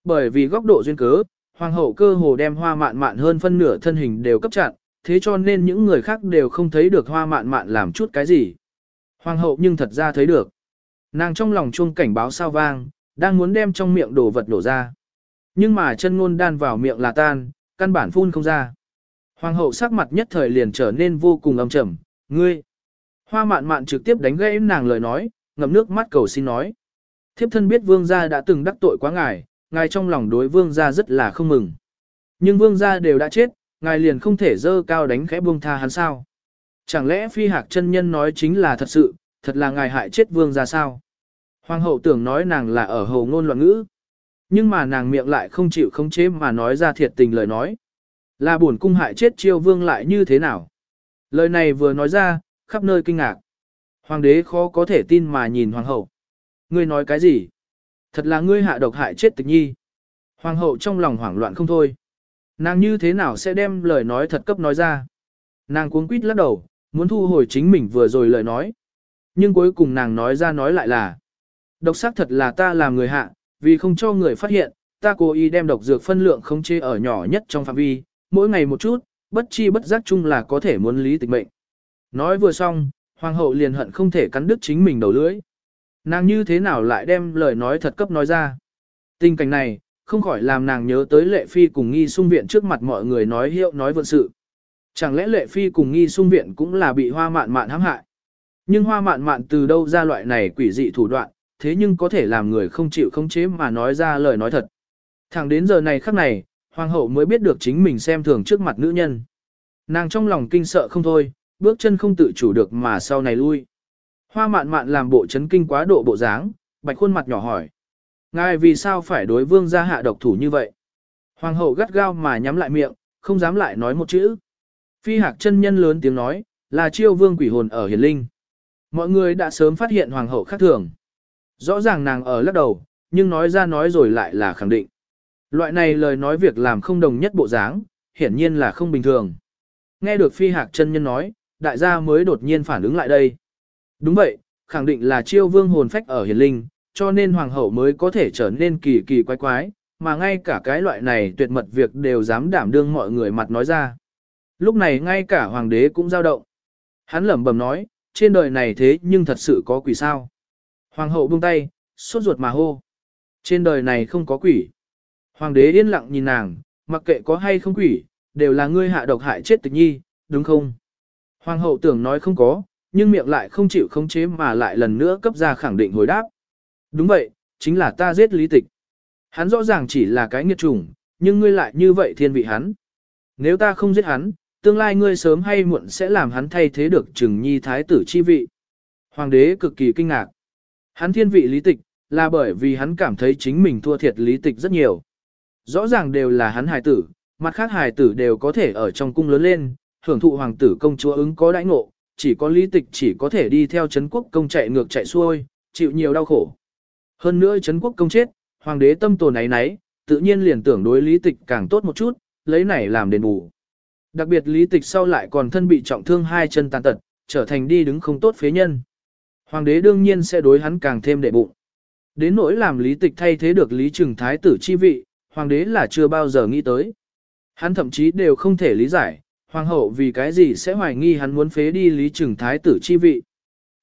Bởi vì góc độ duyên cớ, hoàng hậu cơ hồ đem hoa mạn mạn hơn phân nửa thân hình đều cấp chặn, thế cho nên những người khác đều không thấy được hoa mạn mạn làm chút cái gì. Hoàng hậu nhưng thật ra thấy được. Nàng trong lòng chuông cảnh báo sao vang, đang muốn đem trong miệng đồ vật đổ ra. Nhưng mà chân ngôn đan vào miệng là tan, căn bản phun không ra. Hoàng hậu sắc mặt nhất thời liền trở nên vô cùng âm trầm, ngươi. Hoa mạn mạn trực tiếp đánh gãy nàng lời nói, ngậm nước mắt cầu xin nói. Thiếp thân biết vương gia đã từng đắc tội quá ngài, ngài trong lòng đối vương gia rất là không mừng. Nhưng vương gia đều đã chết, ngài liền không thể dơ cao đánh khẽ buông tha hắn sao. Chẳng lẽ phi hạc chân nhân nói chính là thật sự, thật là ngài hại chết vương gia sao? Hoàng hậu tưởng nói nàng là ở hầu ngôn loạn ngữ. Nhưng mà nàng miệng lại không chịu khống chế mà nói ra thiệt tình lời nói. Là buồn cung hại chết chiêu vương lại như thế nào? Lời này vừa nói ra, khắp nơi kinh ngạc. Hoàng đế khó có thể tin mà nhìn hoàng hậu. Ngươi nói cái gì? Thật là ngươi hạ độc hại chết tịch nhi. Hoàng hậu trong lòng hoảng loạn không thôi. Nàng như thế nào sẽ đem lời nói thật cấp nói ra? Nàng cuống quýt lắc đầu, muốn thu hồi chính mình vừa rồi lời nói. Nhưng cuối cùng nàng nói ra nói lại là. Độc sắc thật là ta làm người hạ, vì không cho người phát hiện, ta cố ý đem độc dược phân lượng không chế ở nhỏ nhất trong phạm vi, mỗi ngày một chút, bất chi bất giác chung là có thể muốn lý tịch mệnh. Nói vừa xong, hoàng hậu liền hận không thể cắn đứt chính mình đầu lưỡi. Nàng như thế nào lại đem lời nói thật cấp nói ra. Tình cảnh này, không khỏi làm nàng nhớ tới lệ phi cùng nghi sung viện trước mặt mọi người nói hiệu nói vượn sự. Chẳng lẽ lệ phi cùng nghi sung viện cũng là bị hoa mạn mạn hãm hại. Nhưng hoa mạn mạn từ đâu ra loại này quỷ dị thủ đoạn, thế nhưng có thể làm người không chịu không chế mà nói ra lời nói thật. Thẳng đến giờ này khắc này, hoàng hậu mới biết được chính mình xem thường trước mặt nữ nhân. Nàng trong lòng kinh sợ không thôi, bước chân không tự chủ được mà sau này lui. Hoa mạn mạn làm bộ chấn kinh quá độ bộ dáng, bạch khuôn mặt nhỏ hỏi. Ngài vì sao phải đối vương gia hạ độc thủ như vậy? Hoàng hậu gắt gao mà nhắm lại miệng, không dám lại nói một chữ. Phi hạc chân nhân lớn tiếng nói, là chiêu vương quỷ hồn ở hiền linh. Mọi người đã sớm phát hiện hoàng hậu khác thường. Rõ ràng nàng ở lắc đầu, nhưng nói ra nói rồi lại là khẳng định. Loại này lời nói việc làm không đồng nhất bộ dáng, hiển nhiên là không bình thường. Nghe được phi hạc chân nhân nói, đại gia mới đột nhiên phản ứng lại đây. Đúng vậy, khẳng định là chiêu vương hồn phách ở hiền linh, cho nên hoàng hậu mới có thể trở nên kỳ kỳ quái quái, mà ngay cả cái loại này tuyệt mật việc đều dám đảm đương mọi người mặt nói ra. Lúc này ngay cả hoàng đế cũng dao động. Hắn lẩm bẩm nói, trên đời này thế nhưng thật sự có quỷ sao. Hoàng hậu buông tay, sốt ruột mà hô. Trên đời này không có quỷ. Hoàng đế yên lặng nhìn nàng, mặc kệ có hay không quỷ, đều là ngươi hạ độc hại chết tịch nhi, đúng không? Hoàng hậu tưởng nói không có, nhưng miệng lại không chịu khống chế mà lại lần nữa cấp ra khẳng định hồi đáp. Đúng vậy, chính là ta giết lý tịch. Hắn rõ ràng chỉ là cái nghiệt chủng, nhưng ngươi lại như vậy thiên vị hắn. Nếu ta không giết hắn, tương lai ngươi sớm hay muộn sẽ làm hắn thay thế được trừng nhi thái tử chi vị. Hoàng đế cực kỳ kinh ngạc. Hắn thiên vị lý tịch, là bởi vì hắn cảm thấy chính mình thua thiệt lý tịch rất nhiều. Rõ ràng đều là hắn hài tử, mặt khác hài tử đều có thể ở trong cung lớn lên, hưởng thụ hoàng tử công chúa ứng có đãi ngộ, chỉ có lý tịch chỉ có thể đi theo Trấn quốc công chạy ngược chạy xuôi, chịu nhiều đau khổ. Hơn nữa Trấn quốc công chết, hoàng đế tâm tồn ấy nấy, tự nhiên liền tưởng đối lý tịch càng tốt một chút, lấy này làm đền bù. Đặc biệt lý tịch sau lại còn thân bị trọng thương hai chân tàn tật, trở thành đi đứng không tốt phế nhân. Hoàng đế đương nhiên sẽ đối hắn càng thêm đệ bụng. Đến nỗi làm lý tịch thay thế được lý trừng thái tử chi vị, hoàng đế là chưa bao giờ nghĩ tới. Hắn thậm chí đều không thể lý giải, hoàng hậu vì cái gì sẽ hoài nghi hắn muốn phế đi lý trừng thái tử chi vị.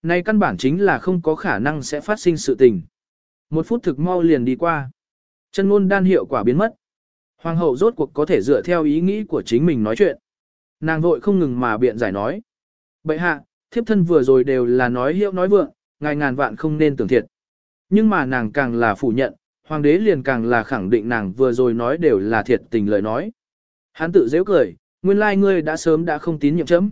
Nay căn bản chính là không có khả năng sẽ phát sinh sự tình. Một phút thực mau liền đi qua. Chân ngôn đan hiệu quả biến mất. Hoàng hậu rốt cuộc có thể dựa theo ý nghĩ của chính mình nói chuyện. Nàng vội không ngừng mà biện giải nói. Bệ hạ, thiếp thân vừa rồi đều là nói hiệu nói vượng, ngài ngàn vạn không nên tưởng thiệt. Nhưng mà nàng càng là phủ nhận, hoàng đế liền càng là khẳng định nàng vừa rồi nói đều là thiệt tình lời nói. Hắn tự dễ cười, nguyên lai ngươi đã sớm đã không tín nhiệm chấm.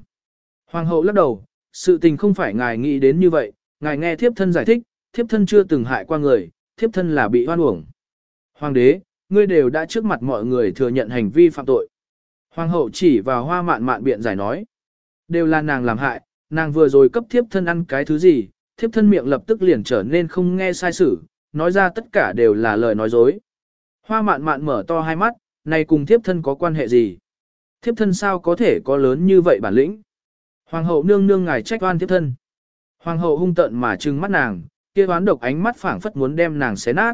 Hoàng hậu lắc đầu, sự tình không phải ngài nghĩ đến như vậy, ngài nghe thiếp thân giải thích, thiếp thân chưa từng hại qua người, thiếp thân là bị hoan uổng. Hoàng đế, ngươi đều đã trước mặt mọi người thừa nhận hành vi phạm tội. Hoàng hậu chỉ vào hoa mạn mạn biện giải nói. Đều là nàng làm hại, nàng vừa rồi cấp thiếp thân ăn cái thứ gì, thiếp thân miệng lập tức liền trở nên không nghe sai sử, nói ra tất cả đều là lời nói dối. Hoa mạn mạn mở to hai mắt, này cùng thiếp thân có quan hệ gì? Thiếp thân sao có thể có lớn như vậy bản lĩnh? Hoàng hậu nương nương ngài trách oan thiếp thân. Hoàng hậu hung tợn mà trừng mắt nàng, kia oán độc ánh mắt phảng phất muốn đem nàng xé nát.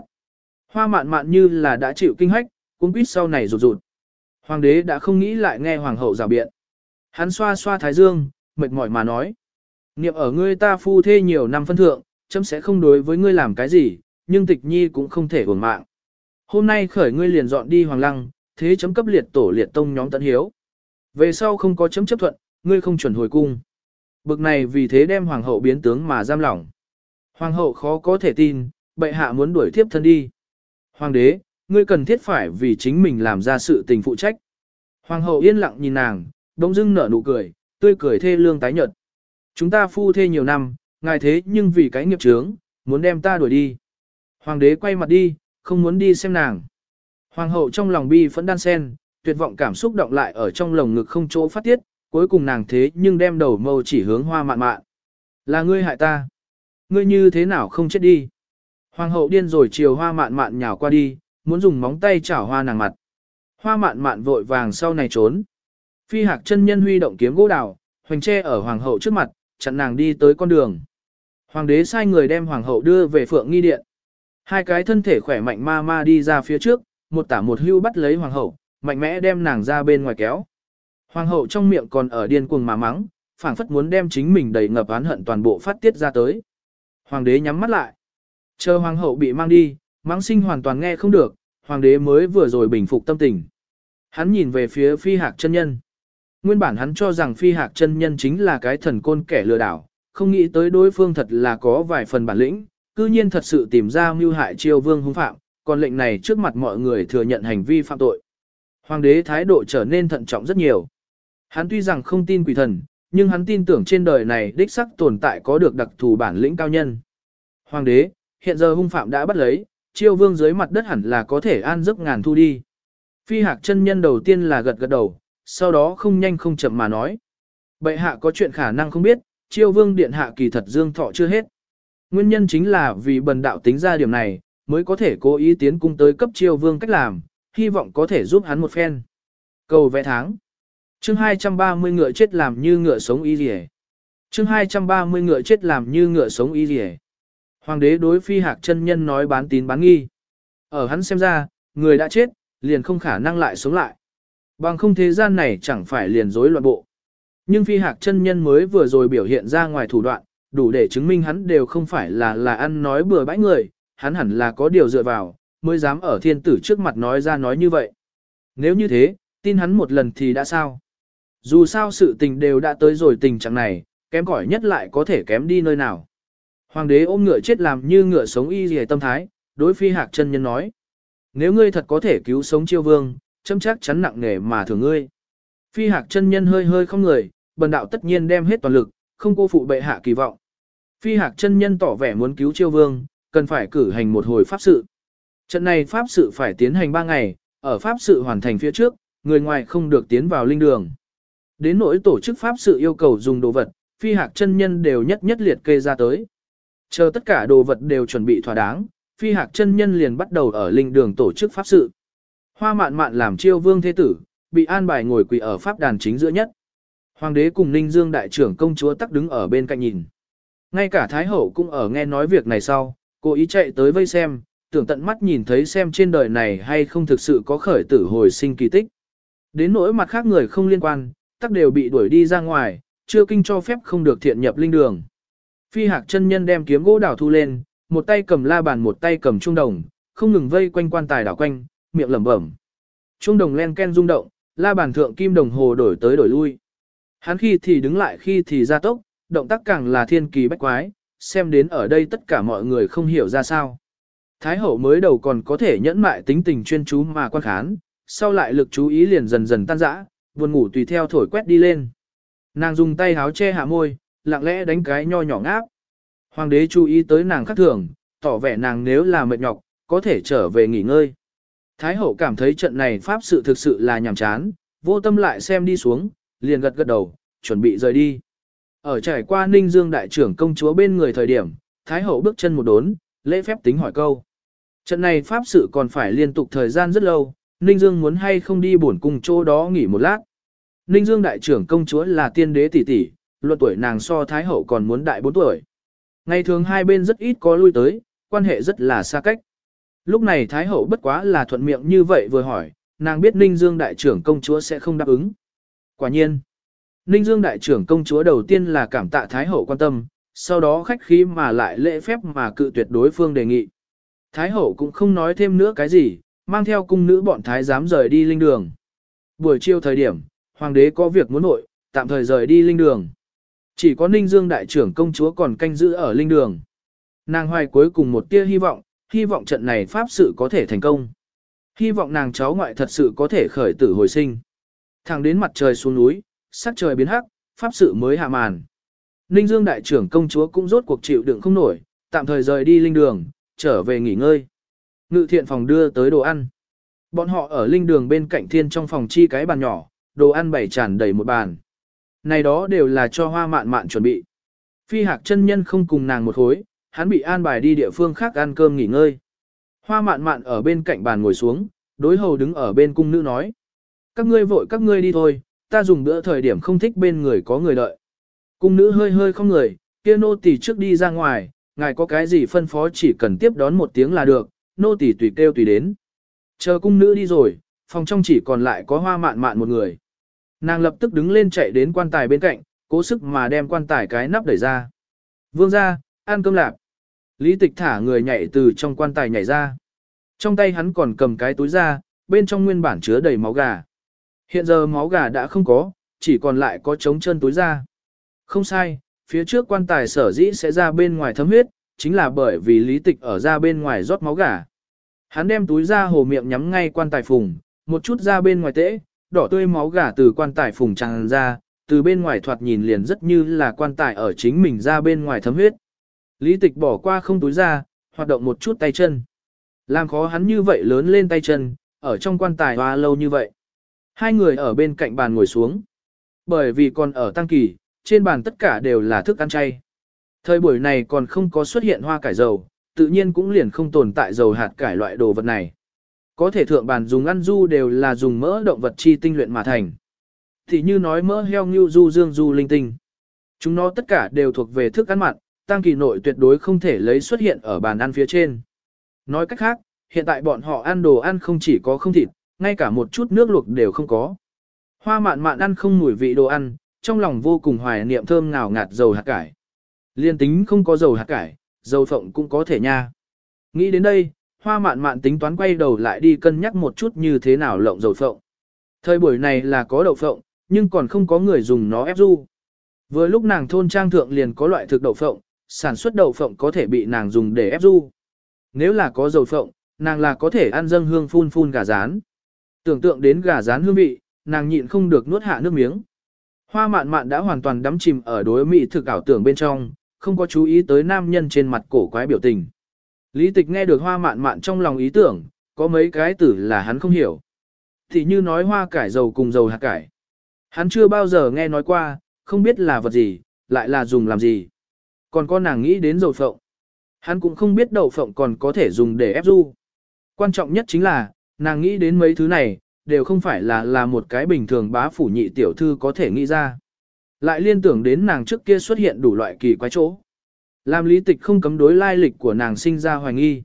Hoa mạn mạn như là đã chịu kinh hách, cũng quýt sau này rụt rụt. Hoàng đế đã không nghĩ lại nghe hoàng hậu rào biện. Hắn xoa xoa thái dương, mệt mỏi mà nói. Niệm ở ngươi ta phu thê nhiều năm phân thượng, chấm sẽ không đối với ngươi làm cái gì, nhưng tịch nhi cũng không thể uổng mạng. Hôm nay khởi ngươi liền dọn đi hoàng lăng, thế chấm cấp liệt tổ liệt tông nhóm tận hiếu. Về sau không có chấm chấp thuận, ngươi không chuẩn hồi cung. Bực này vì thế đem hoàng hậu biến tướng mà giam lỏng. Hoàng hậu khó có thể tin, bệ hạ muốn đuổi thiếp thân đi. Hoàng đế, ngươi cần thiết phải vì chính mình làm ra sự tình phụ trách. Hoàng hậu yên lặng nhìn nàng, đông dưng nở nụ cười, tươi cười thê lương tái nhợt. Chúng ta phu thê nhiều năm, ngài thế nhưng vì cái nghiệp chướng, muốn đem ta đuổi đi. Hoàng đế quay mặt đi, không muốn đi xem nàng. Hoàng hậu trong lòng bi phẫn đan sen, tuyệt vọng cảm xúc động lại ở trong lồng ngực không chỗ phát tiết, cuối cùng nàng thế nhưng đem đầu mâu chỉ hướng hoa mạn mạn. Là ngươi hại ta. Ngươi như thế nào không chết đi. Hoàng hậu điên rồi chiều hoa mạn mạn nhào qua đi, muốn dùng móng tay chảo hoa nàng mặt. Hoa mạn mạn vội vàng sau này trốn. Phi hạc chân nhân huy động kiếm gỗ đào, hoành tre ở hoàng hậu trước mặt, chặn nàng đi tới con đường. Hoàng đế sai người đem hoàng hậu đưa về phượng nghi điện. Hai cái thân thể khỏe mạnh ma ma đi ra phía trước, một tả một hưu bắt lấy hoàng hậu, mạnh mẽ đem nàng ra bên ngoài kéo. Hoàng hậu trong miệng còn ở điên cuồng mà mắng, phảng phất muốn đem chính mình đầy ngập oán hận toàn bộ phát tiết ra tới. Hoàng đế nhắm mắt lại. Chờ hoàng hậu bị mang đi, mắng sinh hoàn toàn nghe không được, hoàng đế mới vừa rồi bình phục tâm tình. Hắn nhìn về phía phi hạc chân nhân. Nguyên bản hắn cho rằng phi hạc chân nhân chính là cái thần côn kẻ lừa đảo, không nghĩ tới đối phương thật là có vài phần bản lĩnh, cư nhiên thật sự tìm ra mưu hại triều vương hung phạm, còn lệnh này trước mặt mọi người thừa nhận hành vi phạm tội. Hoàng đế thái độ trở nên thận trọng rất nhiều. Hắn tuy rằng không tin quỷ thần, nhưng hắn tin tưởng trên đời này đích sắc tồn tại có được đặc thù bản lĩnh cao nhân. Hoàng đế, hiện giờ hung phạm đã bắt lấy, triều vương dưới mặt đất hẳn là có thể an giấc ngàn thu đi. Phi hạc chân nhân đầu tiên là gật gật đầu, sau đó không nhanh không chậm mà nói. Bệ hạ có chuyện khả năng không biết, triều vương điện hạ kỳ thật dương thọ chưa hết. Nguyên nhân chính là vì bần đạo tính ra điểm này, mới có thể cố ý tiến cung tới cấp chiêu vương cách làm, hy vọng có thể giúp hắn một phen. Cầu vẽ tháng. Chương 230 ngựa chết làm như ngựa sống y rỉa. Chương 230 ngựa chết làm như ngựa sống y rỉa. Hoàng đế đối phi hạc chân nhân nói bán tín bán nghi. Ở hắn xem ra, người đã chết, liền không khả năng lại sống lại. Bằng không thế gian này chẳng phải liền rối loạn bộ. Nhưng phi hạc chân nhân mới vừa rồi biểu hiện ra ngoài thủ đoạn, đủ để chứng minh hắn đều không phải là là ăn nói bừa bãi người, hắn hẳn là có điều dựa vào, mới dám ở thiên tử trước mặt nói ra nói như vậy. Nếu như thế, tin hắn một lần thì đã sao? Dù sao sự tình đều đã tới rồi tình trạng này, kém cỏi nhất lại có thể kém đi nơi nào. Hoàng đế ôm ngựa chết làm như ngựa sống y gì tâm thái, đối phi hạc chân nhân nói. Nếu ngươi thật có thể cứu sống chiêu vương, châm chắc chắn nặng nề mà thưởng ngươi. Phi hạc chân nhân hơi hơi không người, bần đạo tất nhiên đem hết toàn lực, không cô phụ bệ hạ kỳ vọng. Phi hạc chân nhân tỏ vẻ muốn cứu chiêu vương, cần phải cử hành một hồi pháp sự. Trận này pháp sự phải tiến hành 3 ngày, ở pháp sự hoàn thành phía trước, người ngoài không được tiến vào linh đường. Đến nỗi tổ chức pháp sự yêu cầu dùng đồ vật, phi hạc chân nhân đều nhất nhất liệt kê ra tới. Chờ tất cả đồ vật đều chuẩn bị thỏa đáng, phi hạc chân nhân liền bắt đầu ở linh đường tổ chức pháp sự. Hoa mạn mạn làm chiêu vương thế tử, bị an bài ngồi quỳ ở pháp đàn chính giữa nhất. Hoàng đế cùng Ninh Dương đại trưởng công chúa tắc đứng ở bên cạnh nhìn. Ngay cả Thái Hậu cũng ở nghe nói việc này sau, cô ý chạy tới vây xem, tưởng tận mắt nhìn thấy xem trên đời này hay không thực sự có khởi tử hồi sinh kỳ tích. Đến nỗi mặt khác người không liên quan, tắc đều bị đuổi đi ra ngoài, chưa kinh cho phép không được thiện nhập linh đường. Phi hạc chân nhân đem kiếm gỗ đảo thu lên, một tay cầm la bàn một tay cầm trung đồng, không ngừng vây quanh quan tài đảo quanh, miệng lẩm bẩm. Trung đồng len ken rung động, la bàn thượng kim đồng hồ đổi tới đổi lui. Hắn khi thì đứng lại khi thì ra tốc, động tác càng là thiên kỳ bách quái, xem đến ở đây tất cả mọi người không hiểu ra sao. Thái hậu mới đầu còn có thể nhẫn mại tính tình chuyên chú mà quan khán, sau lại lực chú ý liền dần dần tan rã, buồn ngủ tùy theo thổi quét đi lên. Nàng dùng tay háo che hạ môi, lặng lẽ đánh cái nho nhỏ ngáp. Hoàng đế chú ý tới nàng khắc thường, tỏ vẻ nàng nếu là mệt nhọc, có thể trở về nghỉ ngơi. Thái hậu cảm thấy trận này pháp sự thực sự là nhàm chán, vô tâm lại xem đi xuống, liền gật gật đầu, chuẩn bị rời đi. Ở trải qua Ninh Dương đại trưởng công chúa bên người thời điểm, Thái hậu bước chân một đốn, lễ phép tính hỏi câu. Trận này pháp sự còn phải liên tục thời gian rất lâu, Ninh Dương muốn hay không đi buồn cung chỗ đó nghỉ một lát. Ninh Dương đại trưởng công chúa là tiên đế tỷ tỷ, luận tuổi nàng so Thái hậu còn muốn đại 4 tuổi. Ngày thường hai bên rất ít có lui tới, quan hệ rất là xa cách. Lúc này Thái hậu bất quá là thuận miệng như vậy vừa hỏi, nàng biết Ninh Dương đại trưởng công chúa sẽ không đáp ứng. Quả nhiên, Ninh Dương đại trưởng công chúa đầu tiên là cảm tạ Thái hậu quan tâm, sau đó khách khí mà lại lễ phép mà cự tuyệt đối phương đề nghị. Thái hậu cũng không nói thêm nữa cái gì, mang theo cung nữ bọn thái giám rời đi linh đường. Buổi chiều thời điểm, hoàng đế có việc muốn nội, tạm thời rời đi linh đường. Chỉ có Ninh Dương đại trưởng công chúa còn canh giữ ở linh đường. Nàng hoài cuối cùng một tia hy vọng, hy vọng trận này pháp sự có thể thành công. Hy vọng nàng cháu ngoại thật sự có thể khởi tử hồi sinh. Thẳng đến mặt trời xuống núi, sắc trời biến hắc, pháp sự mới hạ màn. Ninh Dương đại trưởng công chúa cũng rốt cuộc chịu đựng không nổi, tạm thời rời đi linh đường, trở về nghỉ ngơi. Ngự thiện phòng đưa tới đồ ăn. Bọn họ ở linh đường bên cạnh thiên trong phòng chi cái bàn nhỏ, đồ ăn bày tràn đầy một bàn. Này đó đều là cho hoa mạn mạn chuẩn bị. Phi hạc chân nhân không cùng nàng một khối, hắn bị an bài đi địa phương khác ăn cơm nghỉ ngơi. Hoa mạn mạn ở bên cạnh bàn ngồi xuống, đối hầu đứng ở bên cung nữ nói. Các ngươi vội các ngươi đi thôi, ta dùng bữa thời điểm không thích bên người có người đợi. Cung nữ hơi hơi không người, kia nô tỳ trước đi ra ngoài, ngài có cái gì phân phó chỉ cần tiếp đón một tiếng là được, nô tỳ tùy kêu tùy đến. Chờ cung nữ đi rồi, phòng trong chỉ còn lại có hoa mạn mạn một người. Nàng lập tức đứng lên chạy đến quan tài bên cạnh, cố sức mà đem quan tài cái nắp đẩy ra. Vương ra, ăn cơm lạp. Lý tịch thả người nhảy từ trong quan tài nhảy ra. Trong tay hắn còn cầm cái túi ra, bên trong nguyên bản chứa đầy máu gà. Hiện giờ máu gà đã không có, chỉ còn lại có trống chân túi ra. Không sai, phía trước quan tài sở dĩ sẽ ra bên ngoài thấm huyết, chính là bởi vì lý tịch ở ra bên ngoài rót máu gà. Hắn đem túi ra hồ miệng nhắm ngay quan tài phùng, một chút ra bên ngoài tễ, đỏ tươi máu gà từ quan tài phùng tràn ra, từ bên ngoài thoạt nhìn liền rất như là quan tài ở chính mình ra bên ngoài thấm huyết. Lý tịch bỏ qua không túi ra, hoạt động một chút tay chân. Làm khó hắn như vậy lớn lên tay chân, ở trong quan tài hoa lâu như vậy. Hai người ở bên cạnh bàn ngồi xuống. Bởi vì còn ở tăng kỳ, trên bàn tất cả đều là thức ăn chay. Thời buổi này còn không có xuất hiện hoa cải dầu, tự nhiên cũng liền không tồn tại dầu hạt cải loại đồ vật này. Có thể thượng bàn dùng ăn du đều là dùng mỡ động vật chi tinh luyện mà thành. Thì như nói mỡ heo như du dương du linh tinh. Chúng nó tất cả đều thuộc về thức ăn mặn, tăng kỳ nội tuyệt đối không thể lấy xuất hiện ở bàn ăn phía trên. Nói cách khác, hiện tại bọn họ ăn đồ ăn không chỉ có không thịt, ngay cả một chút nước luộc đều không có. Hoa mạn mạn ăn không mùi vị đồ ăn, trong lòng vô cùng hoài niệm thơm ngào ngạt dầu hạt cải. Liên tính không có dầu hạt cải, dầu phộng cũng có thể nha. Nghĩ đến đây, hoa mạn mạn tính toán quay đầu lại đi cân nhắc một chút như thế nào lộng dầu phộng. Thời buổi này là có đậu phộng, nhưng còn không có người dùng nó ép du. Vừa lúc nàng thôn trang thượng liền có loại thực đậu phộng, sản xuất đậu phộng có thể bị nàng dùng để ép du. Nếu là có dầu phộng, nàng là có thể ăn dâng hương phun phun gà rán. Tưởng tượng đến gà rán hương vị, nàng nhịn không được nuốt hạ nước miếng. Hoa mạn mạn đã hoàn toàn đắm chìm ở đối mỹ thực ảo tưởng bên trong, không có chú ý tới nam nhân trên mặt cổ quái biểu tình. Lý tịch nghe được hoa mạn mạn trong lòng ý tưởng, có mấy cái tử là hắn không hiểu. Thì như nói hoa cải dầu cùng dầu hạt cải. Hắn chưa bao giờ nghe nói qua, không biết là vật gì, lại là dùng làm gì. Còn có nàng nghĩ đến dầu phộng. Hắn cũng không biết đậu phộng còn có thể dùng để ép du. Quan trọng nhất chính là, nàng nghĩ đến mấy thứ này, đều không phải là là một cái bình thường bá phủ nhị tiểu thư có thể nghĩ ra. Lại liên tưởng đến nàng trước kia xuất hiện đủ loại kỳ quái chỗ. Làm lý tịch không cấm đối lai lịch của nàng sinh ra hoài nghi.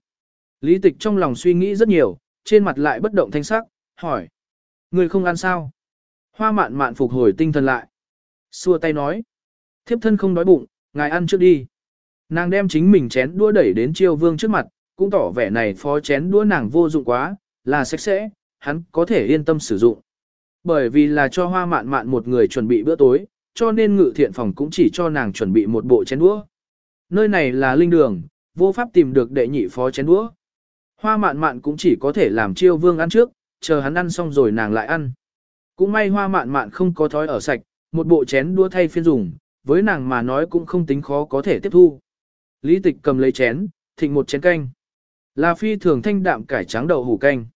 Lý tịch trong lòng suy nghĩ rất nhiều, trên mặt lại bất động thanh sắc, hỏi. Người không ăn sao? Hoa mạn mạn phục hồi tinh thần lại. Xua tay nói. Thiếp thân không đói bụng, ngài ăn trước đi. Nàng đem chính mình chén đũa đẩy đến chiêu vương trước mặt, cũng tỏ vẻ này phó chén đũa nàng vô dụng quá, là sạch sẽ, hắn có thể yên tâm sử dụng. Bởi vì là cho hoa mạn mạn một người chuẩn bị bữa tối, cho nên ngự thiện phòng cũng chỉ cho nàng chuẩn bị một bộ chén đũa. Nơi này là linh đường, vô pháp tìm được đệ nhị phó chén đũa. Hoa mạn mạn cũng chỉ có thể làm chiêu vương ăn trước, chờ hắn ăn xong rồi nàng lại ăn. Cũng may hoa mạn mạn không có thói ở sạch, một bộ chén đũa thay phiên dùng, với nàng mà nói cũng không tính khó có thể tiếp thu. Lý tịch cầm lấy chén, thịnh một chén canh. Là phi thường thanh đạm cải trắng đậu hủ canh.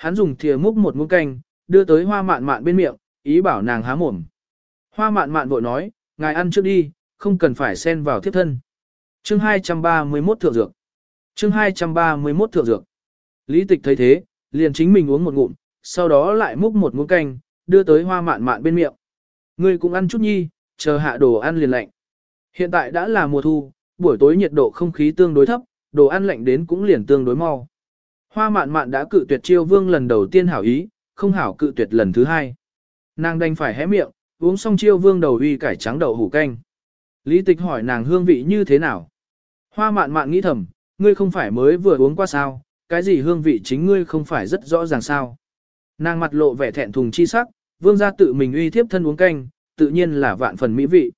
Hắn dùng thìa múc một muỗng canh, đưa tới hoa mạn mạn bên miệng, ý bảo nàng há mồm. Hoa mạn mạn vội nói, ngài ăn trước đi, không cần phải xen vào thiếp thân. Chương 231 thượng dược. Chương 231 thượng dược. Lý tịch thấy thế, liền chính mình uống một ngụm, sau đó lại múc một muỗng canh, đưa tới hoa mạn mạn bên miệng. Ngươi cũng ăn chút nhi, chờ hạ đồ ăn liền lạnh. Hiện tại đã là mùa thu, buổi tối nhiệt độ không khí tương đối thấp, đồ ăn lạnh đến cũng liền tương đối mau. Hoa mạn mạn đã cự tuyệt chiêu vương lần đầu tiên hảo ý, không hảo cự tuyệt lần thứ hai. Nàng đành phải hé miệng, uống xong chiêu vương đầu uy cải trắng đậu hủ canh. Lý tịch hỏi nàng hương vị như thế nào. Hoa mạn mạn nghĩ thầm, ngươi không phải mới vừa uống qua sao, cái gì hương vị chính ngươi không phải rất rõ ràng sao. Nàng mặt lộ vẻ thẹn thùng chi sắc, vương gia tự mình uy thiếp thân uống canh, tự nhiên là vạn phần mỹ vị.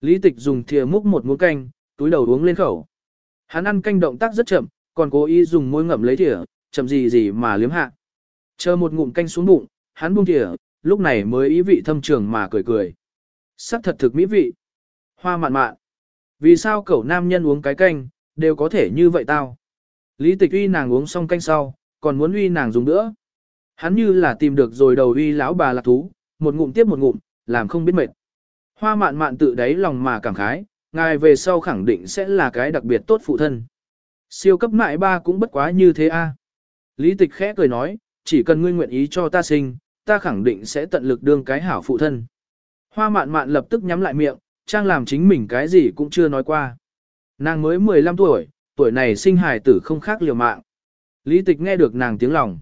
Lý tịch dùng thìa múc một muỗng canh, túi đầu uống lên khẩu. Hắn ăn canh động tác rất chậm, còn cố ý dùng môi ngậm lấy thìa, chậm gì gì mà liếm hạ. Chờ một ngụm canh xuống bụng, hắn buông thìa, lúc này mới ý vị thâm trường mà cười cười. Sắc thật thực mỹ vị. Hoa mạn mạn. Vì sao cậu nam nhân uống cái canh, đều có thể như vậy tao? Lý tịch uy nàng uống xong canh sau, còn muốn uy nàng dùng nữa. Hắn như là tìm được rồi đầu uy lão bà lạc thú, một ngụm tiếp một ngụm, làm không biết mệt. Hoa mạn mạn tự đáy lòng mà cảm khái, ngài về sau khẳng định sẽ là cái đặc biệt tốt phụ thân. Siêu cấp mại ba cũng bất quá như thế a. Lý tịch khẽ cười nói, chỉ cần ngươi nguyện ý cho ta sinh, ta khẳng định sẽ tận lực đương cái hảo phụ thân. Hoa mạn mạn lập tức nhắm lại miệng, trang làm chính mình cái gì cũng chưa nói qua. Nàng mới 15 tuổi, tuổi này sinh hài tử không khác liều mạng. Lý tịch nghe được nàng tiếng lòng.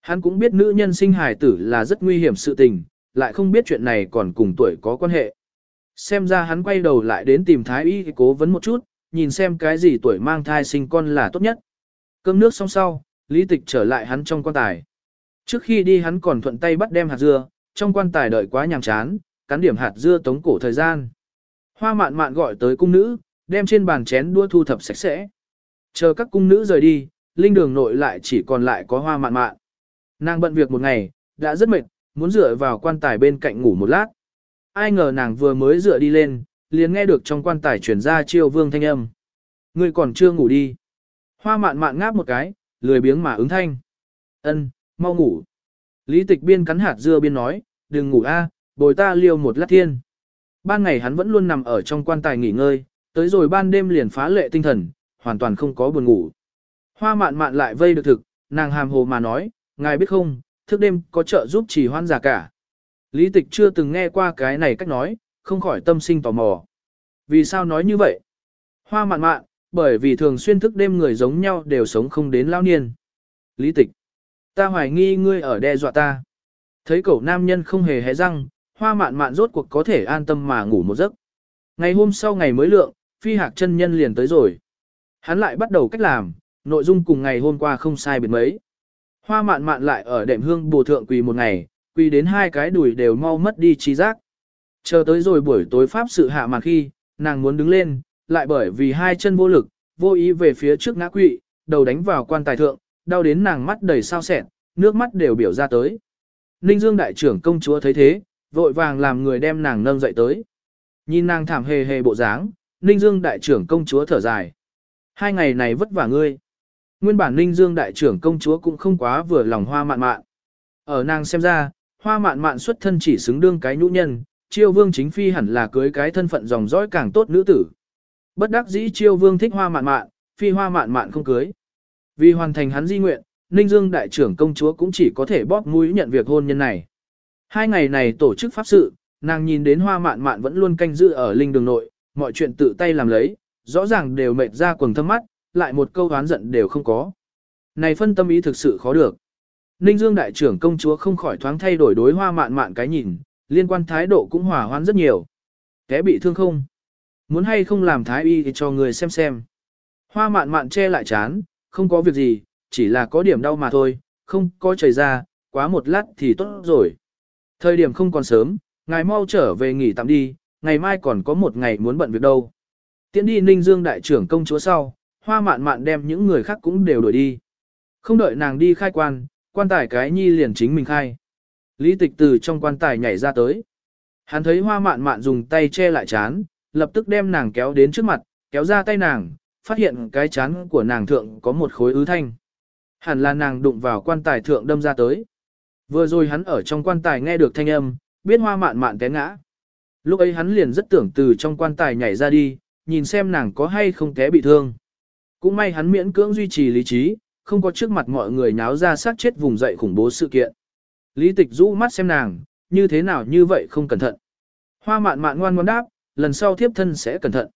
Hắn cũng biết nữ nhân sinh hài tử là rất nguy hiểm sự tình, lại không biết chuyện này còn cùng tuổi có quan hệ. Xem ra hắn quay đầu lại đến tìm thái y cố vấn một chút, nhìn xem cái gì tuổi mang thai sinh con là tốt nhất. Cơm nước xong sau, lý tịch trở lại hắn trong quan tài. Trước khi đi hắn còn thuận tay bắt đem hạt dưa, trong quan tài đợi quá nhàm chán, cắn điểm hạt dưa tống cổ thời gian. Hoa mạn mạn gọi tới cung nữ, đem trên bàn chén đua thu thập sạch sẽ. Chờ các cung nữ rời đi, linh đường nội lại chỉ còn lại có hoa mạn mạn. Nàng bận việc một ngày, đã rất mệt, muốn dựa vào quan tài bên cạnh ngủ một lát. Ai ngờ nàng vừa mới dựa đi lên, liền nghe được trong quan tài chuyển ra chiêu vương thanh âm. Ngươi còn chưa ngủ đi. Hoa mạn mạn ngáp một cái, lười biếng mà ứng thanh. Ân, mau ngủ. Lý tịch biên cắn hạt dưa biên nói, đừng ngủ a, bồi ta liêu một lát thiên. Ban ngày hắn vẫn luôn nằm ở trong quan tài nghỉ ngơi, tới rồi ban đêm liền phá lệ tinh thần, hoàn toàn không có buồn ngủ. Hoa mạn mạn lại vây được thực, nàng hàm hồ mà nói, ngài biết không, thức đêm có trợ giúp chỉ hoan giả cả. Lý tịch chưa từng nghe qua cái này cách nói, không khỏi tâm sinh tò mò. Vì sao nói như vậy? Hoa mạn mạn, bởi vì thường xuyên thức đêm người giống nhau đều sống không đến lao niên. Lý tịch, ta hoài nghi ngươi ở đe dọa ta. Thấy cậu nam nhân không hề hé răng, hoa mạn mạn rốt cuộc có thể an tâm mà ngủ một giấc. Ngày hôm sau ngày mới lượng, phi hạc chân nhân liền tới rồi. Hắn lại bắt đầu cách làm, nội dung cùng ngày hôm qua không sai biệt mấy. Hoa mạn mạn lại ở đệm hương bù thượng quỳ một ngày, quỳ đến hai cái đùi đều mau mất đi trí giác. Chờ tới rồi buổi tối pháp sự hạ màn khi, nàng muốn đứng lên, lại bởi vì hai chân vô lực, vô ý về phía trước ngã quỵ, đầu đánh vào quan tài thượng, đau đến nàng mắt đầy sao sẹn, nước mắt đều biểu ra tới. Ninh Dương đại trưởng công chúa thấy thế, vội vàng làm người đem nàng nâng dậy tới. Nhìn nàng thảm hề hề bộ dáng, Ninh Dương đại trưởng công chúa thở dài. Hai ngày này vất vả ngươi. Nguyên bản Ninh Dương đại trưởng công chúa cũng không quá vừa lòng hoa mạn mạn. Ở nàng xem ra, hoa mạn mạn xuất thân chỉ xứng đương cái nhũ nhân, chiêu vương chính phi hẳn là cưới cái thân phận dòng dõi càng tốt nữ tử. Bất đắc dĩ chiêu vương thích hoa mạn mạn, phi hoa mạn mạn không cưới. Vì hoàn thành hắn di nguyện, Ninh Dương đại trưởng công chúa cũng chỉ có thể bóp mũi nhận việc hôn nhân này. Hai ngày này tổ chức pháp sự, nàng nhìn đến hoa mạn mạn vẫn luôn canh giữ ở linh đường nội, mọi chuyện tự tay làm lấy, rõ ràng đều mệt ra quần thâm mắt, lại một câu oán giận đều không có. Này phân tâm ý thực sự khó được. Ninh Dương đại trưởng công chúa không khỏi thoáng thay đổi đối hoa mạn mạn cái nhìn, liên quan thái độ cũng hòa hoãn rất nhiều. Té bị thương không? Muốn hay không làm thái y thì cho người xem xem. Hoa mạn mạn che lại chán, không có việc gì, chỉ là có điểm đau mà thôi, không có chảy ra, quá một lát thì tốt rồi. Thời điểm không còn sớm, ngài mau trở về nghỉ tạm đi, ngày mai còn có một ngày muốn bận việc đâu. Tiến đi Ninh Dương đại trưởng công chúa sau, hoa mạn mạn đem những người khác cũng đều đuổi đi. Không đợi nàng đi khai quan, quan tài cái nhi liền chính mình khai. Lý tịch từ trong quan tài nhảy ra tới. Hắn thấy hoa mạn mạn dùng tay che lại chán, lập tức đem nàng kéo đến trước mặt, kéo ra tay nàng, phát hiện cái chán của nàng thượng có một khối ứ thanh. Hẳn là nàng đụng vào quan tài thượng đâm ra tới. Vừa rồi hắn ở trong quan tài nghe được thanh âm, biết hoa mạn mạn té ngã. Lúc ấy hắn liền rất tưởng từ trong quan tài nhảy ra đi, nhìn xem nàng có hay không té bị thương. Cũng may hắn miễn cưỡng duy trì lý trí, không có trước mặt mọi người nháo ra sát chết vùng dậy khủng bố sự kiện. Lý tịch rũ mắt xem nàng, như thế nào như vậy không cẩn thận. Hoa mạn mạn ngoan ngoan đáp, lần sau thiếp thân sẽ cẩn thận.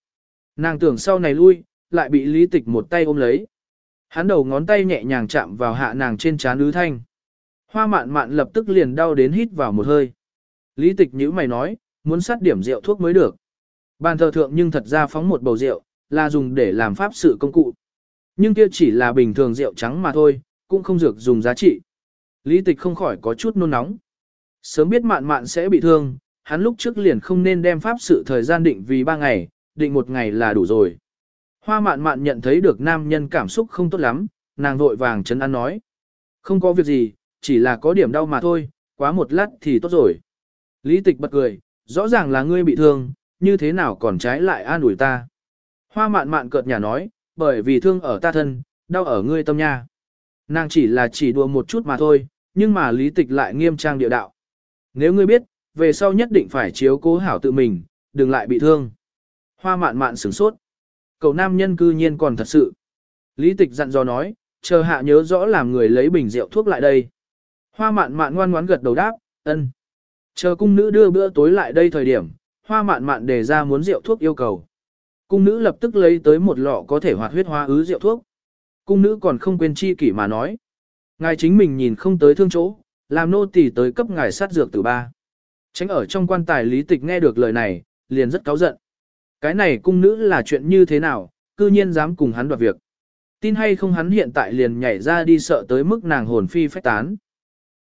Nàng tưởng sau này lui, lại bị lý tịch một tay ôm lấy. Hắn đầu ngón tay nhẹ nhàng chạm vào hạ nàng trên trán ứ thanh. Hoa mạn mạn lập tức liền đau đến hít vào một hơi. Lý tịch nhữ mày nói, muốn sát điểm rượu thuốc mới được. Bàn thờ thượng nhưng thật ra phóng một bầu rượu, là dùng để làm pháp sự công cụ. Nhưng kia chỉ là bình thường rượu trắng mà thôi, cũng không dược dùng giá trị. Lý tịch không khỏi có chút nôn nóng. Sớm biết mạn mạn sẽ bị thương, hắn lúc trước liền không nên đem pháp sự thời gian định vì ba ngày, định một ngày là đủ rồi. Hoa mạn mạn nhận thấy được nam nhân cảm xúc không tốt lắm, nàng vội vàng chấn an nói. Không có việc gì, chỉ là có điểm đau mà thôi, quá một lát thì tốt rồi. Lý tịch bật cười, rõ ràng là ngươi bị thương, như thế nào còn trái lại an ủi ta. Hoa mạn mạn cợt nhà nói, bởi vì thương ở ta thân, đau ở ngươi tâm nha. Nàng chỉ là chỉ đùa một chút mà thôi, nhưng mà lý tịch lại nghiêm trang địa đạo. Nếu ngươi biết, về sau nhất định phải chiếu cố hảo tự mình, đừng lại bị thương. Hoa mạn mạn sửng sốt. Cậu nam nhân cư nhiên còn thật sự. Lý tịch dặn dò nói, chờ hạ nhớ rõ làm người lấy bình rượu thuốc lại đây. Hoa mạn mạn ngoan ngoãn gật đầu đáp, ân. Chờ cung nữ đưa bữa tối lại đây thời điểm, hoa mạn mạn đề ra muốn rượu thuốc yêu cầu. Cung nữ lập tức lấy tới một lọ có thể hoạt huyết hoa ứ rượu thuốc. Cung nữ còn không quên chi kỷ mà nói. Ngài chính mình nhìn không tới thương chỗ, làm nô tỳ tới cấp ngài sát dược tử ba. Tránh ở trong quan tài lý tịch nghe được lời này, liền rất cáu giận. Cái này cung nữ là chuyện như thế nào, cư nhiên dám cùng hắn đoạt việc. Tin hay không hắn hiện tại liền nhảy ra đi sợ tới mức nàng hồn phi phách tán.